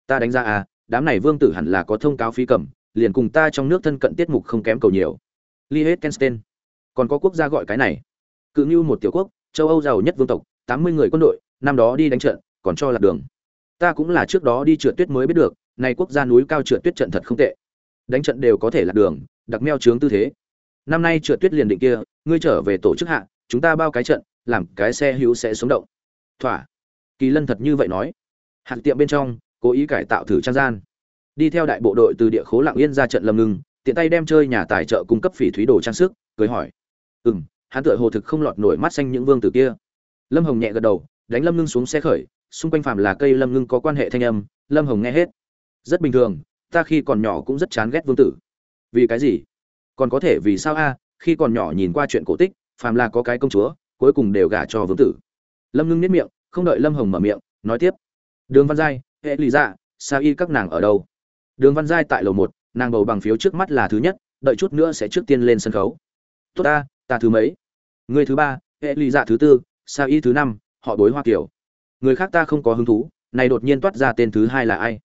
Ta đánh giá à đám này vương tử hẳn là có thông cáo phí cầm liền cùng ta trong nước thân cận tiết mục không kém cầu nhiều. Liechtenstein còn có quốc gia gọi cái này. Cự như một tiểu quốc, châu âu giàu nhất vương tộc, tám mươi người quân đội, năm đó đi đánh trận, còn cho lạc đường. Ta cũng là trước đó đi trượt tuyết mới biết được này quốc gia núi cao trượt tuyết trận thật không tệ. Đánh trận đều có thể lạc đường, đặc meo trướng tư thế. Năm nay trượt tuyết liền định kia, ngươi trở về tổ chức hạ, chúng ta bao cái trận, làm cái xe hữu sẽ sống động. Thỏa. Kỳ lân thật như vậy nói. Hạt tiệm bên trong, cố ý cải tạo thử trang gian đi theo đại bộ đội từ địa khố lạng yên ra trận lâm ngưng, tiện tay đem chơi nhà tài trợ cung cấp phỉ thúy đồ trang sức, cười hỏi. Ừ m hắn tựa hồ thực không lọt nổi mắt xanh những vương tử kia. Lâm hồng nhẹ gật đầu, đánh lâm ngưng xuống xe khởi, xung quanh phàm là cây lâm ngưng có quan hệ thanh âm, lâm hồng nghe hết. Rất bình thường, ta khi còn nhỏ cũng rất chán ghét vương tử. Vì cái gì? Còn có thể vì sao a, khi còn nhỏ nhìn qua chuyện cổ tích, phàm là có cái công chúa, cuối cùng đều gả cho vương tử. Lâm ngưng nếp miệng, không đợi lâm hồng mở miệng, nói tiếp. Đường văn giai, hệ lý dạ sa y các nàng ở đâu? Đường văn giai tại lầu một, nàng bầu bằng phiếu trước mắt là thứ nhất, đợi chút nữa sẽ trước tiên lên sân khấu. Tốt ta ta thứ mấy? Người thứ ba, hệ lì dạ thứ tư, sa y thứ năm, họ đối hoa kiều. Người khác ta không có hứng thú, này đột nhiên toát ra tên thứ hai là ai?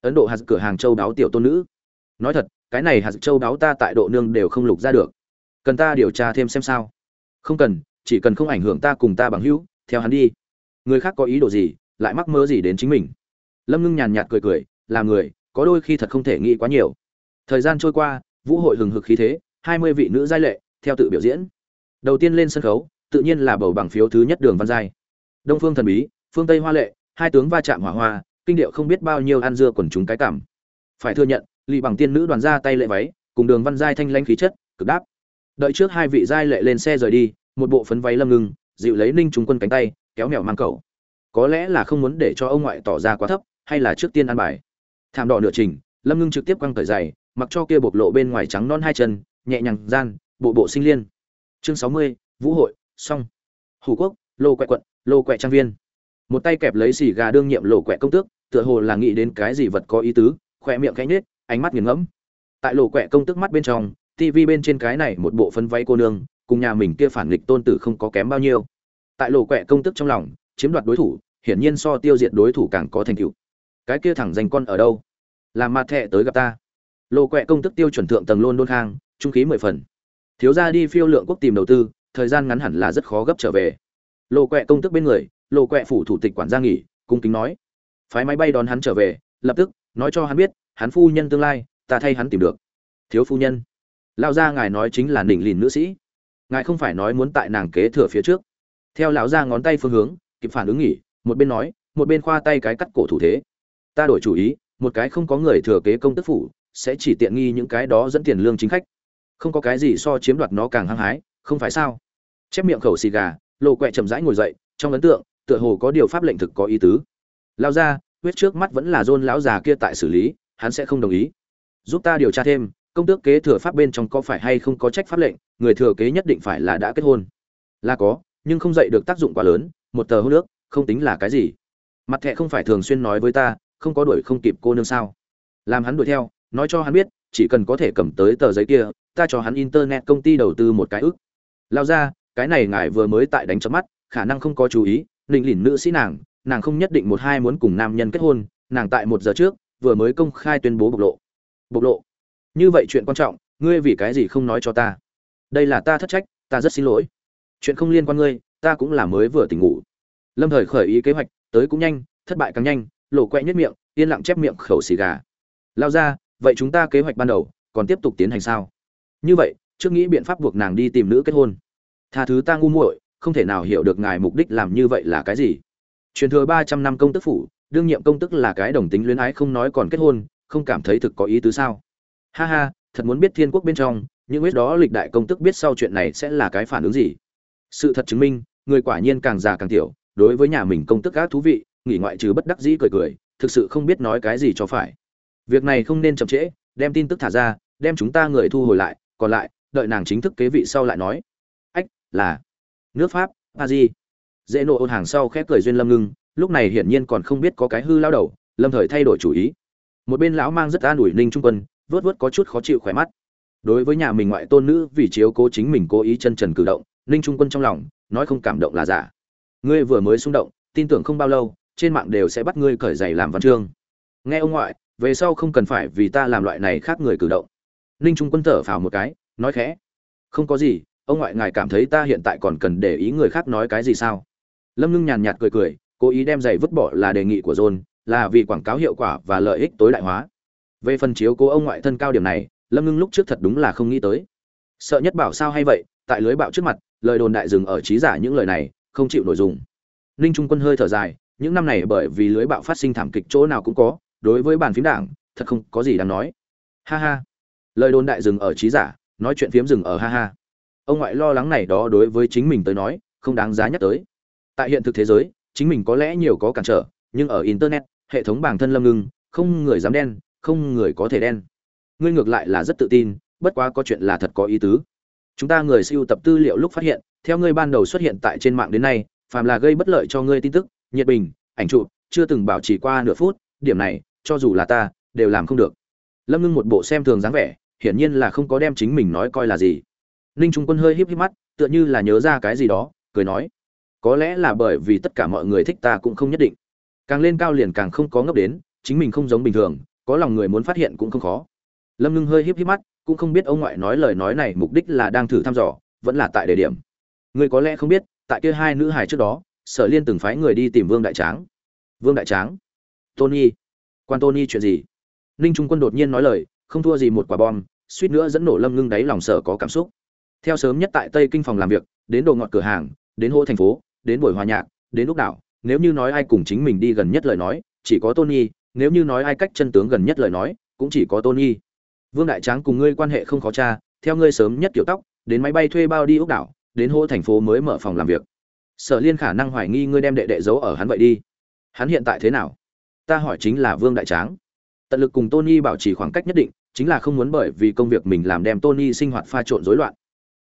Ấn độ hạt cửa hàng châu đáo tiểu tôn nữ. Nói thật, cái này hạt châu đáo ta tại độ nương đều không lục ra được. Cần ta điều tra thêm xem sao? Không cần, chỉ cần không ảnh hưởng ta cùng ta bằng hữu, theo hắn đi. Người khác có ý đồ gì, lại mắc mơ gì đến chính mình? Lâm ngưng nhàn nhạt cười cười làm người có đôi khi thật không thể nghĩ quá nhiều. Thời gian trôi qua, vũ hội hừng hực khí thế, hai mươi vị nữ giai lệ, theo tự biểu diễn. Đầu tiên lên sân khấu, tự nhiên là bầu bằng phiếu thứ nhất đường văn giai. Đông phương thần bí, phương tây hoa lệ, hai tướng va chạm hỏa hoa, kinh điệu không biết bao nhiêu ăn dưa quần chúng cái cảm. Phải thừa nhận lì bằng tiên nữ đoàn ra tay lệ váy, cùng đường văn giai thanh lãnh khí chất, cực đáp. Đợi trước hai vị giai lệ lên xe rời đi, một bộ phấn váy lâm ngưng, dịu lấy ninh trúng quân cánh tay, kéo mèo mang cậu có lẽ là không muốn để cho ông ngoại tỏ ra quá thấp, hay là trước tiên ăn bài thảm đỏ nửa trình, lâm ngưng trực tiếp quăng cởi giày, mặc cho kia bộc lộ bên ngoài trắng non hai chân, nhẹ nhàng gian, bộ bộ sinh liên. Chương sáu mươi, vũ hội, xong. Hủ quốc, lô quẹ quận, lô quẹ trang viên. Một tay kẹp lấy xì gà đương nhiệm lộ quẹ công tước, tựa hồ là nghĩ đến cái gì vật có ý tứ, khỏe miệng cánh nết ánh mắt nghiền ngẫm. Tại lộ quẹ công tước mắt bên trong tivi bên trên cái này một bộ phân váy cô nương, cùng nhà mình kia phản nghịch tôn tử không có kém bao nhiêu. Tại lộ quẹ công tước trong lòng, chiếm đoạt đối thủ, hiển nhiên so tiêu diệt đối thủ càng có thành tựu cái kia thẳng danh con ở đâu? Làm mặt thẹ tới gặp ta. Lộ quẹ công tức tiêu chuẩn thượng tầng luôn đôn khang, trung khí mười phần. Thiếu ra đi phiêu lượng quốc tìm đầu tư, thời gian ngắn hẳn là rất khó gấp trở về. Lộ quẹ công tức bên người lộ quẹ phủ thủ tịch quản gia nghỉ, cung kính nói. Phái máy bay đón hắn trở về, lập tức, nói cho hắn biết, hắn phu nhân tương lai, ta thay hắn tìm được. Thiếu phu nhân. Lao gia ngài nói chính là nỉnh lìn nữ sĩ. Ngài không phải nói muốn tại nàng kế thừa phía trước. Theo lão gia ngón tay phương hướng, kịp phản ứng nghỉ, một bên nói, một bên khoa tay cái cắt cổ thủ thế ta đổi chủ ý, một cái không có người thừa kế công tức phủ, sẽ chỉ tiện nghi những cái đó dẫn tiền lương chính khách. Không có cái gì so chiếm đoạt nó càng hăng hái, không phải sao? Chép miệng khẩu xì gà, lộ quẹ chậm rãi ngồi dậy, trong ấn tượng, tựa hồ có điều pháp lệnh thực có ý tứ. Lao ra, huyết trước mắt vẫn là dôn lão già kia tại xử lý, hắn sẽ không đồng ý. Giúp ta điều tra thêm, công tước kế thừa pháp bên trong có phải hay không có trách pháp lệnh, người thừa kế nhất định phải là đã kết hôn. Là có, nhưng không dạy được tác dụng quá lớn, một tờ hôn nước không tính là cái gì. Mặt thẹ không phải thường xuyên nói với ta không có đuổi không kịp cô nương sao? Làm hắn đuổi theo, nói cho hắn biết, chỉ cần có thể cầm tới tờ giấy kia, ta cho hắn internet công ty đầu tư một cái ức. Lao ra, cái này ngài vừa mới tại đánh chớp mắt, khả năng không có chú ý định lìn nữ sĩ nàng nàng không nhất định một hai muốn cùng nam nhân kết hôn, nàng tại một giờ trước, vừa mới công khai tuyên bố bộc lộ. Bộc lộ. Như vậy chuyện quan trọng, ngươi vì cái gì không nói cho ta? Đây là ta thất trách, ta rất xin lỗi. Chuyện không liên quan ngươi, ta cũng là mới vừa tỉnh ngủ. Lâm thời khởi ý kế hoạch, tới cũng nhanh, thất bại càng nhanh lộ quẹ nhất miệng, yên lặng chép miệng khẩu xì gà. Lao ra, vậy chúng ta kế hoạch ban đầu, còn tiếp tục tiến hành sao? Như vậy, trước nghĩ biện pháp buộc nàng đi tìm nữ kết hôn. Tha thứ ta ngu muội, không thể nào hiểu được ngài mục đích làm như vậy là cái gì. Truyền thừa ba trăm năm công tức phủ, đương nhiệm công tức là cái đồng tính luyến ái không nói còn kết hôn, không cảm thấy thực có ý tứ sao? Ha ha, thật muốn biết thiên quốc bên trong, những biết đó lịch đại công tức biết sau chuyện này sẽ là cái phản ứng gì? Sự thật chứng minh, người quả nhiên càng già càng tiểu, đối với nhà mình công tức gác thú vị nghỉ ngoại trừ bất đắc dĩ cười cười, thực sự không biết nói cái gì cho phải. Việc này không nên chậm trễ, đem tin tức thả ra, đem chúng ta người thu hồi lại, còn lại, đợi nàng chính thức kế vị sau lại nói. Ách, là nước pháp a di dễ nộ ôn hàng sau khép cười duyên lâm ngưng, lúc này hiển nhiên còn không biết có cái hư lao đầu, lâm thời thay đổi chủ ý. Một bên lão mang rất an ủi ninh trung quân, vớt vớt có chút khó chịu khỏe mắt. Đối với nhà mình ngoại tôn nữ vì chiếu cố chính mình cố ý chân trần cử động, ninh trung quân trong lòng, nói không cảm động là giả. Ngươi vừa mới xung động, tin tưởng không bao lâu trên mạng đều sẽ bắt ngươi cởi giày làm văn chương. Nghe ông ngoại, về sau không cần phải vì ta làm loại này khác người cử động. Ninh trung quân thở phào một cái, nói khẽ. Không có gì, ông ngoại ngài cảm thấy ta hiện tại còn cần để ý người khác nói cái gì sao? Lâm ngưng nhàn nhạt cười cười, cố ý đem giày vứt bỏ là đề nghị của john, là vì quảng cáo hiệu quả và lợi ích tối đại hóa. Về phần chiếu cố ông ngoại thân cao điểm này, lâm ngưng lúc trước thật đúng là không nghĩ tới. Sợ nhất bảo sao hay vậy, tại lưới bạo trước mặt, lời đồn đại dừng ở trí giả những lời này, không chịu nội dung ninh trung quân hơi thở dài những năm này bởi vì lưới bạo phát sinh thảm kịch chỗ nào cũng có, đối với bàn phím đảng, thật không có gì đáng nói. Ha ha. Lời đồn đại dừng ở trí giả, nói chuyện phiếm dừng ở ha ha. Ông ngoại lo lắng này đó đối với chính mình tới nói, không đáng giá nhắc tới. Tại hiện thực thế giới, chính mình có lẽ nhiều có cản trở, nhưng ở internet, hệ thống bản thân lâm ngưng, không người dám đen, không người có thể đen. Ngươi ngược lại là rất tự tin, bất quá có chuyện là thật có ý tứ. Chúng ta người siêu tập tư liệu lúc phát hiện, theo ngươi ban đầu xuất hiện tại trên mạng đến nay, phàm là gây bất lợi cho ngươi tin tức nhiệt bình, ảnh chụp, chưa từng bảo trì qua nửa phút, điểm này, cho dù là ta, đều làm không được. Lâm ngưng một bộ xem thường dáng vẻ, hiển nhiên là không có đem chính mình nói coi là gì. Ninh trung quân hơi híp híp mắt, tựa như là nhớ ra cái gì đó, cười nói, có lẽ là bởi vì tất cả mọi người thích ta cũng không nhất định. Càng lên cao liền càng không có ngốc đến, chính mình không giống bình thường, có lòng người muốn phát hiện cũng không khó. Lâm ngưng hơi híp híp mắt, cũng không biết ông ngoại nói lời nói này mục đích là đang thử thăm dò, vẫn là tại đề điểm. Người có lẽ không biết, tại kia hai nữ hài trước đó sở liên từng phái người đi tìm vương đại tráng. Vương đại tráng? Tony. Quan tony chuyện gì? Ninh trung quân đột nhiên nói lời, không thua gì một quả bom, suýt nữa dẫn nổ lâm ngưng đáy lòng sở có cảm xúc. Theo sớm nhất tại tây kinh phòng làm việc, đến đồ ngọt cửa hàng, đến hô thành phố, đến buổi hòa nhạc, đến lúc đảo nếu như nói ai cùng chính mình đi gần nhất lời nói, chỉ có tony, nếu như nói ai cách chân tướng gần nhất lời nói, cũng chỉ có tony. Vương đại tráng cùng ngươi quan hệ không khó cha theo ngươi sớm nhất kiểu tóc, đến máy bay thuê bao đi ốc đảo, đến hô thành phố mới mở phòng làm việc sở liên khả năng hoài nghi ngươi đem đệ đệ giấu ở hắn vậy đi. Hắn hiện tại thế nào? Ta hỏi chính là vương đại tráng. Tận lực cùng tony bảo trì khoảng cách nhất định, chính là không muốn bởi vì công việc mình làm đem tony sinh hoạt pha trộn rối loạn.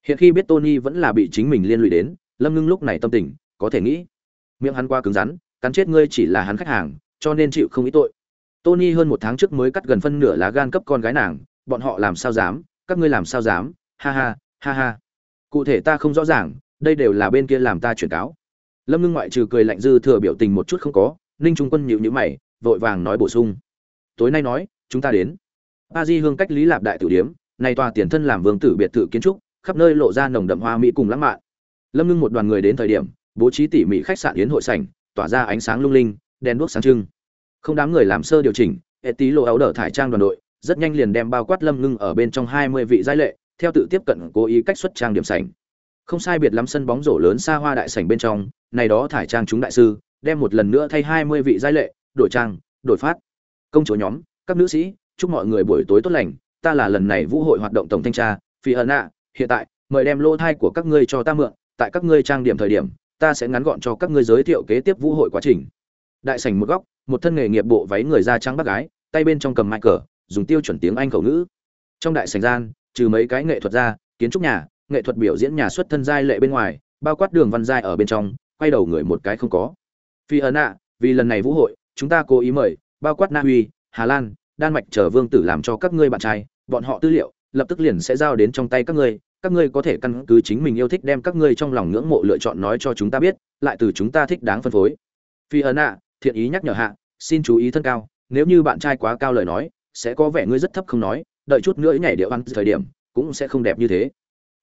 Hiện khi biết tony vẫn là bị chính mình liên lụy đến, lâm ngưng lúc này tâm tình, có thể nghĩ. Miệng hắn qua cứng rắn, cắn chết ngươi chỉ là hắn khách hàng, cho nên chịu không ý tội. Tony hơn một tháng trước mới cắt gần phân nửa lá gan cấp con gái nàng, bọn họ làm sao dám, các ngươi làm sao dám, ha ha ha ha. Cụ thể ta không rõ ràng đây đều là bên kia làm ta chuyển cáo. Lâm ngưng ngoại trừ cười lạnh dư thừa biểu tình một chút không có, ninh trung quân nhịu nhữ mày, vội vàng nói bổ sung. Tối nay nói, chúng ta đến. A di hương cách lý lạp đại tử điếm nay tòa tiền thân làm vương tử biệt thự kiến trúc, khắp nơi lộ ra nồng đậm hoa mỹ cùng lãng mạn. Lâm ngưng một đoàn người đến thời điểm, bố trí tỉ mỉ khách sạn yến hội sảnh, tỏa ra ánh sáng lung linh, đèn đuốc sáng trưng. Không đám người làm sơ điều chỉnh hệ tí lộ áo đỡ thải trang đoàn đội, rất nhanh liền đem bao quát lâm ngưng ở bên trong hai mươi vị giai lệ, theo tự tiếp cận cố ý cách xuất trang điểm sảnh không sai biệt lắm sân bóng rổ lớn xa hoa đại sảnh bên trong, này đó thải trang chúng đại sư, đem một lần nữa thay hai mươi vị giai lệ đổi trang đổi phát. Công chúa nhóm, các nữ sĩ, chúc mọi người buổi tối tốt lành, ta là lần này vũ hội hoạt động tổng thanh tra, phi ẩn ạ, hiện tại, mời đem lô thai của các ngươi cho ta mượn, tại các ngươi trang điểm thời điểm, ta sẽ ngắn gọn cho các ngươi giới thiệu kế tiếp vũ hội quá trình. Đại sảnh một góc, một thân nghề nghiệp bộ váy người da trắng bác gái, tay bên trong cầm mạch cờ, dùng tiêu chuẩn tiếng anh khẩu ngữ. Trong đại sảnh gian, trừ mấy cái nghệ thuật ra, kiến trúc nhà nghệ thuật biểu diễn nhà xuất thân giai lệ bên ngoài, bao quát đường văn giai ở bên trong, quay đầu người một cái không có. Phi ấn ạ, vì lần này vũ hội, chúng ta cố ý mời bao quát na uy hà lan, đan mạch chờ vương tử làm cho các ngươi bạn trai, bọn họ tư liệu, lập tức liền sẽ giao đến trong tay các ngươi các ngươi có thể căn cứ chính mình yêu thích đem các ngươi trong lòng ngưỡng mộ lựa chọn nói cho chúng ta biết, lại từ chúng ta thích đáng phân phối. Phi ấn ạ, thiện ý nhắc nhở hạ, xin chú ý thân cao, nếu như bạn trai quá cao lời nói, sẽ có vẻ ngươi rất thấp không nói, đợi chút nữa nhảy điệu ăn thời điểm, cũng sẽ không đẹp như thế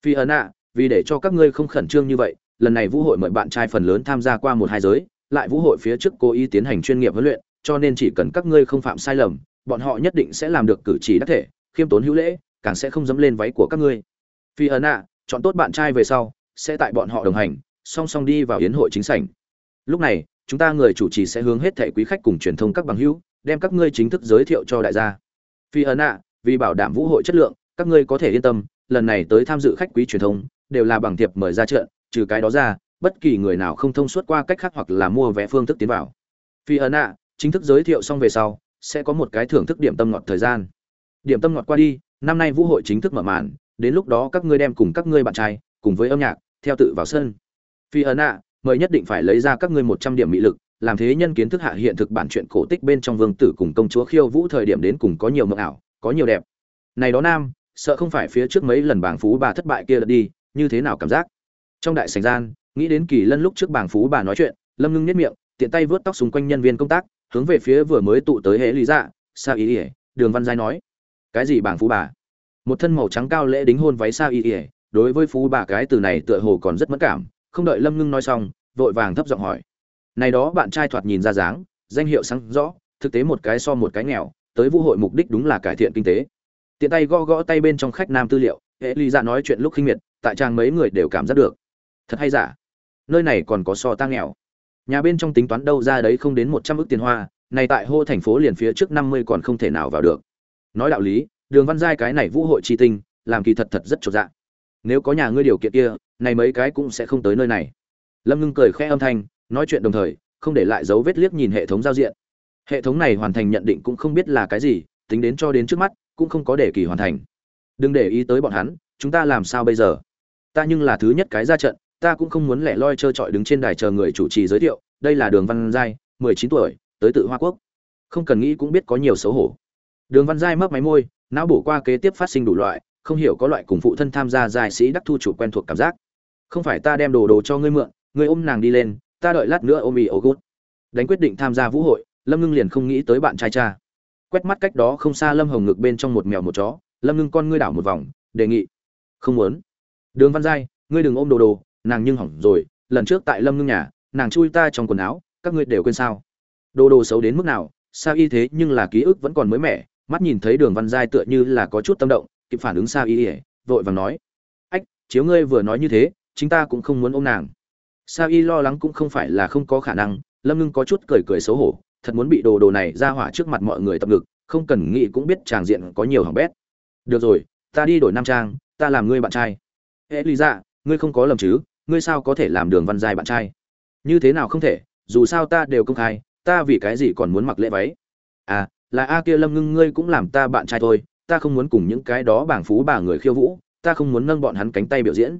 phi ấn ạ, vì để cho các ngươi không khẩn trương như vậy, lần này vũ hội mời bạn trai phần lớn tham gia qua một hai giới, lại vũ hội phía trước cố ý tiến hành chuyên nghiệp huấn luyện, cho nên chỉ cần các ngươi không phạm sai lầm, bọn họ nhất định sẽ làm được cử chỉ đắc thể, khiêm tốn hữu lễ, càng sẽ không dẫm lên váy của các ngươi. Phi ấn ạ, chọn tốt bạn trai về sau, sẽ tại bọn họ đồng hành, song song đi vào yến hội chính sảnh. Lúc này, chúng ta người chủ trì sẽ hướng hết thẻ quý khách cùng truyền thông các bằng hữu, đem các ngươi chính thức giới thiệu cho đại gia. Phi ấn ạ, vì bảo đảm vũ hội chất lượng, các ngươi có thể yên tâm lần này tới tham dự khách quý truyền thông, đều là bằng thiệp mời ra trận, trừ cái đó ra, bất kỳ người nào không thông suốt qua cách khác hoặc là mua vé phương thức tiến vào. Phi ấn ạ, chính thức giới thiệu xong về sau, sẽ có một cái thưởng thức điểm tâm ngọt thời gian. Điểm tâm ngọt qua đi, năm nay vũ hội chính thức mở màn, đến lúc đó các ngươi đem cùng các ngươi bạn trai, cùng với âm nhạc, theo tự vào sân. Phi ấn ạ, mời nhất định phải lấy ra các ngươi một trăm điểm mỹ lực, làm thế nhân kiến thức hạ hiện thực bản chuyện cổ tích bên trong vương tử cùng công chúa khiêu vũ thời điểm đến cùng có nhiều mộng ảo, có nhiều đẹp. Này đó nam sợ không phải phía trước mấy lần bảng phú bà thất bại kia lật đi, như thế nào cảm giác? Trong đại sảnh gian, nghĩ đến kỳ lân lúc trước bảng phú bà nói chuyện, lâm ngưng nhất miệng, tiện tay vớt tóc xung quanh nhân viên công tác, hướng về phía vừa mới tụ tới hệ lý dạ sa ý ỉa đường văn giai nói. Cái gì bảng phú bà? Một thân màu trắng cao lễ đính hôn váy sa ý ỉa đối với phú bà cái từ này tựa hồ còn rất mất cảm, không đợi lâm ngưng nói xong, vội vàng thấp giọng hỏi. Này đó bạn trai thoạt nhìn ra dáng, danh hiệu sáng rõ, thực tế một cái so một cái nghèo, tới vũ hội mục đích đúng là cải thiện kinh tế tiện tay gõ gõ tay bên trong khách nam tư liệu, hệ ly dạ nói chuyện lúc khinh miệt, tại trang mấy người đều cảm giác được. Thật hay giả? Nơi này còn có so ta nghèo. Nhà bên trong tính toán đâu ra đấy không đến một trăm ước tiền hoa, này tại hô thành phố liền phía trước năm mươi còn không thể nào vào được. Nói đạo lý, đường văn giai cái này vũ hội tri tinh, làm kỳ thật thật rất trộn dạng nếu có nhà ngươi điều kiện kia, này mấy cái cũng sẽ không tới nơi này. Lâm ngưng cười khẽ âm thanh, nói chuyện đồng thời, không để lại dấu vết liếc nhìn hệ thống giao diện. Hệ thống này hoàn thành nhận định cũng không biết là cái gì, tính đến cho đến trước mắt cũng không có để kỳ hoàn thành. Đừng để ý tới bọn hắn, chúng ta làm sao bây giờ? Ta nhưng là thứ nhất cái ra trận, ta cũng không muốn lẻ loi trơ trọi đứng trên đài chờ người chủ trì giới thiệu. Đây là đường văn giai, mười chín tuổi, tới tự hoa quốc. Không cần nghĩ cũng biết có nhiều xấu hổ. Đường văn giai mấp máy môi, não bổ qua kế tiếp phát sinh đủ loại, không hiểu có loại cùng phụ thân tham gia giải sĩ đắc thu chủ quen thuộc cảm giác. Không phải ta đem đồ đồ cho ngươi mượn, ngươi ôm nàng đi lên, ta đợi lát nữa ôm ì ô gút. Đánh quyết định tham gia vũ hội, lâm ngưng liền không nghĩ tới bạn trai cha quét mắt cách đó không xa lâm hồng ngực bên trong một mèo một chó. Lâm ngưng, con ngươi đảo một vòng, đề nghị. Không muốn. Đường văn giai, ngươi đừng ôm đồ đồ, nàng nhưng hỏng rồi. Lần trước tại lâm ngưng nhà, nàng chui ta trong quần áo, các ngươi đều quên sao? Đồ đồ xấu đến mức nào, sao y thế nhưng là ký ức vẫn còn mới mẻ. Mắt nhìn thấy đường văn giai tựa như là có chút tâm động, kịp phản ứng sao y ỉa vội vàng nói. Ách, chiếu ngươi vừa nói như thế, chính ta cũng không muốn ôm nàng. Sao y lo lắng cũng không phải là không có khả năng, lâm ngưng có chút cười cười xấu hổ thật muốn bị đồ đồ này ra hỏa trước mặt mọi người tập ngực, không cần nghĩ cũng biết tràng diện có nhiều hỏng bét. Được rồi, ta đi đổi nam trang, ta làm ngươi bạn trai. Ê, lý dạ ngươi không có lầm chứ, ngươi sao có thể làm đường văn giai bạn trai? Như thế nào không thể, dù sao ta đều công khai, ta vì cái gì còn muốn mặc lễ váy? À là a kia lâm ngưng ngươi cũng làm ta bạn trai thôi, ta không muốn cùng những cái đó bảng phú bà người khiêu vũ, ta không muốn nâng bọn hắn cánh tay biểu diễn.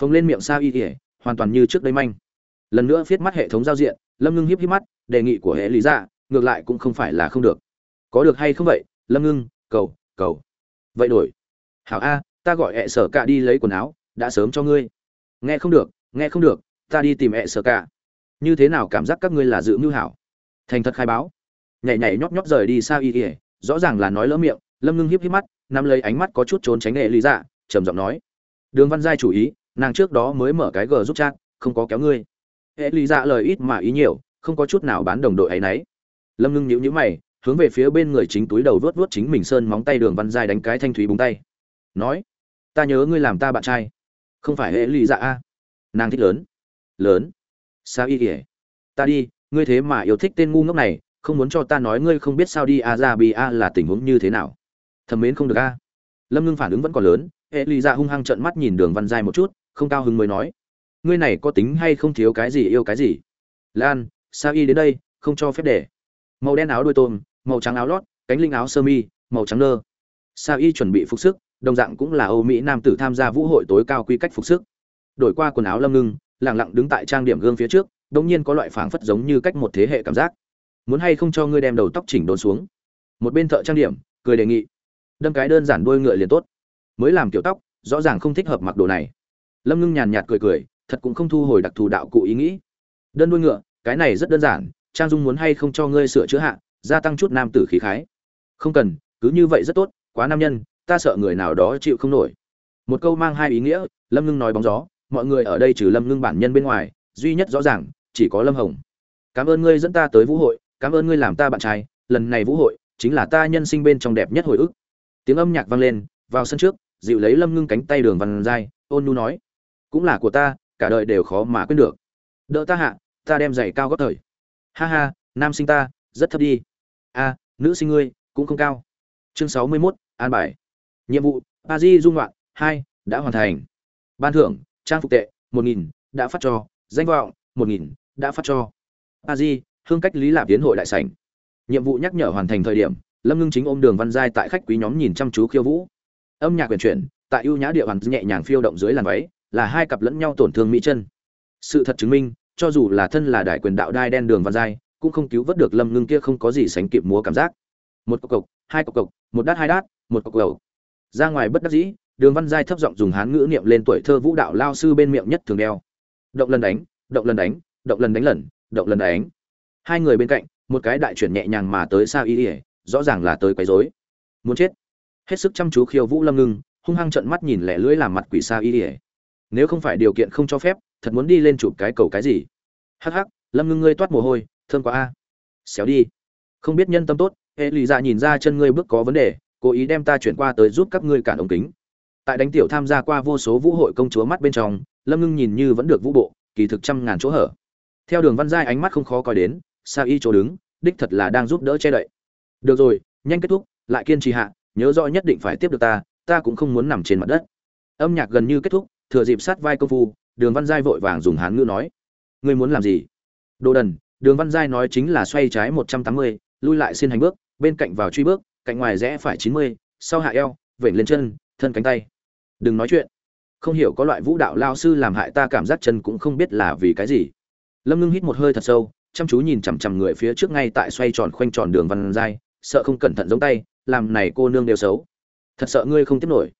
Phồng lên miệng sao y ỉa hoàn toàn như trước đây manh. Lần nữa viết mắt hệ thống giao diện, lâm ngưng hiếp hiếp mắt đề nghị của hệ lý dạ ngược lại cũng không phải là không được. Có được hay không vậy? Lâm ngưng, cầu cầu. Vậy đổi. Hảo a, ta gọi hệ sở cả đi lấy quần áo, đã sớm cho ngươi. Nghe không được, nghe không được, ta đi tìm hệ sở cả như thế nào cảm giác các ngươi là dự mưu hảo? Thành thật khai báo. Nhảy nhảy nhóp nhóp rời đi sao y ỉa rõ ràng là nói lỡ miệng, lâm ngưng hiếp hiếp mắt, nắm lấy ánh mắt có chút trốn tránh hệ lý dạ trầm giọng nói. Đường văn giai chủ ý, nàng trước đó mới mở cái g giúp chat, không có kéo ngươi. Hệ lý dạ lời ít mà ý nhiều không có chút nào bán đồng đội ấy nấy. Lâm ngưng nhíu nhíu mày, hướng về phía bên người chính túi đầu vuốt vuốt chính mình sơn móng tay đường văn giai đánh cái thanh thúy búng tay. Nói, ta nhớ ngươi làm ta bạn trai. Không phải hệ lý dạ a. Nàng thích lớn. Lớn? Sao y ỉa ta đi, ngươi thế mà yêu thích tên ngu ngốc này, không muốn cho ta nói ngươi không biết sao đi a ra bi a là tình huống như thế nào. Thầm mến không được a. Lâm ngưng phản ứng vẫn còn lớn, hệ lý dạ hung hăng trợn mắt nhìn đường văn giai một chút, không cao hứng mới nói, ngươi này có tính hay không thiếu cái gì yêu cái gì? Lan sa y đến đây, không cho phép để. Màu đen áo đuôi tôm, màu trắng áo lót, cánh linh áo sơ mi, màu trắng nơ. Sa y chuẩn bị phục sức, đồng dạng cũng là âu mỹ nam tử tham gia vũ hội tối cao quy cách phục sức. Đổi qua quần áo lâm ngưng, lẳng lặng đứng tại trang điểm gương phía trước, đống nhiên có loại phảng phất giống như cách một thế hệ cảm giác. Muốn hay không cho ngươi đem đầu tóc chỉnh đốn xuống? Một bên thợ trang điểm, cười đề nghị. Đâm cái đơn giản đuôi ngựa liền tốt. Mới làm kiểu tóc, rõ ràng không thích hợp mặc đồ này. Lâm ngưng nhàn nhạt cười cười, thật cũng không thu hồi đặc thù đạo cụ ý nghĩ. Đơn đuôi ngựa cái này rất đơn giản, trang dung muốn hay không cho ngươi sửa chữa hạ, gia tăng chút nam tử khí khái. Không cần, cứ như vậy rất tốt, quá nam nhân, ta sợ người nào đó chịu không nổi. Một câu mang hai ý nghĩa, lâm ngưng nói bóng gió, mọi người ở đây trừ lâm ngưng bản nhân bên ngoài, duy nhất rõ ràng, chỉ có lâm hồng. Cảm ơn ngươi dẫn ta tới vũ hội, cảm ơn ngươi làm ta bạn trai, lần này vũ hội, chính là ta nhân sinh bên trong đẹp nhất hồi ức. Tiếng âm nhạc vang lên, vào sân trước, dịu lấy lâm ngưng cánh tay đường văn giai ôn nu nói, cũng là của ta, cả đời đều khó mà quên được. Đỡ ta hạ ta đem giày cao gót thời. Ha ha nam sinh ta rất thấp đi. A nữ sinh ngươi cũng không cao. Chương sáu mươi 61, an bài. Nhiệm vụ a di dung loạn hai đã hoàn thành. Ban thưởng trang phục tệ một nghìn đã phát cho. Danh vọng một nghìn đã phát cho. A di hương cách lý lạp tiến hội đại sảnh. Nhiệm vụ nhắc nhở hoàn thành thời điểm lâm ngưng chính ôm đường văn giai tại khách quý nhóm nhìn chăm chú khiêu vũ. Âm nhạc quyền chuyển tại ưu nhã địa hoàn nhẹ nhàng phiêu động dưới làn váy là hai cặp lẫn nhau tổn thương mỹ chân. Sự thật chứng minh cho dù là thân là đại quyền đạo đai đen đường văn giai, cũng không cứu vớt được lâm ngưng kia không có gì sánh kịp múa cảm giác. Một cộc cộc hai cộc cộc một đát hai đát, một cộc cầu ra ngoài bất đắc dĩ, đường văn giai thấp giọng dùng hán ngữ niệm lên tuổi thơ vũ đạo lao sư bên miệng nhất thường đeo. Động lần đánh, động lần đánh, động lần đánh lần, động lần đánh. Hai người bên cạnh, một cái đại chuyển nhẹ nhàng mà tới xa y ỉa rõ ràng là tới quấy rối. Muốn chết. Hết sức chăm chú khiêu vũ lâm ngưng, hung hăng trợn mắt nhìn lẻ lưỡi làm mặt quỷ xa y ỉa nếu không phải điều kiện không cho phép thật muốn đi lên chụp cái cầu cái gì? Hắc hắc, lâm ngưng ngươi toát mồ hôi thương quá a. Xéo đi. Không biết nhân tâm tốt hệ lụy dạ nhìn ra chân ngươi bước có vấn đề, cố ý đem ta chuyển qua tới giúp các ngươi cản ống kính. Tại đánh tiểu tham gia qua vô số vũ hội công chúa mắt bên trong, lâm ngưng nhìn như vẫn được vũ bộ, kỳ thực trăm ngàn chỗ hở. Theo đường văn giai ánh mắt không khó coi đến, sa y chỗ đứng, đích thật là đang giúp đỡ che đậy. Được rồi, nhanh kết thúc, lại kiên trì hạ, nhớ rõ nhất định phải tiếp được ta ta cũng không muốn nằm trên mặt đất. Âm nhạc gần như kết thúc, thừa dịp sát vai công phu đường văn giai vội vàng dùng hán ngữ nói, ngươi muốn làm gì? Đồ đần, đường văn giai nói chính là xoay trái một trăm tám mươi, lui lại xin hành bước, bên cạnh vào truy bước, cạnh ngoài rẽ phải chín mươi, sau hạ eo, vểnh lên chân, thân cánh tay. Đừng nói chuyện. Không hiểu có loại vũ đạo lao sư làm hại ta cảm giác chân cũng không biết là vì cái gì. Lâm ngưng hít một hơi thật sâu, chăm chú nhìn chằm chằm người phía trước ngay tại xoay tròn khoanh tròn đường văn giai, sợ không cẩn thận giống tay, làm này cô nương đều xấu. Thật sợ ngươi không tiếp nổi.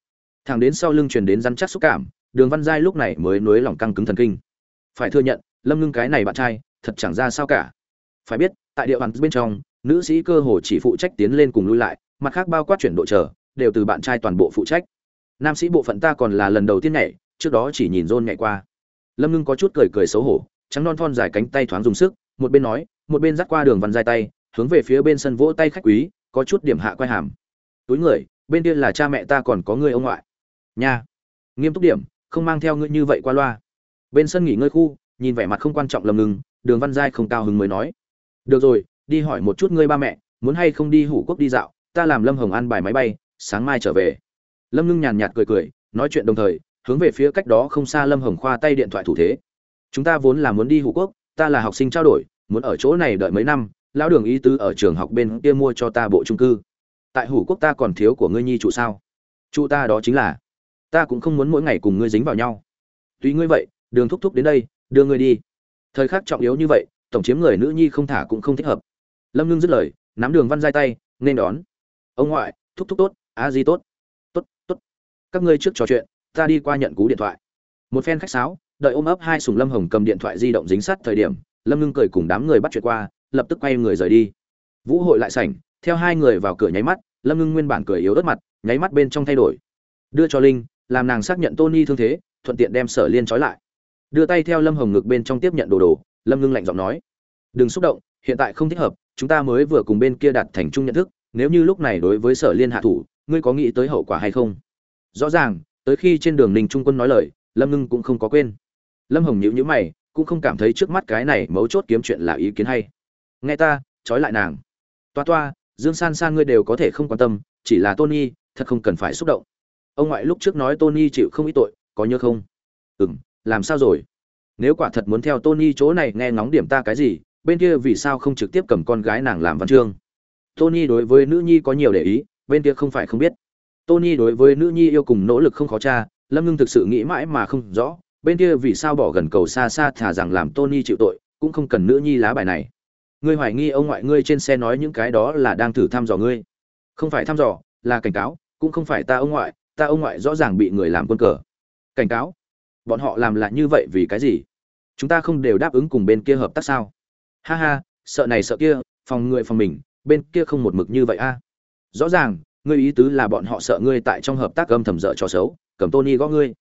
Thằng đến sau lưng truyền đến rắn chắc xúc cảm đường văn giai lúc này mới nối lòng căng cứng thần kinh. Phải thừa nhận, lâm ngưng cái này bạn trai, thật chẳng ra sao cả. Phải biết, tại địa bàn bên trong, nữ sĩ cơ hồ chỉ phụ trách tiến lên cùng lui lại, mặt khác bao quát chuyển độ trở đều từ bạn trai toàn bộ phụ trách. Nam sĩ bộ phận ta còn là lần đầu tiên nhảy, trước đó chỉ nhìn rôn nhảy qua. Lâm ngưng có chút cười cười xấu hổ, trắng non thon dài cánh tay thoáng dùng sức, một bên nói, một bên dắt qua đường văn dài tay, hướng về phía bên sân vỗ tay khách quý, có chút điểm hạ quay hàm. Túi người, bên kia là cha mẹ ta còn có người ông ngoại. Nha. Nghiêm túc điểm không mang theo ngươi như vậy qua loa. Bên sân nghỉ ngơi khu, nhìn vẻ mặt không quan trọng lầm ngừng, đường văn giai không cao hứng mới nói. Được rồi, đi hỏi một chút ngươi ba mẹ, muốn hay không đi hủ quốc đi dạo, ta làm lâm hồng an bài máy bay, sáng mai trở về. Lâm ngưng nhàn nhạt cười cười, nói chuyện đồng thời, hướng về phía cách đó không xa lâm hồng khoa tay điện thoại thủ thế. Chúng ta vốn là muốn đi hủ quốc, ta là học sinh trao đổi, muốn ở chỗ này đợi mấy năm, lão đường ý tứ ở trường học bên kia mua cho ta bộ trung cư. Tại hủ quốc ta còn thiếu của ngươi nhi trụ sao? Trụ ta đó chính là ta cũng không muốn mỗi ngày cùng ngươi dính vào nhau. Tuy ngươi vậy, đường thúc thúc đến đây, đưa ngươi đi. Thời khắc trọng yếu như vậy, tổng chiếm người nữ nhi không thả cũng không thích hợp. Lâm ngưng dứt lời, nắm đường văn giai tay, nên đón. Ông ngoại, thúc thúc tốt, a di tốt. Tốt tốt. Các ngươi trước trò chuyện, ta đi qua nhận cú điện thoại. Một phen khách sáo, đợi ôm ấp hai sùng lâm hồng cầm điện thoại di động dính sát thời điểm, lâm ngưng cười cùng đám người bắt chuyện qua, lập tức quay người rời đi. Vũ hội lại sảnh, theo hai người vào cửa nháy mắt, lâm ngưng nguyên bản cười yếu đất mặt, nháy mắt bên trong thay đổi. Đưa cho linh làm nàng xác nhận tony thương thế, thuận tiện đem sở liên trói lại. Đưa tay theo lâm hồng ngực bên trong tiếp nhận đồ đồ, lâm ngưng lạnh giọng nói, đừng xúc động, hiện tại không thích hợp, chúng ta mới vừa cùng bên kia đạt thành chung nhận thức, nếu như lúc này đối với sở liên hạ thủ, ngươi có nghĩ tới hậu quả hay không? Rõ ràng, tới khi trên đường ninh trung quân nói lời, lâm ngưng cũng không có quên. Lâm hồng nhíu nhíu mày, cũng không cảm thấy trước mắt cái này mấu chốt kiếm chuyện là ý kiến hay. Nghe ta, trói lại nàng. Toa toa, dương san san ngươi đều có thể không quan tâm, chỉ là tony, thật không cần phải xúc động ông ngoại lúc trước nói tony chịu không ít tội có nhớ không? Ừm, làm sao rồi? Nếu quả thật muốn theo tony chỗ này nghe ngóng điểm ta cái gì bên kia vì sao không trực tiếp cầm con gái nàng làm văn chương? Tony đối với nữ nhi có nhiều để ý bên kia không phải không biết. Tony đối với nữ nhi yêu cùng nỗ lực không khó cha lâm ngưng thực sự nghĩ mãi mà không rõ bên kia vì sao bỏ gần cầu xa xa thả rằng làm tony chịu tội cũng không cần nữ nhi lá bài này. Ngươi hoài nghi ông ngoại ngươi trên xe nói những cái đó là đang thử thăm dò ngươi. Không phải thăm dò là cảnh cáo cũng không phải ta ông ngoại ta ông ngoại rõ ràng bị người làm quân cờ. Cảnh cáo, bọn họ làm lại như vậy vì cái gì? Chúng ta không đều đáp ứng cùng bên kia hợp tác sao? Ha ha, sợ này sợ kia, phòng người phòng mình, bên kia không một mực như vậy a. Rõ ràng, ngươi ý tứ là bọn họ sợ ngươi tại trong hợp tác âm thầm dở trò xấu, cầm tony gõ ngươi.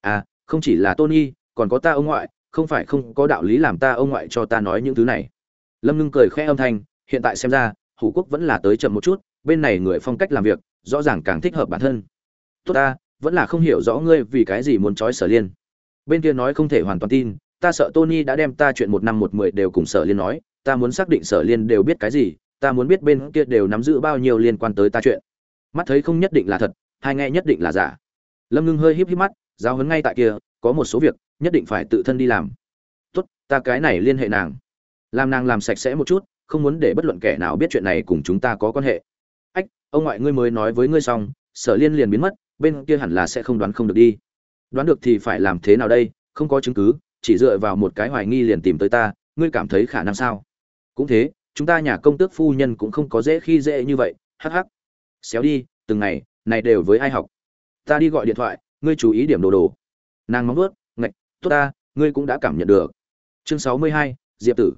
À không chỉ là tony, còn có ta ông ngoại, không phải không có đạo lý làm ta ông ngoại cho ta nói những thứ này. Lâm ngưng cười khẽ âm thanh, hiện tại xem ra, hủ quốc vẫn là tới chậm một chút, bên này người phong cách làm việc, rõ ràng càng thích hợp bản thân tốt ta, vẫn là không hiểu rõ ngươi vì cái gì muốn trói sở liên. Bên kia nói không thể hoàn toàn tin, ta sợ tony đã đem ta chuyện một năm một mười đều cùng sở liên nói, ta muốn xác định sở liên đều biết cái gì, ta muốn biết bên kia đều nắm giữ bao nhiêu liên quan tới ta chuyện. Mắt thấy không nhất định là thật, hai nghe nhất định là giả. Lâm ngưng hơi híp híp mắt giao hấn ngay tại kia, có một số việc, nhất định phải tự thân đi làm. Tốt, ta cái này liên hệ nàng. Làm nàng làm sạch sẽ một chút, không muốn để bất luận kẻ nào biết chuyện này cùng chúng ta có quan hệ. Ách, ông ngoại ngươi mới nói với ngươi xong, sở liên liền biến mất bên kia hẳn là sẽ không đoán không được đi. Đoán được thì phải làm thế nào đây? Không có chứng cứ, chỉ dựa vào một cái hoài nghi liền tìm tới ta, ngươi cảm thấy khả năng sao? Cũng thế, chúng ta nhà công tước phu nhân cũng không có dễ khi dễ như vậy, hắc hắc. Xéo đi, từng ngày, này đều với ai học? Ta đi gọi điện thoại, ngươi chú ý điểm đồ đồ. Nàng móng vuốt, ngạch, tốt ta, ngươi cũng đã cảm nhận được. Chương sáu mươi hai, diệp tử.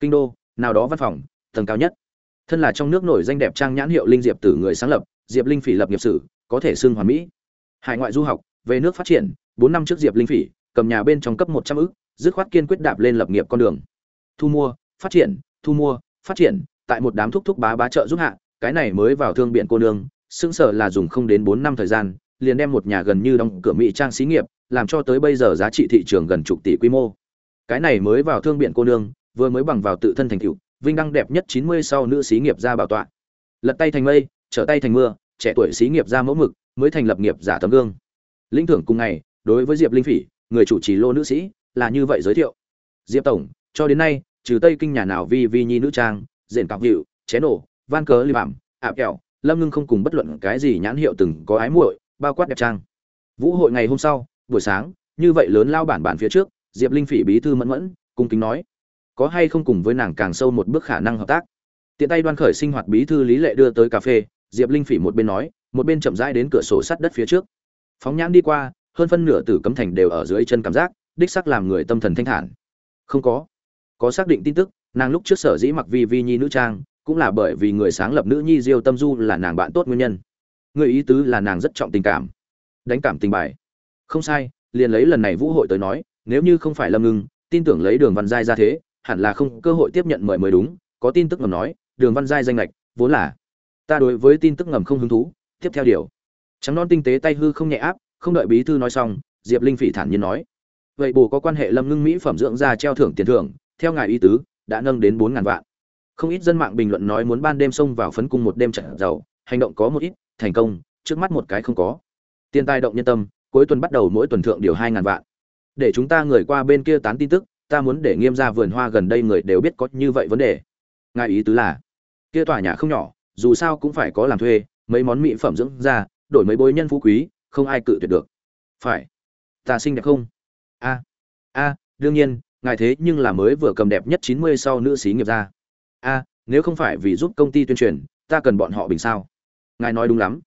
Kinh đô, nào đó văn phòng, tầng cao nhất. Thân là trong nước nổi danh đẹp trang nhãn hiệu linh diệp tử người sáng lập, diệp linh phỉ lập nghiệp sử có thể xưng hoàn mỹ. Hải ngoại du học, về nước phát triển, bốn năm trước diệp linh phỉ, cầm nhà bên trong cấp một trăm ức, dứt khoát kiên quyết đạp lên lập nghiệp con đường. Thu mua, phát triển, thu mua, phát triển, tại một đám thúc thúc bá bá trợ giúp hạ, cái này mới vào thương biển cô nương xưng sở là dùng không đến bốn năm thời gian, liền đem một nhà gần như đóng cửa mỹ trang xí nghiệp, làm cho tới bây giờ giá trị thị trường gần chục tỷ quy mô. Cái này mới vào thương biển cô nương, vừa mới bằng vào tự thân thành tựu, vinh đăng đẹp nhất chín mươi sau nữ xí nghiệp ra bảo tọa. Lật tay thành mây, trở tay thành mưa trẻ tuổi xí nghiệp ra mẫu mực, mới thành lập nghiệp giả tấm gương. Lĩnh thưởng cùng ngày, đối với diệp linh phỉ, người chủ trì lô nữ sĩ, là như vậy giới thiệu. Diệp tổng, cho đến nay, trừ tây kinh nhà nào vi vi nhi nữ trang diện cọc hiệu chén nổ van cớ li bảm ạp kẹo, lâm ngưng không cùng bất luận cái gì nhãn hiệu từng có ái muội, bao quát đẹp trang. Vũ hội ngày hôm sau, buổi sáng, như vậy lớn lao bản bản phía trước, diệp linh phỉ bí thư mẫn mẫn, cung kính nói, có hay không cùng với nàng càng sâu một bước khả năng hợp tác? Tiện tay đoan khởi sinh hoạt bí thư lý lệ đưa tới cà phê diệp linh phỉ một bên nói, một bên chậm rãi đến cửa sổ sắt đất phía trước. Phóng nhãn đi qua, hơn phân nửa tử cấm thành đều ở dưới chân cảm giác, đích sắc làm người tâm thần thanh thản. Không có. Có xác định tin tức, nàng lúc trước sở dĩ mặc vi vi nhi nữ trang, cũng là bởi vì người sáng lập nữ nhi diêu tâm du là nàng bạn tốt nguyên nhân. Người ý tứ là nàng rất trọng tình cảm. Đánh cảm tình bài. Không sai, liền lấy lần này vũ hội tới nói, nếu như không phải lâm ngưng, tin tưởng lấy đường văn giai ra thế, hẳn là không cơ hội tiếp nhận mời mới đúng. Có tin tức ngầm nói, đường văn giai danh lệch, vốn là ta đối với tin tức ngầm không hứng thú, tiếp theo điều. Trắng non tinh tế tay hư không nhẹ áp, không đợi bí thư nói xong, diệp linh phỉ thản nhiên nói. Vậy bù có quan hệ lâm ngưng mỹ phẩm dưỡng ra treo thưởng tiền thưởng, theo ngài ý tứ, đã nâng đến bốn ngàn vạn. Không ít dân mạng bình luận nói muốn ban đêm xông vào phấn cung một đêm trận giàu, hành động có một ít, thành công, trước mắt một cái không có. Tiền tài động nhân tâm, cuối tuần bắt đầu mỗi tuần thượng điều hai ngàn vạn. Để chúng ta người qua bên kia tán tin tức, ta muốn để nghiêm ra vườn hoa gần đây người đều biết có như vậy vấn đề. Ngài ý tứ là, kia tòa nhà không nhỏ dù sao cũng phải có làm thuê, mấy món mỹ phẩm dưỡng da, đổi mấy bối nhân phú quý, không ai cự tuyệt được. Phải. Ta xinh đẹp không? A. A, đương nhiên, ngài thế nhưng là mới vừa cầm đẹp nhất chín mươi sau nữ sĩ nghiệp ra a, nếu không phải vì giúp công ty tuyên truyền, ta cần bọn họ bình sao? Ngài nói đúng lắm.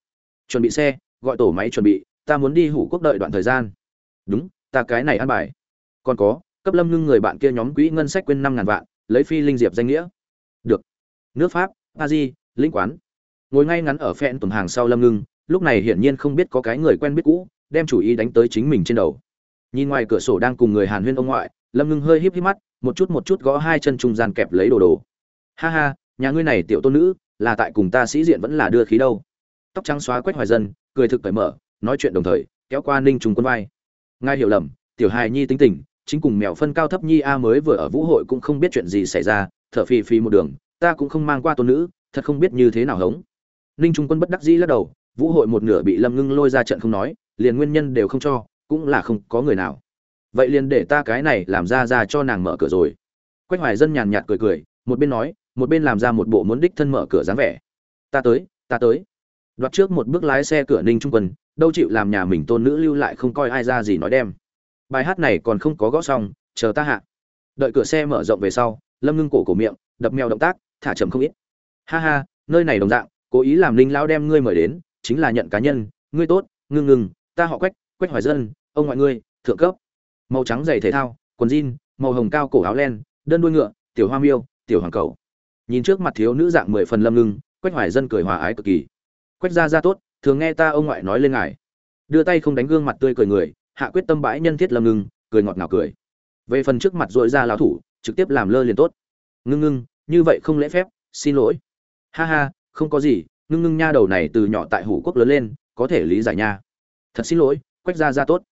Chuẩn bị xe, gọi tổ máy chuẩn bị, ta muốn đi hủ quốc đợi đoạn thời gian. Đúng, ta cái này ăn bài. Còn có, cấp lâm ngưng người bạn kia nhóm quỹ ngân sách quên năm ngàn vạn, lấy phi linh diệp danh nghĩa. Được. Nước pháp a di linh quán. Ngồi ngay ngắn ở phen tuần hàng sau lâm ngưng, lúc này hiển nhiên không biết có cái người quen biết cũ, đem chủ ý đánh tới chính mình trên đầu. Nhìn ngoài cửa sổ đang cùng người hàn huyên ông ngoại, lâm ngưng hơi híp híp mắt, một chút một chút gõ hai chân trung gian kẹp lấy đồ đồ. Ha ha, nhà ngươi này tiểu tôn nữ, là tại cùng ta sĩ diện vẫn là đưa khí đâu? Tóc trắng xóa quét hoài dân, cười thực cởi mở, nói chuyện đồng thời, kéo qua ninh trùng quân vai. Ngài hiểu lầm, tiểu hài nhi tính tình, chính cùng mèo phân cao thấp nhi a mới vừa ở vũ hội cũng không biết chuyện gì xảy ra, thở phì phì một đường, ta cũng không mang qua tôn nữ thật không biết như thế nào hống. Ninh trung quân bất đắc dĩ lắc đầu, vũ hội một nửa bị lâm ngưng lôi ra trận không nói, liền nguyên nhân đều không cho, cũng là không có người nào. Vậy liền để ta cái này làm ra ra cho nàng mở cửa rồi. Quách hoài dân nhàn nhạt cười cười, một bên nói, một bên làm ra một bộ muốn đích thân mở cửa dáng vẻ. Ta tới ta tới. Đoạt trước một bước lái xe cửa ninh trung quân, đâu chịu làm nhà mình tôn nữ lưu lại không coi ai ra gì nói đem. Bài hát này còn không có gõ xong, chờ ta hạ. Đợi cửa xe mở rộng về sau, lâm ngưng cổ cổ miệng, đập mèo động tác, thả chậm không ít ha ha, nơi này đồng dạng, cố ý làm linh lão đem ngươi mời đến, chính là nhận cá nhân, ngươi tốt, ngưng ngưng, ta họ quách quách hoài dân, ông ngoại ngươi, thượng cấp. Màu trắng giày thể thao, quần jean, màu hồng cao cổ áo len, đơn đuôi ngựa, tiểu hoa miêu, tiểu hoàng cầu. Nhìn trước mặt thiếu nữ dạng mười phần lâm ngưng, quách hoài dân cười hòa ái cực kỳ. Quách ra ra tốt, thường nghe ta ông ngoại nói lên ngài. Đưa tay không đánh gương mặt tươi cười người, hạ quyết tâm bãi nhân thiết lâm ngưng, cười ngọt ngào cười. Về phần trước mặt dội ra lão thủ, trực tiếp làm lơ liền tốt. Ngưng ngưng, như vậy không lễ phép, xin lỗi ha ha, không có gì, ngưng ngưng nha đầu này từ nhỏ tại hủ quốc lớn lên, có thể lý giải nha. Thật xin lỗi, quách ra ra tốt.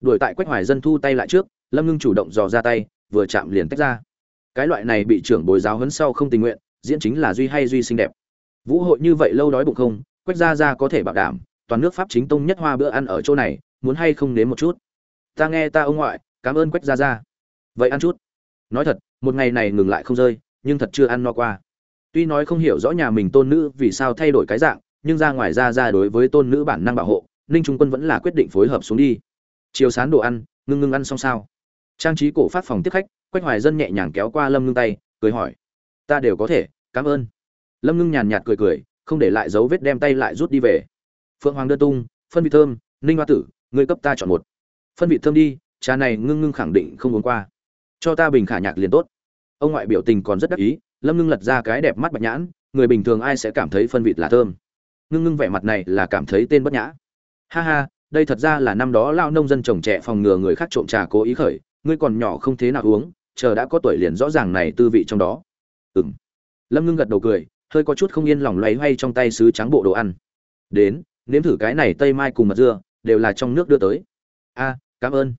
Đuổi tại quách hoài dân thu tay lại trước, lâm ngưng chủ động dò ra tay, vừa chạm liền tách ra. Cái loại này bị trưởng bồi giáo hấn sau không tình nguyện, diễn chính là duy hay duy xinh đẹp. Vũ hội như vậy lâu đói bụng không, quách ra ra có thể bảo đảm, toàn nước pháp chính tông nhất hoa bữa ăn ở chỗ này, muốn hay không nếm một chút. Ta nghe ta ông ngoại, cảm ơn quách ra ra vậy ăn chút. Nói thật, một ngày này ngừng lại không rơi, nhưng thật chưa ăn no qua tuy nói không hiểu rõ nhà mình tôn nữ vì sao thay đổi cái dạng, nhưng ra ngoài ra ra đối với tôn nữ bản năng bảo hộ, ninh trung quân vẫn là quyết định phối hợp xuống đi. Chiều sán đồ ăn, ngưng ngưng ăn xong sao? Trang trí cổ phát phòng tiếp khách, quách hoài dân nhẹ nhàng kéo qua lâm ngưng tay, cười hỏi. Ta đều có thể, cảm ơn. Lâm ngưng nhàn nhạt cười cười, không để lại dấu vết đem tay lại rút đi về. Phượng hoàng đơn tung, phân vị thơm, ninh hoa tử người cấp ta chọn một. Phân vị thơm đi, trà này ngưng ngưng khẳng định không uống qua. Cho ta bình khả nhạc liền tốt. Ông ngoại biểu tình còn rất đắc ý lâm ngưng lật ra cái đẹp mắt bạch nhãn, người bình thường ai sẽ cảm thấy phân vịt là thơm. Ngưng ngưng vẻ mặt này là cảm thấy tên bất nhã. Ha ha, đây thật ra là năm đó lao nông dân trồng trẻ phòng ngừa người khác trộm trà cố ý khởi, ngươi còn nhỏ không thế nào uống, chờ đã có tuổi liền rõ ràng này tư vị trong đó. Ừng lâm ngưng gật đầu cười, hơi có chút không yên lòng loay hoay trong tay sứ trắng bộ đồ ăn. Đến, nếm thử cái này tây mai cùng mật dưa, đều là trong nước đưa tới. A, cảm ơn.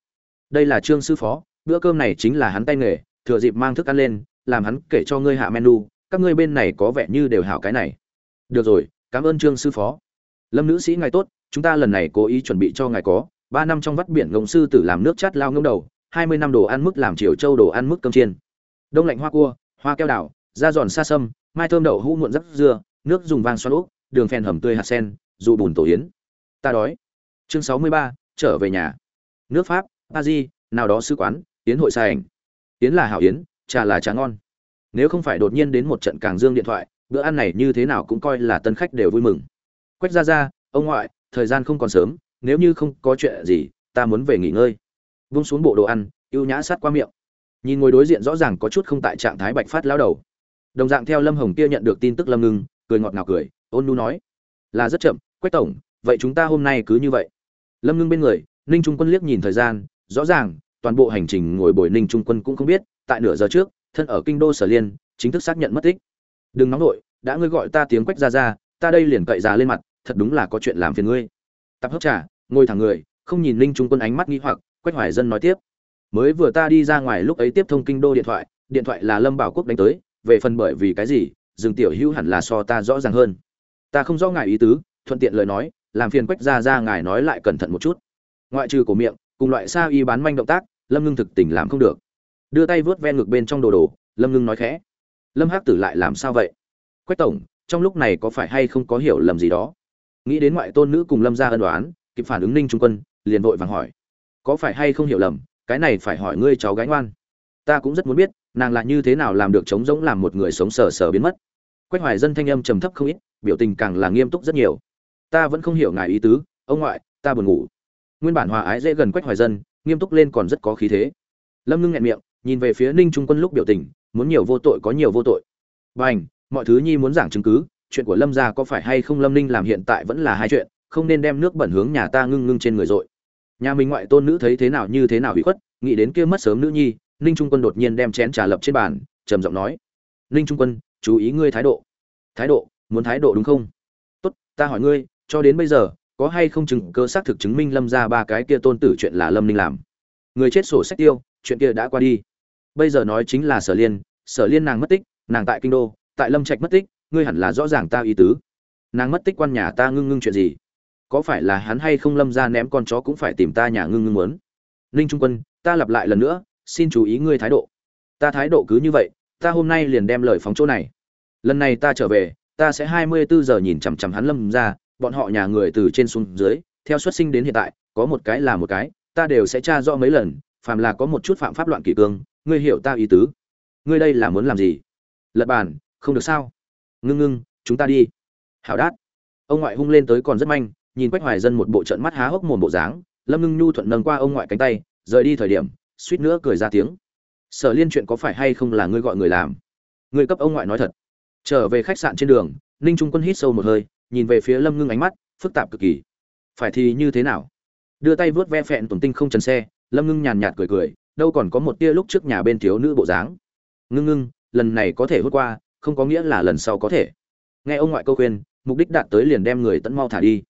Đây là trương sư phó, bữa cơm này chính là hắn tay nghề, thừa dịp mang thức ăn lên làm hắn kể cho ngươi hạ menu, các ngươi bên này có vẻ như đều hảo cái này. Được rồi, cảm ơn trương sư phó. Lâm nữ sĩ ngài tốt, chúng ta lần này cố ý chuẩn bị cho ngài có, ba năm trong vắt biển ngông sư tử làm nước chát lao ngông đầu, hai mươi năm đồ ăn mức làm chiều châu đồ ăn mức cơm chiên. Đông lạnh hoa cua, hoa keo đảo da giòn sa sâm, mai thơm đậu hũ muộn rắc dưa, nước dùng vang xoắn úp, đường phèn hầm tươi hạt sen dụ bùn tổ yến. Ta đói. Chương sáu mươi ba, trở về nhà. Nước pháp a di nào đó sư quán, yến hội xa ảnh. Yến là hảo yến trà là trà ngon. Nếu không phải đột nhiên đến một trận càng dương điện thoại, bữa ăn này như thế nào cũng coi là tân khách đều vui mừng. Quách ra ra ông ngoại, thời gian không còn sớm, nếu như không có chuyện gì, ta muốn về nghỉ ngơi. Vung xuống bộ đồ ăn, ưu nhã sát qua miệng. Nhìn ngồi đối diện rõ ràng có chút không tại trạng thái bạch phát lao đầu. Đồng dạng theo lâm hồng kia nhận được tin tức lâm ngưng, cười ngọt ngào cười, ôn nu nói. Là rất chậm, quách tổng, vậy chúng ta hôm nay cứ như vậy. Lâm ngưng bên người, ninh trung quân liếc nhìn thời gian, rõ ràng toàn bộ hành trình ngồi bồi ninh trung quân cũng không biết, tại nửa giờ trước, thân ở kinh đô sở liên, chính thức xác nhận mất tích. Đừng nóng nổi đã ngươi gọi ta tiếng quách ra ra ta đây liền cậy ra lên mặt, thật đúng là có chuyện làm phiền ngươi. Tập hấp trà, ngồi thẳng người, không nhìn ninh trung quân ánh mắt nghi hoặc, quách hoài dân nói tiếp. Mới vừa ta đi ra ngoài lúc ấy tiếp thông kinh đô điện thoại điện thoại là lâm bảo quốc đánh tới, về phần bởi vì cái gì dừng tiểu hữu hẳn là so ta rõ ràng hơn. Ta không rõ ngài ý tứ, thuận tiện lời nói, làm phiền quách ra ra ngài nói lại cẩn thận một chút. Ngoại trừ cổ miệng, cùng loại sa y bán manh động tác lâm ngưng thực tình làm không được. Đưa tay vớt ven ngực bên trong đồ đồ, lâm ngưng nói khẽ. Lâm hắc tử lại làm sao vậy? Quách tổng, trong lúc này có phải hay không có hiểu lầm gì đó? Nghĩ đến ngoại tôn nữ cùng lâm gia ân đoán kịp phản ứng ninh trung quân, liền vội vàng hỏi. Có phải hay không hiểu lầm, cái này phải hỏi ngươi cháu gái ngoan. Ta cũng rất muốn biết, nàng là như thế nào làm được chống rỗng làm một người sống sờ sờ biến mất. Quách hoài dân thanh âm trầm thấp không ít, biểu tình càng là nghiêm túc rất nhiều. Ta vẫn không hiểu ngài ý tứ, ông ngoại, ta buồn ngủ. Nguyên bản hòa ái dễ gần quách hoài dân nghiêm túc lên còn rất có khí thế. Lâm ngưng nghẹn miệng, nhìn về phía ninh trung quân lúc biểu tình, muốn nhiều vô tội có nhiều vô tội. B à n h mọi thứ nhi muốn giảng chứng cứ, chuyện của lâm gia có phải hay không lâm ninh làm hiện tại vẫn là hai chuyện, không nên đem nước bẩn hướng nhà ta ngưng ngưng trên người dội. Nhà mình ngoại tôn nữ thấy thế nào như thế nào bị khuất, nghĩ đến kia mất sớm nữ nhi, ninh trung quân đột nhiên đem chén trà lập trên bàn, trầm giọng nói. Ninh trung quân, chú ý ngươi thái độ. Thái độ, muốn thái độ đúng không? Tốt, ta hỏi ngươi, cho đến bây giờ có hay không chứng cơ xác thực chứng minh lâm ra ba cái kia tôn tử chuyện là lâm ninh làm? Người chết sổ sách tiêu, chuyện kia đã qua đi. Bây giờ nói chính là sở liên sở liên nàng mất tích, nàng tại kinh đô, tại lâm trạch mất tích, ngươi hẳn là rõ ràng ta ý tứ. Nàng mất tích quan nhà ta ngưng ngưng chuyện gì? Có phải là hắn hay không lâm ra ném con chó cũng phải tìm ta nhà ngưng ngưng muốn? Ninh trung quân, ta lặp lại lần nữa, xin chú ý ngươi thái độ. Ta thái độ cứ như vậy, ta hôm nay liền đem lời phóng chỗ này. Lần này ta trở về, ta sẽ hai mươi bốn giờ nhìn chằm chằm hắn lâm ra bọn họ nhà người từ trên xuống dưới, theo xuất sinh đến hiện tại, có một cái là một cái, ta đều sẽ tra rõ mấy lần, phàm là có một chút phạm pháp loạn kỷ cương, ngươi hiểu ta ý tứ. Ngươi đây là muốn làm gì? Lật bàn, không được sao? Ngưng ngưng, chúng ta đi. Hảo đát. Ông ngoại hung lên tới còn rất manh, nhìn quách hoài dân một bộ trận mắt há hốc mồm bộ dáng, lâm ngưng nhu thuận nâng qua ông ngoại cánh tay, rời đi thời điểm, suýt nữa cười ra tiếng. Sở liên chuyện có phải hay không là ngươi gọi người làm? Ngươi cấp ông ngoại nói thật. Trở về khách sạn trên đường, ninh trung quân hít sâu một hơi nhìn về phía lâm ngưng ánh mắt, phức tạp cực kỳ. Phải thì như thế nào? Đưa tay vớt ve phẹn tổn tinh không trần xe, lâm ngưng nhàn nhạt cười cười, đâu còn có một tia lúc trước nhà bên thiếu nữ bộ dáng. Ngưng ngưng, lần này có thể hút qua, không có nghĩa là lần sau có thể. Nghe ông ngoại câu khuyên, mục đích đạt tới liền đem người tẫn mau thả đi.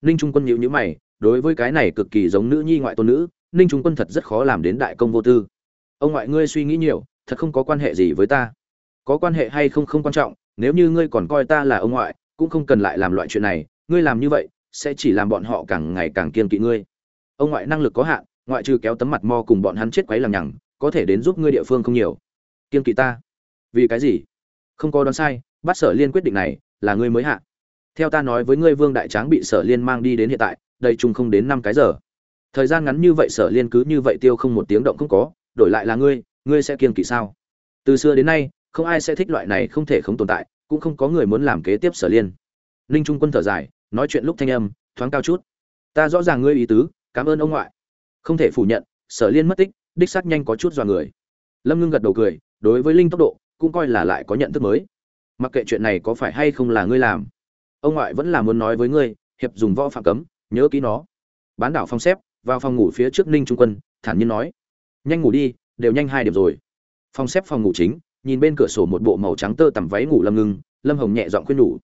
Ninh trung quân nhịu nhữ mày, đối với cái này cực kỳ giống nữ nhi ngoại tôn nữ, ninh trung quân thật rất khó làm đến đại công vô tư. Ông ngoại ngươi suy nghĩ nhiều, thật không có quan hệ gì với ta. Có quan hệ hay không không quan trọng, nếu như ngươi còn coi ta là ông ngoại cũng không cần lại làm loại chuyện này, ngươi làm như vậy, sẽ chỉ làm bọn họ càng ngày càng kiên kỵ ngươi. Ông ngoại năng lực có hạn, ngoại trừ kéo tấm mặt mo cùng bọn hắn chết quấy làm nhằng, có thể đến giúp ngươi địa phương không nhiều. Kiên kỵ ta? Vì cái gì? Không có đoán sai, bắt sở liên quyết định này, là ngươi mới hạ. Theo ta nói với ngươi vương đại tráng bị sở liên mang đi đến hiện tại, đây chung không đến năm cái giờ. Thời gian ngắn như vậy sở liên cứ như vậy tiêu không một tiếng động không có, đổi lại là ngươi ngươi sẽ kiên kỵ sao? Từ xưa đến nay, không ai sẽ thích loại này không thể không tồn tại cũng không có người muốn làm kế tiếp sở liên. Ninh trung quân thở dài, nói chuyện lúc thanh âm, thoáng cao chút. Ta rõ ràng ngươi ý tứ, cảm ơn ông ngoại. Không thể phủ nhận, sở liên mất tích, đích xác nhanh có chút dọa người. Lâm ngưng gật đầu cười, đối với linh tốc độ, cũng coi là lại có nhận thức mới. Mặc kệ chuyện này có phải hay không là ngươi làm, ông ngoại vẫn là muốn nói với ngươi, hiệp dùng võ phạm cấm, nhớ kỹ nó. Bán đảo phong xếp, vào phòng ngủ phía trước ninh trung quân, thản nhiên nói. Nhanh ngủ đi, đều nhanh hai điểm rồi. Phòng xếp phòng ngủ chính nhìn bên cửa sổ một bộ màu trắng tơ tằm váy ngủ lâm ngưng, lâm hồng nhẹ giọng khuyên nhủ.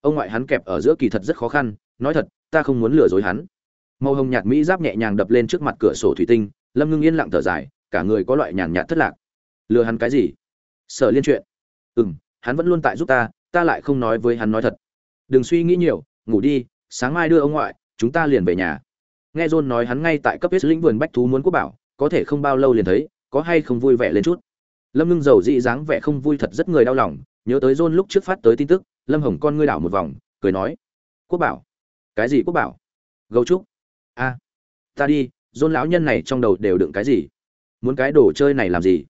Ông ngoại hắn kẹp ở giữa kỳ thật rất khó khăn, nói thật, ta không muốn lừa dối hắn. Màu hồng nhạt mỹ giáp nhẹ nhàng đập lên trước mặt cửa sổ thủy tinh, lâm ngưng yên lặng thở dài, cả người có loại nhàn nhạt thất lạc. Lừa hắn cái gì? Sở liên chuyện. Ừ m hắn vẫn luôn tại giúp ta ta lại không nói với hắn nói thật. Đừng suy nghĩ nhiều, ngủ đi, sáng mai đưa ông ngoại, chúng ta liền về nhà. Nghe john nói hắn ngay tại cấp hết lĩnh vườn bách thú muốn quốc bảo, có thể không bao lâu liền thấy, có hay không vui vẻ lên chút lâm ngưng dầu dị dáng vẻ không vui thật rất người đau lòng, nhớ tới john lúc trước phát tới tin tức, lâm hồng con ngươi đảo một vòng, cười nói, quốc bảo. Cái gì quốc bảo? Gấu trúc. A, ta đi, john lão nhân này trong đầu đều đựng cái gì? Muốn cái đồ chơi này làm gì?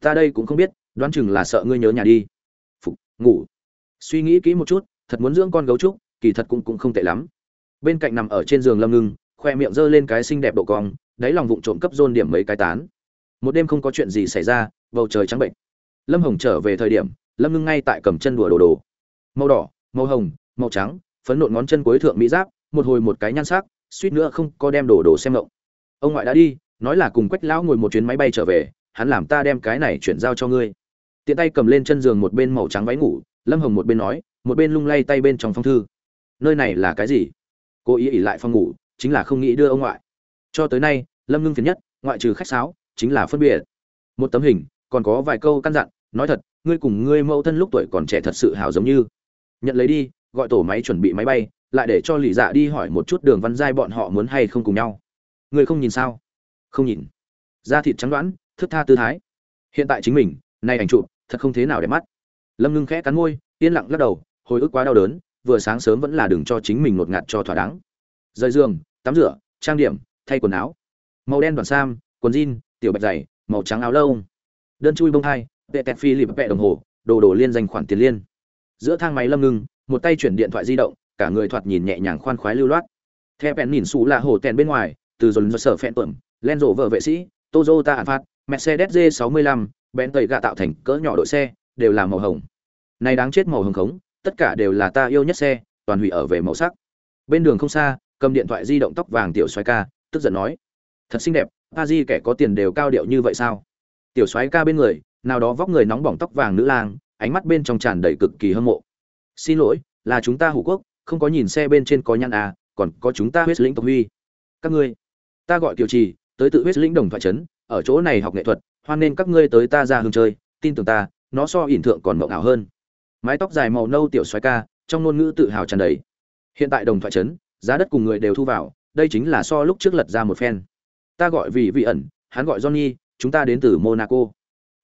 Ta đây cũng không biết, đoán chừng là sợ ngươi nhớ nhà đi. Phục, ngủ. Suy nghĩ kỹ một chút, thật muốn dưỡng con gấu trúc, kỳ thật cũng cũng không tệ lắm. Bên cạnh nằm ở trên giường lâm ngưng, khoe miệng giơ lên cái xinh đẹp độ cong, đáy lòng vụng trộm cấp dôn điểm mấy cái tán một đêm không có chuyện gì xảy ra, bầu trời trắng bệnh. Lâm hồng trở về thời điểm, lâm ngưng ngay tại cầm chân đùa đồ đồ. Màu đỏ, màu hồng, màu trắng, phấn nộn ngón chân cuối thượng mỹ giáp, một hồi một cái nhan sắc, suýt nữa không có đem đồ đồ xem lộng ông ngoại đã đi, nói là cùng quách lão ngồi một chuyến máy bay trở về, hắn làm ta đem cái này chuyển giao cho ngươi. Tiện tay cầm lên chân giường một bên màu trắng váy ngủ, lâm hồng một bên nói, một bên lung lay tay bên trong phong thư. Nơi này là cái gì? Cô ý ỉ lại phòng ngủ, chính là không nghĩ đưa ông ngoại. Cho tới nay, lâm ngưng phiền nhất, ngoại trừ khách sáo chính là phân biệt. Một tấm hình, còn có vài câu căn dặn, nói thật, ngươi cùng ngươi mẫu thân lúc tuổi còn trẻ thật sự hào giống như. Nhận lấy đi, gọi tổ máy chuẩn bị máy bay, lại để cho lì dạ đi hỏi một chút đường văn giai bọn họ muốn hay không cùng nhau. Ngươi không nhìn sao? Không nhìn. Da thịt trắng đoán, thức tha tư thái. Hiện tại chính mình, nay ảnh chụp, thật không thế nào để mắt. Lâm ngưng khẽ cắn môi, yên lặng lắc đầu, hồi ức quá đau đớn, vừa sáng sớm vẫn là đừng cho chính mình ngột ngạt cho thỏa đáng. Rời giường, tắm rửa, trang điểm, thay quần áo. Màu đen đoàn sam, quần jean tiểu bạch dày, màu trắng áo lông. Đơn chui bông hai tệ tẹt phi lịp vẹ đồng hồ, đồ đồ liên danh khoản tiền liên. Giữa thang máy lâm ngưng, một tay chuyển điện thoại di động, cả người thoạt nhìn nhẹ nhàng khoan khoái lưu loát. Theo bèn nhìn xù là hồ tèn bên ngoài, từ dồn do sở phẹn tuẩm, len rộ vợ vệ sĩ, toyota phát mercedes g 65 bèn tẩy gạ tạo thành cỡ nhỏ đội xe, đều là màu hồng. Này đáng chết màu hồng khống, tất cả đều là ta yêu nhất xe, toàn hủy ở về màu sắc. Bên đường không xa, cầm điện thoại di động tóc vàng tiểu xoay ca, tức giận nói, thật xinh đẹp a di kẻ có tiền đều cao điệu như vậy sao? Tiểu Soái ca bên người, nào đó vóc người nóng bỏng tóc vàng nữ lang, ánh mắt bên trong tràn đầy cực kỳ hâm mộ. Xin lỗi, là chúng ta hủ quốc, không có nhìn xe bên trên có nhăn à còn có chúng ta huyết lĩnh tộc huy. Các ngươi, ta gọi kiều trì, tới tự huyết lĩnh đồng thoại trấn, ở chỗ này học nghệ thuật, hoan nên các ngươi tới ta ra hương chơi, tin tưởng ta, nó so ỉn thượng còn mộng ảo hơn. Mái tóc dài màu nâu tiểu xoái ca, trong ngôn ngữ tự hào tràn đầy. Hiện tại đồng thoại trấn, giá đất cùng người đều thu vào, đây chính là so lúc trước lật ra một phen ta gọi vì vị ẩn, hắn gọi johnny, chúng ta đến từ monaco.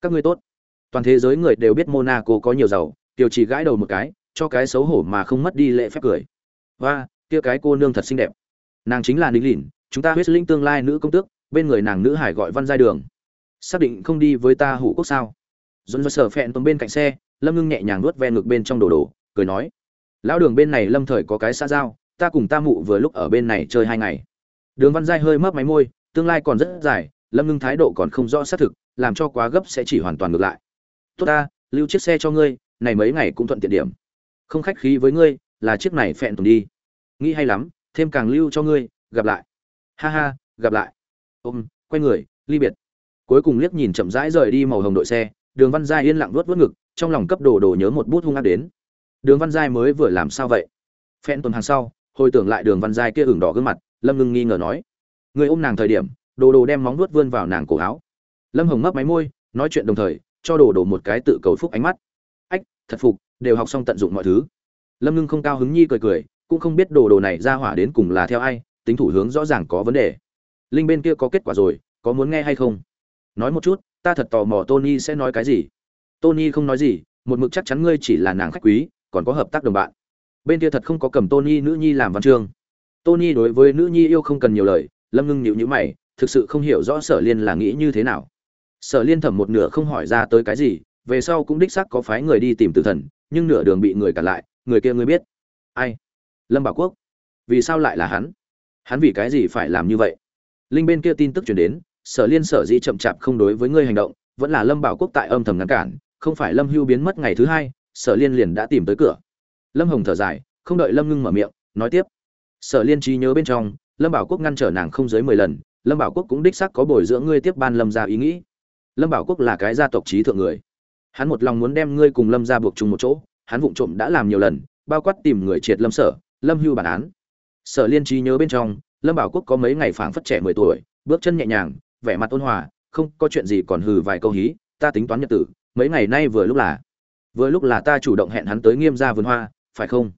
Các ngươi tốt. Toàn thế giới người đều biết monaco có nhiều giàu, tiểu chỉ gãi đầu một cái, cho cái xấu hổ mà không mất đi lễ phép cười. Và kia cái cô nương thật xinh đẹp. Nàng chính là nính lìn, chúng ta huyết linh tương lai nữ công tước, bên người nàng nữ hải gọi văn giai đường. Xác định không đi với ta hủ quốc sao? Dồn dơ sở phẹn tuần bên cạnh xe, lâm ngưng nhẹ nhàng nuốt ve ngực bên trong đồ đồ, cười nói. Lão đường bên này lâm thời có cái xa giao, ta cùng ta mụ vừa lúc ở bên này chơi hai ngày. Đường văn giai hơi mấp máy môi tương lai còn rất dài, lâm ngưng thái độ còn không rõ xác thực, làm cho quá gấp sẽ chỉ hoàn toàn ngược lại. Tốt ta, lưu chiếc xe cho ngươi, này mấy ngày cũng thuận tiện điểm. Không khách khí với ngươi, là chiếc này phẹn tùng đi. Nghĩ hay lắm, thêm càng lưu cho ngươi, gặp lại. Ha ha, gặp lại. Ôm, quay người, ly biệt. Cuối cùng liếc nhìn chậm rãi rời đi màu hồng đội xe, đường văn giai yên lặng vuốt vuốt ngực, trong lòng cấp đồ đồ nhớ một bút hung ác đến. Đường văn giai mới vừa làm sao vậy? Phen tuần hàng sau, hồi tưởng lại đường văn giai kia ửng đỏ gương mặt, lâm ngưng nghi ngờ nói người ôm nàng thời điểm, đồ đồ đem móng nuốt vươn vào nàng cổ áo. Lâm hồng mấp máy môi, nói chuyện đồng thời, cho đồ đồ một cái tự cầu phúc ánh mắt. Ách, thật phục, đều học xong tận dụng mọi thứ. Lâm ngưng không cao hứng nhi cười cười, cũng không biết đồ đồ này ra hỏa đến cùng là theo ai, tính thủ hướng rõ ràng có vấn đề. Linh bên kia có kết quả rồi, có muốn nghe hay không? Nói một chút, ta thật tò mò tony sẽ nói cái gì. Tony không nói gì, một mực chắc chắn ngươi chỉ là nàng khách quý, còn có hợp tác đồng bạn. Bên kia thật không có cầm tony nữ nhi làm văn chương. Tony đối với nữ nhi yêu không cần nhiều lời lâm ngưng nhịu nhữ mày, thực sự không hiểu rõ sở liên là nghĩ như thế nào. Sở liên thẩm một nửa không hỏi ra tới cái gì, về sau cũng đích xác có phái người đi tìm tử thần, nhưng nửa đường bị người cản lại, người kia ngươi biết. Ai? Lâm bảo quốc. Vì sao lại là hắn? Hắn vì cái gì phải làm như vậy? Linh bên kia tin tức chuyển đến, sở liên sở dĩ chậm chạp không đối với ngươi hành động, vẫn là lâm bảo quốc tại âm thầm ngăn cản, không phải lâm hưu biến mất ngày thứ hai, sở liên liền đã tìm tới cửa. Lâm hồng thở dài, không đợi lâm ngưng mở miệng, nói tiếp. Sở liên trí nhớ bên trong lâm bảo quốc ngăn trở nàng không dưới mười lần, lâm bảo quốc cũng đích xác có bồi dưỡng ngươi tiếp ban lâm ra ý nghĩ. Lâm bảo quốc là cái gia tộc trí thượng người. Hắn một lòng muốn đem ngươi cùng lâm ra buộc chung một chỗ, hắn vụng trộm đã làm nhiều lần, bao quát tìm người triệt lâm sở, lâm hưu bản án. Sở liên trí nhớ bên trong, lâm bảo quốc có mấy ngày phảng phất trẻ mười tuổi, bước chân nhẹ nhàng, vẻ mặt ôn hòa, không có chuyện gì còn hừ vài câu hí, ta tính toán nhật tử, mấy ngày nay vừa lúc là, vừa lúc là ta chủ động hẹn hắn tới nghiêm ra vườn hoa, phải không?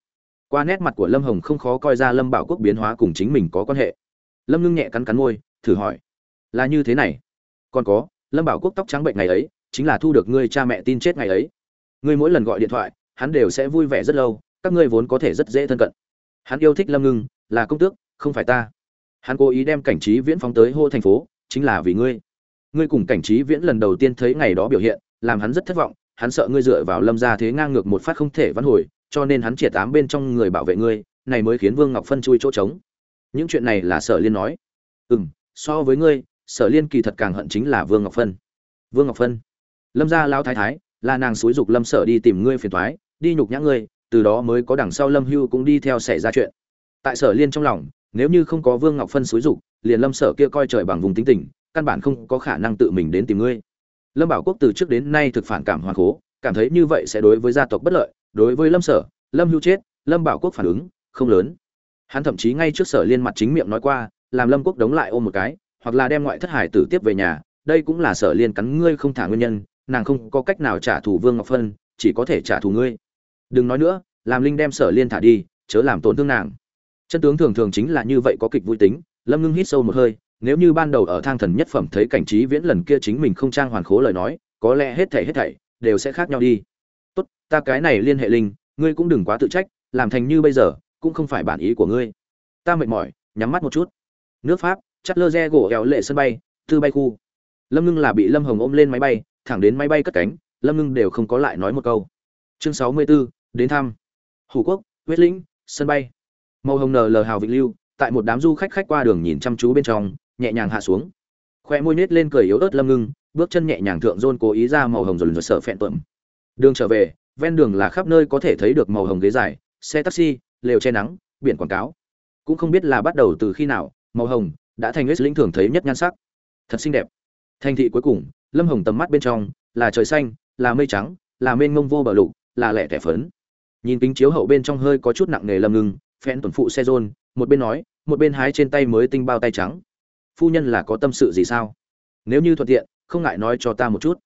Qua nét mặt của lâm hồng không khó coi ra lâm bảo quốc biến hóa cùng chính mình có quan hệ. Lâm ngưng nhẹ cắn cắn môi, thử hỏi, là như thế này, còn có, lâm bảo quốc tóc trắng bệnh ngày ấy, chính là thu được ngươi cha mẹ tin chết ngày ấy. Ngươi mỗi lần gọi điện thoại, hắn đều sẽ vui vẻ rất lâu, các ngươi vốn có thể rất dễ thân cận. Hắn yêu thích lâm ngưng, là công tước, không phải ta. Hắn cố ý đem cảnh trí viễn phóng tới hô thành phố, chính là vì ngươi. Ngươi cùng cảnh trí viễn lần đầu tiên thấy ngày đó biểu hiện, làm hắn rất thất vọng, hắn sợ ngươi dựa vào lâm ra thế ngang ngược một phát không thể vãn hồi cho nên hắn triệt tám bên trong người bảo vệ ngươi, này mới khiến vương ngọc phân chui chỗ trống. Những chuyện này là sở liên nói. Ừ m so với ngươi, sở liên kỳ thật càng hận chính là vương ngọc phân. Vương ngọc phân. Lâm gia lao thái thái, là nàng xúi dục lâm sở đi tìm ngươi phiền thoái đi nhục nhã ngươi, từ đó mới có đằng sau lâm hưu cũng đi theo xảy ra chuyện. Tại sở liên trong lòng, nếu như không có vương ngọc phân xúi dục, liền lâm sở kia coi trời bằng vùng tính tình, căn bản không có khả năng tự mình đến tìm ngươi. Lâm bảo quốc từ trước đến nay thực phản cảm hoàng cố, cảm thấy như vậy sẽ đối với gia tộc bất lợi đối với lâm sở, lâm hưu chết, lâm bảo quốc phản ứng không lớn. Hắn thậm chí ngay trước sở liên mặt chính miệng nói qua, làm lâm quốc đóng lại ôm một cái, hoặc là đem ngoại thất hải tử tiếp về nhà, đây cũng là sở liên cắn ngươi không thả nguyên nhân, nàng không có cách nào trả thù vương ngọc phân, chỉ có thể trả thù ngươi. Đừng nói nữa, làm linh đem sở liên thả đi, chớ làm tổn thương nàng. Chân tướng thường thường chính là như vậy có kịch vui tính, lâm ngưng hít sâu một hơi, nếu như ban đầu ở thang thần nhất phẩm thấy cảnh trí viễn lần kia chính mình không trang hoàn khố lời nói, có lẽ hết thảy hết thảy đều sẽ khác nhau đi ta cái này liên hệ linh ngươi cũng đừng quá tự trách làm thành như bây giờ cũng không phải bản ý của ngươi. Ta mệt mỏi nhắm mắt một chút. Nước pháp chắt lơ re gỗ éo lệ sân bay tư bay khu. Lâm ngưng là bị lâm hồng ôm lên máy bay thẳng đến máy bay cất cánh lâm ngưng đều không có lại nói một câu. Chương sáu mươi 64, đến thăm. Hủ quốc huyết lĩnh sân bay. Màu hồng nờ lờ hào vịnh lưu tại một đám du khách khách qua đường nhìn chăm chú bên trong nhẹ nhàng hạ xuống. Khoe môi nết lên cười yếu ớt lâm ngưng bước chân nhẹ nhàng thượng dôn cố ý ra màu hồng rồi rồi sợ phẹn tuẩm đường trở về ven đường là khắp nơi có thể thấy được màu hồng ghế dài, xe taxi, lều che nắng, biển quảng cáo. Cũng không biết là bắt đầu từ khi nào, màu hồng đã thành huyết lĩnh thường thấy nhất nhan sắc. Thật xinh đẹp. Thành thị cuối cùng, lâm hồng tầm mắt bên trong, là trời xanh, là mây trắng, là mênh ngông vô bờ lục, là lẻ tẻ phấn. Nhìn kính chiếu hậu bên trong hơi có chút nặng nề lâm ngưng phen tuần phụ xe rôn, một bên nói, một bên hái trên tay mới tinh bao tay trắng. Phu nhân là có tâm sự gì sao? Nếu như thuận tiện, không ngại nói cho ta một chút.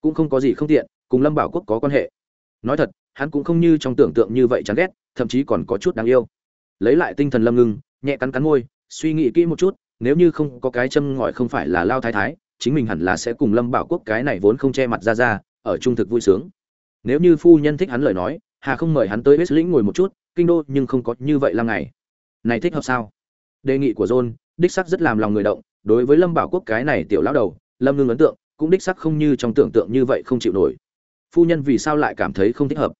Cũng không có gì không tiện, cùng lâm bảo quốc có quan hệ nói thật, hắn cũng không như trong tưởng tượng như vậy chán ghét, thậm chí còn có chút đáng yêu. Lấy lại tinh thần lâm ngưng, nhẹ cắn cắn môi, suy nghĩ kỹ một chút, nếu như không có cái châm ngòi không phải là lao thái thái, chính mình hẳn là sẽ cùng lâm bảo quốc cái này vốn không che mặt ra ra, ở trung thực vui sướng. Nếu như phu nhân thích hắn lời nói, hà không mời hắn tới hết lĩnh ngồi một chút, kinh đô nhưng không có như vậy lăng ngày. Này thích hợp sao? Đề nghị của john, đích sắc rất làm lòng người động, đối với lâm bảo quốc cái này tiểu lão đầu, lâm ngưng ấn tượng, cũng đích sắc không như trong tưởng tượng như vậy không chịu nổi phu nhân vì sao lại cảm thấy không thích hợp?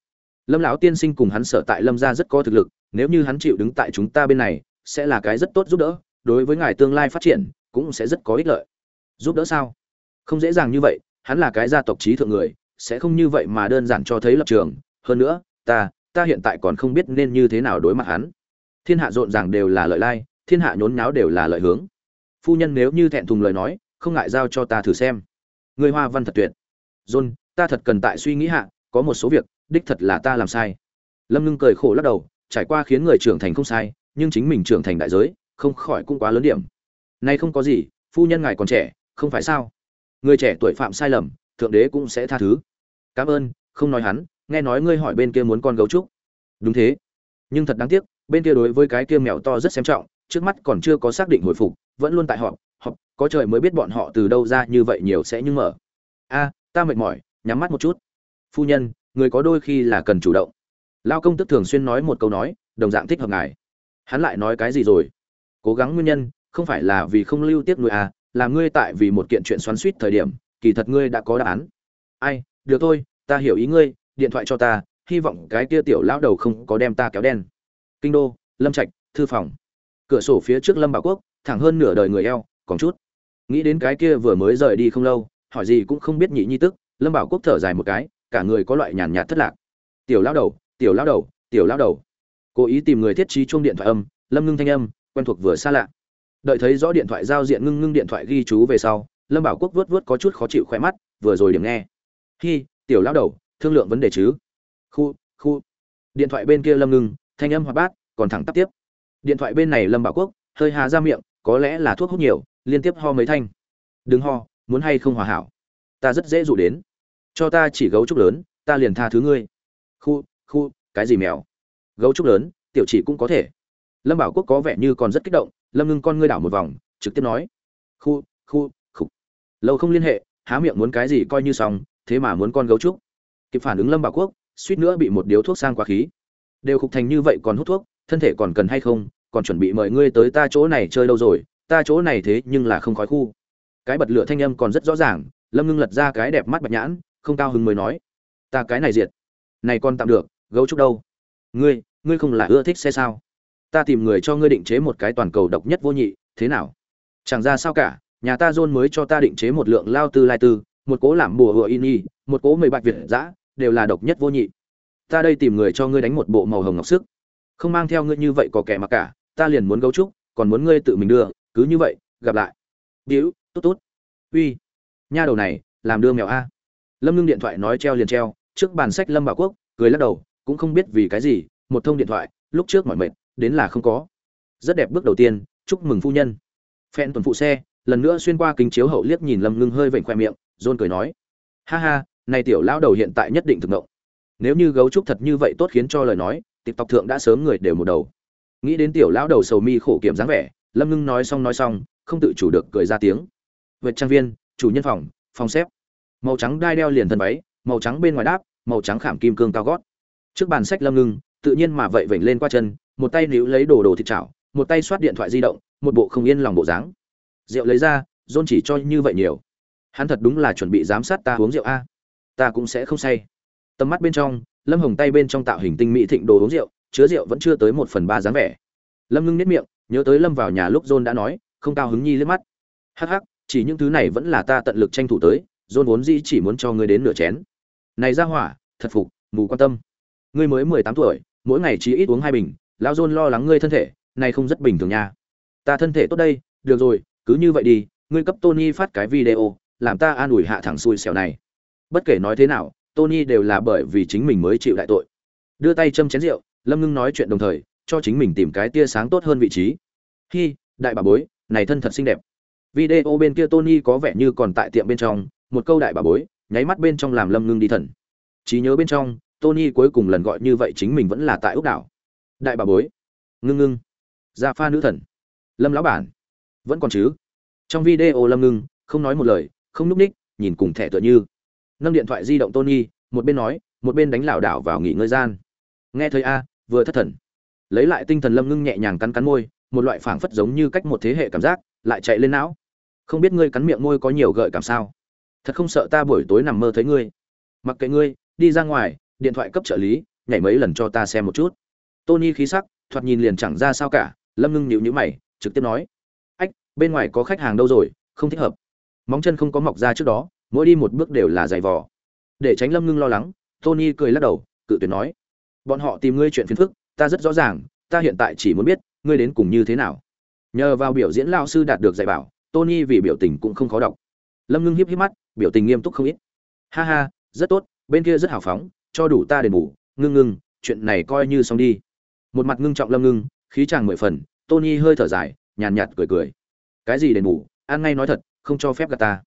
Lâm lão tiên sinh cùng hắn sở tại lâm gia rất có thực lực, nếu như hắn chịu đứng tại chúng ta bên này, sẽ là cái rất tốt giúp đỡ, đối với ngài tương lai phát triển, cũng sẽ rất có ích lợi. Giúp đỡ sao? Không dễ dàng như vậy, hắn là cái gia tộc trí thượng người, sẽ không như vậy mà đơn giản cho thấy lập trường. Hơn nữa, ta ta hiện tại còn không biết nên như thế nào đối mặt hắn. Thiên hạ rộn ràng đều là lợi lai, thiên hạ nhốn nháo đều là lợi hướng. Phu nhân nếu như thẹn thùng lời nói, không ngại giao cho ta thử xem. Người hoa văn thật tuyệt. John ta thật cần tại suy nghĩ hạ, có một số việc, đích thật là ta làm sai. Lâm ngưng cười khổ lắc đầu, trải qua khiến người trưởng thành không sai, nhưng chính mình trưởng thành đại giới, không khỏi cũng quá lớn điểm. Nay không có gì, phu nhân ngài còn trẻ, không phải sao? Người trẻ tuổi phạm sai lầm, thượng đế cũng sẽ tha thứ. Cảm ơn, không nói hắn, nghe nói ngươi hỏi bên kia muốn con gấu trúc. Đúng thế. Nhưng thật đáng tiếc, bên kia đối với cái kia mèo to rất xem trọng, trước mắt còn chưa có xác định hồi phục, vẫn luôn tại họ họp, có trời mới biết bọn họ từ đâu ra, như vậy nhiều sẽ nhưng mở. A, ta mệt mỏi nhắm mắt một chút. Phu nhân, người có đôi khi là cần chủ động. Lao công tức thường xuyên nói một câu nói, đồng dạng thích hợp ngài. Hắn lại nói cái gì rồi? Cố gắng nguyên nhân, không phải là vì không lưu tiếp nuôi à là ngươi tại vì một kiện chuyện xoắn suýt thời điểm, kỳ thật ngươi đã có đáp án. Ai, được thôi, ta hiểu ý ngươi, điện thoại cho ta, hy vọng cái kia tiểu lão đầu không có đem ta kéo đen. Kinh đô, lâm trạch, thư phòng. Cửa sổ phía trước lâm bảo quốc, thẳng hơn nửa đời người eo, còn chút. Nghĩ đến cái kia vừa mới rời đi không lâu, hỏi gì cũng không biết nhị nhi tức lâm bảo quốc thở dài một cái, cả người có loại nhàn nhạt thất lạc. Tiểu lão đầu, tiểu lão đầu, tiểu lão đầu. Cố ý tìm người thiết trí chuông điện thoại âm, lâm ngưng thanh âm, quen thuộc vừa xa lạ. Đợi thấy rõ điện thoại giao diện ngưng ngưng điện thoại ghi chú về sau, lâm bảo quốc vớt vớt có chút khó chịu khỏe mắt, vừa rồi điểm nghe. Hi, tiểu lão đầu, thương lượng vấn đề chứ? Khu khu. Điện thoại bên kia lâm ngưng, thanh âm hoạt bát, còn thẳng tắp tiếp. Điện thoại bên này lâm bảo quốc, hơi hà ra miệng, có lẽ là thuốc hút nhiều, liên tiếp ho mấy thanh. Đừng ho, muốn hay không hòa hảo? Ta rất dễ dụ đến. Cho ta chỉ gấu trúc lớn, ta liền tha thứ ngươi. Khu khu, cái gì mèo? Gấu trúc lớn, tiểu chỉ cũng có thể. Lâm bảo quốc có vẻ như còn rất kích động, lâm ngưng con ngươi đảo một vòng, trực tiếp nói. Khu khu, khục. Lâu không liên hệ, há miệng muốn cái gì coi như xong, thế mà muốn con gấu trúc. Kịp phản ứng lâm bảo quốc, suýt nữa bị một điếu thuốc sang quá khí. Đều khục thành như vậy còn hút thuốc, thân thể còn cần hay không, còn chuẩn bị mời ngươi tới ta chỗ này chơi đâu rồi, ta chỗ này thế nhưng là không khói khu. Cái bật lửa thanh âm còn rất rõ ràng lâm ngưng lật ra cái đẹp mắt bạch nhãn không cao hứng mới nói ta cái này diệt. Này con tạm được gấu trúc đâu? Ngươi ngươi không là ưa thích xe sao? Ta tìm người cho ngươi định chế một cái toàn cầu độc nhất vô nhị thế nào? Chẳng ra sao cả nhà ta dôn mới cho ta định chế một lượng lao tư lai tư một cố làm bùa hựa in y một cố mười bạch việt giã đều là độc nhất vô nhị. Ta đây tìm người cho ngươi đánh một bộ màu hồng ngọc sức. Không mang theo ngươi như vậy có kẻ mặc cả ta liền muốn gấu trúc còn muốn ngươi tự mình đưa cứ như vậy gặp lại. Biểu, tốt tốt. Uy nha đầu này, làm đưa mèo a. Lâm ngưng điện thoại nói treo liền treo, trước bàn sách lâm bảo quốc, cười lắc đầu, cũng không biết vì cái gì, một thông điện thoại, lúc trước mọi mệt, đến là không có. Rất đẹp bước đầu tiên, chúc mừng phu nhân. Phen tuần phụ xe, lần nữa xuyên qua kính chiếu hậu liếc nhìn lâm ngưng hơi vểnh khoe miệng john cười nói. Ha ha, này tiểu lão đầu hiện tại nhất định thực động nếu như gấu trúc thật như vậy tốt khiến cho lời nói tiktok thượng đã sớm người đều một đầu. Nghĩ đến tiểu lão đầu sầu mi khổ kiểm dáng vẻ, lâm ngưng nói xong nói xong, không tự chủ được cười ra tiếng. Vượt trang viên chủ nhân phòng phòng xếp. Màu trắng đai đeo liền thân váy, màu trắng bên ngoài đáp, màu trắng khảm kim cương cao gót. Trước bàn sách lâm ngưng, tự nhiên mà vậy vểnh lên qua chân, một tay níu lấy đồ đồ thịt chảo, một tay xoát điện thoại di động, một bộ không yên lòng bộ dáng. Rượu lấy ra dôn chỉ cho như vậy nhiều. Hắn thật đúng là chuẩn bị giám sát ta uống rượu a. Ta cũng sẽ không say. Tầm mắt bên trong, lâm hồng tay bên trong tạo hình tinh mỹ thịnh đồ uống rượu, chứa rượu vẫn chưa tới một phần ba dáng vẻ. Lâm ngưng nếp miệng, nhớ tới lâm vào nhà lúc john đã nói, không cao hứng nhi liếc mắt. Hắc hắc chỉ những thứ này vẫn là ta tận lực tranh thủ tới, john vốn dĩ chỉ muốn cho ngươi đến nửa chén. Này ra hỏa, thật phục, mù quan tâm. Ngươi mới mười tám tuổi, mỗi ngày chỉ ít uống hai bình, lão john lo lắng ngươi thân thể, này không rất bình thường nha. Ta thân thể tốt đây, được rồi, cứ như vậy đi, ngươi cấp tony phát cái video, làm ta an ủi hạ thẳng xui xẻo này. Bất kể nói thế nào, tony đều là bởi vì chính mình mới chịu đại tội. Đưa tay châm chén rượu, lâm ngưng nói chuyện đồng thời, cho chính mình tìm cái tia sáng tốt hơn vị trí. Hi, đại bà bối, này thân thật xinh đẹp video bên kia tony có vẻ như còn tại tiệm bên trong, một câu đại bà bối, nháy mắt bên trong làm lâm ngưng đi thần. Trí nhớ bên trong, tony cuối cùng lần gọi như vậy chính mình vẫn là tại úc đảo. Đại bà bối. Ngưng ngưng. Gia pha nữ thần. Lâm lão bản. Vẫn còn chứ? Trong video lâm ngưng, không nói một lời, không núp ních, nhìn cùng thẻ tựa như. Nâng điện thoại di động tony, một bên nói, một bên đánh lảo đảo vào nghỉ ngơi gian. Nghe thấy a, vừa thất thần. Lấy lại tinh thần lâm ngưng nhẹ nhàng cắn cắn môi, một loại phảng phất giống như cách một thế hệ cảm giác, lại chạy lên não không biết ngươi cắn miệng môi có nhiều gợi cảm sao? Thật không sợ ta buổi tối nằm mơ thấy ngươi. Mặc kệ ngươi, đi ra ngoài, điện thoại cấp trợ lý, nhảy mấy lần cho ta xem một chút. Tony khí sắc, thoạt nhìn liền chẳng ra sao cả, lâm ngưng nhịu nhữ mày, trực tiếp nói. Ách, bên ngoài có khách hàng đâu rồi, không thích hợp. Móng chân không có mọc ra trước đó, mỗi đi một bước đều là giày vò. Để tránh lâm ngưng lo lắng, tony cười lắc đầu, cự tuyệt nói. Bọn họ tìm ngươi chuyện phiền phức, ta rất rõ ràng, ta hiện tại chỉ muốn biết, ngươi đến cùng như thế nào. Nhờ vào biểu diễn lao sư đạt được dạy bảo tony vì biểu tình cũng không khó đọc. Lâm ngưng hiếp hiếp mắt, biểu tình nghiêm túc không ít. Ha ha, rất tốt, bên kia rất hào phóng, cho đủ ta đền bù. Ngưng ngưng, chuyện này coi như xong đi. Một mặt ngưng trọng lâm ngưng, khí chàng mười phần, tony hơi thở dài, nhàn nhạt cười cười. Cái gì đền bù? An ngay nói thật, không cho phép gạt ta.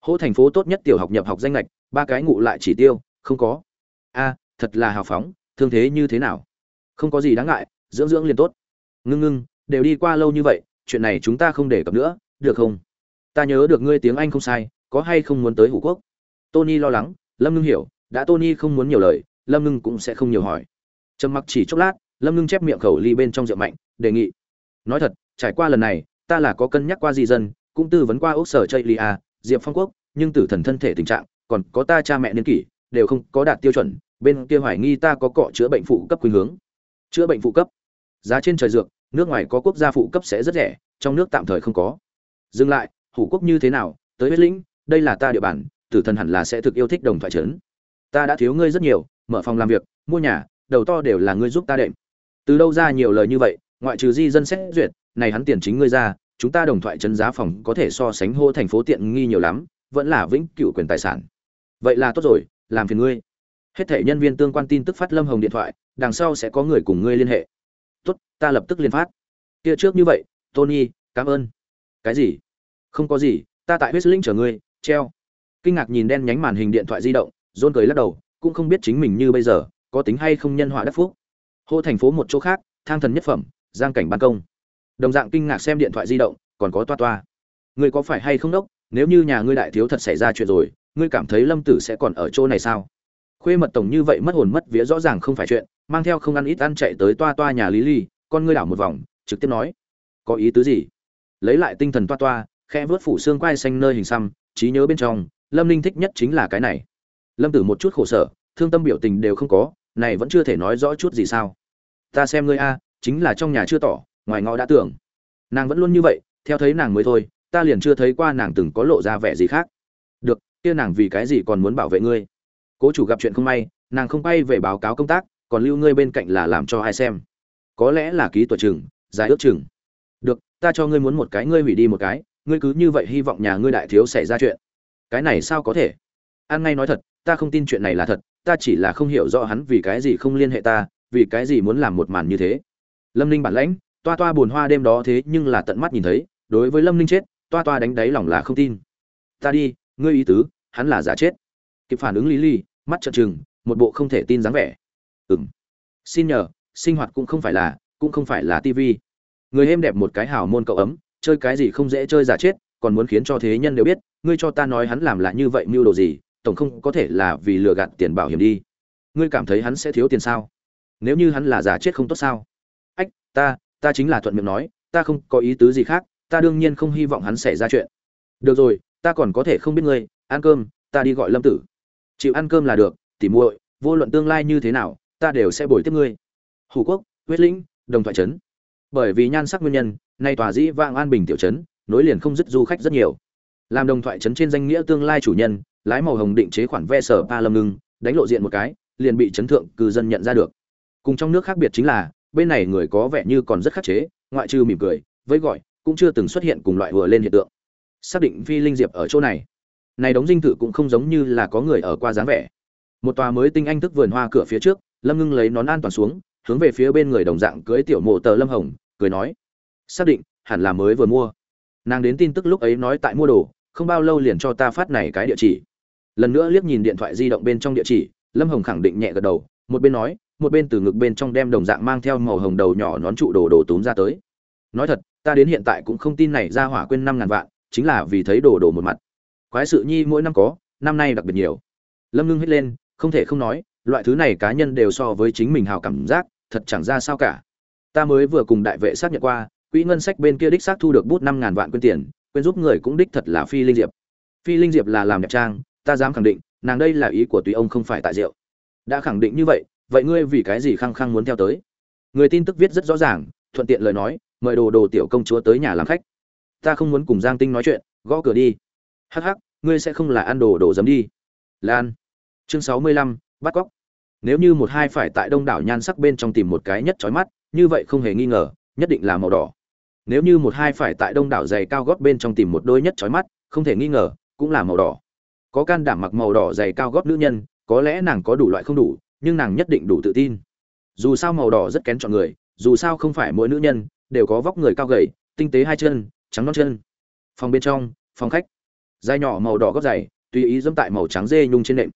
Hỗ thành phố tốt nhất tiểu học nhập học danh lệch ba cái ngụ lại chỉ tiêu, không có. A, thật là hào phóng, thương thế như thế nào? Không có gì đáng ngại, dưỡng dưỡng liền tốt. Ngưng ngưng, đều đi qua lâu như vậy, chuyện này chúng ta không để cập nữa được không? Ta nhớ được ngươi tiếng anh không sai, có hay không muốn tới hủ quốc? Tony lo lắng, lâm ngưng hiểu, đã tony không muốn nhiều lời, lâm ngưng cũng sẽ không nhiều hỏi. Trầm mặc chỉ chốc lát, lâm ngưng chép miệng khẩu ly bên trong rượu mạnh, đề nghị. Nói thật, trải qua lần này, ta là có cân nhắc qua di dân, cũng tư vấn qua ốc sở chây lia diệp phong quốc, nhưng tử thần thân thể tình trạng, còn có ta cha mẹ niên kỷ, đều không có đạt tiêu chuẩn, bên kia hoài nghi ta có cọ chữa bệnh phụ cấp khuynh hướng. Chữa bệnh phụ cấp? Giá trên trời dược, nước ngoài có quốc gia phụ cấp sẽ rất rẻ, trong nước tạm thời không có dừng lại, hủ quốc như thế nào? Tới huyết lĩnh, đây là ta địa bàn, tử thần hẳn là sẽ thực yêu thích đồng thoại trấn. Ta đã thiếu ngươi rất nhiều, mở phòng làm việc, mua nhà, đầu to đều là ngươi giúp ta đệm. Từ đâu ra nhiều lời như vậy, ngoại trừ di dân xét duyệt, này hắn tiền chính ngươi ra, chúng ta đồng thoại trấn giá phòng có thể so sánh hô thành phố tiện nghi nhiều lắm, vẫn là vĩnh cửu quyền tài sản. Vậy là tốt rồi, làm phiền ngươi. Hết thể nhân viên tương quan tin tức phát lâm hồng điện thoại, đằng sau sẽ có người cùng ngươi liên hệ. Tốt, ta lập tức liên phát. Kia trước như vậy, tony, cảm ơn cái gì? Không có gì, ta tại huyết linh chờ ngươi, treo. Kinh ngạc nhìn đen nhánh màn hình điện thoại di động, rôn cười lắc đầu, cũng không biết chính mình như bây giờ, có tính hay không nhân họa đắc phúc. Hô thành phố một chỗ khác, thang thần nhất phẩm, giang cảnh ban công. Đồng dạng kinh ngạc xem điện thoại di động, còn có toa toa. Ngươi có phải hay không đốc, nếu như nhà ngươi đại thiếu thật xảy ra chuyện rồi, ngươi cảm thấy lâm tử sẽ còn ở chỗ này sao? Khuê mật tổng như vậy mất hồn mất vía rõ ràng không phải chuyện, mang theo không ăn ít ăn chạy tới toa toa nhà lý ly, con ngươi đảo một vòng, trực tiếp nói. Có ý tứ gì? Lấy lại tinh thần toa toa khe vớt phủ xương quai xanh nơi hình xăm, trí nhớ bên trong, lâm ninh thích nhất chính là cái này. Lâm tử một chút khổ sở, thương tâm biểu tình đều không có, này vẫn chưa thể nói rõ chút gì sao. Ta xem ngươi a, chính là trong nhà chưa tỏ, ngoài ngõ đã tưởng. Nàng vẫn luôn như vậy, theo thấy nàng mới thôi, ta liền chưa thấy qua nàng từng có lộ ra vẻ gì khác. Được, kia nàng vì cái gì còn muốn bảo vệ ngươi? Cố chủ gặp chuyện không may, nàng không bay về báo cáo công tác, còn lưu ngươi bên cạnh là làm cho ai xem? Có lẽ là ký tuổi chừng dài ước chừng ta cho ngươi muốn một cái, ngươi hủy đi một cái, ngươi cứ như vậy hy vọng nhà ngươi đại thiếu xảy ra chuyện. Cái này sao có thể? An ngay nói thật, ta không tin chuyện này là thật, ta chỉ là không hiểu rõ hắn vì cái gì không liên hệ ta, vì cái gì muốn làm một màn như thế. Lâm ninh bản lãnh, toa toa buồn hoa đêm đó thế nhưng là tận mắt nhìn thấy, đối với lâm ninh chết, toa toa đánh đáy lòng là không tin. Ta đi, ngươi ý tứ, hắn là giả chết. Kịp phản ứng lý ly, mắt trợn trừng, một bộ không thể tin dáng vẻ. Ừng xin nhờ, sinh hoạt cũng không phải là, cũng không phải là tivi người êm đẹp một cái hảo môn cậu ấm, chơi cái gì không dễ chơi giả chết, còn muốn khiến cho thế nhân đều biết, ngươi cho ta nói hắn làm là như vậy mưu đồ gì, tổng không có thể là vì lừa gạt tiền bảo hiểm đi. Ngươi cảm thấy hắn sẽ thiếu tiền sao? Nếu như hắn là giả chết không tốt sao? Ách, ta ta chính là thuận miệng nói, ta không có ý tứ gì khác, ta đương nhiên không hy vọng hắn xảy ra chuyện. Được rồi, ta còn có thể không biết ngươi, ăn cơm, ta đi gọi lâm tử. Chịu ăn cơm là được, tỉ muội, vô luận tương lai như thế nào, ta đều sẽ bồi tiếp ngươi. Hủ quốc, huyết lĩnh, đồng thoại trấn bởi vì nhan sắc nguyên nhân, nay tòa dĩ vang an bình tiểu trấn, nối liền không dứt du khách rất nhiều. Làm đồng thoại trấn trên danh nghĩa tương lai chủ nhân, lái màu hồng định chế khoản ve sở pa lâm ngưng, đánh lộ diện một cái, liền bị chấn thượng cư dân nhận ra được. Cùng trong nước khác biệt chính là, bên này người có vẻ như còn rất khắc chế, ngoại trừ mỉm cười, với gọi, cũng chưa từng xuất hiện cùng loại vừa lên hiện tượng. Xác định phi linh diệp ở chỗ này. Này đóng dinh thự cũng không giống như là có người ở qua dáng vẻ. Một tòa mới tinh anh thức vườn hoa cửa phía trước, lâm ngưng lấy nón an toàn xuống, hướng về phía bên người đồng dạng cưới tiểu mộ tờ lâm hồng cười nói, xác định, hẳn là mới vừa mua. Nàng đến tin tức lúc ấy nói tại mua đồ, không bao lâu liền cho ta phát này cái địa chỉ. Lần nữa liếc nhìn điện thoại di động bên trong địa chỉ, lâm hồng khẳng định nhẹ gật đầu, một bên nói, một bên từ ngực bên trong đem đồng dạng mang theo màu hồng đầu nhỏ nón trụ đồ đồ túm ra tới. Nói thật, ta đến hiện tại cũng không tin này ra hỏa quên năm ngàn vạn, chính là vì thấy đồ đồ một mặt. Quái sự nhi mỗi năm có, năm nay đặc biệt nhiều. Lâm ngưng hít lên, không thể không nói, loại thứ này cá nhân đều so với chính mình hào cảm giác, thật chẳng ra sao cả ta mới vừa cùng đại vệ xác nhận qua, quỹ ngân sách bên kia đích xác thu được bút năm ngàn vạn quyên tiền, quyên giúp người cũng đích thật là phi linh diệp. Phi linh diệp là làm nhạc trang, ta dám khẳng định, nàng đây là ý của tùy ông không phải tại rượu. Đã khẳng định như vậy vậy ngươi vì cái gì khăng khăng muốn theo tới? Người tin tức viết rất rõ ràng, thuận tiện lời nói, mời đồ đồ tiểu công chúa tới nhà làm khách. Ta không muốn cùng giang tinh nói chuyện, gõ cửa đi. Hắc hắc, ngươi sẽ không là ăn đồ đồ dấm đi. Lan. Chương sáu mươi lăm, bắt cóc. Nếu như một hai phải tại đông đảo nhan sắc bên trong tìm một cái nhất trói mắt như vậy không hề nghi ngờ, nhất định là màu đỏ. Nếu như một hai phải tại đông đảo giày cao gót bên trong tìm một đôi nhất trói mắt, không thể nghi ngờ, cũng là màu đỏ. Có can đảm mặc màu đỏ giày cao gót nữ nhân, có lẽ nàng có đủ loại không đủ, nhưng nàng nhất định đủ tự tin. Dù sao màu đỏ rất kén chọn người, dù sao không phải mỗi nữ nhân đều có vóc người cao gầy, tinh tế hai chân, trắng non chân. Phòng bên trong, phòng khách. Dài nhỏ màu đỏ gót dày tùy ý dẫm tại màu trắng dê nhung trên nệm.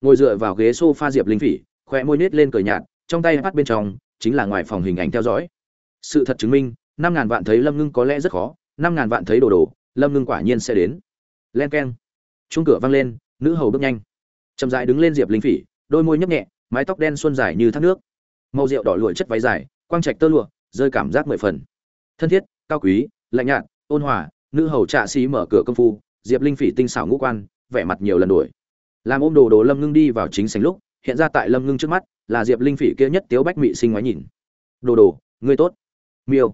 Ngồi dựa vào ghế sofa diệp linh phỉ, khoe môi nết lên cười nhạt, trong tay bắt bên trong chính là ngoài phòng hình ảnh theo dõi. Sự thật chứng minh, năm ngàn vạn thấy lâm ngưng có lẽ rất khó, năm ngàn vạn thấy đồ đồ, lâm ngưng quả nhiên sẽ đến. Len k e n chung cửa văng lên, nữ hầu bước nhanh. Chậm dại đứng lên diệp linh phỉ, đôi môi nhấp nhẹ, mái tóc đen xuân dài như thác nước. Màu rượu đỏ lụa chất váy dài, quang trạch tơ lụa, rơi cảm giác mười phần. Thân thiết, cao quý, lạnh nhạt, ôn hòa, nữ hầu trạ xí mở cửa công phu, diệp linh phỉ tinh xảo ngũ quan, vẻ mặt nhiều lần đuổi. Làm ôm đồ đồ lâm ngưng đi vào chính sảnh lúc, hiện ra tại lâm ngưng trước mắt là diệp linh phỉ kia nhất tiếu bách mị sinh ngoái nhìn. Đồ đồ, ngươi tốt. Miêu.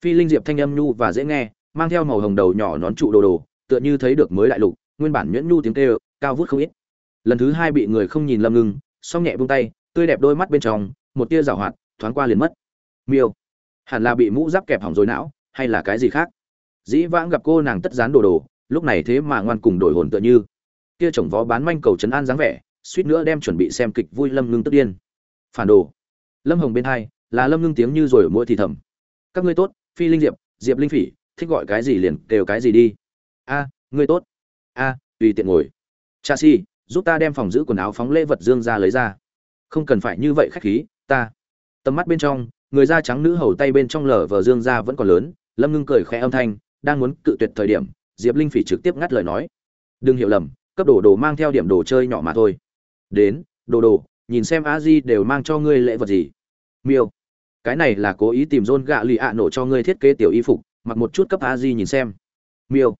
Phi linh diệp thanh âm nhu và dễ nghe, mang theo màu hồng đầu nhỏ nón trụ đồ đồ, tựa như thấy được mới đại lục, nguyên bản nhuyễn nhu tiếng kêu, cao vút không ít. Lần thứ hai bị người không nhìn lâm ngưng, song nhẹ buông tay, tươi đẹp đôi mắt bên trong, một tia rào hoạt, thoáng qua liền mất. Miêu. Hẳn là bị mũ giáp kẹp hỏng rồi não, hay là cái gì khác? Dĩ vãng gặp cô nàng tất dán đồ đồ, lúc này thế mà ngoan cùng đổi hồn tựa như. Kia chồng vó bán manh cầu trấn an dáng vẻ, suýt nữa đem chuẩn bị xem kịch vui lâm ngưng tức điên phản đồ. Lâm hồng bên hai, là lâm ngưng tiếng như rồi ở mỗi thì thầm. Các ngươi tốt, phi linh diệp diệp linh phỉ, thích gọi cái gì liền đều cái gì đi. A, ngươi tốt. A, tùy tiện ngồi. Cha si, giúp ta đem phòng giữ quần áo phóng lễ vật dương ra lấy ra. Không cần phải như vậy khách khí, ta. Tầm mắt bên trong, người da trắng nữ hầu tay bên trong lở vờ dương ra vẫn còn lớn. Lâm ngưng cười khẽ âm thanh, đang muốn cự tuyệt thời điểm, diệp linh phỉ trực tiếp ngắt lời nói. Đừng hiểu lầm, cấp đồ đồ mang theo điểm đồ chơi nhỏ mà thôi. Đến, đồ đồ nhìn xem a di đều mang cho ngươi lễ vật gì. Miêu. Cái này là cố ý tìm John gạ lì ạ nổ cho ngươi thiết kế tiểu y phục, mặc một chút cấp a di nhìn xem. Miêu.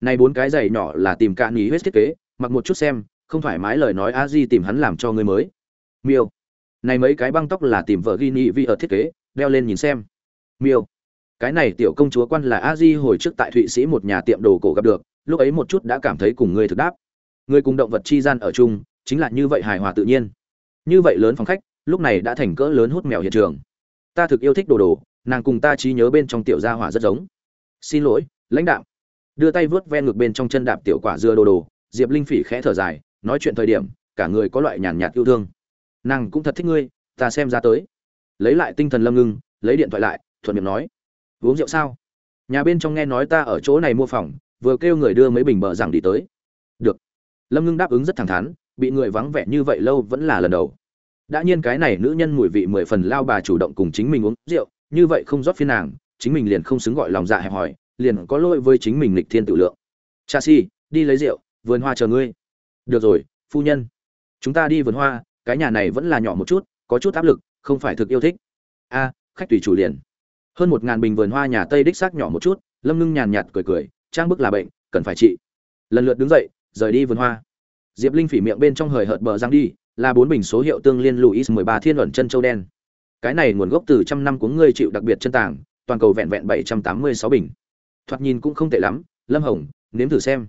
Này bốn cái giày nhỏ là tìm cạn ý hết thiết kế, mặc một chút xem, không thoải mái lời nói a di tìm hắn làm cho ngươi mới. Miêu. Này mấy cái băng tóc là tìm vợ ghi nhị vi ở thiết kế, đeo lên nhìn xem. Miêu. Cái này tiểu công chúa quan là a di hồi trước tại thụy sĩ một nhà tiệm đồ cổ gặp được, lúc ấy một chút đã cảm thấy cùng ngươi thực đáp. Ngươi cùng động vật chi gian ở chung, chính là như vậy hài hòa tự nhiên như vậy lớn phòng khách, lúc này đã thành cỡ lớn hút mèo hiện trường. Ta thực yêu thích đồ đồ, nàng cùng ta trí nhớ bên trong tiểu gia hỏa rất giống. Xin lỗi, lãnh đạo đưa tay vớt ven ngược bên trong chân đạp tiểu quả dưa đồ đồ, diệp linh phỉ khẽ thở dài, nói chuyện thời điểm, cả người có loại nhàn nhạt yêu thương. Nàng cũng thật thích ngươi, ta xem ra tới. Lấy lại tinh thần lâm ngưng, lấy điện thoại lại, thuận miệng nói. Uống rượu sao? Nhà bên trong nghe nói ta ở chỗ này mua phòng, vừa kêu người đưa mấy bình bờ rằng đi tới. Được. Lâm ngưng đáp ứng rất thẳng thắn bị người vắng vẻ như vậy lâu vẫn là lần đầu. Đã nhiên cái này nữ nhân mùi vị mười phần lao bà chủ động cùng chính mình uống rượu, như vậy không rót phiên nàng, chính mình liền không xứng gọi lòng dạ hẹp hòi, liền có lỗi với chính mình lịch thiên tự lượng. Cha si, đi lấy rượu, vườn hoa chờ ngươi. Được rồi, phu nhân. Chúng ta đi vườn hoa, cái nhà này vẫn là nhỏ một chút, có chút áp lực, không phải thực yêu thích. A, khách tùy chủ liền. Hơn một ngàn bình vườn hoa nhà tây đích xác nhỏ một chút, lâm ngưng nhàn nhạt cười cười, trang bức là bệnh, cần phải trị. Lần lượt đứng dậy, rời đi vườn hoa diệp linh phỉ miệng bên trong hời hợt bờ răng đi, là bốn bình số hiệu tương liên luis mười ba thiên luận chân châu đen. Cái này nguồn gốc từ trăm năm của ngươi chịu đặc biệt chân tàng, toàn cầu vẹn vẹn bảy trăm tám mươi sáu bình. Thoạt nhìn cũng không tệ lắm, lâm hồng, nếm thử xem.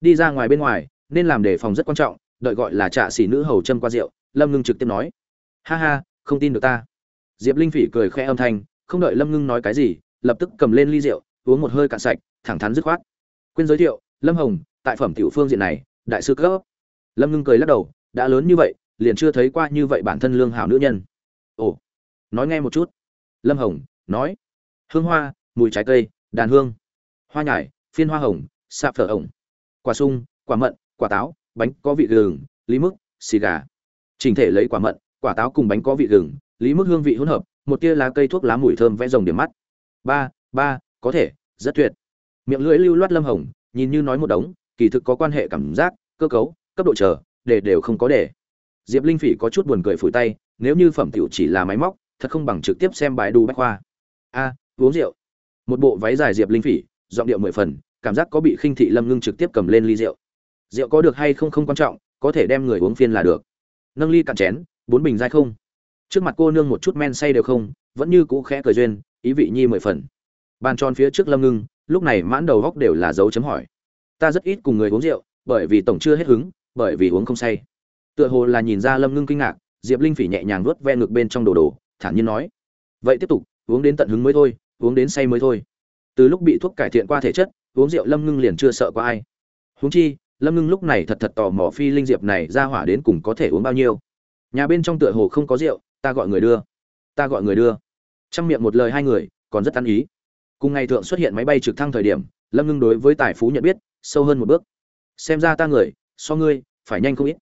Đi ra ngoài bên ngoài, nên làm đề phòng rất quan trọng, đợi gọi là trạ xỉ nữ hầu châm qua rượu, lâm ngưng trực tiếp nói. Ha ha, không tin được ta. Diệp linh phỉ cười khẽ âm thanh, không đợi lâm ngưng nói cái gì, lập tức cầm lên ly rượu, uống một hơi cạn sạch, thẳng thắn dứt khoát. Quên giới thiệu, lâm hồng, tại phẩm tiểu phương diện này, đại sư cấp lâm ngưng cười lắc đầu, đã lớn như vậy, liền chưa thấy qua như vậy bản thân lương hảo nữ nhân. Ồ, nói nghe một chút. Lâm hồng, nói. Hương hoa, mùi trái cây, đàn hương. Hoa nhải, phiên hoa hồng, sạp phở ổng. Quả sung, quả mận, quả táo, bánh có vị gừng, lý mức xì gà. Trình thể lấy quả mận, quả táo cùng bánh có vị gừng, lý mức hương vị hỗn hợp, một tia lá cây thuốc lá mùi thơm vẽ rồng điểm mắt. Ba ba, có thể, rất tuyệt. Miệng lưỡi lưu loát lâm hồng, nhìn như nói một đống, kỳ thực có quan hệ cảm giác, cơ cấu cấp độ chờ, để đều không có để. Diệp linh phỉ có chút buồn cười phủi tay, nếu như phẩm tiểu chỉ là máy móc, thật không bằng trực tiếp xem bài đu bách khoa. A, uống rượu. Một bộ váy dài diệp linh phỉ, giọng điệu mười phần, cảm giác có bị khinh thị lâm ngưng trực tiếp cầm lên ly rượu. Rượu có được hay không không quan trọng, có thể đem người uống phiên là được. Nâng ly cạn chén, bốn bình dai không. Trước mặt cô nương một chút men say đều không, vẫn như cũ khẽ cười duyên, ý vị nhi mười phần. Bàn tròn phía trước lâm ngưng, lúc này mãn đầu góc đều là dấu chấm hỏi. Ta rất ít cùng người uống rượu, bởi vì tổng chưa hết hứng bởi vì uống không say. Tựa hồ là nhìn ra lâm ngưng kinh ngạc, diệp linh phỉ nhẹ nhàng nuốt ve ngực bên trong đồ đồ, thản nhiên nói, vậy tiếp tục, uống đến tận hứng mới thôi, uống đến say mới thôi. Từ lúc bị thuốc cải thiện qua thể chất, uống rượu lâm ngưng liền chưa sợ qua ai. Huống chi, lâm ngưng lúc này thật thật tò mò phi linh diệp này ra hỏa đến cùng có thể uống bao nhiêu. Nhà bên trong tựa hồ không có rượu, ta gọi người đưa. Ta gọi người đưa. Trong miệng một lời hai người, còn rất ăn ý. Cùng ngày thượng xuất hiện máy bay trực thăng thời điểm, lâm ngưng đối với tài phú nhận biết, sâu hơn một bước. Xem ra ta người so ngươi, phải nhanh không ít.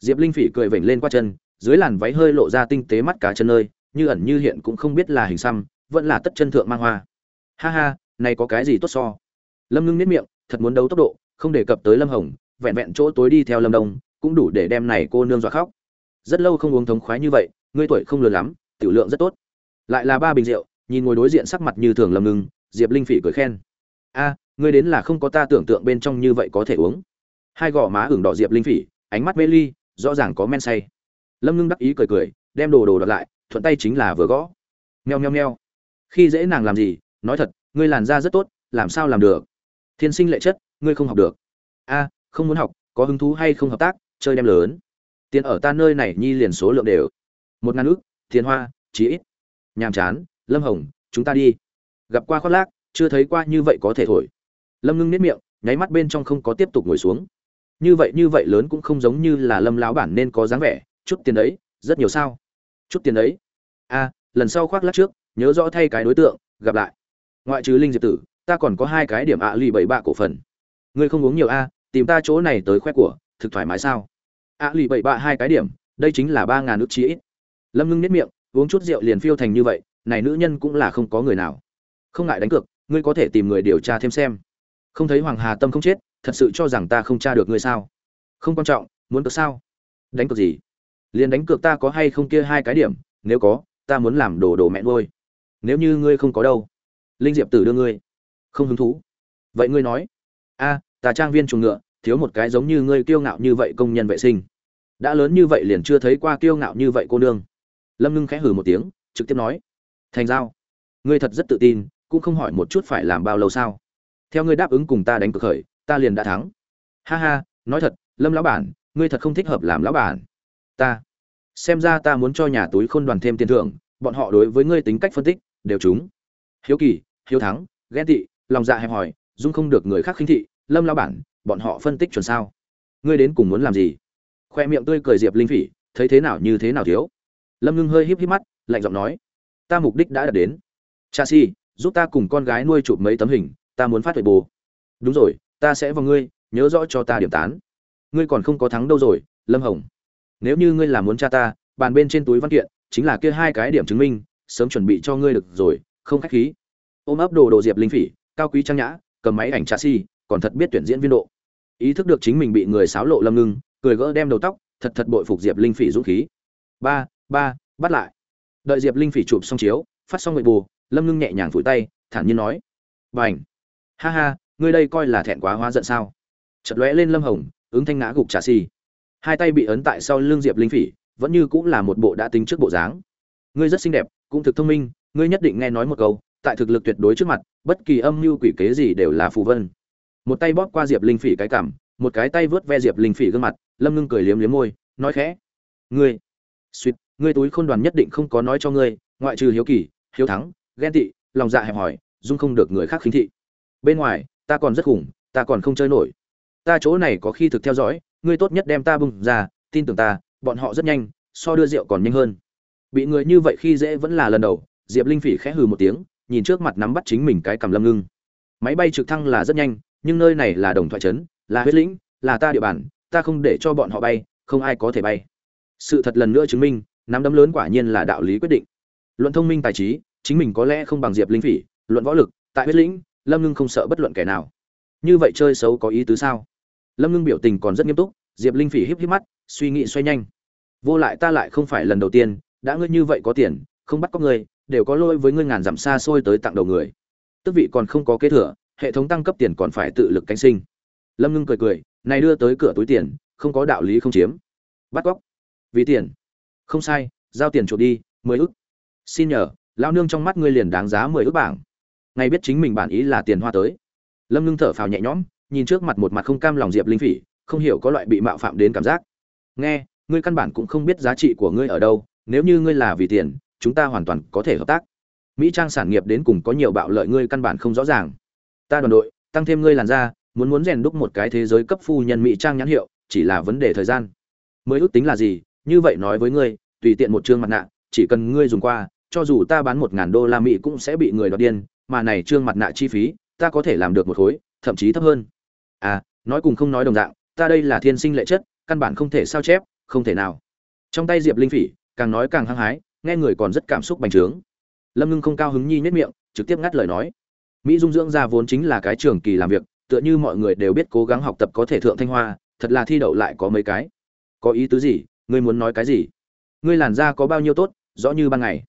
Diệp linh phỉ cười vểnh lên qua chân, dưới làn váy hơi lộ ra tinh tế mắt cá chân nơi, như ẩn như hiện cũng không biết là hình xăm, vẫn là tất chân thượng mang hoa. Ha ha, này có cái gì tốt so? Lâm ngưng nếp miệng, thật muốn đấu tốc độ, không đề cập tới lâm hồng, vẹn vẹn chỗ tối đi theo lâm đông, cũng đủ để đem này cô nương dọa khóc. Rất lâu không uống thống khoái như vậy, ngươi tuổi không lớn lắm, tiểu lượng rất tốt. Lại là ba bình rượu, nhìn ngồi đối diện sắc mặt như thường lâm ngưng, diệp linh phỉ cười khen. A, ngươi đến là không có ta tưởng tượng bên trong như vậy có thể uống hai gò má hưởng đỏ diệp linh phỉ, ánh mắt mê ly, rõ ràng có men say. Lâm ngưng đắc ý cười cười, đem đồ đồ đợt lại, thuận tay chính là vừa gõ. Nheo nheo nheo khi dễ nàng làm gì, nói thật, ngươi làn da rất tốt, làm sao làm được? Thiên sinh lệ chất, ngươi không học được. A, không muốn học, có hứng thú hay không hợp tác, chơi đem lớn. Tiền ở ta nơi này nhi liền số lượng đều. Một ngàn ước tiền hoa, chí ít. Nhàm chán, lâm hồng, chúng ta đi. Gặp qua khoác lác, chưa thấy qua như vậy có thể thổi. Lâm ngưng nếp miệng, nháy mắt bên trong không có tiếp tục ngồi xuống như vậy như vậy lớn cũng không giống như là lâm lão bản nên có dáng vẻ. Chút tiền đấy, rất nhiều sao? Chút tiền đấy. A lần sau khoác lắc trước, nhớ rõ thay cái đối tượng, gặp lại. Ngoại trừ linh diệp tử, ta còn có hai cái điểm ạ lì bảy bạ cổ phần. Ngươi không uống nhiều a tìm ta chỗ này tới khoe của, thực thoải mái sao? Ạ lì bảy bạ hai cái điểm, đây chính là ba ngàn nước chí ít. Lâm ngưng nếp miệng, uống chút rượu liền phiêu thành như vậy, này nữ nhân cũng là không có người nào. Không ngại đánh cược, ngươi có thể tìm người điều tra thêm xem. Không thấy hoàng hà tâm không chết thật sự cho rằng ta không tra được ngươi sao? Không quan trọng, muốn cược sao? Đánh cược gì? Liền đánh cược ta có hay không kia hai cái điểm, nếu có, ta muốn làm đồ đồ mẹ nuôi. Nếu như ngươi không có đâu. Linh diệp tử đưa ngươi. Không hứng thú. Vậy ngươi nói. A ta trang viên chuồng ngựa, thiếu một cái giống như ngươi kiêu ngạo như vậy công nhân vệ sinh. Đã lớn như vậy liền chưa thấy qua kiêu ngạo như vậy cô nương. Lâm ngưng khẽ hừ một tiếng, trực tiếp nói. Thành giao. Ngươi thật rất tự tin, cũng không hỏi một chút phải làm bao lâu sao? Theo ngươi đáp ứng cùng ta đánh cược khởi ta liền đã thắng. Ha ha, nói thật, lâm lão bản, ngươi thật không thích hợp làm lão bản. Ta, xem ra ta muốn cho nhà túi khôn đoàn thêm tiền thưởng, bọn họ đối với ngươi tính cách phân tích, đều chúng hiếu kỳ, hiếu thắng, ghen tị, lòng dạ hẹp hòi, dung không được người khác khinh thị, lâm lão bản, bọn họ phân tích chuẩn sao? Ngươi đến cùng muốn làm gì? Khoe miệng tươi cười diệp linh phỉ, thấy thế nào như thế nào thiếu? Lâm ngưng hơi híp híp mắt, lạnh giọng nói, ta mục đích đã đạt đến. Cha si, giúp ta cùng con gái nuôi chụp mấy tấm hình, ta muốn phát huệ bồ. Đúng rồi ta sẽ vào ngươi, nhớ rõ cho ta điểm tán. Ngươi còn không có thắng đâu rồi, lâm hồng. Nếu như ngươi là muốn cha ta, bàn bên trên túi văn kiện, chính là kia hai cái điểm chứng minh, sớm chuẩn bị cho ngươi được rồi, không khách khí. Ôm ấp đồ đồ diệp linh phỉ, cao quý trang nhã, cầm máy ảnh trà si, còn thật biết tuyển diễn viên độ. Ý thức được chính mình bị người xáo lộ lâm ngưng, cười gỡ đem đầu tóc, thật thật bội phục diệp linh phỉ dũng khí. Ba ba, bắt lại. Đợi diệp linh phỉ chụp xong chiếu, phát xong nguyện bù, lâm ngưng nhẹ nhàng phủi tay, thản nhiên nói. B à n h ha ha ngươi đây coi là thẹn quá hóa giận sao? Chật lóe lên lâm hồng, ứng thanh ngã gục trà xì. Hai tay bị ấn tại sau lưng diệp linh phỉ, vẫn như cũng là một bộ đã tính trước bộ dáng. Ngươi rất xinh đẹp, cũng thực thông minh, ngươi nhất định nghe nói một câu, tại thực lực tuyệt đối trước mặt, bất kỳ âm mưu quỷ kế gì đều là phù vân. Một tay bóp qua diệp linh phỉ cái cảm một cái tay vớt ve diệp linh phỉ gương mặt, lâm ngưng cười liếm liếm môi, nói khẽ. Ngươi, suýt, ngươi túi khôn đoàn nhất định không có nói cho ngươi, ngoại trừ hiếu kỳ, hiếu thắng, ghen tị, lòng dạ hẹp hòi, dung không được người khác khinh thị. Bên ngoài ta còn rất khủng, ta còn không chơi nổi. Ta chỗ này có khi thực theo dõi, ngươi tốt nhất đem ta bung ra, tin tưởng ta, bọn họ rất nhanh, so đưa rượu còn nhanh hơn. Bị người như vậy khi dễ vẫn là lần đầu, diệp linh phỉ khẽ hừ một tiếng, nhìn trước mặt nắm bắt chính mình cái cầm lâm ngưng. Máy bay trực thăng là rất nhanh, nhưng nơi này là đồng thoại trấn, là huyết lĩnh, là ta địa bàn, ta không để cho bọn họ bay, không ai có thể bay. Sự thật lần nữa chứng minh, nắm đấm lớn quả nhiên là đạo lý quyết định. Luận thông minh tài trí, chính mình có lẽ không bằng diệp linh phỉ, luận võ lực, tại huyết lĩnh lâm ngưng không sợ bất luận kẻ nào. Như vậy chơi xấu có ý tứ sao? Lâm ngưng biểu tình còn rất nghiêm túc diệp linh phỉ híp híp mắt suy nghĩ xoay nhanh. Vô lại ta lại không phải lần đầu tiên đã ngươi như vậy có tiền không bắt có người, đều có lỗi với ngươi ngàn dặm xa xôi tới tặng đầu người. Tức vị còn không có kế thừa hệ thống tăng cấp tiền còn phải tự lực cánh sinh. Lâm ngưng cười cười này đưa tới cửa túi tiền không có đạo lý không chiếm. Bắt cóc. Vì tiền. Không sai giao tiền chuộc đi mười ức. Xin nhờ lao nương trong mắt ngươi liền đáng giá mười ức bảng ngay biết chính mình bản ý là tiền hoa tới. Lâm ngưng thở phào nhẹ nhõm, nhìn trước mặt một mặt không cam lòng diệp linh phỉ, không hiểu có loại bị mạo phạm đến cảm giác. Nghe, ngươi căn bản cũng không biết giá trị của ngươi ở đâu, nếu như ngươi là vì tiền, chúng ta hoàn toàn có thể hợp tác. Mỹ trang sản nghiệp đến cùng có nhiều bạo lợi ngươi căn bản không rõ ràng. Ta đoàn đội, tăng thêm ngươi làn da, muốn muốn rèn đúc một cái thế giới cấp phu nhân mỹ trang nhãn hiệu, chỉ là vấn đề thời gian. Mới ước tính là gì, như vậy nói với ngươi, tùy tiện một chương mặt nạ, chỉ cần ngươi dùng qua, cho dù ta bán một ngàn đô la mỹ cũng sẽ bị người đoạt điên mà này trương mặt nạ chi phí, ta có thể làm được một khối, thậm chí thấp hơn. À nói cùng không nói đồng dạng, ta đây là thiên sinh lệ chất, căn bản không thể sao chép, không thể nào. Trong tay diệp linh phỉ, càng nói càng hăng hái, nghe người còn rất cảm xúc bành trướng. Lâm ngưng không cao hứng nhi nhất miệng, trực tiếp ngắt lời nói. Mỹ dung dưỡng ra vốn chính là cái trường kỳ làm việc, tựa như mọi người đều biết cố gắng học tập có thể thượng thanh hoa, thật là thi đậu lại có mấy cái. Có ý tứ gì? Ngươi muốn nói cái gì? Ngươi làn da có bao nhiêu tốt, rõ như ban ngày.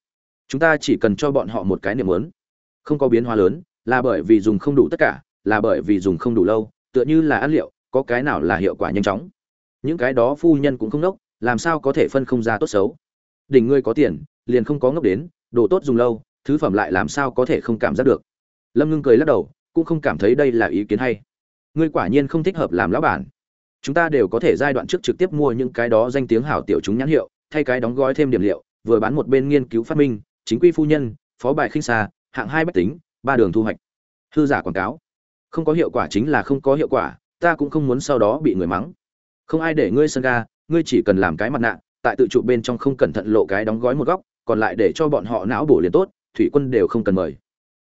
Chúng ta chỉ cần cho bọn họ một cái niệm muốn không có biến hóa lớn, là bởi vì dùng không đủ tất cả, là bởi vì dùng không đủ lâu, tựa như là ăn liệu, có cái nào là hiệu quả nhanh chóng. Những cái đó phu nhân cũng không đốc làm sao có thể phân không ra tốt xấu. Đỉnh ngươi có tiền, liền không có ngốc đến, đồ tốt dùng lâu, thứ phẩm lại làm sao có thể không cảm giác được. Lâm ngưng cười lắc đầu, cũng không cảm thấy đây là ý kiến hay. Ngươi quả nhiên không thích hợp làm lão bản. Chúng ta đều có thể giai đoạn trước trực tiếp mua những cái đó danh tiếng hảo tiểu chúng nhãn hiệu, thay cái đóng gói thêm điểm liệu, vừa bán một bên nghiên cứu phát minh, chính quy phu nhân, phó bài khinh xa hạng hai bách tính, ba đường thu hoạch. Hư giả quảng cáo. Không có hiệu quả chính là không có hiệu quả, ta cũng không muốn sau đó bị người mắng. Không ai để ngươi sân ga, ngươi chỉ cần làm cái mặt nạ, tại tự trụ bên trong không cẩn thận lộ cái đóng gói một góc, còn lại để cho bọn họ não bổ liền tốt, thủy quân đều không cần mời.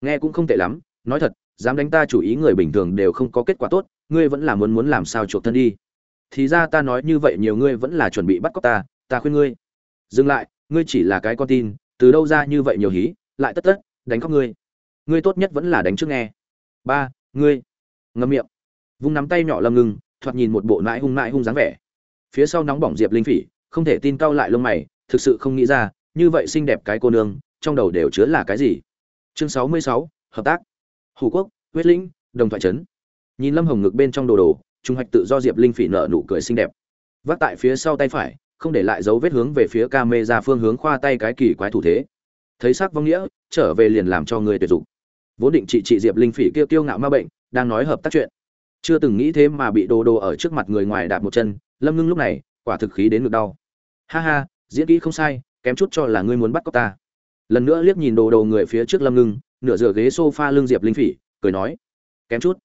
Nghe cũng không tệ lắm, nói thật, dám đánh ta chủ ý người bình thường đều không có kết quả tốt, ngươi vẫn là muốn muốn làm sao chuộc thân đi. Thì ra ta nói như vậy nhiều ngươi vẫn là chuẩn bị bắt cóc ta ta khuyên ngươi. Dừng lại, ngươi chỉ là cái con tin, từ đâu ra như vậy nhiều hí, lại tất tất đánh khóc ngươi. Ngươi tốt nhất vẫn là đánh trước nghe. Ba, ngươi. Ngâm miệng. Vung nắm tay nhỏ lâm ngưng thoạt nhìn một bộ mãi hung mãi hung dáng vẻ. Phía sau nóng bỏng diệp linh phỉ, không thể tin cau lại lông mày, thực sự không nghĩ ra, như vậy xinh đẹp cái cô nương, trong đầu đều chứa là cái gì? Chương sáu mươi sáu, hợp tác. Hủ quốc, huyết lĩnh, đồng thoại trấn. Nhìn lâm hồng ngực bên trong đồ đồ, trung hoạch tự do diệp linh phỉ nở nụ cười xinh đẹp. Vác tại phía sau tay phải, không để lại dấu vết hướng về phía ca mê ra phương hướng khoa tay cái kỳ quái thủ thế thấy sắc vong nghĩa, trở về liền làm cho người tuyệt dụng vốn định trị trị diệp linh phỉ kia kiêu ngạo ma bệnh, đang nói hợp tác chuyện. Chưa từng nghĩ thế mà bị đồ đồ ở trước mặt người ngoài đạp một chân, lâm ngưng lúc này, quả thực khí đến ngực đau. Ha ha, diễn kỹ không sai, kém chút cho là ngươi muốn bắt cóc ta. Lần nữa liếc nhìn đồ đồ người phía trước lâm ngưng, nửa dựa ghế sofa lưng diệp linh phỉ, cười nói, kém chút.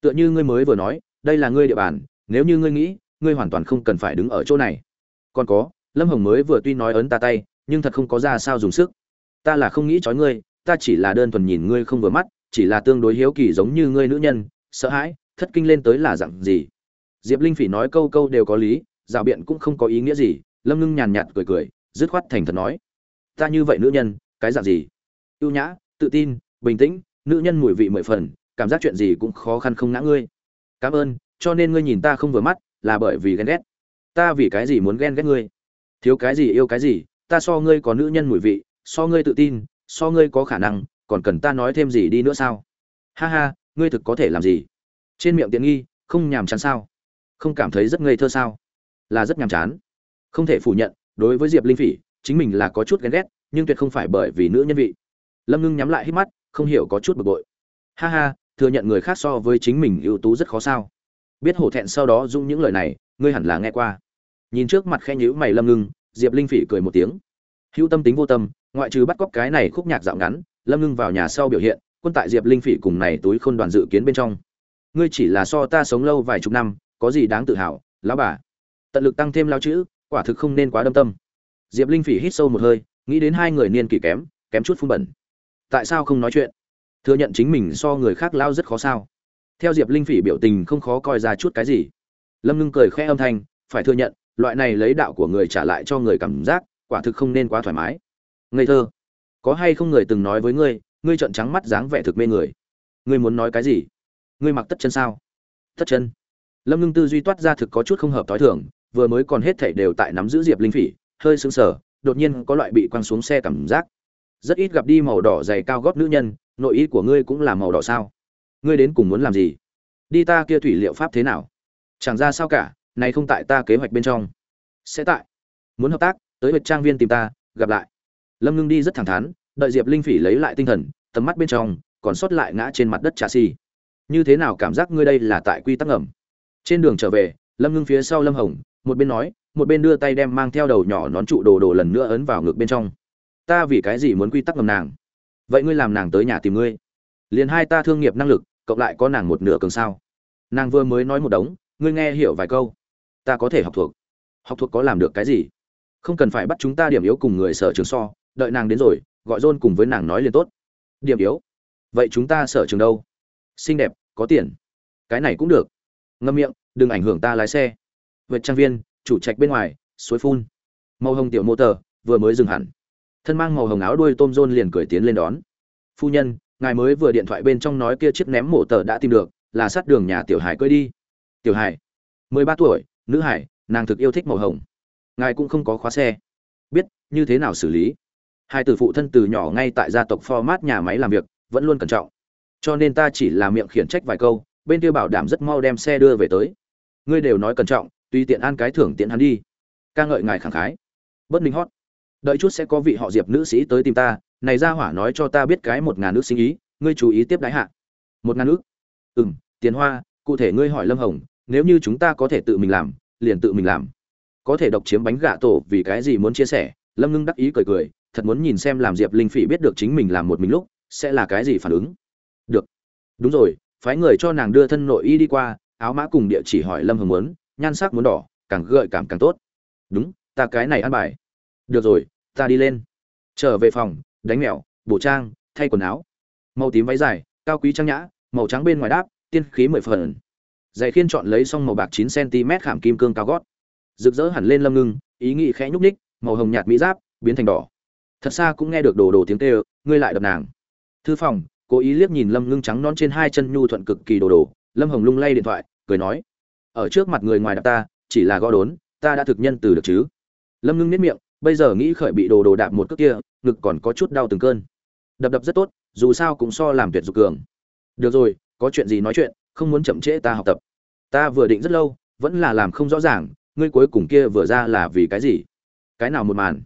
Tựa như ngươi mới vừa nói, đây là ngươi địa bàn, nếu như ngươi nghĩ, ngươi hoàn toàn không cần phải đứng ở chỗ này. Còn có, lâm hồng mới vừa tuy nói ấn ta tay, nhưng thật không có ra sao dùng sức ta là không nghĩ trói ngươi, ta chỉ là đơn thuần nhìn ngươi không vừa mắt, chỉ là tương đối hiếu kỳ giống như ngươi nữ nhân, sợ hãi, thất kinh lên tới là dặn gì? Diệp linh phỉ nói câu câu đều có lý, rào biện cũng không có ý nghĩa gì, lâm ngưng nhàn nhạt cười cười, dứt khoát thành thật nói, ta như vậy nữ nhân, cái dạng gì? Ưu nhã, tự tin, bình tĩnh, nữ nhân mùi vị mười phần, cảm giác chuyện gì cũng khó khăn không ngã ngươi. Cảm ơn, cho nên ngươi nhìn ta không vừa mắt, là bởi vì ghen ghét. Ta vì cái gì muốn ghen ghét ngươi? Thiếu cái gì, yêu cái gì? Ta so ngươi có nữ nhân mùi vị so ngươi tự tin, so ngươi có khả năng, còn cần ta nói thêm gì đi nữa sao? Ha ha, ngươi thực có thể làm gì? Trên miệng tiện nghi, không nhàm chán sao? Không cảm thấy rất ngây thơ sao? Là rất nhàm chán. Không thể phủ nhận, đối với diệp linh phỉ, chính mình là có chút ghen ghét, nhưng tuyệt không phải bởi vì nữ nhân vị. Lâm ngưng nhắm lại hít mắt, không hiểu có chút bực bội. Ha ha, thừa nhận người khác so với chính mình ưu tú rất khó sao? Biết hổ thẹn sau đó dung những lời này, ngươi hẳn là nghe qua. Nhìn trước mặt khe nhữ mày lâm ngưng, diệp linh phỉ cười một tiếng. Hữu tâm tính vô tâm ngoại trừ bắt cóc cái này khúc nhạc dạo ngắn, lâm ngưng vào nhà sau biểu hiện, quân tại diệp linh phỉ cùng này túi khôn đoàn dự kiến bên trong. Ngươi chỉ là so ta sống lâu vài chục năm, có gì đáng tự hào, lão bà? Tận lực tăng thêm lao chữ, quả thực không nên quá đâm tâm. Diệp linh phỉ hít sâu một hơi, nghĩ đến hai người niên kỷ kém kém chút phun bẩn. Tại sao không nói chuyện? Thừa nhận chính mình so người khác lao rất khó sao? Theo diệp linh phỉ biểu tình không khó coi ra chút cái gì. Lâm ngưng cười khẽ âm thanh, phải thừa nhận, loại này lấy đạo của người trả lại cho người cảm giác, quả thực không nên quá thoải mái ngây thơ. Có hay không người từng nói với ngươi ngươi trợn trắng mắt dáng vẻ thực mê người? Ngươi muốn nói cái gì? Ngươi mặc tất chân sao? Tất chân. Lâm ngưng tư duy toát ra thực có chút không hợp t h o i thường, vừa mới còn hết thảy đều tại nắm giữ diệp linh phỉ, hơi sững sờ, đột nhiên có loại bị quăng xuống xe cảm giác. Rất ít gặp đi màu đỏ dày cao gót nữ nhân, nội ý của ngươi cũng là màu đỏ sao? Ngươi đến cùng muốn làm gì? Đi ta kia thủy liệu pháp thế nào? Chẳng ra sao cả, này không tại ta kế hoạch bên trong. Sẽ tại. Muốn hợp tác, tới vật trang viên tìm ta, gặp lại lâm ngưng đi rất thẳng thắn, đợi diệp linh phỉ lấy lại tinh thần, tầm mắt bên trong còn sót lại ngã trên mặt đất trà xì như thế nào cảm giác ngươi đây là tại quy tắc ngầm? Trên đường trở về, lâm ngưng phía sau lâm hồng, một bên nói, một bên đưa tay đem mang theo đầu nhỏ nón trụ đồ đồ lần nữa ấn vào ngực bên trong. Ta vì cái gì muốn quy tắc ngầm nàng? Vậy ngươi làm nàng tới nhà tìm ngươi. Liền hai ta thương nghiệp năng lực, cộng lại có nàng một nửa cường sao? Nàng vừa mới nói một đống, ngươi nghe hiểu vài câu. Ta có thể học thuộc. Học thuộc có làm được cái gì? Không cần phải bắt chúng ta điểm yếu cùng người sở trường so đợi nàng đến rồi, gọi John cùng với nàng nói liền tốt. Điểm yếu. Vậy chúng ta sở trường đâu? Xinh đẹp, có tiền. Cái này cũng được. Ngâm miệng, đừng ảnh hưởng ta lái xe. Vượt trang viên, chủ trạch bên ngoài, suối phun. Màu hồng tiểu mô tờ, vừa mới dừng hẳn. Thân mang màu hồng áo đuôi tôm John liền cười tiến lên đón. Phu nhân, ngài mới vừa điện thoại bên trong nói kia chiếc ném mộ tờ đã tìm được, là sát đường nhà tiểu hải cưới đi. Tiểu hải, mười ba tuổi, nữ hải, nàng thực yêu thích màu hồng. Ngài cũng không có khóa xe. Biết, như thế nào xử lý? Hai từ phụ thân từ nhỏ ngay tại gia tộc format nhà máy làm việc, vẫn luôn cẩn trọng. Cho nên ta chỉ làm miệng khiển trách vài câu, bên kia bảo đảm rất mau đem xe đưa về tới. Ngươi đều nói cẩn trọng, tùy tiện ăn cái thưởng tiện hắn đi. Ca ngợi ngài khẳng khái. Bất minh hót. Đợi chút sẽ có vị họ diệp nữ sĩ tới tìm ta, này ra hỏa nói cho ta biết cái một ngàn nước sinh ý, ngươi chú ý tiếp đái hạ. Một ngàn nước ừ m tiền hoa, cụ thể ngươi hỏi lâm hồng, nếu như chúng ta có thể tự mình làm, liền tự mình làm. Có thể độc chiếm bánh gà tổ vì cái gì muốn chia sẻ, lâm ngưng đắc ý cười cười thật muốn nhìn xem làm diệp linh phỉ biết được chính mình làm một mình lúc, sẽ là cái gì phản ứng. Được. Đúng rồi, phái người cho nàng đưa thân nội y đi qua, áo mã cùng địa chỉ hỏi lâm hồng muốn, nhan sắc muốn đỏ, càng gợi cảm càng tốt. Đúng, ta cái này ăn bài. Được rồi, ta đi lên. Trở về phòng, đánh mèo, bổ trang, thay quần áo. Màu tím váy dài, cao quý trang nhã, màu trắng bên ngoài đáp, tiên khí mười phần. Giày khiên chọn lấy xong màu bạc chín cm khảm kim cương cao gót. Rực rỡ hẳn lên lâm ngưng, ý nghĩ khẽ nhúc ních màu hồng nhạt mỹ giáp, biến thành đỏ thật xa cũng nghe được đồ đồ tiếng tê, ngươi lại đập nàng. Thư phòng cố ý liếc nhìn lâm ngưng trắng non trên hai chân nhu thuận cực kỳ đồ đồ. Lâm hồng lung lay điện thoại cười nói ở trước mặt người ngoài đạp ta chỉ là gõ đốn ta đã thực nhân từ được chứ? Lâm ngưng nếp miệng bây giờ nghĩ khởi bị đồ đồ đạp một cước kia ngực còn có chút đau từng cơn. Đập đập rất tốt dù sao cũng so làm tuyệt dục cường. Được rồi có chuyện gì nói chuyện không muốn chậm trễ ta học tập. Ta vừa định rất lâu vẫn là làm không rõ ràng ngươi cuối cùng kia vừa ra là vì cái gì? Cái nào một màn?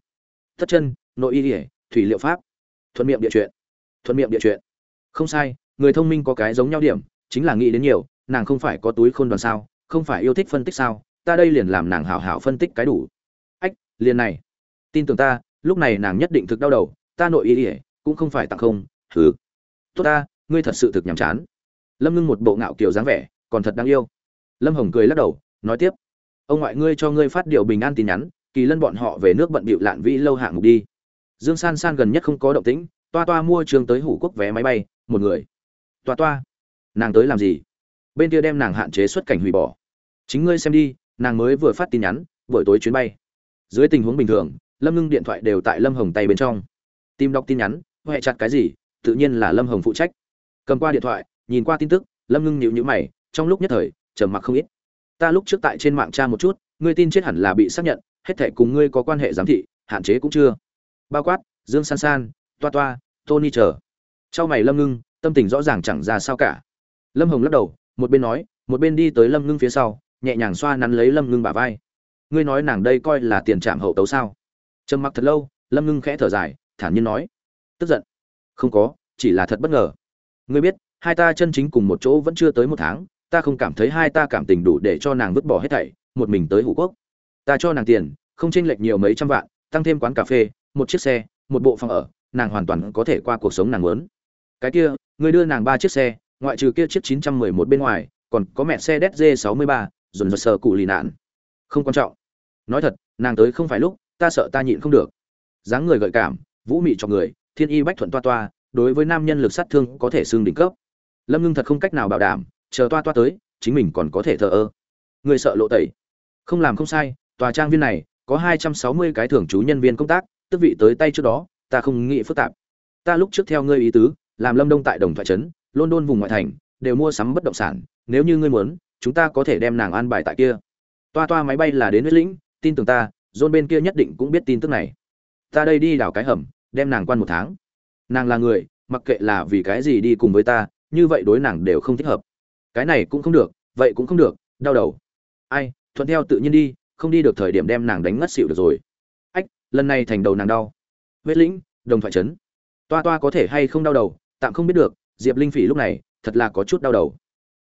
Thất chân nội y ỉa, thủy liệu pháp. Thuận miệng địa chuyện. Thuận miệng địa chuyện. Không sai, người thông minh có cái giống nhau điểm, chính là nghĩ đến nhiều, nàng không phải có túi khôn đoàn sao, không phải yêu thích phân tích sao, ta đây liền làm nàng hảo hảo phân tích cái đủ. Ách, liền này. Tin tưởng ta, lúc này nàng nhất định thực đau đầu, ta nội y ỉa cũng không phải tặng không thứ tốt ta, ngươi thật sự thực nhàm chán. Lâm ngưng một bộ ngạo kiều dáng vẻ, còn thật đáng yêu. Lâm hồng cười lắc đầu, nói tiếp. Ông ngoại ngươi cho ngươi phát điều bình an tin nhắn, kỳ lân bọn họ về nước bận bịu lạn vĩ lâu hạng mục đi dương san san gần nhất không có động tĩnh, toa toa mua trường tới hủ quốc vé máy bay, một người. Toa toa. Nàng tới làm gì? Bên kia đem nàng hạn chế xuất cảnh hủy bỏ. Chính ngươi xem đi, nàng mới vừa phát tin nhắn, buổi tối chuyến bay. Dưới tình huống bình thường, lâm ngưng điện thoại đều tại lâm hồng tay bên trong. Tìm đọc tin nhắn, huệ, chặt cái gì? Tự nhiên là lâm hồng phụ trách. Cầm qua điện thoại, nhìn qua tin tức, lâm ngưng nhịu nhữ mày, trong lúc nhất thời, trầm mặc không ít. Ta lúc trước tại trên mạng tra một chút, ngươi tin chết hẳn là bị xác nhận, hết thể cùng ngươi có quan hệ giám thị, hạn chế cũng chưa bao quát, dương san san, toa toa, tony chờ. Trao mày lâm ngưng, tâm tình rõ ràng chẳng ra sao cả. Lâm hồng lắc đầu, một bên nói, một bên đi tới lâm ngưng phía sau, nhẹ nhàng xoa nắn lấy lâm ngưng bả vai. Ngươi nói nàng đây coi là tiền trạm hậu tấu sao? Trầm mặc thật lâu, lâm ngưng khẽ thở dài, thản nhiên nói. Tức giận. Không có, chỉ là thật bất ngờ. Ngươi biết, hai ta chân chính cùng một chỗ vẫn chưa tới một tháng, ta không cảm thấy hai ta cảm tình đủ để cho nàng vứt bỏ hết thảy, một mình tới hủ quốc. Ta cho nàng tiền, không chênh lệch nhiều mấy trăm vạn, tăng thêm quán cà phê một chiếc xe, một bộ phòng ở, nàng hoàn toàn có thể qua cuộc sống nàng muốn. Cái kia, người đưa nàng ba chiếc xe, ngoại trừ kia chiếc 911 bên ngoài, còn có mẹ xe DZ63 dồn dồn sờ cụ lì nạn. Không quan trọng. Nói thật, nàng tới không phải lúc, ta sợ ta nhịn không được. Dáng người gợi cảm, vũ mị cho người, thiên y bách thuận toa toa, đối với nam nhân lực sát thương có thể xương đỉnh cấp. Lâm ngưng thật không cách nào bảo đảm, chờ toa toa tới, chính mình còn có thể thờ ơ. Người sợ lộ tẩy. Không làm không sai, tòa trang viên này, có hai trăm sáu mươi cái thưởng chú nhân viên công tác tức vị tới tay trước đó, ta không nghĩ phức tạp. Ta lúc trước theo ngươi ý tứ, làm lâm đông tại đồng thoại trấn, london vùng ngoại thành, đều mua sắm bất động sản, nếu như ngươi muốn, chúng ta có thể đem nàng an bài tại kia. Toa toa máy bay là đến huyết lĩnh, tin tưởng ta, John bên kia nhất định cũng biết tin tức này. Ta đây đi đào cái hầm, đem nàng quan một tháng. Nàng là người, mặc kệ là vì cái gì đi cùng với ta, như vậy đối nàng đều không thích hợp. Cái này cũng không được, vậy cũng không được, đau đầu. Ai, thuận theo tự nhiên đi, không đi được thời điểm đem nàng đánh ngất xỉu được rồi lần này thành đầu nàng đau. Huyết lĩnh, đồng thoại trấn toa toa có thể hay không đau đầu, tạm không biết được, diệp linh phỉ lúc này, thật là có chút đau đầu.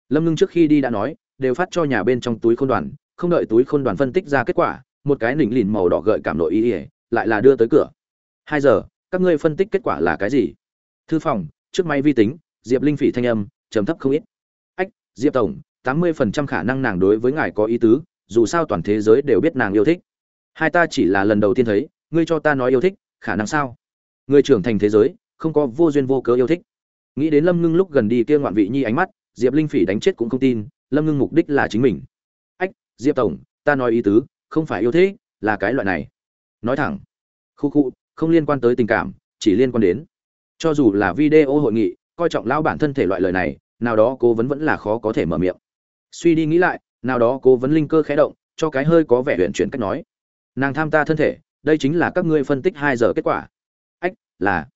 Lâm ngưng trước khi đi đã nói, đều phát cho nhà bên trong túi khôn đoàn, không đợi túi khôn đoàn phân tích ra kết quả, một cái nỉnh lìn màu đỏ gợi cảm nội ý ỉa lại là đưa tới cửa. Hai giờ, các ngươi phân tích kết quả là cái gì? Thư phòng, trước máy vi tính, diệp linh phỉ thanh âm, trầm thấp không ít. Ách, diệp tổng, tám mươi phần trăm khả năng nàng đối với ngài có ý tứ, dù sao toàn thế giới đều biết nàng yêu thích. Hai ta chỉ là lần đầu tiên thấy ngươi cho ta nói yêu thích, khả năng sao? Người trưởng thành thế giới, không có vô duyên vô cớ yêu thích. Nghĩ đến lâm ngưng lúc gần đi kia ngoạn vị nhi ánh mắt, diệp linh phỉ đánh chết cũng không tin, lâm ngưng mục đích là chính mình. Ách, diệp tổng, ta nói ý tứ, không phải yêu thích, là cái loại này. Nói thẳng. Khu khu, không liên quan tới tình cảm, chỉ liên quan đến. Cho dù là video hội nghị, coi trọng lão bản thân thể loại lời này, nào đó cố vấn vẫn là khó có thể mở miệng. Suy đi nghĩ lại, nào đó cố vấn linh cơ khẽ động, cho cái hơi có vẻ huyện chuyển cách nói. Nàng tham ta thân thể đây chính là các ngươi phân tích hai giờ kết quả. Ách, là.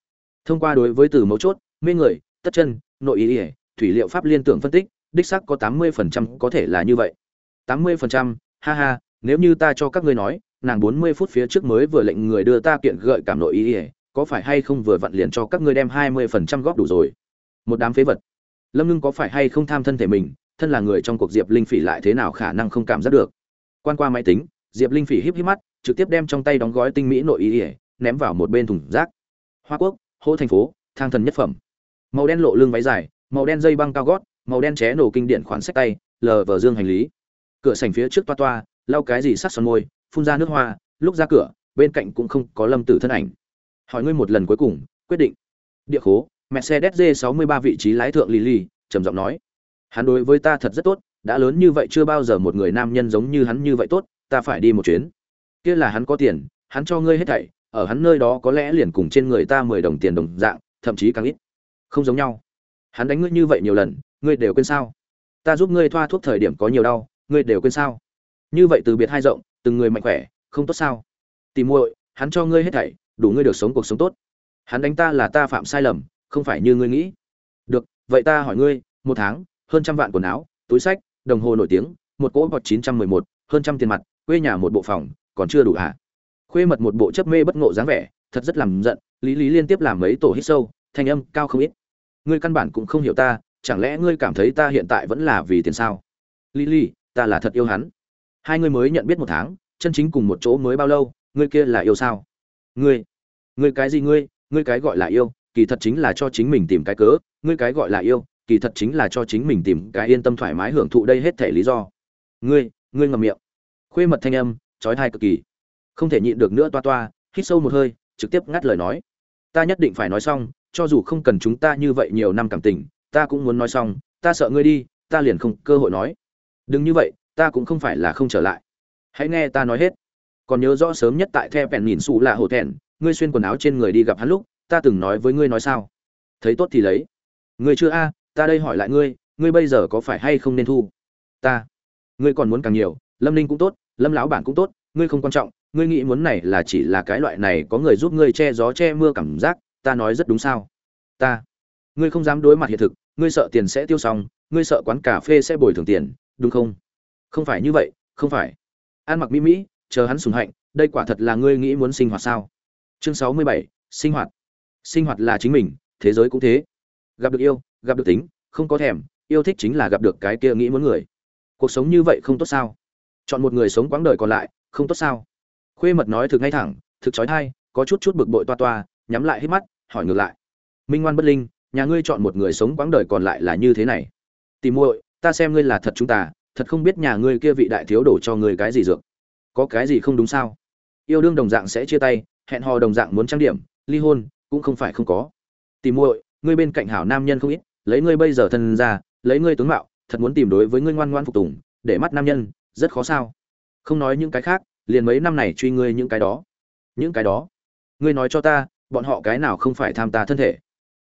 Thông qua đối với từ mấu chốt, mê người, tất chân, nội ý ỉa thủy liệu pháp liên tưởng phân tích, đích xác có tám mươi phần trăm có thể là như vậy. tám mươi phần trăm, ha ha, nếu như ta cho các ngươi nói, nàng bốn mươi phút phía trước mới vừa lệnh người đưa ta kiện gợi cảm nội ý ỉa có phải hay không vừa vặn liền cho các ngươi đem hai mươi phần trăm góp đủ rồi? Một đám phế vật. Lâm ngưng có phải hay không tham thân thể mình, thân là người trong cuộc diệp linh phỉ lại thế nào khả năng không cảm giác được? Quan qua máy tính diệp linh phỉ híp híp mắt, trực tiếp đem trong tay đóng gói tinh mỹ nội ý ỉa ném vào một bên thùng rác. Hoa quốc, hô thành phố, thang thần nhất phẩm. Màu đen lộ lưng váy dài, màu đen dây băng cao gót, màu đen ché nổ kinh điển khoản sách tay lờ vờ dương hành lý. Cửa sảnh phía trước toa toa, lau cái gì sát son môi, phun ra nước hoa, lúc ra cửa, bên cạnh cũng không có lâm tử thân ảnh. Hỏi ngươi một lần cuối cùng, quyết định. Địa khố, mercedes g 63 vị trí lái thượng lily, trầm giọng nói. Hắn đối với ta thật rất tốt, đã lớn như vậy chưa bao giờ một người nam nhân giống như hắn như vậy tốt ta phải đi một chuyến. Kia là hắn có tiền, hắn cho ngươi hết thảy, ở hắn nơi đó có lẽ liền cùng trên người ta mười đồng tiền đồng dạng, thậm chí càng ít. Không giống nhau. Hắn đánh ngươi như vậy nhiều lần, ngươi đều quên sao? Ta giúp ngươi thoa thuốc thời điểm có nhiều đau, ngươi đều quên sao? Như vậy từ biệt hai rộng, từng người mạnh khỏe, không tốt sao? Tìm muội, hắn cho ngươi hết thảy, đủ ngươi được sống cuộc sống tốt. Hắn đánh ta là ta phạm sai lầm, không phải như ngươi nghĩ. Được, vậy ta hỏi ngươi, một tháng, hơn trăm vạn quần áo, túi sách, đồng hồ nổi tiếng, một cỗ bọt chín trăm mười một, hơn trăm tiền mặt quê nhà một bộ phòng, còn chưa đủ hả? À? khuê mật một bộ chấp mê bất ngộ dáng vẻ, thật rất làm giận, lý lý liên tiếp làm mấy tổ hít sâu, thanh âm cao không ít. Ngươi căn bản cũng không hiểu ta, chẳng lẽ ngươi cảm thấy ta hiện tại vẫn là vì tiền sao? Lý lý, ta là thật yêu hắn. Hai ngươi mới nhận biết một tháng, chân chính cùng một chỗ mới bao lâu, ngươi kia là yêu sao? Ngươi ngươi cái gì ngươi ngươi cái gọi là yêu, kỳ thật chính là cho chính mình tìm cái cớ, ngươi cái gọi là yêu, kỳ thật chính là cho chính mình tìm cái yên tâm thoải mái hưởng thụ đây hết thể lý do. Ngươi ngươi ngậm miệng khuê mật thanh âm trói thai cực kỳ. Không thể nhịn được nữa toa toa, hít sâu một hơi, trực tiếp ngắt lời nói. Ta nhất định phải nói xong, cho dù không cần chúng ta như vậy nhiều năm cảm tình, ta cũng muốn nói xong, ta sợ ngươi đi, ta liền không cơ hội nói. Đừng như vậy, ta cũng không phải là không trở lại. Hãy nghe ta nói hết. Còn nhớ rõ sớm nhất tại the bèn nhìn xù là hổ thẹn, ngươi xuyên quần áo trên người đi gặp hắn lúc, ta từng nói với ngươi nói sao? Thấy tốt thì lấy. Ngươi chưa a, ta đây hỏi lại ngươi ngươi bây giờ có phải hay không nên thu? Ta. Ngươi còn muốn càng nhiều, lâm ninh cũng tốt lâm lão bản cũng tốt, ngươi không quan trọng, ngươi nghĩ muốn này là chỉ là cái loại này có người giúp ngươi che gió che mưa cảm giác, ta nói rất đúng sao? Ta, ngươi không dám đối mặt hiện thực, ngươi sợ tiền sẽ tiêu xong, ngươi sợ quán cà phê sẽ bồi thường tiền, đúng không? Không phải như vậy, không phải. Ăn mặc mỹ mỹ, chờ hắn sùng hạnh, đây quả thật là ngươi nghĩ muốn sinh hoạt sao? Chương sáu mươi bảy, sinh hoạt. Sinh hoạt là chính mình, thế giới cũng thế. Gặp được yêu, gặp được tính, không có thèm, yêu thích chính là gặp được cái kia nghĩ muốn người. Cuộc sống như vậy không tốt sao? Chọn một người sống quãng đời còn lại, không tốt sao? Khuê mật nói thực ngay thẳng, thực trói thai, có chút chút bực bội toa toa, nhắm lại hết mắt, hỏi ngược lại. Minh ngoan bất linh, nhà ngươi chọn một người sống quãng đời còn lại là như thế này. Tìm muội, ta xem ngươi là thật chúng ta, thật không biết nhà ngươi kia vị đại thiếu đổ cho ngươi cái gì dược. Có cái gì không đúng sao? Yêu đương đồng dạng sẽ chia tay, hẹn hò đồng dạng muốn trang điểm, ly hôn, cũng không phải không có. Tìm muội, ngươi bên cạnh hảo nam nhân không ít, lấy ngươi bây giờ thân ra, lấy ngươi tướng mạo, thật muốn tìm đối với ngươi ngoan ngoan phục tùng, để mắt nam nhân rất khó sao. Không nói những cái khác, liền mấy năm này truy ngươi những cái đó. Những cái đó. Ngươi nói cho ta, bọn họ cái nào không phải tham ta thân thể?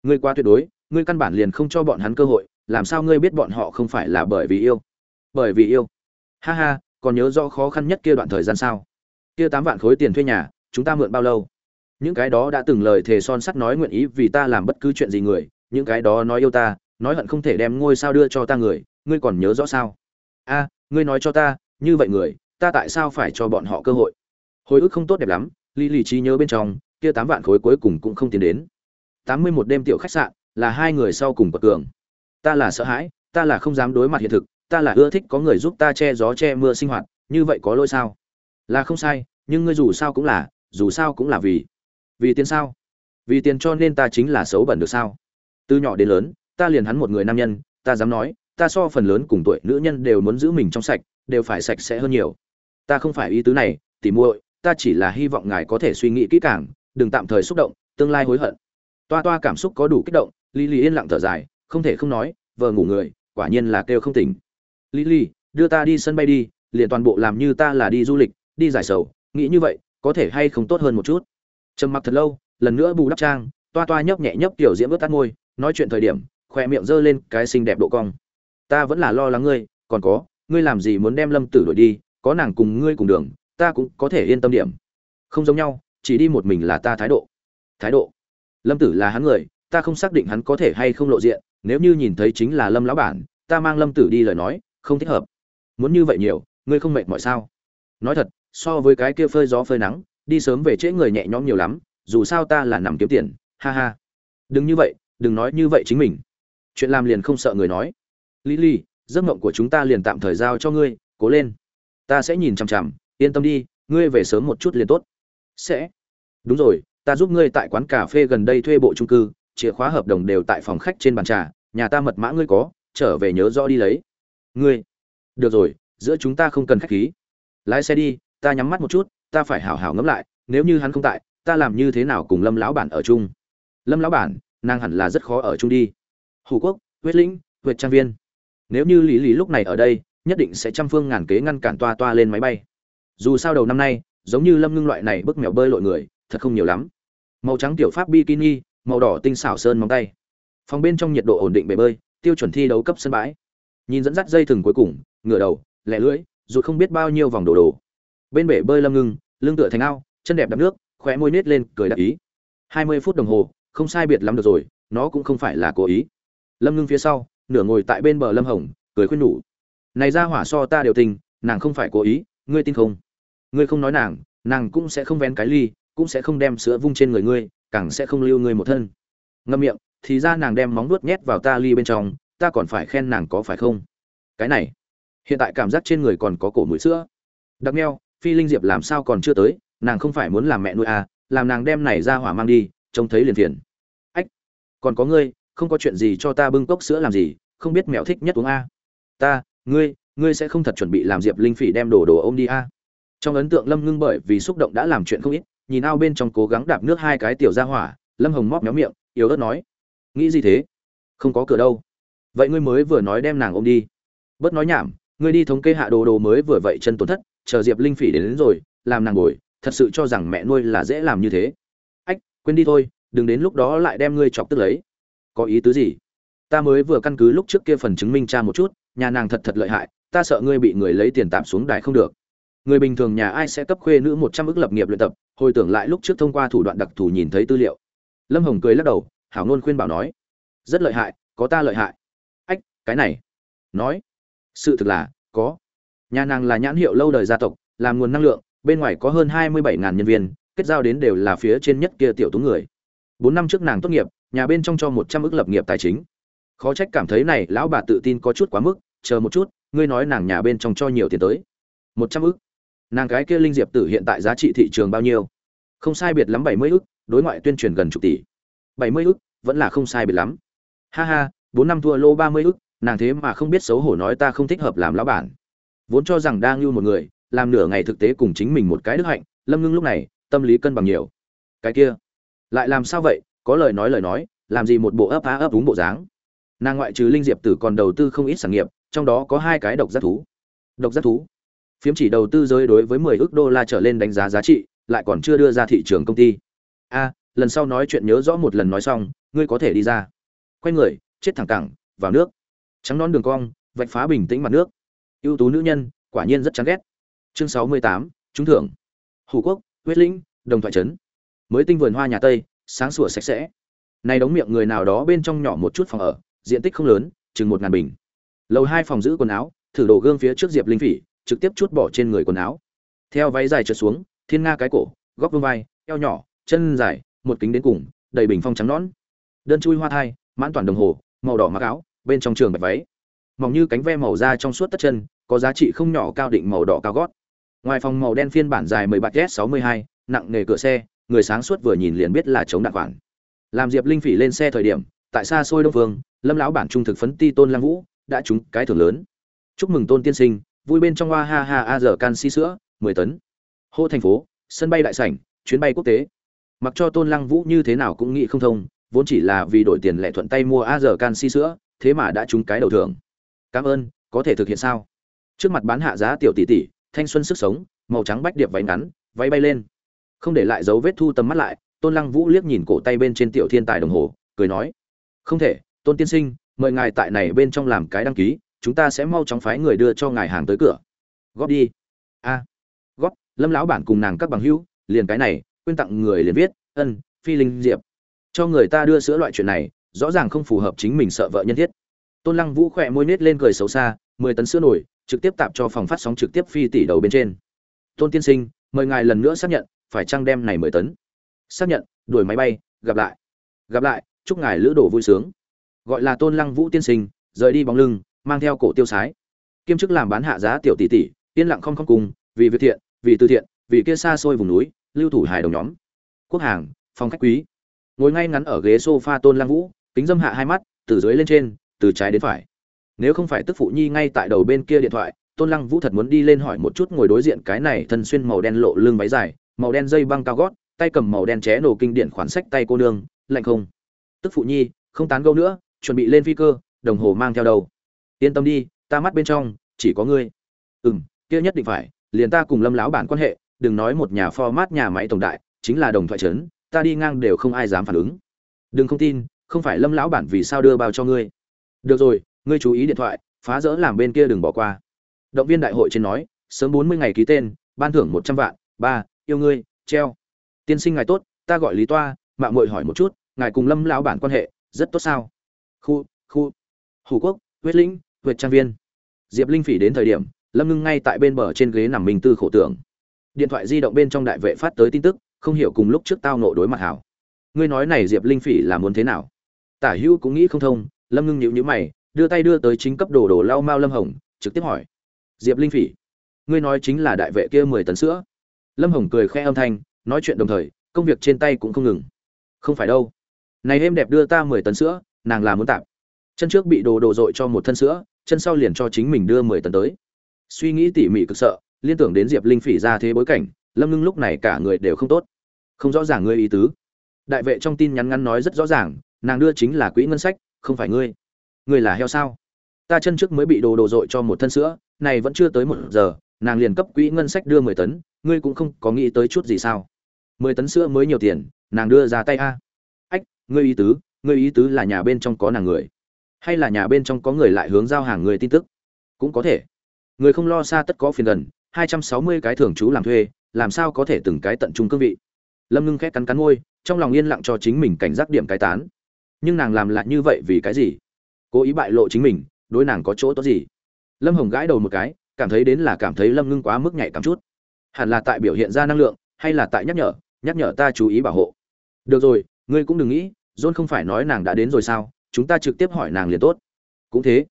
Ngươi quá tuyệt đối, ngươi căn bản liền không cho bọn hắn cơ hội, làm sao ngươi biết bọn họ không phải là bởi vì yêu? Bởi vì yêu. Ha ha, còn nhớ rõ khó khăn nhất kia đoạn thời gian sao? Kia tám vạn khối tiền thuê nhà, chúng ta mượn bao lâu? Những cái đó đã từng lời thề son sắt nói nguyện ý vì ta làm bất cứ chuyện gì người, những cái đó nói yêu ta, nói hận không thể đem ngôi sao đưa cho ta người, ngươi còn nhớ rõ sao? A ngươi nói cho ta, như vậy người, ta tại sao phải cho bọn họ cơ hội? Hồi ức không tốt đẹp lắm, lý lý trí nhớ bên trong, kia tám vạn khối cuối cùng cũng không tiến đến. Tám mươi một đêm tiểu khách sạn, là hai người sau cùng bậc cường. Ta là sợ hãi, ta là không dám đối mặt hiện thực, ta là ưa thích có người giúp ta che gió che mưa sinh hoạt, như vậy có lỗi sao? Là không sai, nhưng ngươi dù sao cũng là, dù sao cũng là vì vì tiền sao? Vì tiền cho nên ta chính là xấu bẩn được sao? Từ nhỏ đến lớn, ta liền hắn một người nam nhân, ta dám nói ta so phần lớn cùng tuổi nữ nhân đều muốn giữ mình trong sạch, đều phải sạch sẽ hơn nhiều. Ta không phải ý tứ này, tỉ muội, ta chỉ là hy vọng ngài có thể suy nghĩ kỹ càng, đừng tạm thời xúc động, tương lai hối hận. Toa toa cảm xúc có đủ kích động lý lý yên lặng thở dài, không thể không nói vợ ngủ người, quả nhiên là kêu không tỉnh. Lý lý đưa ta đi sân bay đi, liền toàn bộ làm như ta là đi du lịch, đi giải sầu, nghĩ như vậy, có thể hay không tốt hơn một chút? Trầm mặc thật lâu, lần nữa bù đắp trang, toa toa nhấp nhẹ nhấp tiểu diễm ướt tắt môi, nói chuyện thời điểm, khoe miệng giơ lên cái xinh đẹp độ cong ta vẫn là lo lắng ngươi, còn có, ngươi làm gì muốn đem lâm tử đuổi đi, có nàng cùng ngươi cùng đường, ta cũng có thể yên tâm điểm. Không giống nhau, chỉ đi một mình là ta thái độ. Thái độ. Lâm tử là hắn người, ta không xác định hắn có thể hay không lộ diện, nếu như nhìn thấy chính là lâm lão bản, ta mang lâm tử đi lời nói, không thích hợp. Muốn như vậy nhiều, ngươi không mệt mỏi sao? Nói thật, so với cái kia phơi gió phơi nắng, đi sớm về trễ người nhẹ nhõm nhiều lắm, dù sao ta là nằm kiếm tiền, ha ha. Đừng như vậy, đừng nói như vậy chính mình. Chuyện làm liền không sợ người nói lý lý, giấc mộng của chúng ta liền tạm thời giao cho ngươi, cố lên. Ta sẽ nhìn chằm chằm, yên tâm đi, ngươi về sớm một chút liền tốt. Sẽ. Đúng rồi, ta giúp ngươi tại quán cà phê gần đây thuê bộ trung cư, chìa khóa hợp đồng đều tại phòng khách trên bàn trà, nhà ta mật mã ngươi có, trở về nhớ rõ đi lấy. Ngươi. Được rồi, giữa chúng ta không cần khách khí. Lái xe đi, ta nhắm mắt một chút, ta phải hảo hảo ngẫm lại, nếu như hắn không tại, ta làm như thế nào cùng lâm lão bản ở chung? Lâm lão bản, nàng hẳn là rất khó ở chung đi. Hủ quốc, huyết lĩnh, huyệt trang viên nếu như lý lý lúc này ở đây, nhất định sẽ trăm phương ngàn kế ngăn cản toa toa lên máy bay. Dù sao đầu năm nay, giống như lâm ngưng loại này bức mèo bơi lội người, thật không nhiều lắm. Màu trắng tiểu pháp bikini, màu đỏ tinh xảo sơn móng tay. Phòng bên trong nhiệt độ ổn định bể bơi, tiêu chuẩn thi đấu cấp sân bãi. Nhìn dẫn dắt dây thừng cuối cùng, ngửa đầu lẹ lưỡi, rụt không biết bao nhiêu vòng đồ đồ bên bể bơi lâm ngưng, lưng tựa thành ao, chân đẹp đập nước, khóe môi nết lên, cười đặc ý. Hai mươi phút đồng hồ, không sai biệt lắm được rồi, nó cũng không phải là cố ý. Lâm ngưng phía sau nửa ngồi tại bên bờ lâm hồng cười khuyên nhủ. Này ra hỏa so ta đều tình nàng không phải cố ý ngươi tin không? Ngươi không nói nàng nàng cũng sẽ không vén cái ly cũng sẽ không đem sữa vung trên người ngươi càng sẽ không lưu ngươi một thân. Ngâm miệng thì ra nàng đem móng nuốt nhét vào ta ly bên trong ta còn phải khen nàng có phải không? Cái này hiện tại cảm giác trên người còn có cổ mũi sữa. Đặc neo, phi linh diệp làm sao còn chưa tới nàng không phải muốn làm mẹ nuôi à làm nàng đem này ra hỏa mang đi trông thấy liền phiền. Ách còn có ngươi không có chuyện gì cho ta bưng cốc sữa làm gì không biết mẹo thích nhất uống a. Ta ngươi ngươi sẽ không thật chuẩn bị làm diệp linh phỉ đem đồ đồ ôm đi a. Trong ấn tượng lâm ngưng bởi vì xúc động đã làm chuyện không ít nhìn ao bên trong cố gắng đạp nước hai cái tiểu ra hỏa lâm hồng móc méo miệng yếu ớt nói. Nghĩ gì thế? Không có cửa đâu. Vậy ngươi mới vừa nói đem nàng ôm đi. Bớt nói nhảm ngươi đi thống kê hạ đồ đồ mới vừa vậy chân tổn thất chờ diệp linh phỉ đến, đến rồi làm nàng ngồi thật sự cho rằng mẹ nuôi là dễ làm như thế. Ách quên đi thôi đừng đến lúc đó lại đem ngươi chọc tức lấy có ý tứ gì? Ta mới vừa căn cứ lúc trước kia phần chứng minh cha một chút, nhà nàng thật thật lợi hại, ta sợ ngươi bị người lấy tiền tạm xuống đài không được. Người bình thường nhà ai sẽ cấp khuê nữ một trăm ức lập nghiệp luyện tập, hồi tưởng lại lúc trước thông qua thủ đoạn đặc thù nhìn thấy tư liệu. Lâm hồng cười lắc đầu, hảo ngôn khuyên bảo nói, rất lợi hại, có ta lợi hại. Ách, cái này. Nói, sự thực là, có. Nhà nàng là nhãn hiệu lâu đời gia tộc, làm nguồn năng lượng, bên ngoài có hơn hai mươi bảy ngàn nhân viên, kết giao đến đều là phía trên nhất kia tiểu tú người. Bốn năm trước nàng tốt nghiệp nhà bên trong cho một trăm ức lập nghiệp tài chính. Khó trách cảm thấy này, lão bà tự tin có chút quá mức, chờ một chút, ngươi nói nàng nhà bên trong cho nhiều tiền tới. Một trăm ức nàng cái kia linh diệp tử hiện tại giá trị thị trường bao nhiêu? Không sai biệt lắm bảy mươi ức đối ngoại tuyên truyền gần chục tỷ. Bảy mươi ức vẫn là không sai biệt lắm. Ha ha, bốn năm thua lô ba mươi ức nàng thế mà không biết xấu hổ nói ta không thích hợp làm lão bản. Vốn cho rằng đang như một người, làm nửa ngày thực tế cùng chính mình một cái đức hạnh, lâm ngưng lúc này, tâm lý cân bằng nhiều. Cái kia, lại làm sao vậy? Có lời nói lời nói, làm gì một bộ ấp á ấp đúng bộ dáng. Nàng ngoại trừ linh diệp tử còn đầu tư không ít sản nghiệp, trong đó có hai cái độc giác thú. Độc giác thú? Phiếm chỉ đầu tư giới đối với mười ước đô la trở lên đánh giá giá trị, lại còn chưa đưa ra thị trường công ty. A, lần sau nói chuyện nhớ rõ một lần nói xong, ngươi có thể đi ra. Quay người, chết thẳng cẳng, vào nước. Trắng non đường cong, vạch phá bình tĩnh mặt nước. Ưu tú nữ nhân, quả nhiên rất chán ghét. Chương sáu mươi tám, trúng thưởng. Hủ quốc, huyết lĩnh, đồng thoại trấn. Mới tinh vườn hoa nhà tây sáng sủa sạch sẽ. Này đóng miệng người nào đó bên trong nhỏ một chút phòng ở, diện tích không lớn, chừng một ngàn bình. Lầu hai phòng giữ quần áo, thử đổ gương phía trước diệp linh phỉ, trực tiếp chút bỏ trên người quần áo. Theo váy dài trượt xuống, thiên nga cái cổ, góc vương vai, eo nhỏ, chân dài, một kính đến cùng, đầy bình phong trắng nõn. Đơn chui hoa thai, mãn toàn đồng hồ, màu đỏ mặc áo, bên trong trường bạch váy. Mỏng như cánh ve màu da trong suốt tất chân, có giá trị không nhỏ cao định màu đỏ cao gót. Ngoài phòng màu đen phiên bản dài 17 s 62 nặng nghề cửa xe người sáng suốt vừa nhìn liền biết là chống đạn khoản. Làm diệp linh phỉ lên xe thời điểm, tại xa xôi đông phương, lâm lão bản trung thực phấn ti tôn lăng vũ, đã trúng cái thưởng lớn. Chúc mừng tôn tiên sinh, vui bên trong hoa ha ha a giờ canxi sữa 10 tấn. Hô thành phố, sân bay đại sảnh, chuyến bay quốc tế. Mặc cho tôn lăng vũ như thế nào cũng nghĩ không thông, vốn chỉ là vì đổi tiền lệ thuận tay mua a giờ canxi sữa, thế mà đã trúng cái đầu thưởng. Cảm ơn, có thể thực hiện sao? Trước mặt bán hạ giá tiểu tỷ tỷ, thanh xuân sức sống, màu trắng bách điệp váy ngắn, váy bay lên không để lại dấu vết thu tầm mắt lại, tôn lăng vũ liếc nhìn cổ tay bên trên tiểu thiên tài đồng hồ, cười nói, không thể, tôn tiên sinh, mời ngài tại này bên trong làm cái đăng ký, chúng ta sẽ mau chóng phái người đưa cho ngài hàng tới cửa. Góp đi. A, góp, lâm lão bản cùng nàng các bằng hữu, liền cái này, quên tặng người liền viết, ân, phi linh diệp. Cho người ta đưa sữa loại chuyện này, rõ ràng không phù hợp chính mình sợ vợ nhân thiết. Tôn lăng vũ khỏe môi nết lên cười xấu xa, mười tấn sữa nổi, trực tiếp tạp cho phòng phát sóng trực tiếp phi tỷ đầu bên trên. Tôn tiên sinh, mời ngài lần nữa xác nhận phải chăng đem này mười tấn? Xác nhận, đuổi máy bay, gặp lại. Gặp lại, chúc ngài lữ đồ vui sướng. Gọi là tôn lăng vũ tiên sinh, rời đi bóng lưng, mang theo cổ tiêu sái. Kiêm chức làm bán hạ giá tiểu tỷ tỷ, yên lặng không không cùng, vì việc thiện, vì từ thiện, vì kia xa xôi vùng núi, lưu thủ hài đồng nhóm. Quốc hàng phòng khách quý. Ngồi ngay ngắn ở ghế sofa tôn lăng vũ, kính dâm hạ hai mắt, từ dưới lên trên, từ trái đến phải. Nếu không phải tức phụ nhi ngay tại đầu bên kia điện thoại, tôn lăng vũ thật muốn đi lên hỏi một chút ngồi đối diện cái này thân xuyên màu đen lộ lưng váy dài màu đen dây băng cao gót tay cầm màu đen ché nổ kinh điển khoản sách tay cô nương lạnh không? Tức phụ nhi không tán gẫu nữa chuẩn bị lên phi cơ đồng hồ mang theo đầu. Yên tâm đi ta mắt bên trong chỉ có ngươi. Ừm, kia nhất định phải liền ta cùng lâm lão bản quan hệ đừng nói một nhà format nhà máy tổng đại chính là đồng thoại trấn ta đi ngang đều không ai dám phản ứng. Đừng không tin không phải lâm lão bản vì sao đưa bao cho ngươi. Được rồi ngươi chú ý điện thoại phá rỡ làm bên kia đừng bỏ qua. Động viên đại hội trên nói sớm bốn mươi ngày ký tên ban thưởng một trăm vạn ba yêu ngươi, treo. Tiên sinh ngài tốt, ta gọi lý toa mạng mội hỏi một chút, ngài cùng lâm lão bản quan hệ rất tốt sao? Khu khu. Hủ quốc, huyết lĩnh, huyệt trang viên. Diệp linh phỉ đến thời điểm, lâm ngưng ngay tại bên bờ trên ghế nằm mình tư khổ tưởng. Điện thoại di động bên trong đại vệ phát tới tin tức, không hiểu cùng lúc trước tao nộ đối mặt hảo. Ngươi nói này diệp linh phỉ là muốn thế nào? Tả hữu cũng nghĩ không thông, lâm ngưng nhịu nhữ mày, đưa tay đưa tới chính cấp đồ đồ lau mau lâm hồng, trực tiếp hỏi. Diệp linh phỉ, ngươi nói chính là đại vệ kia mười tấn sữa lâm hồng cười khẽ âm thanh, nói chuyện đồng thời, công việc trên tay cũng không ngừng. Không phải đâu. Này êm đẹp đưa ta mười tấn sữa, nàng là muốn tạm chân trước bị đồ đồ dội cho một thân sữa, chân sau liền cho chính mình đưa mười tấn tới. Suy nghĩ tỉ mỉ cực sợ, liên tưởng đến diệp linh phỉ ra thế bối cảnh, lâm ngưng lúc này cả người đều không tốt. Không rõ ràng ngươi ý tứ. Đại vệ trong tin nhắn ngắn nói rất rõ ràng, nàng đưa chính là quỹ ngân sách, không phải ngươi. Ngươi là heo sao? Ta chân trước mới bị đồ đồ dội cho một thân sữa, này vẫn chưa tới một giờ, nàng liền cấp quỹ ngân sách đưa mười tấn ngươi cũng không có nghĩ tới chút gì sao? Mười tấn sữa mới nhiều tiền, nàng đưa ra tay a. Ách, ngươi ý tứ, ngươi ý tứ là nhà bên trong có nàng người. Hay là nhà bên trong có người lại hướng giao hàng người tin tức? Cũng có thể. Người không lo xa tất có phiền gần, hai trăm sáu mươi cái thường trú làm thuê, làm sao có thể từng cái tận trung cương vị? Lâm ngưng khét cắn cắn môi, trong lòng yên lặng cho chính mình cảnh giác điểm cái tán. Nhưng nàng làm lại như vậy vì cái gì? Cố ý bại lộ chính mình, đối nàng có chỗ tốt gì? Lâm hồng gãi đầu một cái, cảm thấy đến là cảm thấy lâm ngưng quá mức nhạy cảm chút hẳn là tại biểu hiện ra năng lượng, hay là tại nhắc nhở nhắc nhở ta chú ý bảo hộ. Được rồi, ngươi cũng đừng nghĩ, john không phải nói nàng đã đến rồi sao, chúng ta trực tiếp hỏi nàng liền tốt. Cũng thế.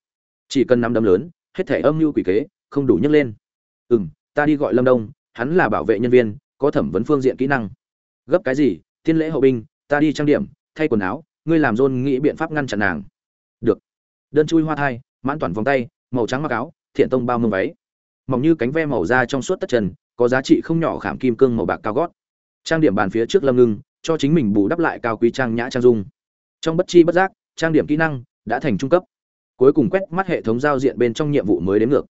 Chỉ cần năm đấm lớn, hết thể âm mưu quỷ kế, không đủ nhấc lên. Ừ m ta đi gọi lâm đông, hắn là bảo vệ nhân viên, có thẩm vấn phương diện kỹ năng. Gấp cái gì, thiên lễ hậu binh, ta đi trang điểm, thay quần áo, ngươi làm john nghĩ biện pháp ngăn chặn nàng. Được. Đơn chui hoa thai, mãn toàn vòng tay, màu trắng mặc áo, thiện tông bao mương váy. Mỏng như cánh ve màu da trong suốt tất trần có giá trị không nhỏ khảm kim cương màu bạc cao gót. Trang điểm bàn phía trước lâm ngưng, cho chính mình bù đắp lại cao quý trang nhã trang dung. Trong bất chi bất giác, trang điểm kỹ năng đã thành trung cấp. Cuối cùng quét mắt hệ thống giao diện bên trong nhiệm vụ mới đến ngược.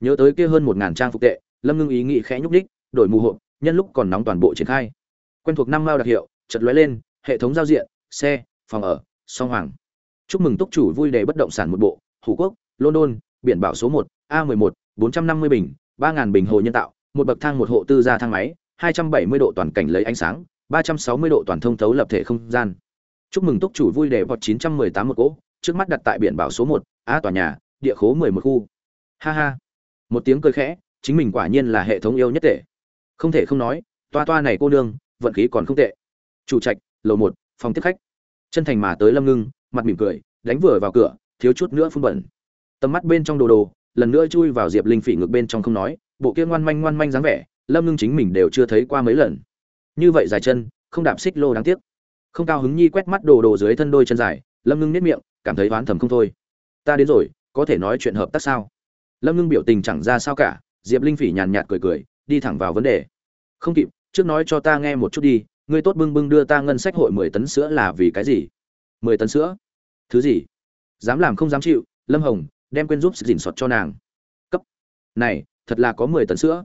Nhớ tới kia hơn một ngàn trang phục tệ, lâm ngưng ý nghĩ khẽ nhúc đích đổi mù hộp, nhân lúc còn nóng toàn bộ triển khai. Quen thuộc năm mao đặc hiệu chật lóe lên, hệ thống giao diện, xe, phòng ở, song hoàng. Chúc mừng túc chủ vui đề bất động sản một bộ, hủ quốc, london, biển bảo số một, a 11 450 bình, ba ngàn bình hồ nhân tạo một bậc thang một hộ tư gia thang máy 270 độ toàn cảnh lấy ánh sáng 360 độ toàn thông thấu lập thể không gian. Chúc mừng túc chủ vui đề vọt 918 một cỗ, trước mắt đặt tại biển bảo số một, a tòa nhà, địa khố 11 khu. Ha ha. Một tiếng cười khẽ, chính mình quả nhiên là hệ thống yêu nhất tệ. Không thể không nói, toa toa này cô nương, vận khí còn không tệ. Chủ trạch, lầu một, phòng tiếp khách. Chân thành mà tới lâm ngưng, mặt mỉm cười, đánh vừa vào cửa, thiếu chút nữa phun bẩn. Tầm mắt bên trong đồ đồ, lần nữa chui vào diệp linh phỉ ngược bên trong không nói bộ kia ngoan manh ngoan manh dáng vẻ, lâm ngưng chính mình đều chưa thấy qua mấy lần. Như vậy dài chân, không đạp xích lô đáng tiếc. Không cao hứng nhi quét mắt đồ đồ dưới thân đôi chân dài, lâm ngưng nếp miệng, cảm thấy oán thầm không thôi. Ta đến rồi, có thể nói chuyện hợp tác sao? Lâm ngưng biểu tình chẳng ra sao cả, diệp linh phỉ nhàn nhạt cười cười, đi thẳng vào vấn đề. Không kịp, trước nói cho ta nghe một chút đi, ngươi tốt bưng bưng đưa ta ngân sách hội mười tấn sữa là vì cái gì? Mười tấn sữa? Thứ gì? Dám làm không dám chịu, lâm hồng, đem quên giúp dình sọt cho nàng. Cấp. Này thật là có mười tấn sữa.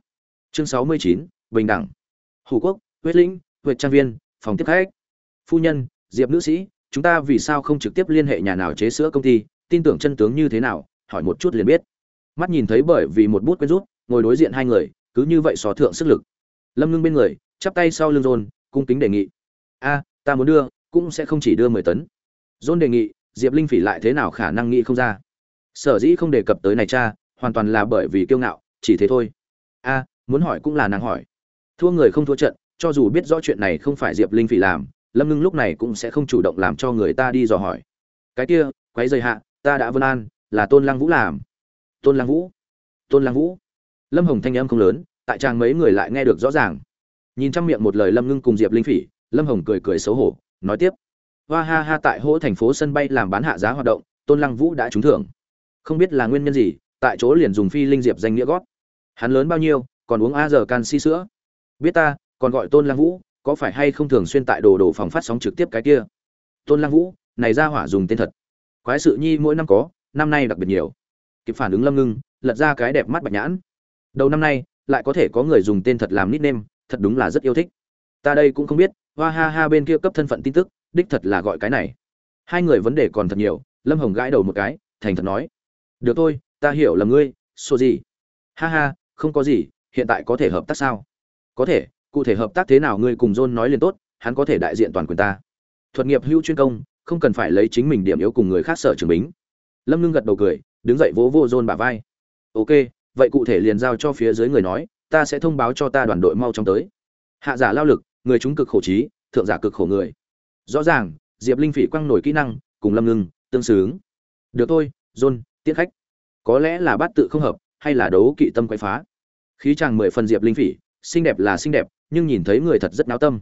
Chương sáu mươi chín, bình đẳng. Hủ quốc, huyết lĩnh, huyệt trang viên, phòng tiếp khách. Phu nhân, diệp nữ sĩ, chúng ta vì sao không trực tiếp liên hệ nhà nào chế sữa công ty? Tin tưởng chân tướng như thế nào? Hỏi một chút liền biết. Mắt nhìn thấy bởi vì một bút quên rút, ngồi đối diện hai người, cứ như vậy xó thượng sức lực. Lâm ngưng bên người, chắp tay sau lưng rôn cung kính đề nghị. A, ta muốn đưa, cũng sẽ không chỉ đưa mười tấn. Rôn đề nghị, diệp linh phỉ lại thế nào khả năng nghĩ không ra. Sở dĩ không đề cập tới này, cha, hoàn toàn là bởi vì kiêu ngạo chỉ thế thôi. A, muốn hỏi cũng là nàng hỏi. Thua người không thua trận, cho dù biết rõ chuyện này không phải diệp linh phỉ làm, lâm ngưng lúc này cũng sẽ không chủ động làm cho người ta đi dò hỏi. Cái kia, quấy dây hạ, ta đã vân an, là tôn lăng vũ làm. Tôn lăng vũ? Tôn lăng vũ? Lâm hồng thanh âm không lớn, tại trang mấy người lại nghe được rõ ràng. Nhìn trong miệng một lời lâm ngưng cùng diệp linh phỉ, lâm hồng cười cười xấu hổ, nói tiếp. Hoa ha ha, tại hỗ thành phố sân bay làm bán hạ giá hoạt động, tôn lăng vũ đã trúng thưởng. Không biết là nguyên nhân gì tại chỗ liền dùng phi linh diệp danh nghĩa gót hắn lớn bao nhiêu, còn uống a giờ canxi sữa. Biết ta, còn gọi tôn lăng vũ, có phải hay không thường xuyên tại đồ đồ phòng phát sóng trực tiếp cái kia? Tôn lăng vũ, này ra hỏa dùng tên thật. Quái sự nhi mỗi năm có, năm nay đặc biệt nhiều. Kịp phản ứng lâm ngưng, lật ra cái đẹp mắt bạch nhãn. Đầu năm nay, lại có thể có người dùng tên thật làm nickname, thật đúng là rất yêu thích. Ta đây cũng không biết, hoa ha ha bên kia cấp thân phận tin tức, đích thật là gọi cái này. Hai người vấn đề còn thật nhiều, lâm hồng gãi đầu một cái, thành thật nói. Được thôi ta hiểu là ngươi, số gì? Ha ha, không có gì, hiện tại có thể hợp tác sao? Có thể, cụ thể hợp tác thế nào ngươi cùng john nói liền tốt, hắn có thể đại diện toàn quyền ta. Thuật nghiệp hưu chuyên công, không cần phải lấy chính mình điểm yếu cùng người khác sở trường bính. Lâm ngưng gật đầu cười, đứng dậy vỗ vô john bả vai. Ok, vậy cụ thể liền giao cho phía dưới người nói, ta sẽ thông báo cho ta đoàn đội mau chóng tới. Hạ giả lao lực, người chúng cực khổ trí, thượng giả cực khổ người. Rõ ràng, diệp linh phỉ quăng nổi kỹ năng, cùng lâm ngưng tương xứng. Được thôi, john tiết khách có lẽ là bát tự không hợp, hay là đấu kỵ tâm quay phá. Khí chàng mười phần diệp linh phỉ, xinh đẹp là xinh đẹp, nhưng nhìn thấy người thật rất náo tâm.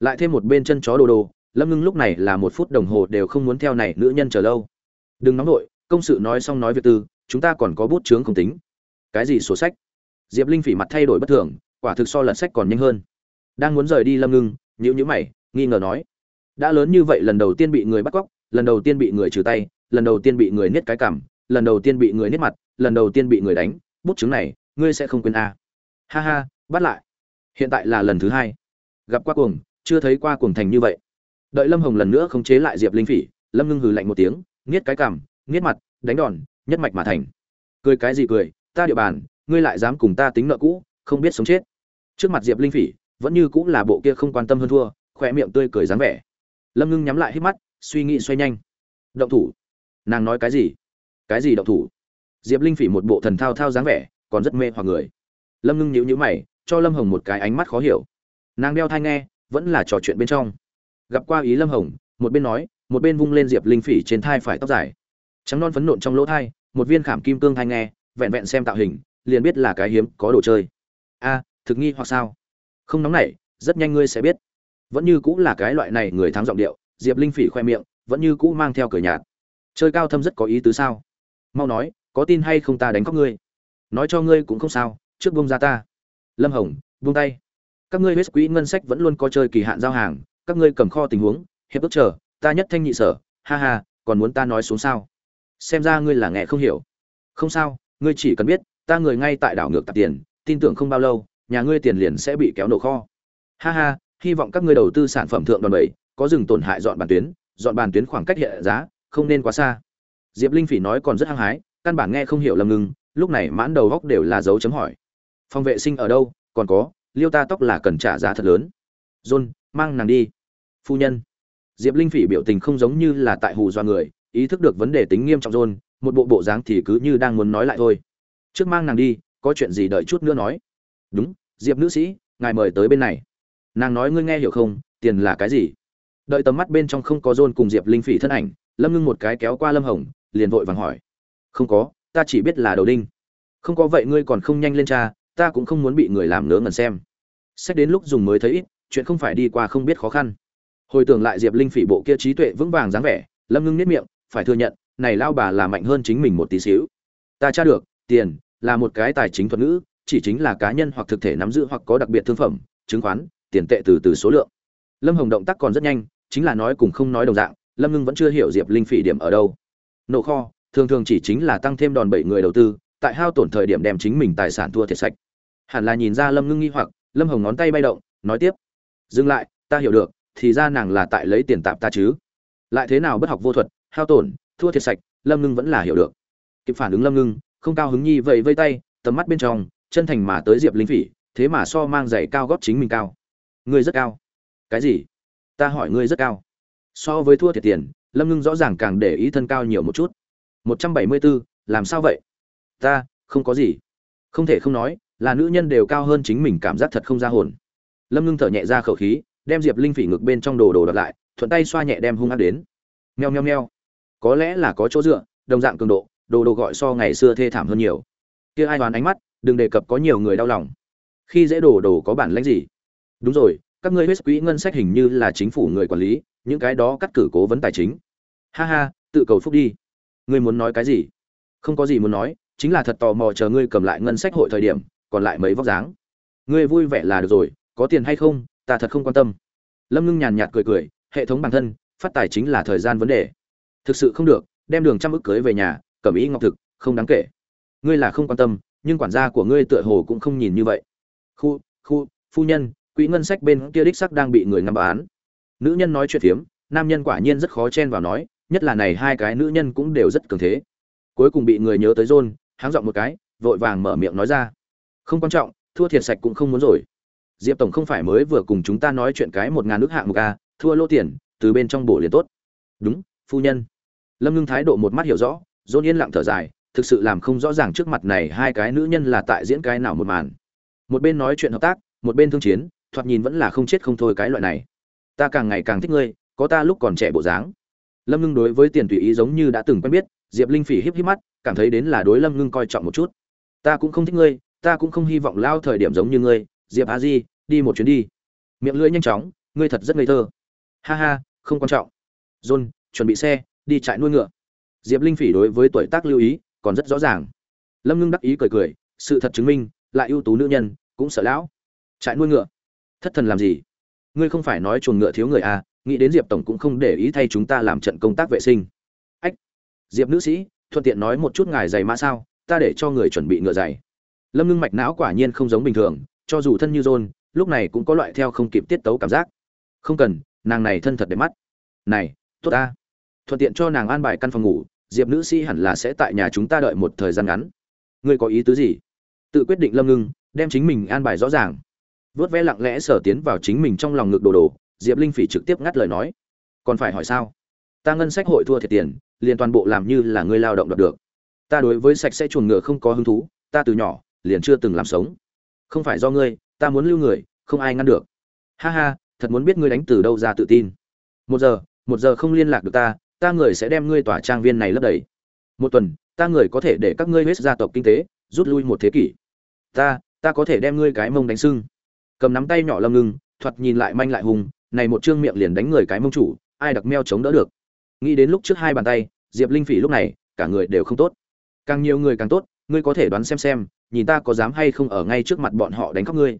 Lại thêm một bên chân chó đồ đồ, lâm ngưng lúc này là một phút đồng hồ đều không muốn theo này nữ nhân chờ lâu. Đừng nóng nổi công sự nói xong nói việc tư chúng ta còn có bút chướng không tính. Cái gì sổ sách? Diệp linh phỉ mặt thay đổi bất thường, quả thực so lật sách còn nhanh hơn. Đang muốn rời đi lâm ngưng nhữ nhữ mày, nghi ngờ nói, đã lớn như vậy lần đầu tiên bị người bắt cóc, lần đầu tiên bị người trừ tay, lần đầu tiên bị người niết cái cảm lần đầu tiên bị người niết mặt, lần đầu tiên bị người đánh, bút chứng này, ngươi sẽ không quên a ha ha, bắt lại. Hiện tại là lần thứ hai. Gặp qua cuồng, chưa thấy qua cuồng thành như vậy. Đợi lâm hồng lần nữa không chế lại diệp linh phỉ, lâm ngưng hừ lạnh một tiếng, nghiết cái cảm nghiết mặt, đánh đòn, nhất mạch mà thành. Cười cái gì cười, ta địa bàn, ngươi lại dám cùng ta tính nợ cũ, không biết sống chết. Trước mặt diệp linh phỉ, vẫn như cũng là bộ kia không quan tâm hơn thua, khỏe miệng tươi cười dáng vẻ. Lâm ngưng nhắm lại hít mắt, suy nghĩ xoay nhanh. Động thủ. Nàng nói cái gì? Cái gì động thủ? Diệp linh phỉ một bộ thần thao thao dáng vẻ, còn rất mê hoặc người. Lâm ngưng nhíu nhíu mày, cho lâm hồng một cái ánh mắt khó hiểu. Nàng đeo thai nghe, vẫn là trò chuyện bên trong. Gặp qua ý lâm hồng, một bên nói, một bên vung lên diệp linh phỉ trên thai phải tóc dài. Trắng non phấn nộn trong lỗ thai, một viên khảm kim cương thai nghe, vẹn vẹn xem tạo hình, liền biết là cái hiếm, có đồ chơi. A, thực nghi hoặc sao? Không nóng nảy, rất nhanh ngươi sẽ biết. Vẫn như cũng là cái loại này người thắng giọng điệu, diệp linh phỉ khoe miệng, vẫn như cũ mang theo cười nhạt. Chơi cao thâm rất có ý tứ sao? Mau nói, có tin hay không ta đánh cóc ngươi? Nói cho ngươi cũng không sao, trước bông ra ta. Lâm hồng, buông tay. Các ngươi huyết quỹ ngân sách vẫn luôn có chơi kỳ hạn giao hàng, các ngươi cầm kho tình huống, hiệp ước chờ, ta nhất thanh nhị sở, ha ha, còn muốn ta nói xuống sao? Xem ra ngươi là nghe không hiểu. Không sao, ngươi chỉ cần biết, ta người ngay tại đảo ngược tạp tiền, tin tưởng không bao lâu, nhà ngươi tiền liền sẽ bị kéo nổ kho. Ha ha, hy vọng các ngươi đầu tư sản phẩm thượng đòn bẩy, có dừng tổn hại dọn bàn tuyến, dọn bàn tuyến khoảng cách hiện giá, không nên quá xa diệp linh phỉ nói còn rất hăng hái, căn bản nghe không hiểu lầm ngừng lúc này mãn đầu góc đều là dấu chấm hỏi. Phòng vệ sinh ở đâu? Còn có, liêu ta tóc là cần trả giá thật lớn. John, mang nàng đi. Phu nhân. Diệp linh phỉ biểu tình không giống như là tại hù do người, ý thức được vấn đề tính nghiêm trọng john, một bộ bộ dáng thì cứ như đang muốn nói lại thôi. Trước mang nàng đi, có chuyện gì đợi chút nữa nói. Đúng, diệp nữ sĩ, ngài mời tới bên này. Nàng nói ngươi nghe hiểu không, tiền là cái gì? Đợi tầm mắt bên trong không có john cùng diệp linh phỉ thân ảnh, lâm ngưng một cái kéo qua lâm hồng liền vội vàng hỏi. Không có, ta chỉ biết là đầu đinh. Không có vậy ngươi còn không nhanh lên cha, ta cũng không muốn bị người làm nớ ngẩn xem. Xét đến lúc dùng mới thấy ít, chuyện không phải đi qua không biết khó khăn. Hồi tưởng lại diệp linh phỉ bộ kia trí tuệ vững vàng dáng vẻ, lâm ngưng nếp miệng, phải thừa nhận, này lao bà là mạnh hơn chính mình một tí xíu. Ta tra được, tiền là một cái tài chính thuật ngữ, chỉ chính là cá nhân hoặc thực thể nắm giữ hoặc có đặc biệt thương phẩm, chứng khoán, tiền tệ từ từ số lượng. Lâm hồng động tác còn rất nhanh, chính là nói cùng không nói đồng dạng, lâm ngưng vẫn chưa hiểu diệp linh phỉ điểm ở đâu nộ kho, thường thường chỉ chính là tăng thêm đòn bẩy người đầu tư, tại hao tổn thời điểm đem chính mình tài sản thua thiệt sạch. Hẳn là nhìn ra lâm ngưng nghi hoặc, lâm hồng ngón tay bay động, nói tiếp. Dừng lại, ta hiểu được, thì ra nàng là tại lấy tiền tạp ta chứ. Lại thế nào bất học vô thuật, hao tổn, thua thiệt sạch, lâm ngưng vẫn là hiểu được. Kịp phản ứng lâm ngưng, không cao hứng nhi vậy vây tay, tầm mắt bên trong, chân thành mà tới diệp linh phỉ, thế mà so mang giày cao gót chính mình cao. Ngươi rất cao. Cái gì? Ta hỏi ngươi rất cao. So với thua thiệt tiền lâm ngưng rõ ràng càng để ý thân cao nhiều một chút. Một trăm bảy mươi bốn làm sao vậy? Ta, không có gì. Không thể không nói, là nữ nhân đều cao hơn chính mình cảm giác thật không ra hồn. Lâm ngưng thở nhẹ ra khẩu khí, đem diệp linh phỉ ngực bên trong đồ đồ đặt lại, thuận tay xoa nhẹ đem hung ác đến. Nheo nheo nheo có lẽ là có chỗ dựa, đồng dạng cường độ, đồ đồ gọi so ngày xưa thê thảm hơn nhiều. Kia ai đoán ánh mắt, đừng đề cập có nhiều người đau lòng. Khi dễ đồ đồ có bản lãnh gì? Đúng rồi các ngươi huyết quỹ ngân sách hình như là chính phủ người quản lý, những cái đó cắt cử cố vấn tài chính. Ha ha, tự cầu phúc đi. Ngươi muốn nói cái gì? Không có gì muốn nói, chính là thật tò mò chờ ngươi cầm lại ngân sách hội thời điểm, còn lại mấy vóc dáng. Ngươi vui vẻ là được rồi, có tiền hay không, ta thật không quan tâm. Lâm ngưng nhàn nhạt cười cười, hệ thống bản thân, phát tài chính là thời gian vấn đề. Thực sự không được, đem đường trăm ức cưới về nhà cẩm ý ngọc thực, không đáng kể. Ngươi là không quan tâm, nhưng quản gia của ngươi tựa hồ cũng không nhìn như vậy. Khu khu, phu nhân quỹ ngân sách bên kia đích sắc đang bị người ngắm bán. Nữ nhân nói chuyện phiếm, nam nhân quả nhiên rất khó chen vào nói, nhất là này hai cái nữ nhân cũng đều rất cường thế. Cuối cùng bị người nhớ tới rôn háng giọng một cái, vội vàng mở miệng nói ra. Không quan trọng, thua thiệt sạch cũng không muốn rồi. Diệp tổng không phải mới vừa cùng chúng ta nói chuyện cái một ngàn nước hạng một ca à, thua lô tiền, từ bên trong bổ liền tốt. Đúng, phu nhân. Lâm ngưng thái độ một mắt hiểu rõ dôn yên lặng thở dài, thực sự làm không rõ ràng trước mặt này hai cái nữ nhân là tại diễn cái nào một màn. Một bên nói chuyện hợp tác, một bên thương chiến thoạt nhìn vẫn là không chết không thôi cái loại này. Ta càng ngày càng thích ngươi, có ta lúc còn trẻ bộ dáng. Lâm ngưng đối với tiền tùy ý giống như đã từng quen biết, diệp linh phỉ híp híp mắt, cảm thấy đến là đối lâm ngưng coi trọng một chút. Ta cũng không thích ngươi, ta cũng không hy vọng lao thời điểm giống như ngươi, diệp a di, đi một chuyến đi. Miệng lưỡi nhanh chóng, ngươi thật rất ngây thơ. Ha ha, không quan trọng. John, chuẩn bị xe, đi trại nuôi ngựa. Diệp linh phỉ đối với tuổi tác lưu ý, còn rất rõ ràng. Lâm ngưng đắc ý cười cười, sự thật chứng minh, lại ưu tú nữ nhân, cũng sợ lão. Trại nuôi ngựa thất thần làm gì? Ngươi không phải nói chuồng ngựa thiếu người à nghĩ đến diệp tổng cũng không để ý thay chúng ta làm trận công tác vệ sinh. Ách, diệp nữ sĩ, thuận tiện nói một chút ngài giày mã sao, ta để cho người chuẩn bị ngựa giày. Lâm ngưng mạch não quả nhiên không giống bình thường, cho dù thân như rôn, lúc này cũng có loại theo không kịp tiết tấu cảm giác. Không cần, nàng này thân thật đẹp mắt. Này, tốt ta. Thuận tiện cho nàng an bài căn phòng ngủ, diệp nữ sĩ hẳn là sẽ tại nhà chúng ta đợi một thời gian ngắn. Ngươi có ý tứ gì? Tự quyết định lâm ngưng, đem chính mình an bài rõ ràng vớt ve lặng lẽ sở tiến vào chính mình trong lòng ngực đồ đồ, diệp linh phỉ trực tiếp ngắt lời nói. Còn phải hỏi sao? Ta ngân sách hội thua thiệt tiền, liền toàn bộ làm như là ngươi lao động đọc được. Ta đối với sạch sẽ chuồng ngựa không có hứng thú, ta từ nhỏ, liền chưa từng làm sống. Không phải do ngươi, ta muốn lưu người, không ai ngăn được. Ha ha, thật muốn biết ngươi đánh từ đâu ra tự tin. Một giờ một giờ không liên lạc được ta ta người sẽ đem ngươi tỏa trang viên này lấp đầy. Một tuần, ta người có thể để các ngươi hết gia tộc kinh tế, rút lui một thế kỷ. Ta ta có thể đem ngươi cái mông đánh sưng cầm nắm tay nhỏ lâm ngưng, thoạt nhìn lại manh lại hùng, này một trương miệng liền đánh người cái mông chủ, ai đặc meo chống đỡ được. Nghĩ đến lúc trước hai bàn tay, diệp linh phỉ lúc này, cả người đều không tốt. Càng nhiều người càng tốt, ngươi có thể đoán xem xem, nhìn ta có dám hay không ở ngay trước mặt bọn họ đánh khóc ngươi.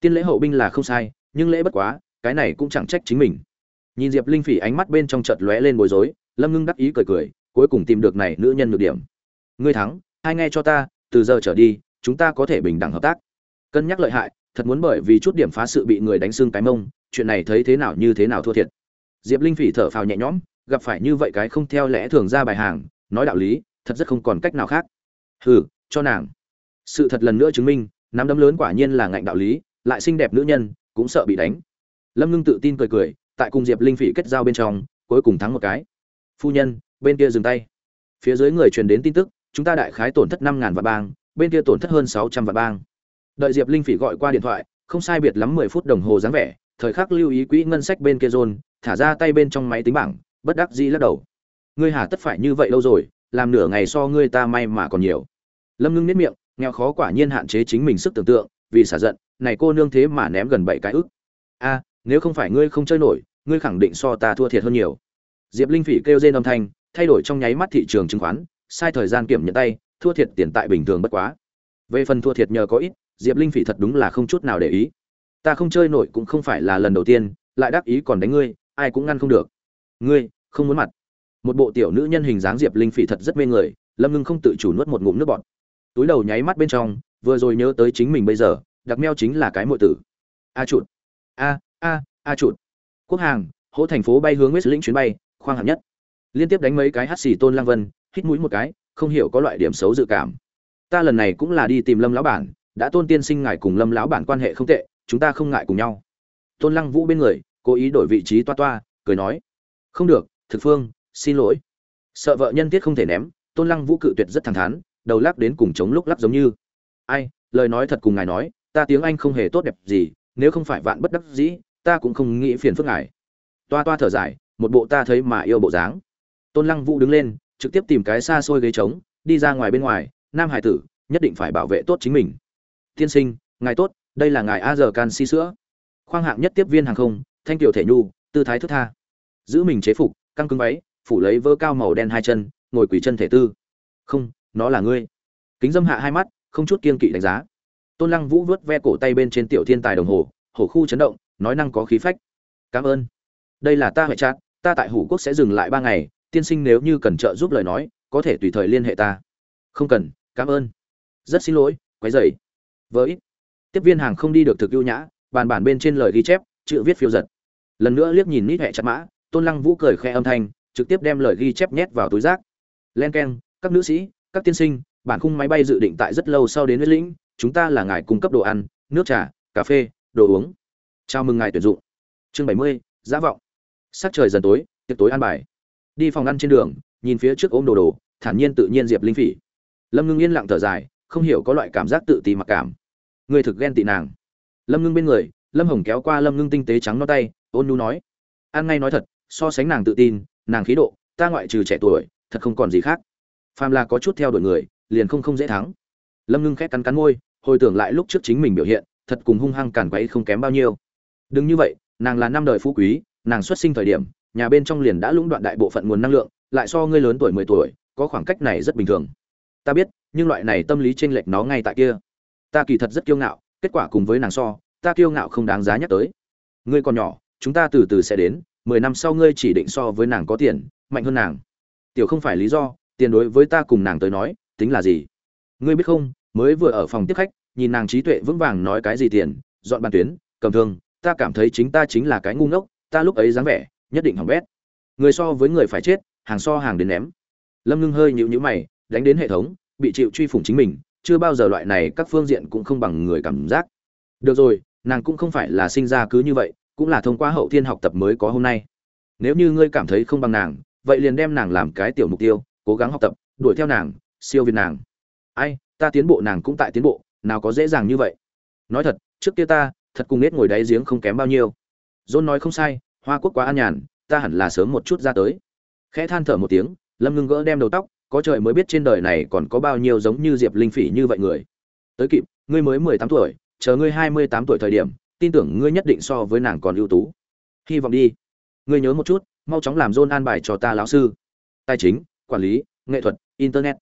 Tiên lễ hậu binh là không sai, nhưng lễ bất quá, cái này cũng chẳng trách chính mình. Nhìn diệp linh phỉ ánh mắt bên trong chợt lóe lên bối rối, lâm ngưng đắc ý cười cười, cuối cùng tìm được này nữ nhân nhược điểm. Ngươi thắng, hai nghe cho ta, từ giờ trở đi, chúng ta có thể bình đẳng hợp tác. Cân nhắc lợi hại thật muốn bởi vì chút điểm phá sự bị người đánh xương cái mông, chuyện này thấy thế nào như thế nào thua thiệt. Diệp linh phỉ thở phào nhẹ nhõm, gặp phải như vậy cái không theo lẽ thường ra bài hàng, nói đạo lý, thật rất không còn cách nào khác. Hừ, cho nàng. Sự thật lần nữa chứng minh, nắm đấm lớn quả nhiên là ngạnh đạo lý, lại xinh đẹp nữ nhân, cũng sợ bị đánh. Lâm ngưng tự tin cười cười, tại cùng diệp linh phỉ kết giao bên trong, cuối cùng thắng một cái. Phu nhân, bên kia dừng tay. Phía dưới người truyền đến tin tức, chúng ta đại khái tổn thất năm ngàn vạn bang, bên kia tổn thất hơn sáu trăm vạn bang đợi diệp linh phỉ gọi qua điện thoại, không sai biệt lắm mười phút đồng hồ dáng vẻ, thời khắc lưu ý quỹ ngân sách bên kia rôn, thả ra tay bên trong máy tính bảng, bất đắc dĩ lắc đầu. Ngươi hà tất phải như vậy lâu rồi, làm nửa ngày so ngươi ta may mà còn nhiều. Lâm ngưng nếp miệng, nghèo khó quả nhiên hạn chế chính mình sức tưởng tượng, vì xả giận, này cô nương thế mà ném gần bảy cái ức. A, nếu không phải ngươi không chơi nổi, ngươi khẳng định so ta thua thiệt hơn nhiều. Diệp linh phỉ kêu rên âm thanh, thay đổi trong nháy mắt thị trường chứng khoán, sai thời gian kiểm nhận tay, thua thiệt tiền tại bình thường bất quá. Về phần thua thiệt nhờ có ít diệp linh phỉ thật đúng là không chút nào để ý. Ta không chơi nổi cũng không phải là lần đầu tiên, lại đắc ý còn đánh ngươi, ai cũng ngăn không được. Ngươi, không muốn mặt. Một bộ tiểu nữ nhân hình dáng diệp linh phỉ thật rất mê người, lâm ngưng không tự chủ nuốt một ngụm nước bọt. Túi đầu nháy mắt bên trong, vừa rồi nhớ tới chính mình bây giờ, đặc meo chính là cái mọi tử. A chụt a a a chụt quốc hàng hỗ thành phố bay hướng west lĩnh chuyến bay, khoang hạng nhất. Liên tiếp đánh mấy cái hắt xì tôn lang vân, hít mũi một cái, không hiểu có loại điểm xấu dự cảm. Ta lần này cũng là đi tìm lâm lão bản đã tôn tiên sinh ngài cùng lâm lão bản quan hệ không tệ, chúng ta không ngại cùng nhau. Tôn lăng vũ bên người, cố ý đổi vị trí toa toa, cười nói, không được, thực phương, xin lỗi. Sợ vợ nhân tiết không thể ném, tôn lăng vũ cự tuyệt rất thẳng thắn, đầu lắc đến cùng chống lúc lắc giống như, ai, lời nói thật cùng ngài nói, ta tiếng anh không hề tốt đẹp gì, nếu không phải vạn bất đắc dĩ, ta cũng không nghĩ phiền phức ngài. Toa toa thở dài, một bộ ta thấy mà yêu bộ dáng. Tôn lăng vũ đứng lên, trực tiếp tìm cái xa xôi ghế trống, đi ra ngoài bên ngoài, nam hải tử, nhất định phải bảo vệ tốt chính mình tiên sinh, ngài tốt, đây là ngài a giờ can si sữa. Khoang hạng nhất tiếp viên hàng không, thanh tiểu thể nhu, tư thái thức tha. Giữ mình chế phục, căng cứng váy, phủ lấy vơ cao màu đen hai chân, ngồi quỳ chân thể tư. Không, nó là ngươi. Kính dâm hạ hai mắt, không chút kiên kỵ đánh giá. Tôn lăng vũ vớt ve cổ tay bên trên tiểu thiên tài đồng hồ, hổ khu chấn động, nói năng có khí phách. Cảm ơn. Đây là ta huệ trát ta tại hủ quốc sẽ dừng lại ba ngày, tiên sinh nếu như cần trợ giúp lời nói, có thể tùy thời liên hệ ta. Không cần, cảm ơn. Rất xin lỗi, quấy dày với tiếp viên hàng không đi được thực ưu nhã, bàn bản bên trên lời ghi chép, chữ viết phiêu giật. Lần nữa liếc nhìn nít hẹ chặt mã, tôn lăng vũ cười khe âm thanh, trực tiếp đem lời ghi chép nhét vào túi rác. Len k e n các nữ sĩ, các tiên sinh, bản khung máy bay dự định tại rất lâu sau đến huyết lĩnh, chúng ta là ngài cung cấp đồ ăn, nước trà, cà phê, đồ uống. Chào mừng ngài tuyển dụng. Chương bảy mươi giá vọng. Sắc trời dần tối, tiệc tối ăn bài. Đi phòng ăn trên đường, nhìn phía trước ôm đồ đồ, thản nhiên tự nhiên diệp linh phỉ. Lâm ngưng yên lặng thở dài, không hiểu có loại cảm giác tự ti mặc cảm. Ngươi thực ghen tị nàng. Lâm ngưng bên người, lâm hồng kéo qua lâm ngưng tinh tế trắng no tay, ôn nu nói. An ngay nói thật, so sánh nàng tự tin, nàng khí độ, ta ngoại trừ trẻ tuổi, thật không còn gì khác. Phàm là có chút theo đuổi người, liền không không dễ thắng. Lâm ngưng khét cắn cắn môi, hồi tưởng lại lúc trước chính mình biểu hiện, thật cùng hung hăng cản quấy không kém bao nhiêu. Đừng như vậy, nàng là năm đời phú quý, nàng xuất sinh thời điểm, nhà bên trong liền đã lũng đoạn đại bộ phận nguồn năng lượng, lại so ngươi lớn tuổi mười tuổi, có khoảng cách này rất bình thường. Ta biết, nhưng loại này tâm lý chênh lệch nó ngay tại kia ta kỳ thật rất kiêu ngạo, kết quả cùng với nàng so, ta kiêu ngạo không đáng giá nhắc tới. Ngươi còn nhỏ, chúng ta từ từ sẽ đến, mười năm sau ngươi chỉ định so với nàng có tiền, mạnh hơn nàng. Tiểu không phải lý do, tiền đối với ta cùng nàng tới nói, tính là gì? Ngươi biết không, mới vừa ở phòng tiếp khách, nhìn nàng trí tuệ vững vàng nói cái gì tiền, dọn bàn tuyến, cầm thương, ta cảm thấy chính ta chính là cái ngu ngốc, ta lúc ấy dáng vẻ, nhất định hỏng bét. Người so với người phải chết, hàng so hàng đến ném. Lâm ngưng hơi nhịu nhữ mày, đánh đến hệ thống, bị chịu truy phủng chính mình chưa bao giờ loại này các phương diện cũng không bằng người cảm giác. Được rồi, nàng cũng không phải là sinh ra cứ như vậy, cũng là thông qua hậu thiên học tập mới có hôm nay. Nếu như ngươi cảm thấy không bằng nàng, vậy liền đem nàng làm cái tiểu mục tiêu, cố gắng học tập, đuổi theo nàng, siêu việt nàng. Ai, ta tiến bộ nàng cũng tại tiến bộ, nào có dễ dàng như vậy. Nói thật, trước kia ta, thật cùng nết ngồi đáy giếng không kém bao nhiêu. John nói không sai, hoa quốc quá an nhàn, ta hẳn là sớm một chút ra tới. Khẽ than thở một tiếng, lâm ngưng gỡ đem đầu tóc có trời mới biết trên đời này còn có bao nhiêu giống như diệp linh phỉ như vậy người. Tới kịp, ngươi mới mười tám tuổi, chờ ngươi hai mươi tám tuổi thời điểm, tin tưởng ngươi nhất định so với nàng còn ưu tú. Hy vọng đi. Ngươi nhớ một chút, mau chóng làm dôn an bài cho ta lão sư. Tài chính, quản lý, nghệ thuật, internet.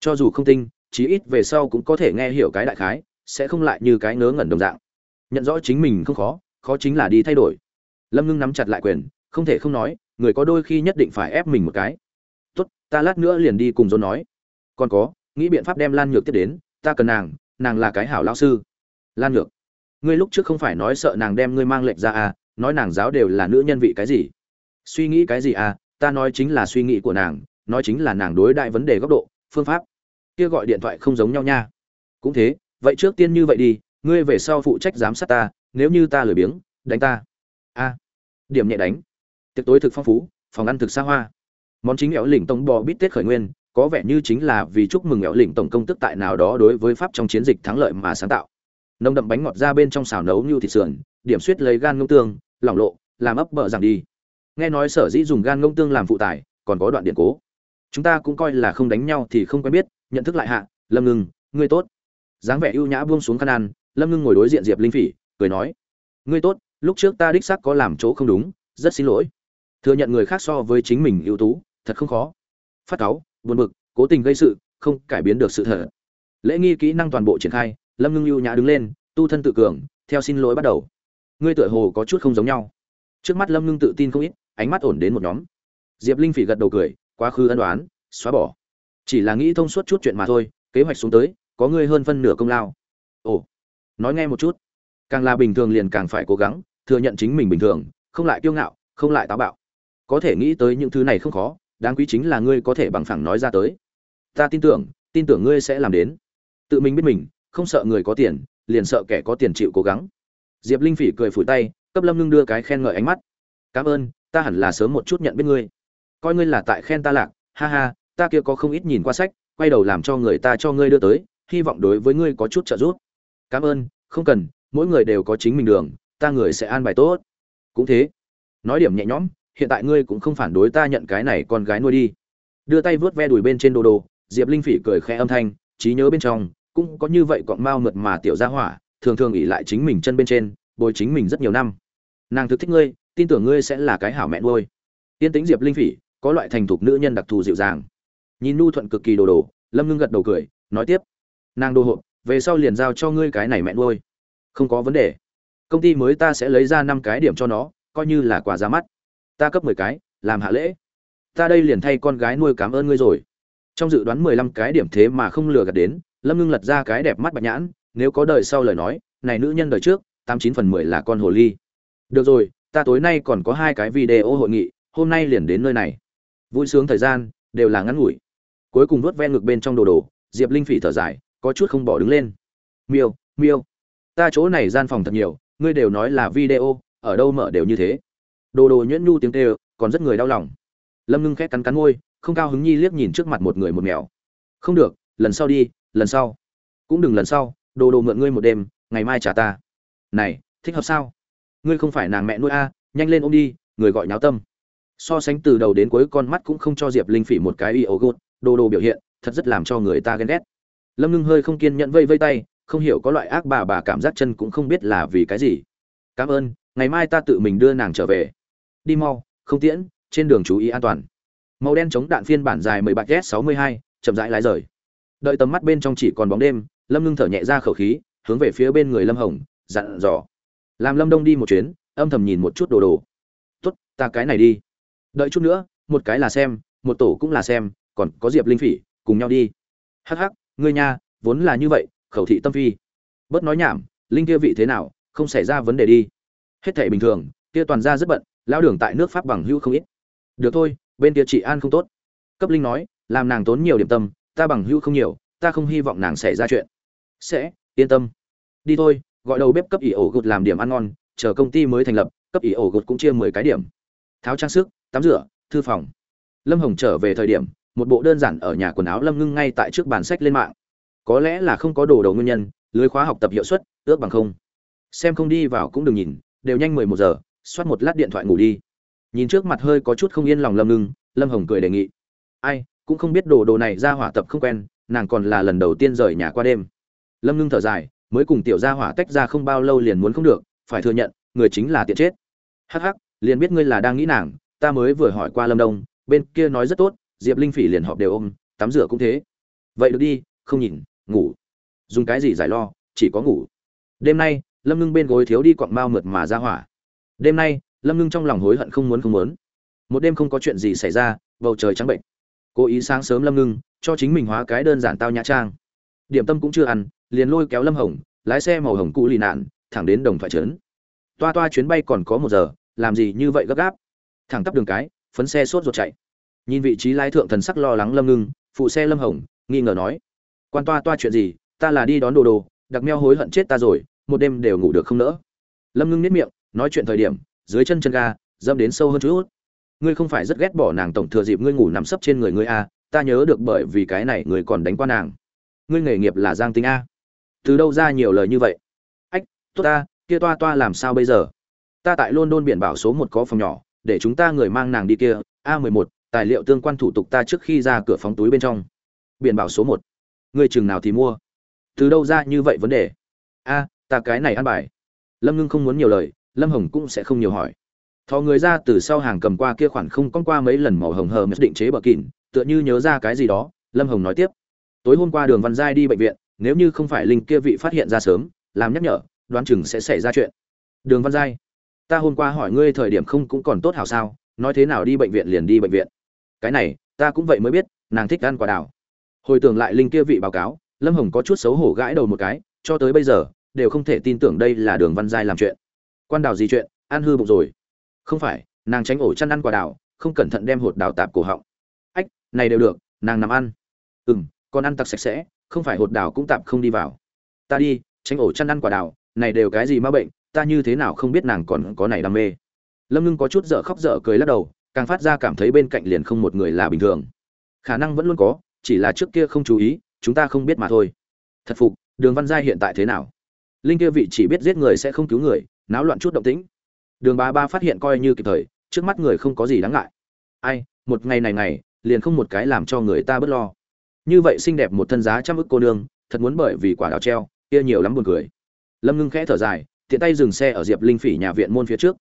Cho dù không tinh chí ít về sau cũng có thể nghe hiểu cái đại khái, sẽ không lại như cái ngớ ngẩn đồng dạng. Nhận rõ chính mình không khó khó chính là đi thay đổi. Lâm ngưng nắm chặt lại quyền, không thể không nói, người có đôi khi nhất định phải ép mình một cái ta lát nữa liền đi cùng dôn nói. Còn có, nghĩ biện pháp đem lan nhược tiếp đến, ta cần nàng nàng là cái hảo lao sư. Lan nhược, ngươi lúc trước không phải nói sợ nàng đem ngươi mang lệnh ra à nói nàng giáo đều là nữ nhân vị cái gì? Suy nghĩ cái gì à ta nói chính là suy nghĩ của nàng, nói chính là nàng đối đại vấn đề góc độ, phương pháp. Kia gọi điện thoại không giống nhau nha. Cũng thế, vậy trước tiên như vậy đi, ngươi về sau phụ trách giám sát ta, nếu như ta lười biếng, đánh ta. A điểm nhẹ đánh. Tiệc tối thực phong phú, phòng ăn thực xa hoa món chính éo lỉnh tổng bò bít tết khởi nguyên, có vẻ như chính là vì chúc mừng éo lỉnh tổng công tức tại nào đó đối với pháp trong chiến dịch thắng lợi mà sáng tạo. Nông đậm bánh ngọt ra bên trong xào nấu như thịt sườn, điểm suýt lấy gan ngông tương, lỏng lộ, làm ấp bờ rằng đi. Nghe nói sở dĩ dùng gan ngông tương làm phụ tải, còn có đoạn điện cố. Chúng ta cũng coi là không đánh nhau thì không quen biết, nhận thức lại hạ, lâm ngưng, ngươi tốt. Dáng vẻ ưu nhã buông xuống khăn ăn, lâm ngưng ngồi đối diện diệp linh phỉ, cười nói, ngươi tốt, lúc trước ta đích xác có làm chỗ không đúng, rất xin lỗi. Thừa nhận người khác so với chính mình ưu tú thật không khó. Phát cáu, buồn bực, cố tình gây sự, không cải biến được sự thật. Lễ nghi kỹ năng toàn bộ triển khai, lâm ngưng ưu nhã đứng lên, tu thân tự cường, theo xin lỗi bắt đầu. Ngươi tựa hồ có chút không giống nhau. Trước mắt lâm ngưng tự tin không ít, ánh mắt ổn đến một nhóm. Diệp linh phỉ gật đầu cười, quá khứ ân đoán xóa bỏ. Chỉ là nghĩ thông suốt chút chuyện mà thôi, kế hoạch xuống tới, có ngươi hơn phân nửa công lao. Ồ, nói nghe một chút. Càng là bình thường liền càng phải cố gắng, thừa nhận chính mình bình thường, không lại kiêu ngạo, không lại táo bạo. Có thể nghĩ tới những thứ này không khó đáng quý chính là ngươi có thể bằng phẳng nói ra tới. Ta tin tưởng tin tưởng ngươi sẽ làm đến. Tự mình biết mình, không sợ người có tiền, liền sợ kẻ có tiền chịu cố gắng. Diệp linh phỉ cười phủi tay, cấp lâm ngưng đưa cái khen ngợi ánh mắt. Cảm ơn, ta hẳn là sớm một chút nhận biết ngươi. Coi ngươi là tại khen ta lạc, ha ha, ta kia có không ít nhìn qua sách, quay đầu làm cho người ta cho ngươi đưa tới, hy vọng đối với ngươi có chút trợ giúp. Cảm ơn, không cần, mỗi người đều có chính mình đường, ta người sẽ an bài tốt. Cũng thế. Nói điểm nhẹ nhõm hiện tại ngươi cũng không phản đối ta nhận cái này con gái nuôi đi. Đưa tay vớt ve đùi bên trên đồ đồ, diệp linh phỉ cười khẽ âm thanh, trí nhớ bên trong, cũng có như vậy cọng mau mượt mà tiểu gia hỏa, thường thường ỉ lại chính mình chân bên trên, bồi chính mình rất nhiều năm. Nàng thực thích ngươi, tin tưởng ngươi sẽ là cái hảo mẹ nuôi. Tiên tính diệp linh phỉ, có loại thành thục nữ nhân đặc thù dịu dàng. Nhìn nu thuận cực kỳ đồ đồ, lâm ngưng gật đầu cười, nói tiếp. Nàng đồ hộp, về sau liền giao cho ngươi cái này mẹ nuôi. Không có vấn đề. Công ty mới ta sẽ lấy ra năm cái điểm cho nó, coi như là quà ra mắt ta cấp mười cái, làm hạ lễ. Ta đây liền thay con gái nuôi cảm ơn ngươi rồi. Trong dự đoán mười lăm cái điểm thế mà không lừa gạt đến, lâm ngưng lật ra cái đẹp mắt bạch nhãn, nếu có đời sau lời nói, này nữ nhân đời trước, tám chín phần mười là con hồ ly. Được rồi, ta tối nay còn có hai cái video hội nghị, hôm nay liền đến nơi này. Vui sướng thời gian, đều là ngắn ngủi. Cuối cùng vuốt ve ngực bên trong đồ đồ, diệp linh phỉ thở dài, có chút không bỏ đứng lên. Miêu miêu, ta chỗ này gian phòng thật nhiều, ngươi đều nói là video, ở đâu mở đều như thế đồ đồ nhuyễn nhu tiếng kêu, còn rất người đau lòng. Lâm ngưng khét cắn cắn môi, không cao hứng nhi liếc nhìn trước mặt một người một mèo. Không được, lần sau đi, lần sau. Cũng đừng lần sau, đồ đồ mượn ngươi một đêm, ngày mai trả ta. Này, thích hợp sao? Ngươi không phải nàng mẹ nuôi a, nhanh lên ôm đi, người gọi nháo tâm. So sánh từ đầu đến cuối con mắt cũng không cho diệp linh phỉ một cái y ấu gột, đồ đồ biểu hiện, thật rất làm cho người ta ghen ghét. Lâm ngưng hơi không kiên nhẫn vây vây tay, không hiểu có loại ác bà bà cảm giác chân cũng không biết là vì cái gì. Cảm ơn, ngày mai ta tự mình đưa nàng trở về đi mau, không tiễn, trên đường chú ý an toàn. Màu đen chống đạn phiên bản dài mười bạc s sáu mươi hai, chậm rãi lái rời. Đợi tầm mắt bên trong chỉ còn bóng đêm, lâm ngưng thở nhẹ ra khẩu khí, hướng về phía bên người lâm hồng, dặn dò. Làm lâm đông đi một chuyến, âm thầm nhìn một chút đồ đồ. Tốt, ta cái này đi. Đợi chút nữa, một cái là xem, một tổ cũng là xem, còn có diệp linh phỉ, cùng nhau đi. Hắc hắc, ngươi nha, vốn là như vậy, khẩu thị tâm phi. Bớt nói nhảm, linh kia vị thế nào, không xảy ra vấn đề đi. Hết thể bình thường, kia toàn ra rất bận lao đường tại nước pháp bằng hữu không ít. Được thôi, bên kia chị an không tốt. Cấp linh nói, làm nàng tốn nhiều điểm tâm, ta bằng hữu không nhiều, ta không hy vọng nàng xảy ra chuyện. Sẽ, yên tâm. Đi thôi, gọi đầu bếp cấp ỷ ổ gột làm điểm ăn ngon, chờ công ty mới thành lập, cấp ỷ ổ gột cũng chia mười cái điểm. Tháo trang sức, tắm rửa, thư phòng. Lâm hồng trở về thời điểm, một bộ đơn giản ở nhà quần áo lâm ngưng ngay tại trước bàn sách lên mạng. Có lẽ là không có đồ đầu nguyên nhân, lưới khóa học tập hiệu suất, ước bằng không. Xem không đi vào cũng đừng nhìn, đều nhanh mười một giờ soát một lát điện thoại ngủ đi. Nhìn trước mặt hơi có chút không yên lòng lâm ngưng, lâm hồng cười đề nghị. Ai, cũng không biết đồ đồ này ra hỏa tập không quen, nàng còn là lần đầu tiên rời nhà qua đêm. Lâm ngưng thở dài, mới cùng tiểu gia hỏa tách ra không bao lâu liền muốn không được, phải thừa nhận, người chính là tiện chết. Hắc hắc, liền biết ngươi là đang nghĩ nàng, ta mới vừa hỏi qua lâm đông, bên kia nói rất tốt, diệp linh phỉ liền họp đều ôm, tắm rửa cũng thế. Vậy được đi, không nhìn, ngủ. Dùng cái gì giải lo, chỉ có ngủ. Đêm nay, lâm ngưng bên gối thiếu đi quặng mao mượt mà ra hỏa đêm nay, lâm ngưng trong lòng hối hận không muốn không muốn. Một đêm không có chuyện gì xảy ra, bầu trời trắng bệnh cố ý sáng sớm lâm ngưng, cho chính mình hóa cái đơn giản tao nhã trang. Điểm tâm cũng chưa ăn, liền lôi kéo lâm hồng, lái xe màu hồng cũ lì nạn, thẳng đến đồng thoại trấn. Toa toa chuyến bay còn có một giờ, làm gì như vậy gấp gáp? Thẳng tắp đường cái, phấn xe sốt ruột chạy. Nhìn vị trí lái thượng thần sắc lo lắng lâm ngưng, phụ xe lâm hồng, nghi ngờ nói, quan toa toa chuyện gì? Ta là đi đón đồ đồ, đặc meo hối hận chết ta rồi, một đêm đều ngủ được không nỡ. Lâm ngưng nếp miệng nói chuyện thời điểm dưới chân chân ga dâm đến sâu hơn chút. Ngươi không phải rất ghét bỏ nàng tổng thừa dịp ngươi ngủ nằm sấp trên người ngươi a à, ta nhớ được bởi vì cái này ngươi còn đánh qua nàng. Ngươi nghề nghiệp là giang tính a. Từ đâu ra nhiều lời như vậy? Ách tốt ta kia toa toa làm sao bây giờ? Ta tại london biển bảo số một có phòng nhỏ để chúng ta người mang nàng đi kia. A mười một tài liệu tương quan thủ tục ta trước khi ra cửa phóng túi bên trong. Biển bảo số một. Người chừng nào thì mua? Từ đâu ra như vậy vấn đề? A ta cái này ăn bài. Lâm ngưng không muốn nhiều lời lâm hồng cũng sẽ không nhiều hỏi. Thò người ra từ sau hàng cầm qua kia khoản không con qua mấy lần màu hồng hờ mất định chế bờ kỉn tựa như nhớ ra cái gì đó, lâm hồng nói tiếp. Tối hôm qua đường văn giai đi bệnh viện, nếu như không phải linh kia vị phát hiện ra sớm, làm nhắc nhở, đoán chừng sẽ xảy ra chuyện. Đường văn giai, ta hôm qua hỏi ngươi thời điểm không cũng còn tốt hào sao, nói thế nào đi bệnh viện liền đi bệnh viện. Cái này, ta cũng vậy mới biết, nàng thích ăn quả đào. Hồi tưởng lại linh kia vị báo cáo, lâm hồng có chút xấu hổ gãi đầu một cái, cho tới bây giờ, đều không thể tin tưởng đây là đường văn giai làm chuyện quan đào gì chuyện, ăn hư bụng rồi. Không phải, nàng tránh ổ chăn ăn quả đào, không cẩn thận đem hột đào tạp cổ họng. Ách, này đều được, nàng nằm ăn. Ừ m còn ăn tặc sạch sẽ, không phải hột đào cũng tạp không đi vào. Ta đi, tránh ổ chăn ăn quả đào, này đều cái gì ma bệnh, ta như thế nào không biết nàng còn có này đam mê. Lâm ngưng có chút dở khóc dở cười lắc đầu, càng phát ra cảm thấy bên cạnh liền không một người là bình thường. Khả năng vẫn luôn có, chỉ là trước kia không chú ý, chúng ta không biết mà thôi. Thật phục, đường văn giai hiện tại thế nào? Linh kia vị chỉ biết giết người sẽ không cứu người náo loạn chút động tĩnh. Đường ba ba phát hiện coi như kịp thời, trước mắt người không có gì đáng ngại. Ai, một ngày này ngày liền không một cái làm cho người ta bớt lo. Như vậy xinh đẹp một thân giá trăm ức cô nương, thật muốn bởi vì quả đào treo, kia nhiều lắm buồn cười. Lâm ngưng khẽ thở dài, tiện tay dừng xe ở diệp linh phỉ nhà viện môn phía trước.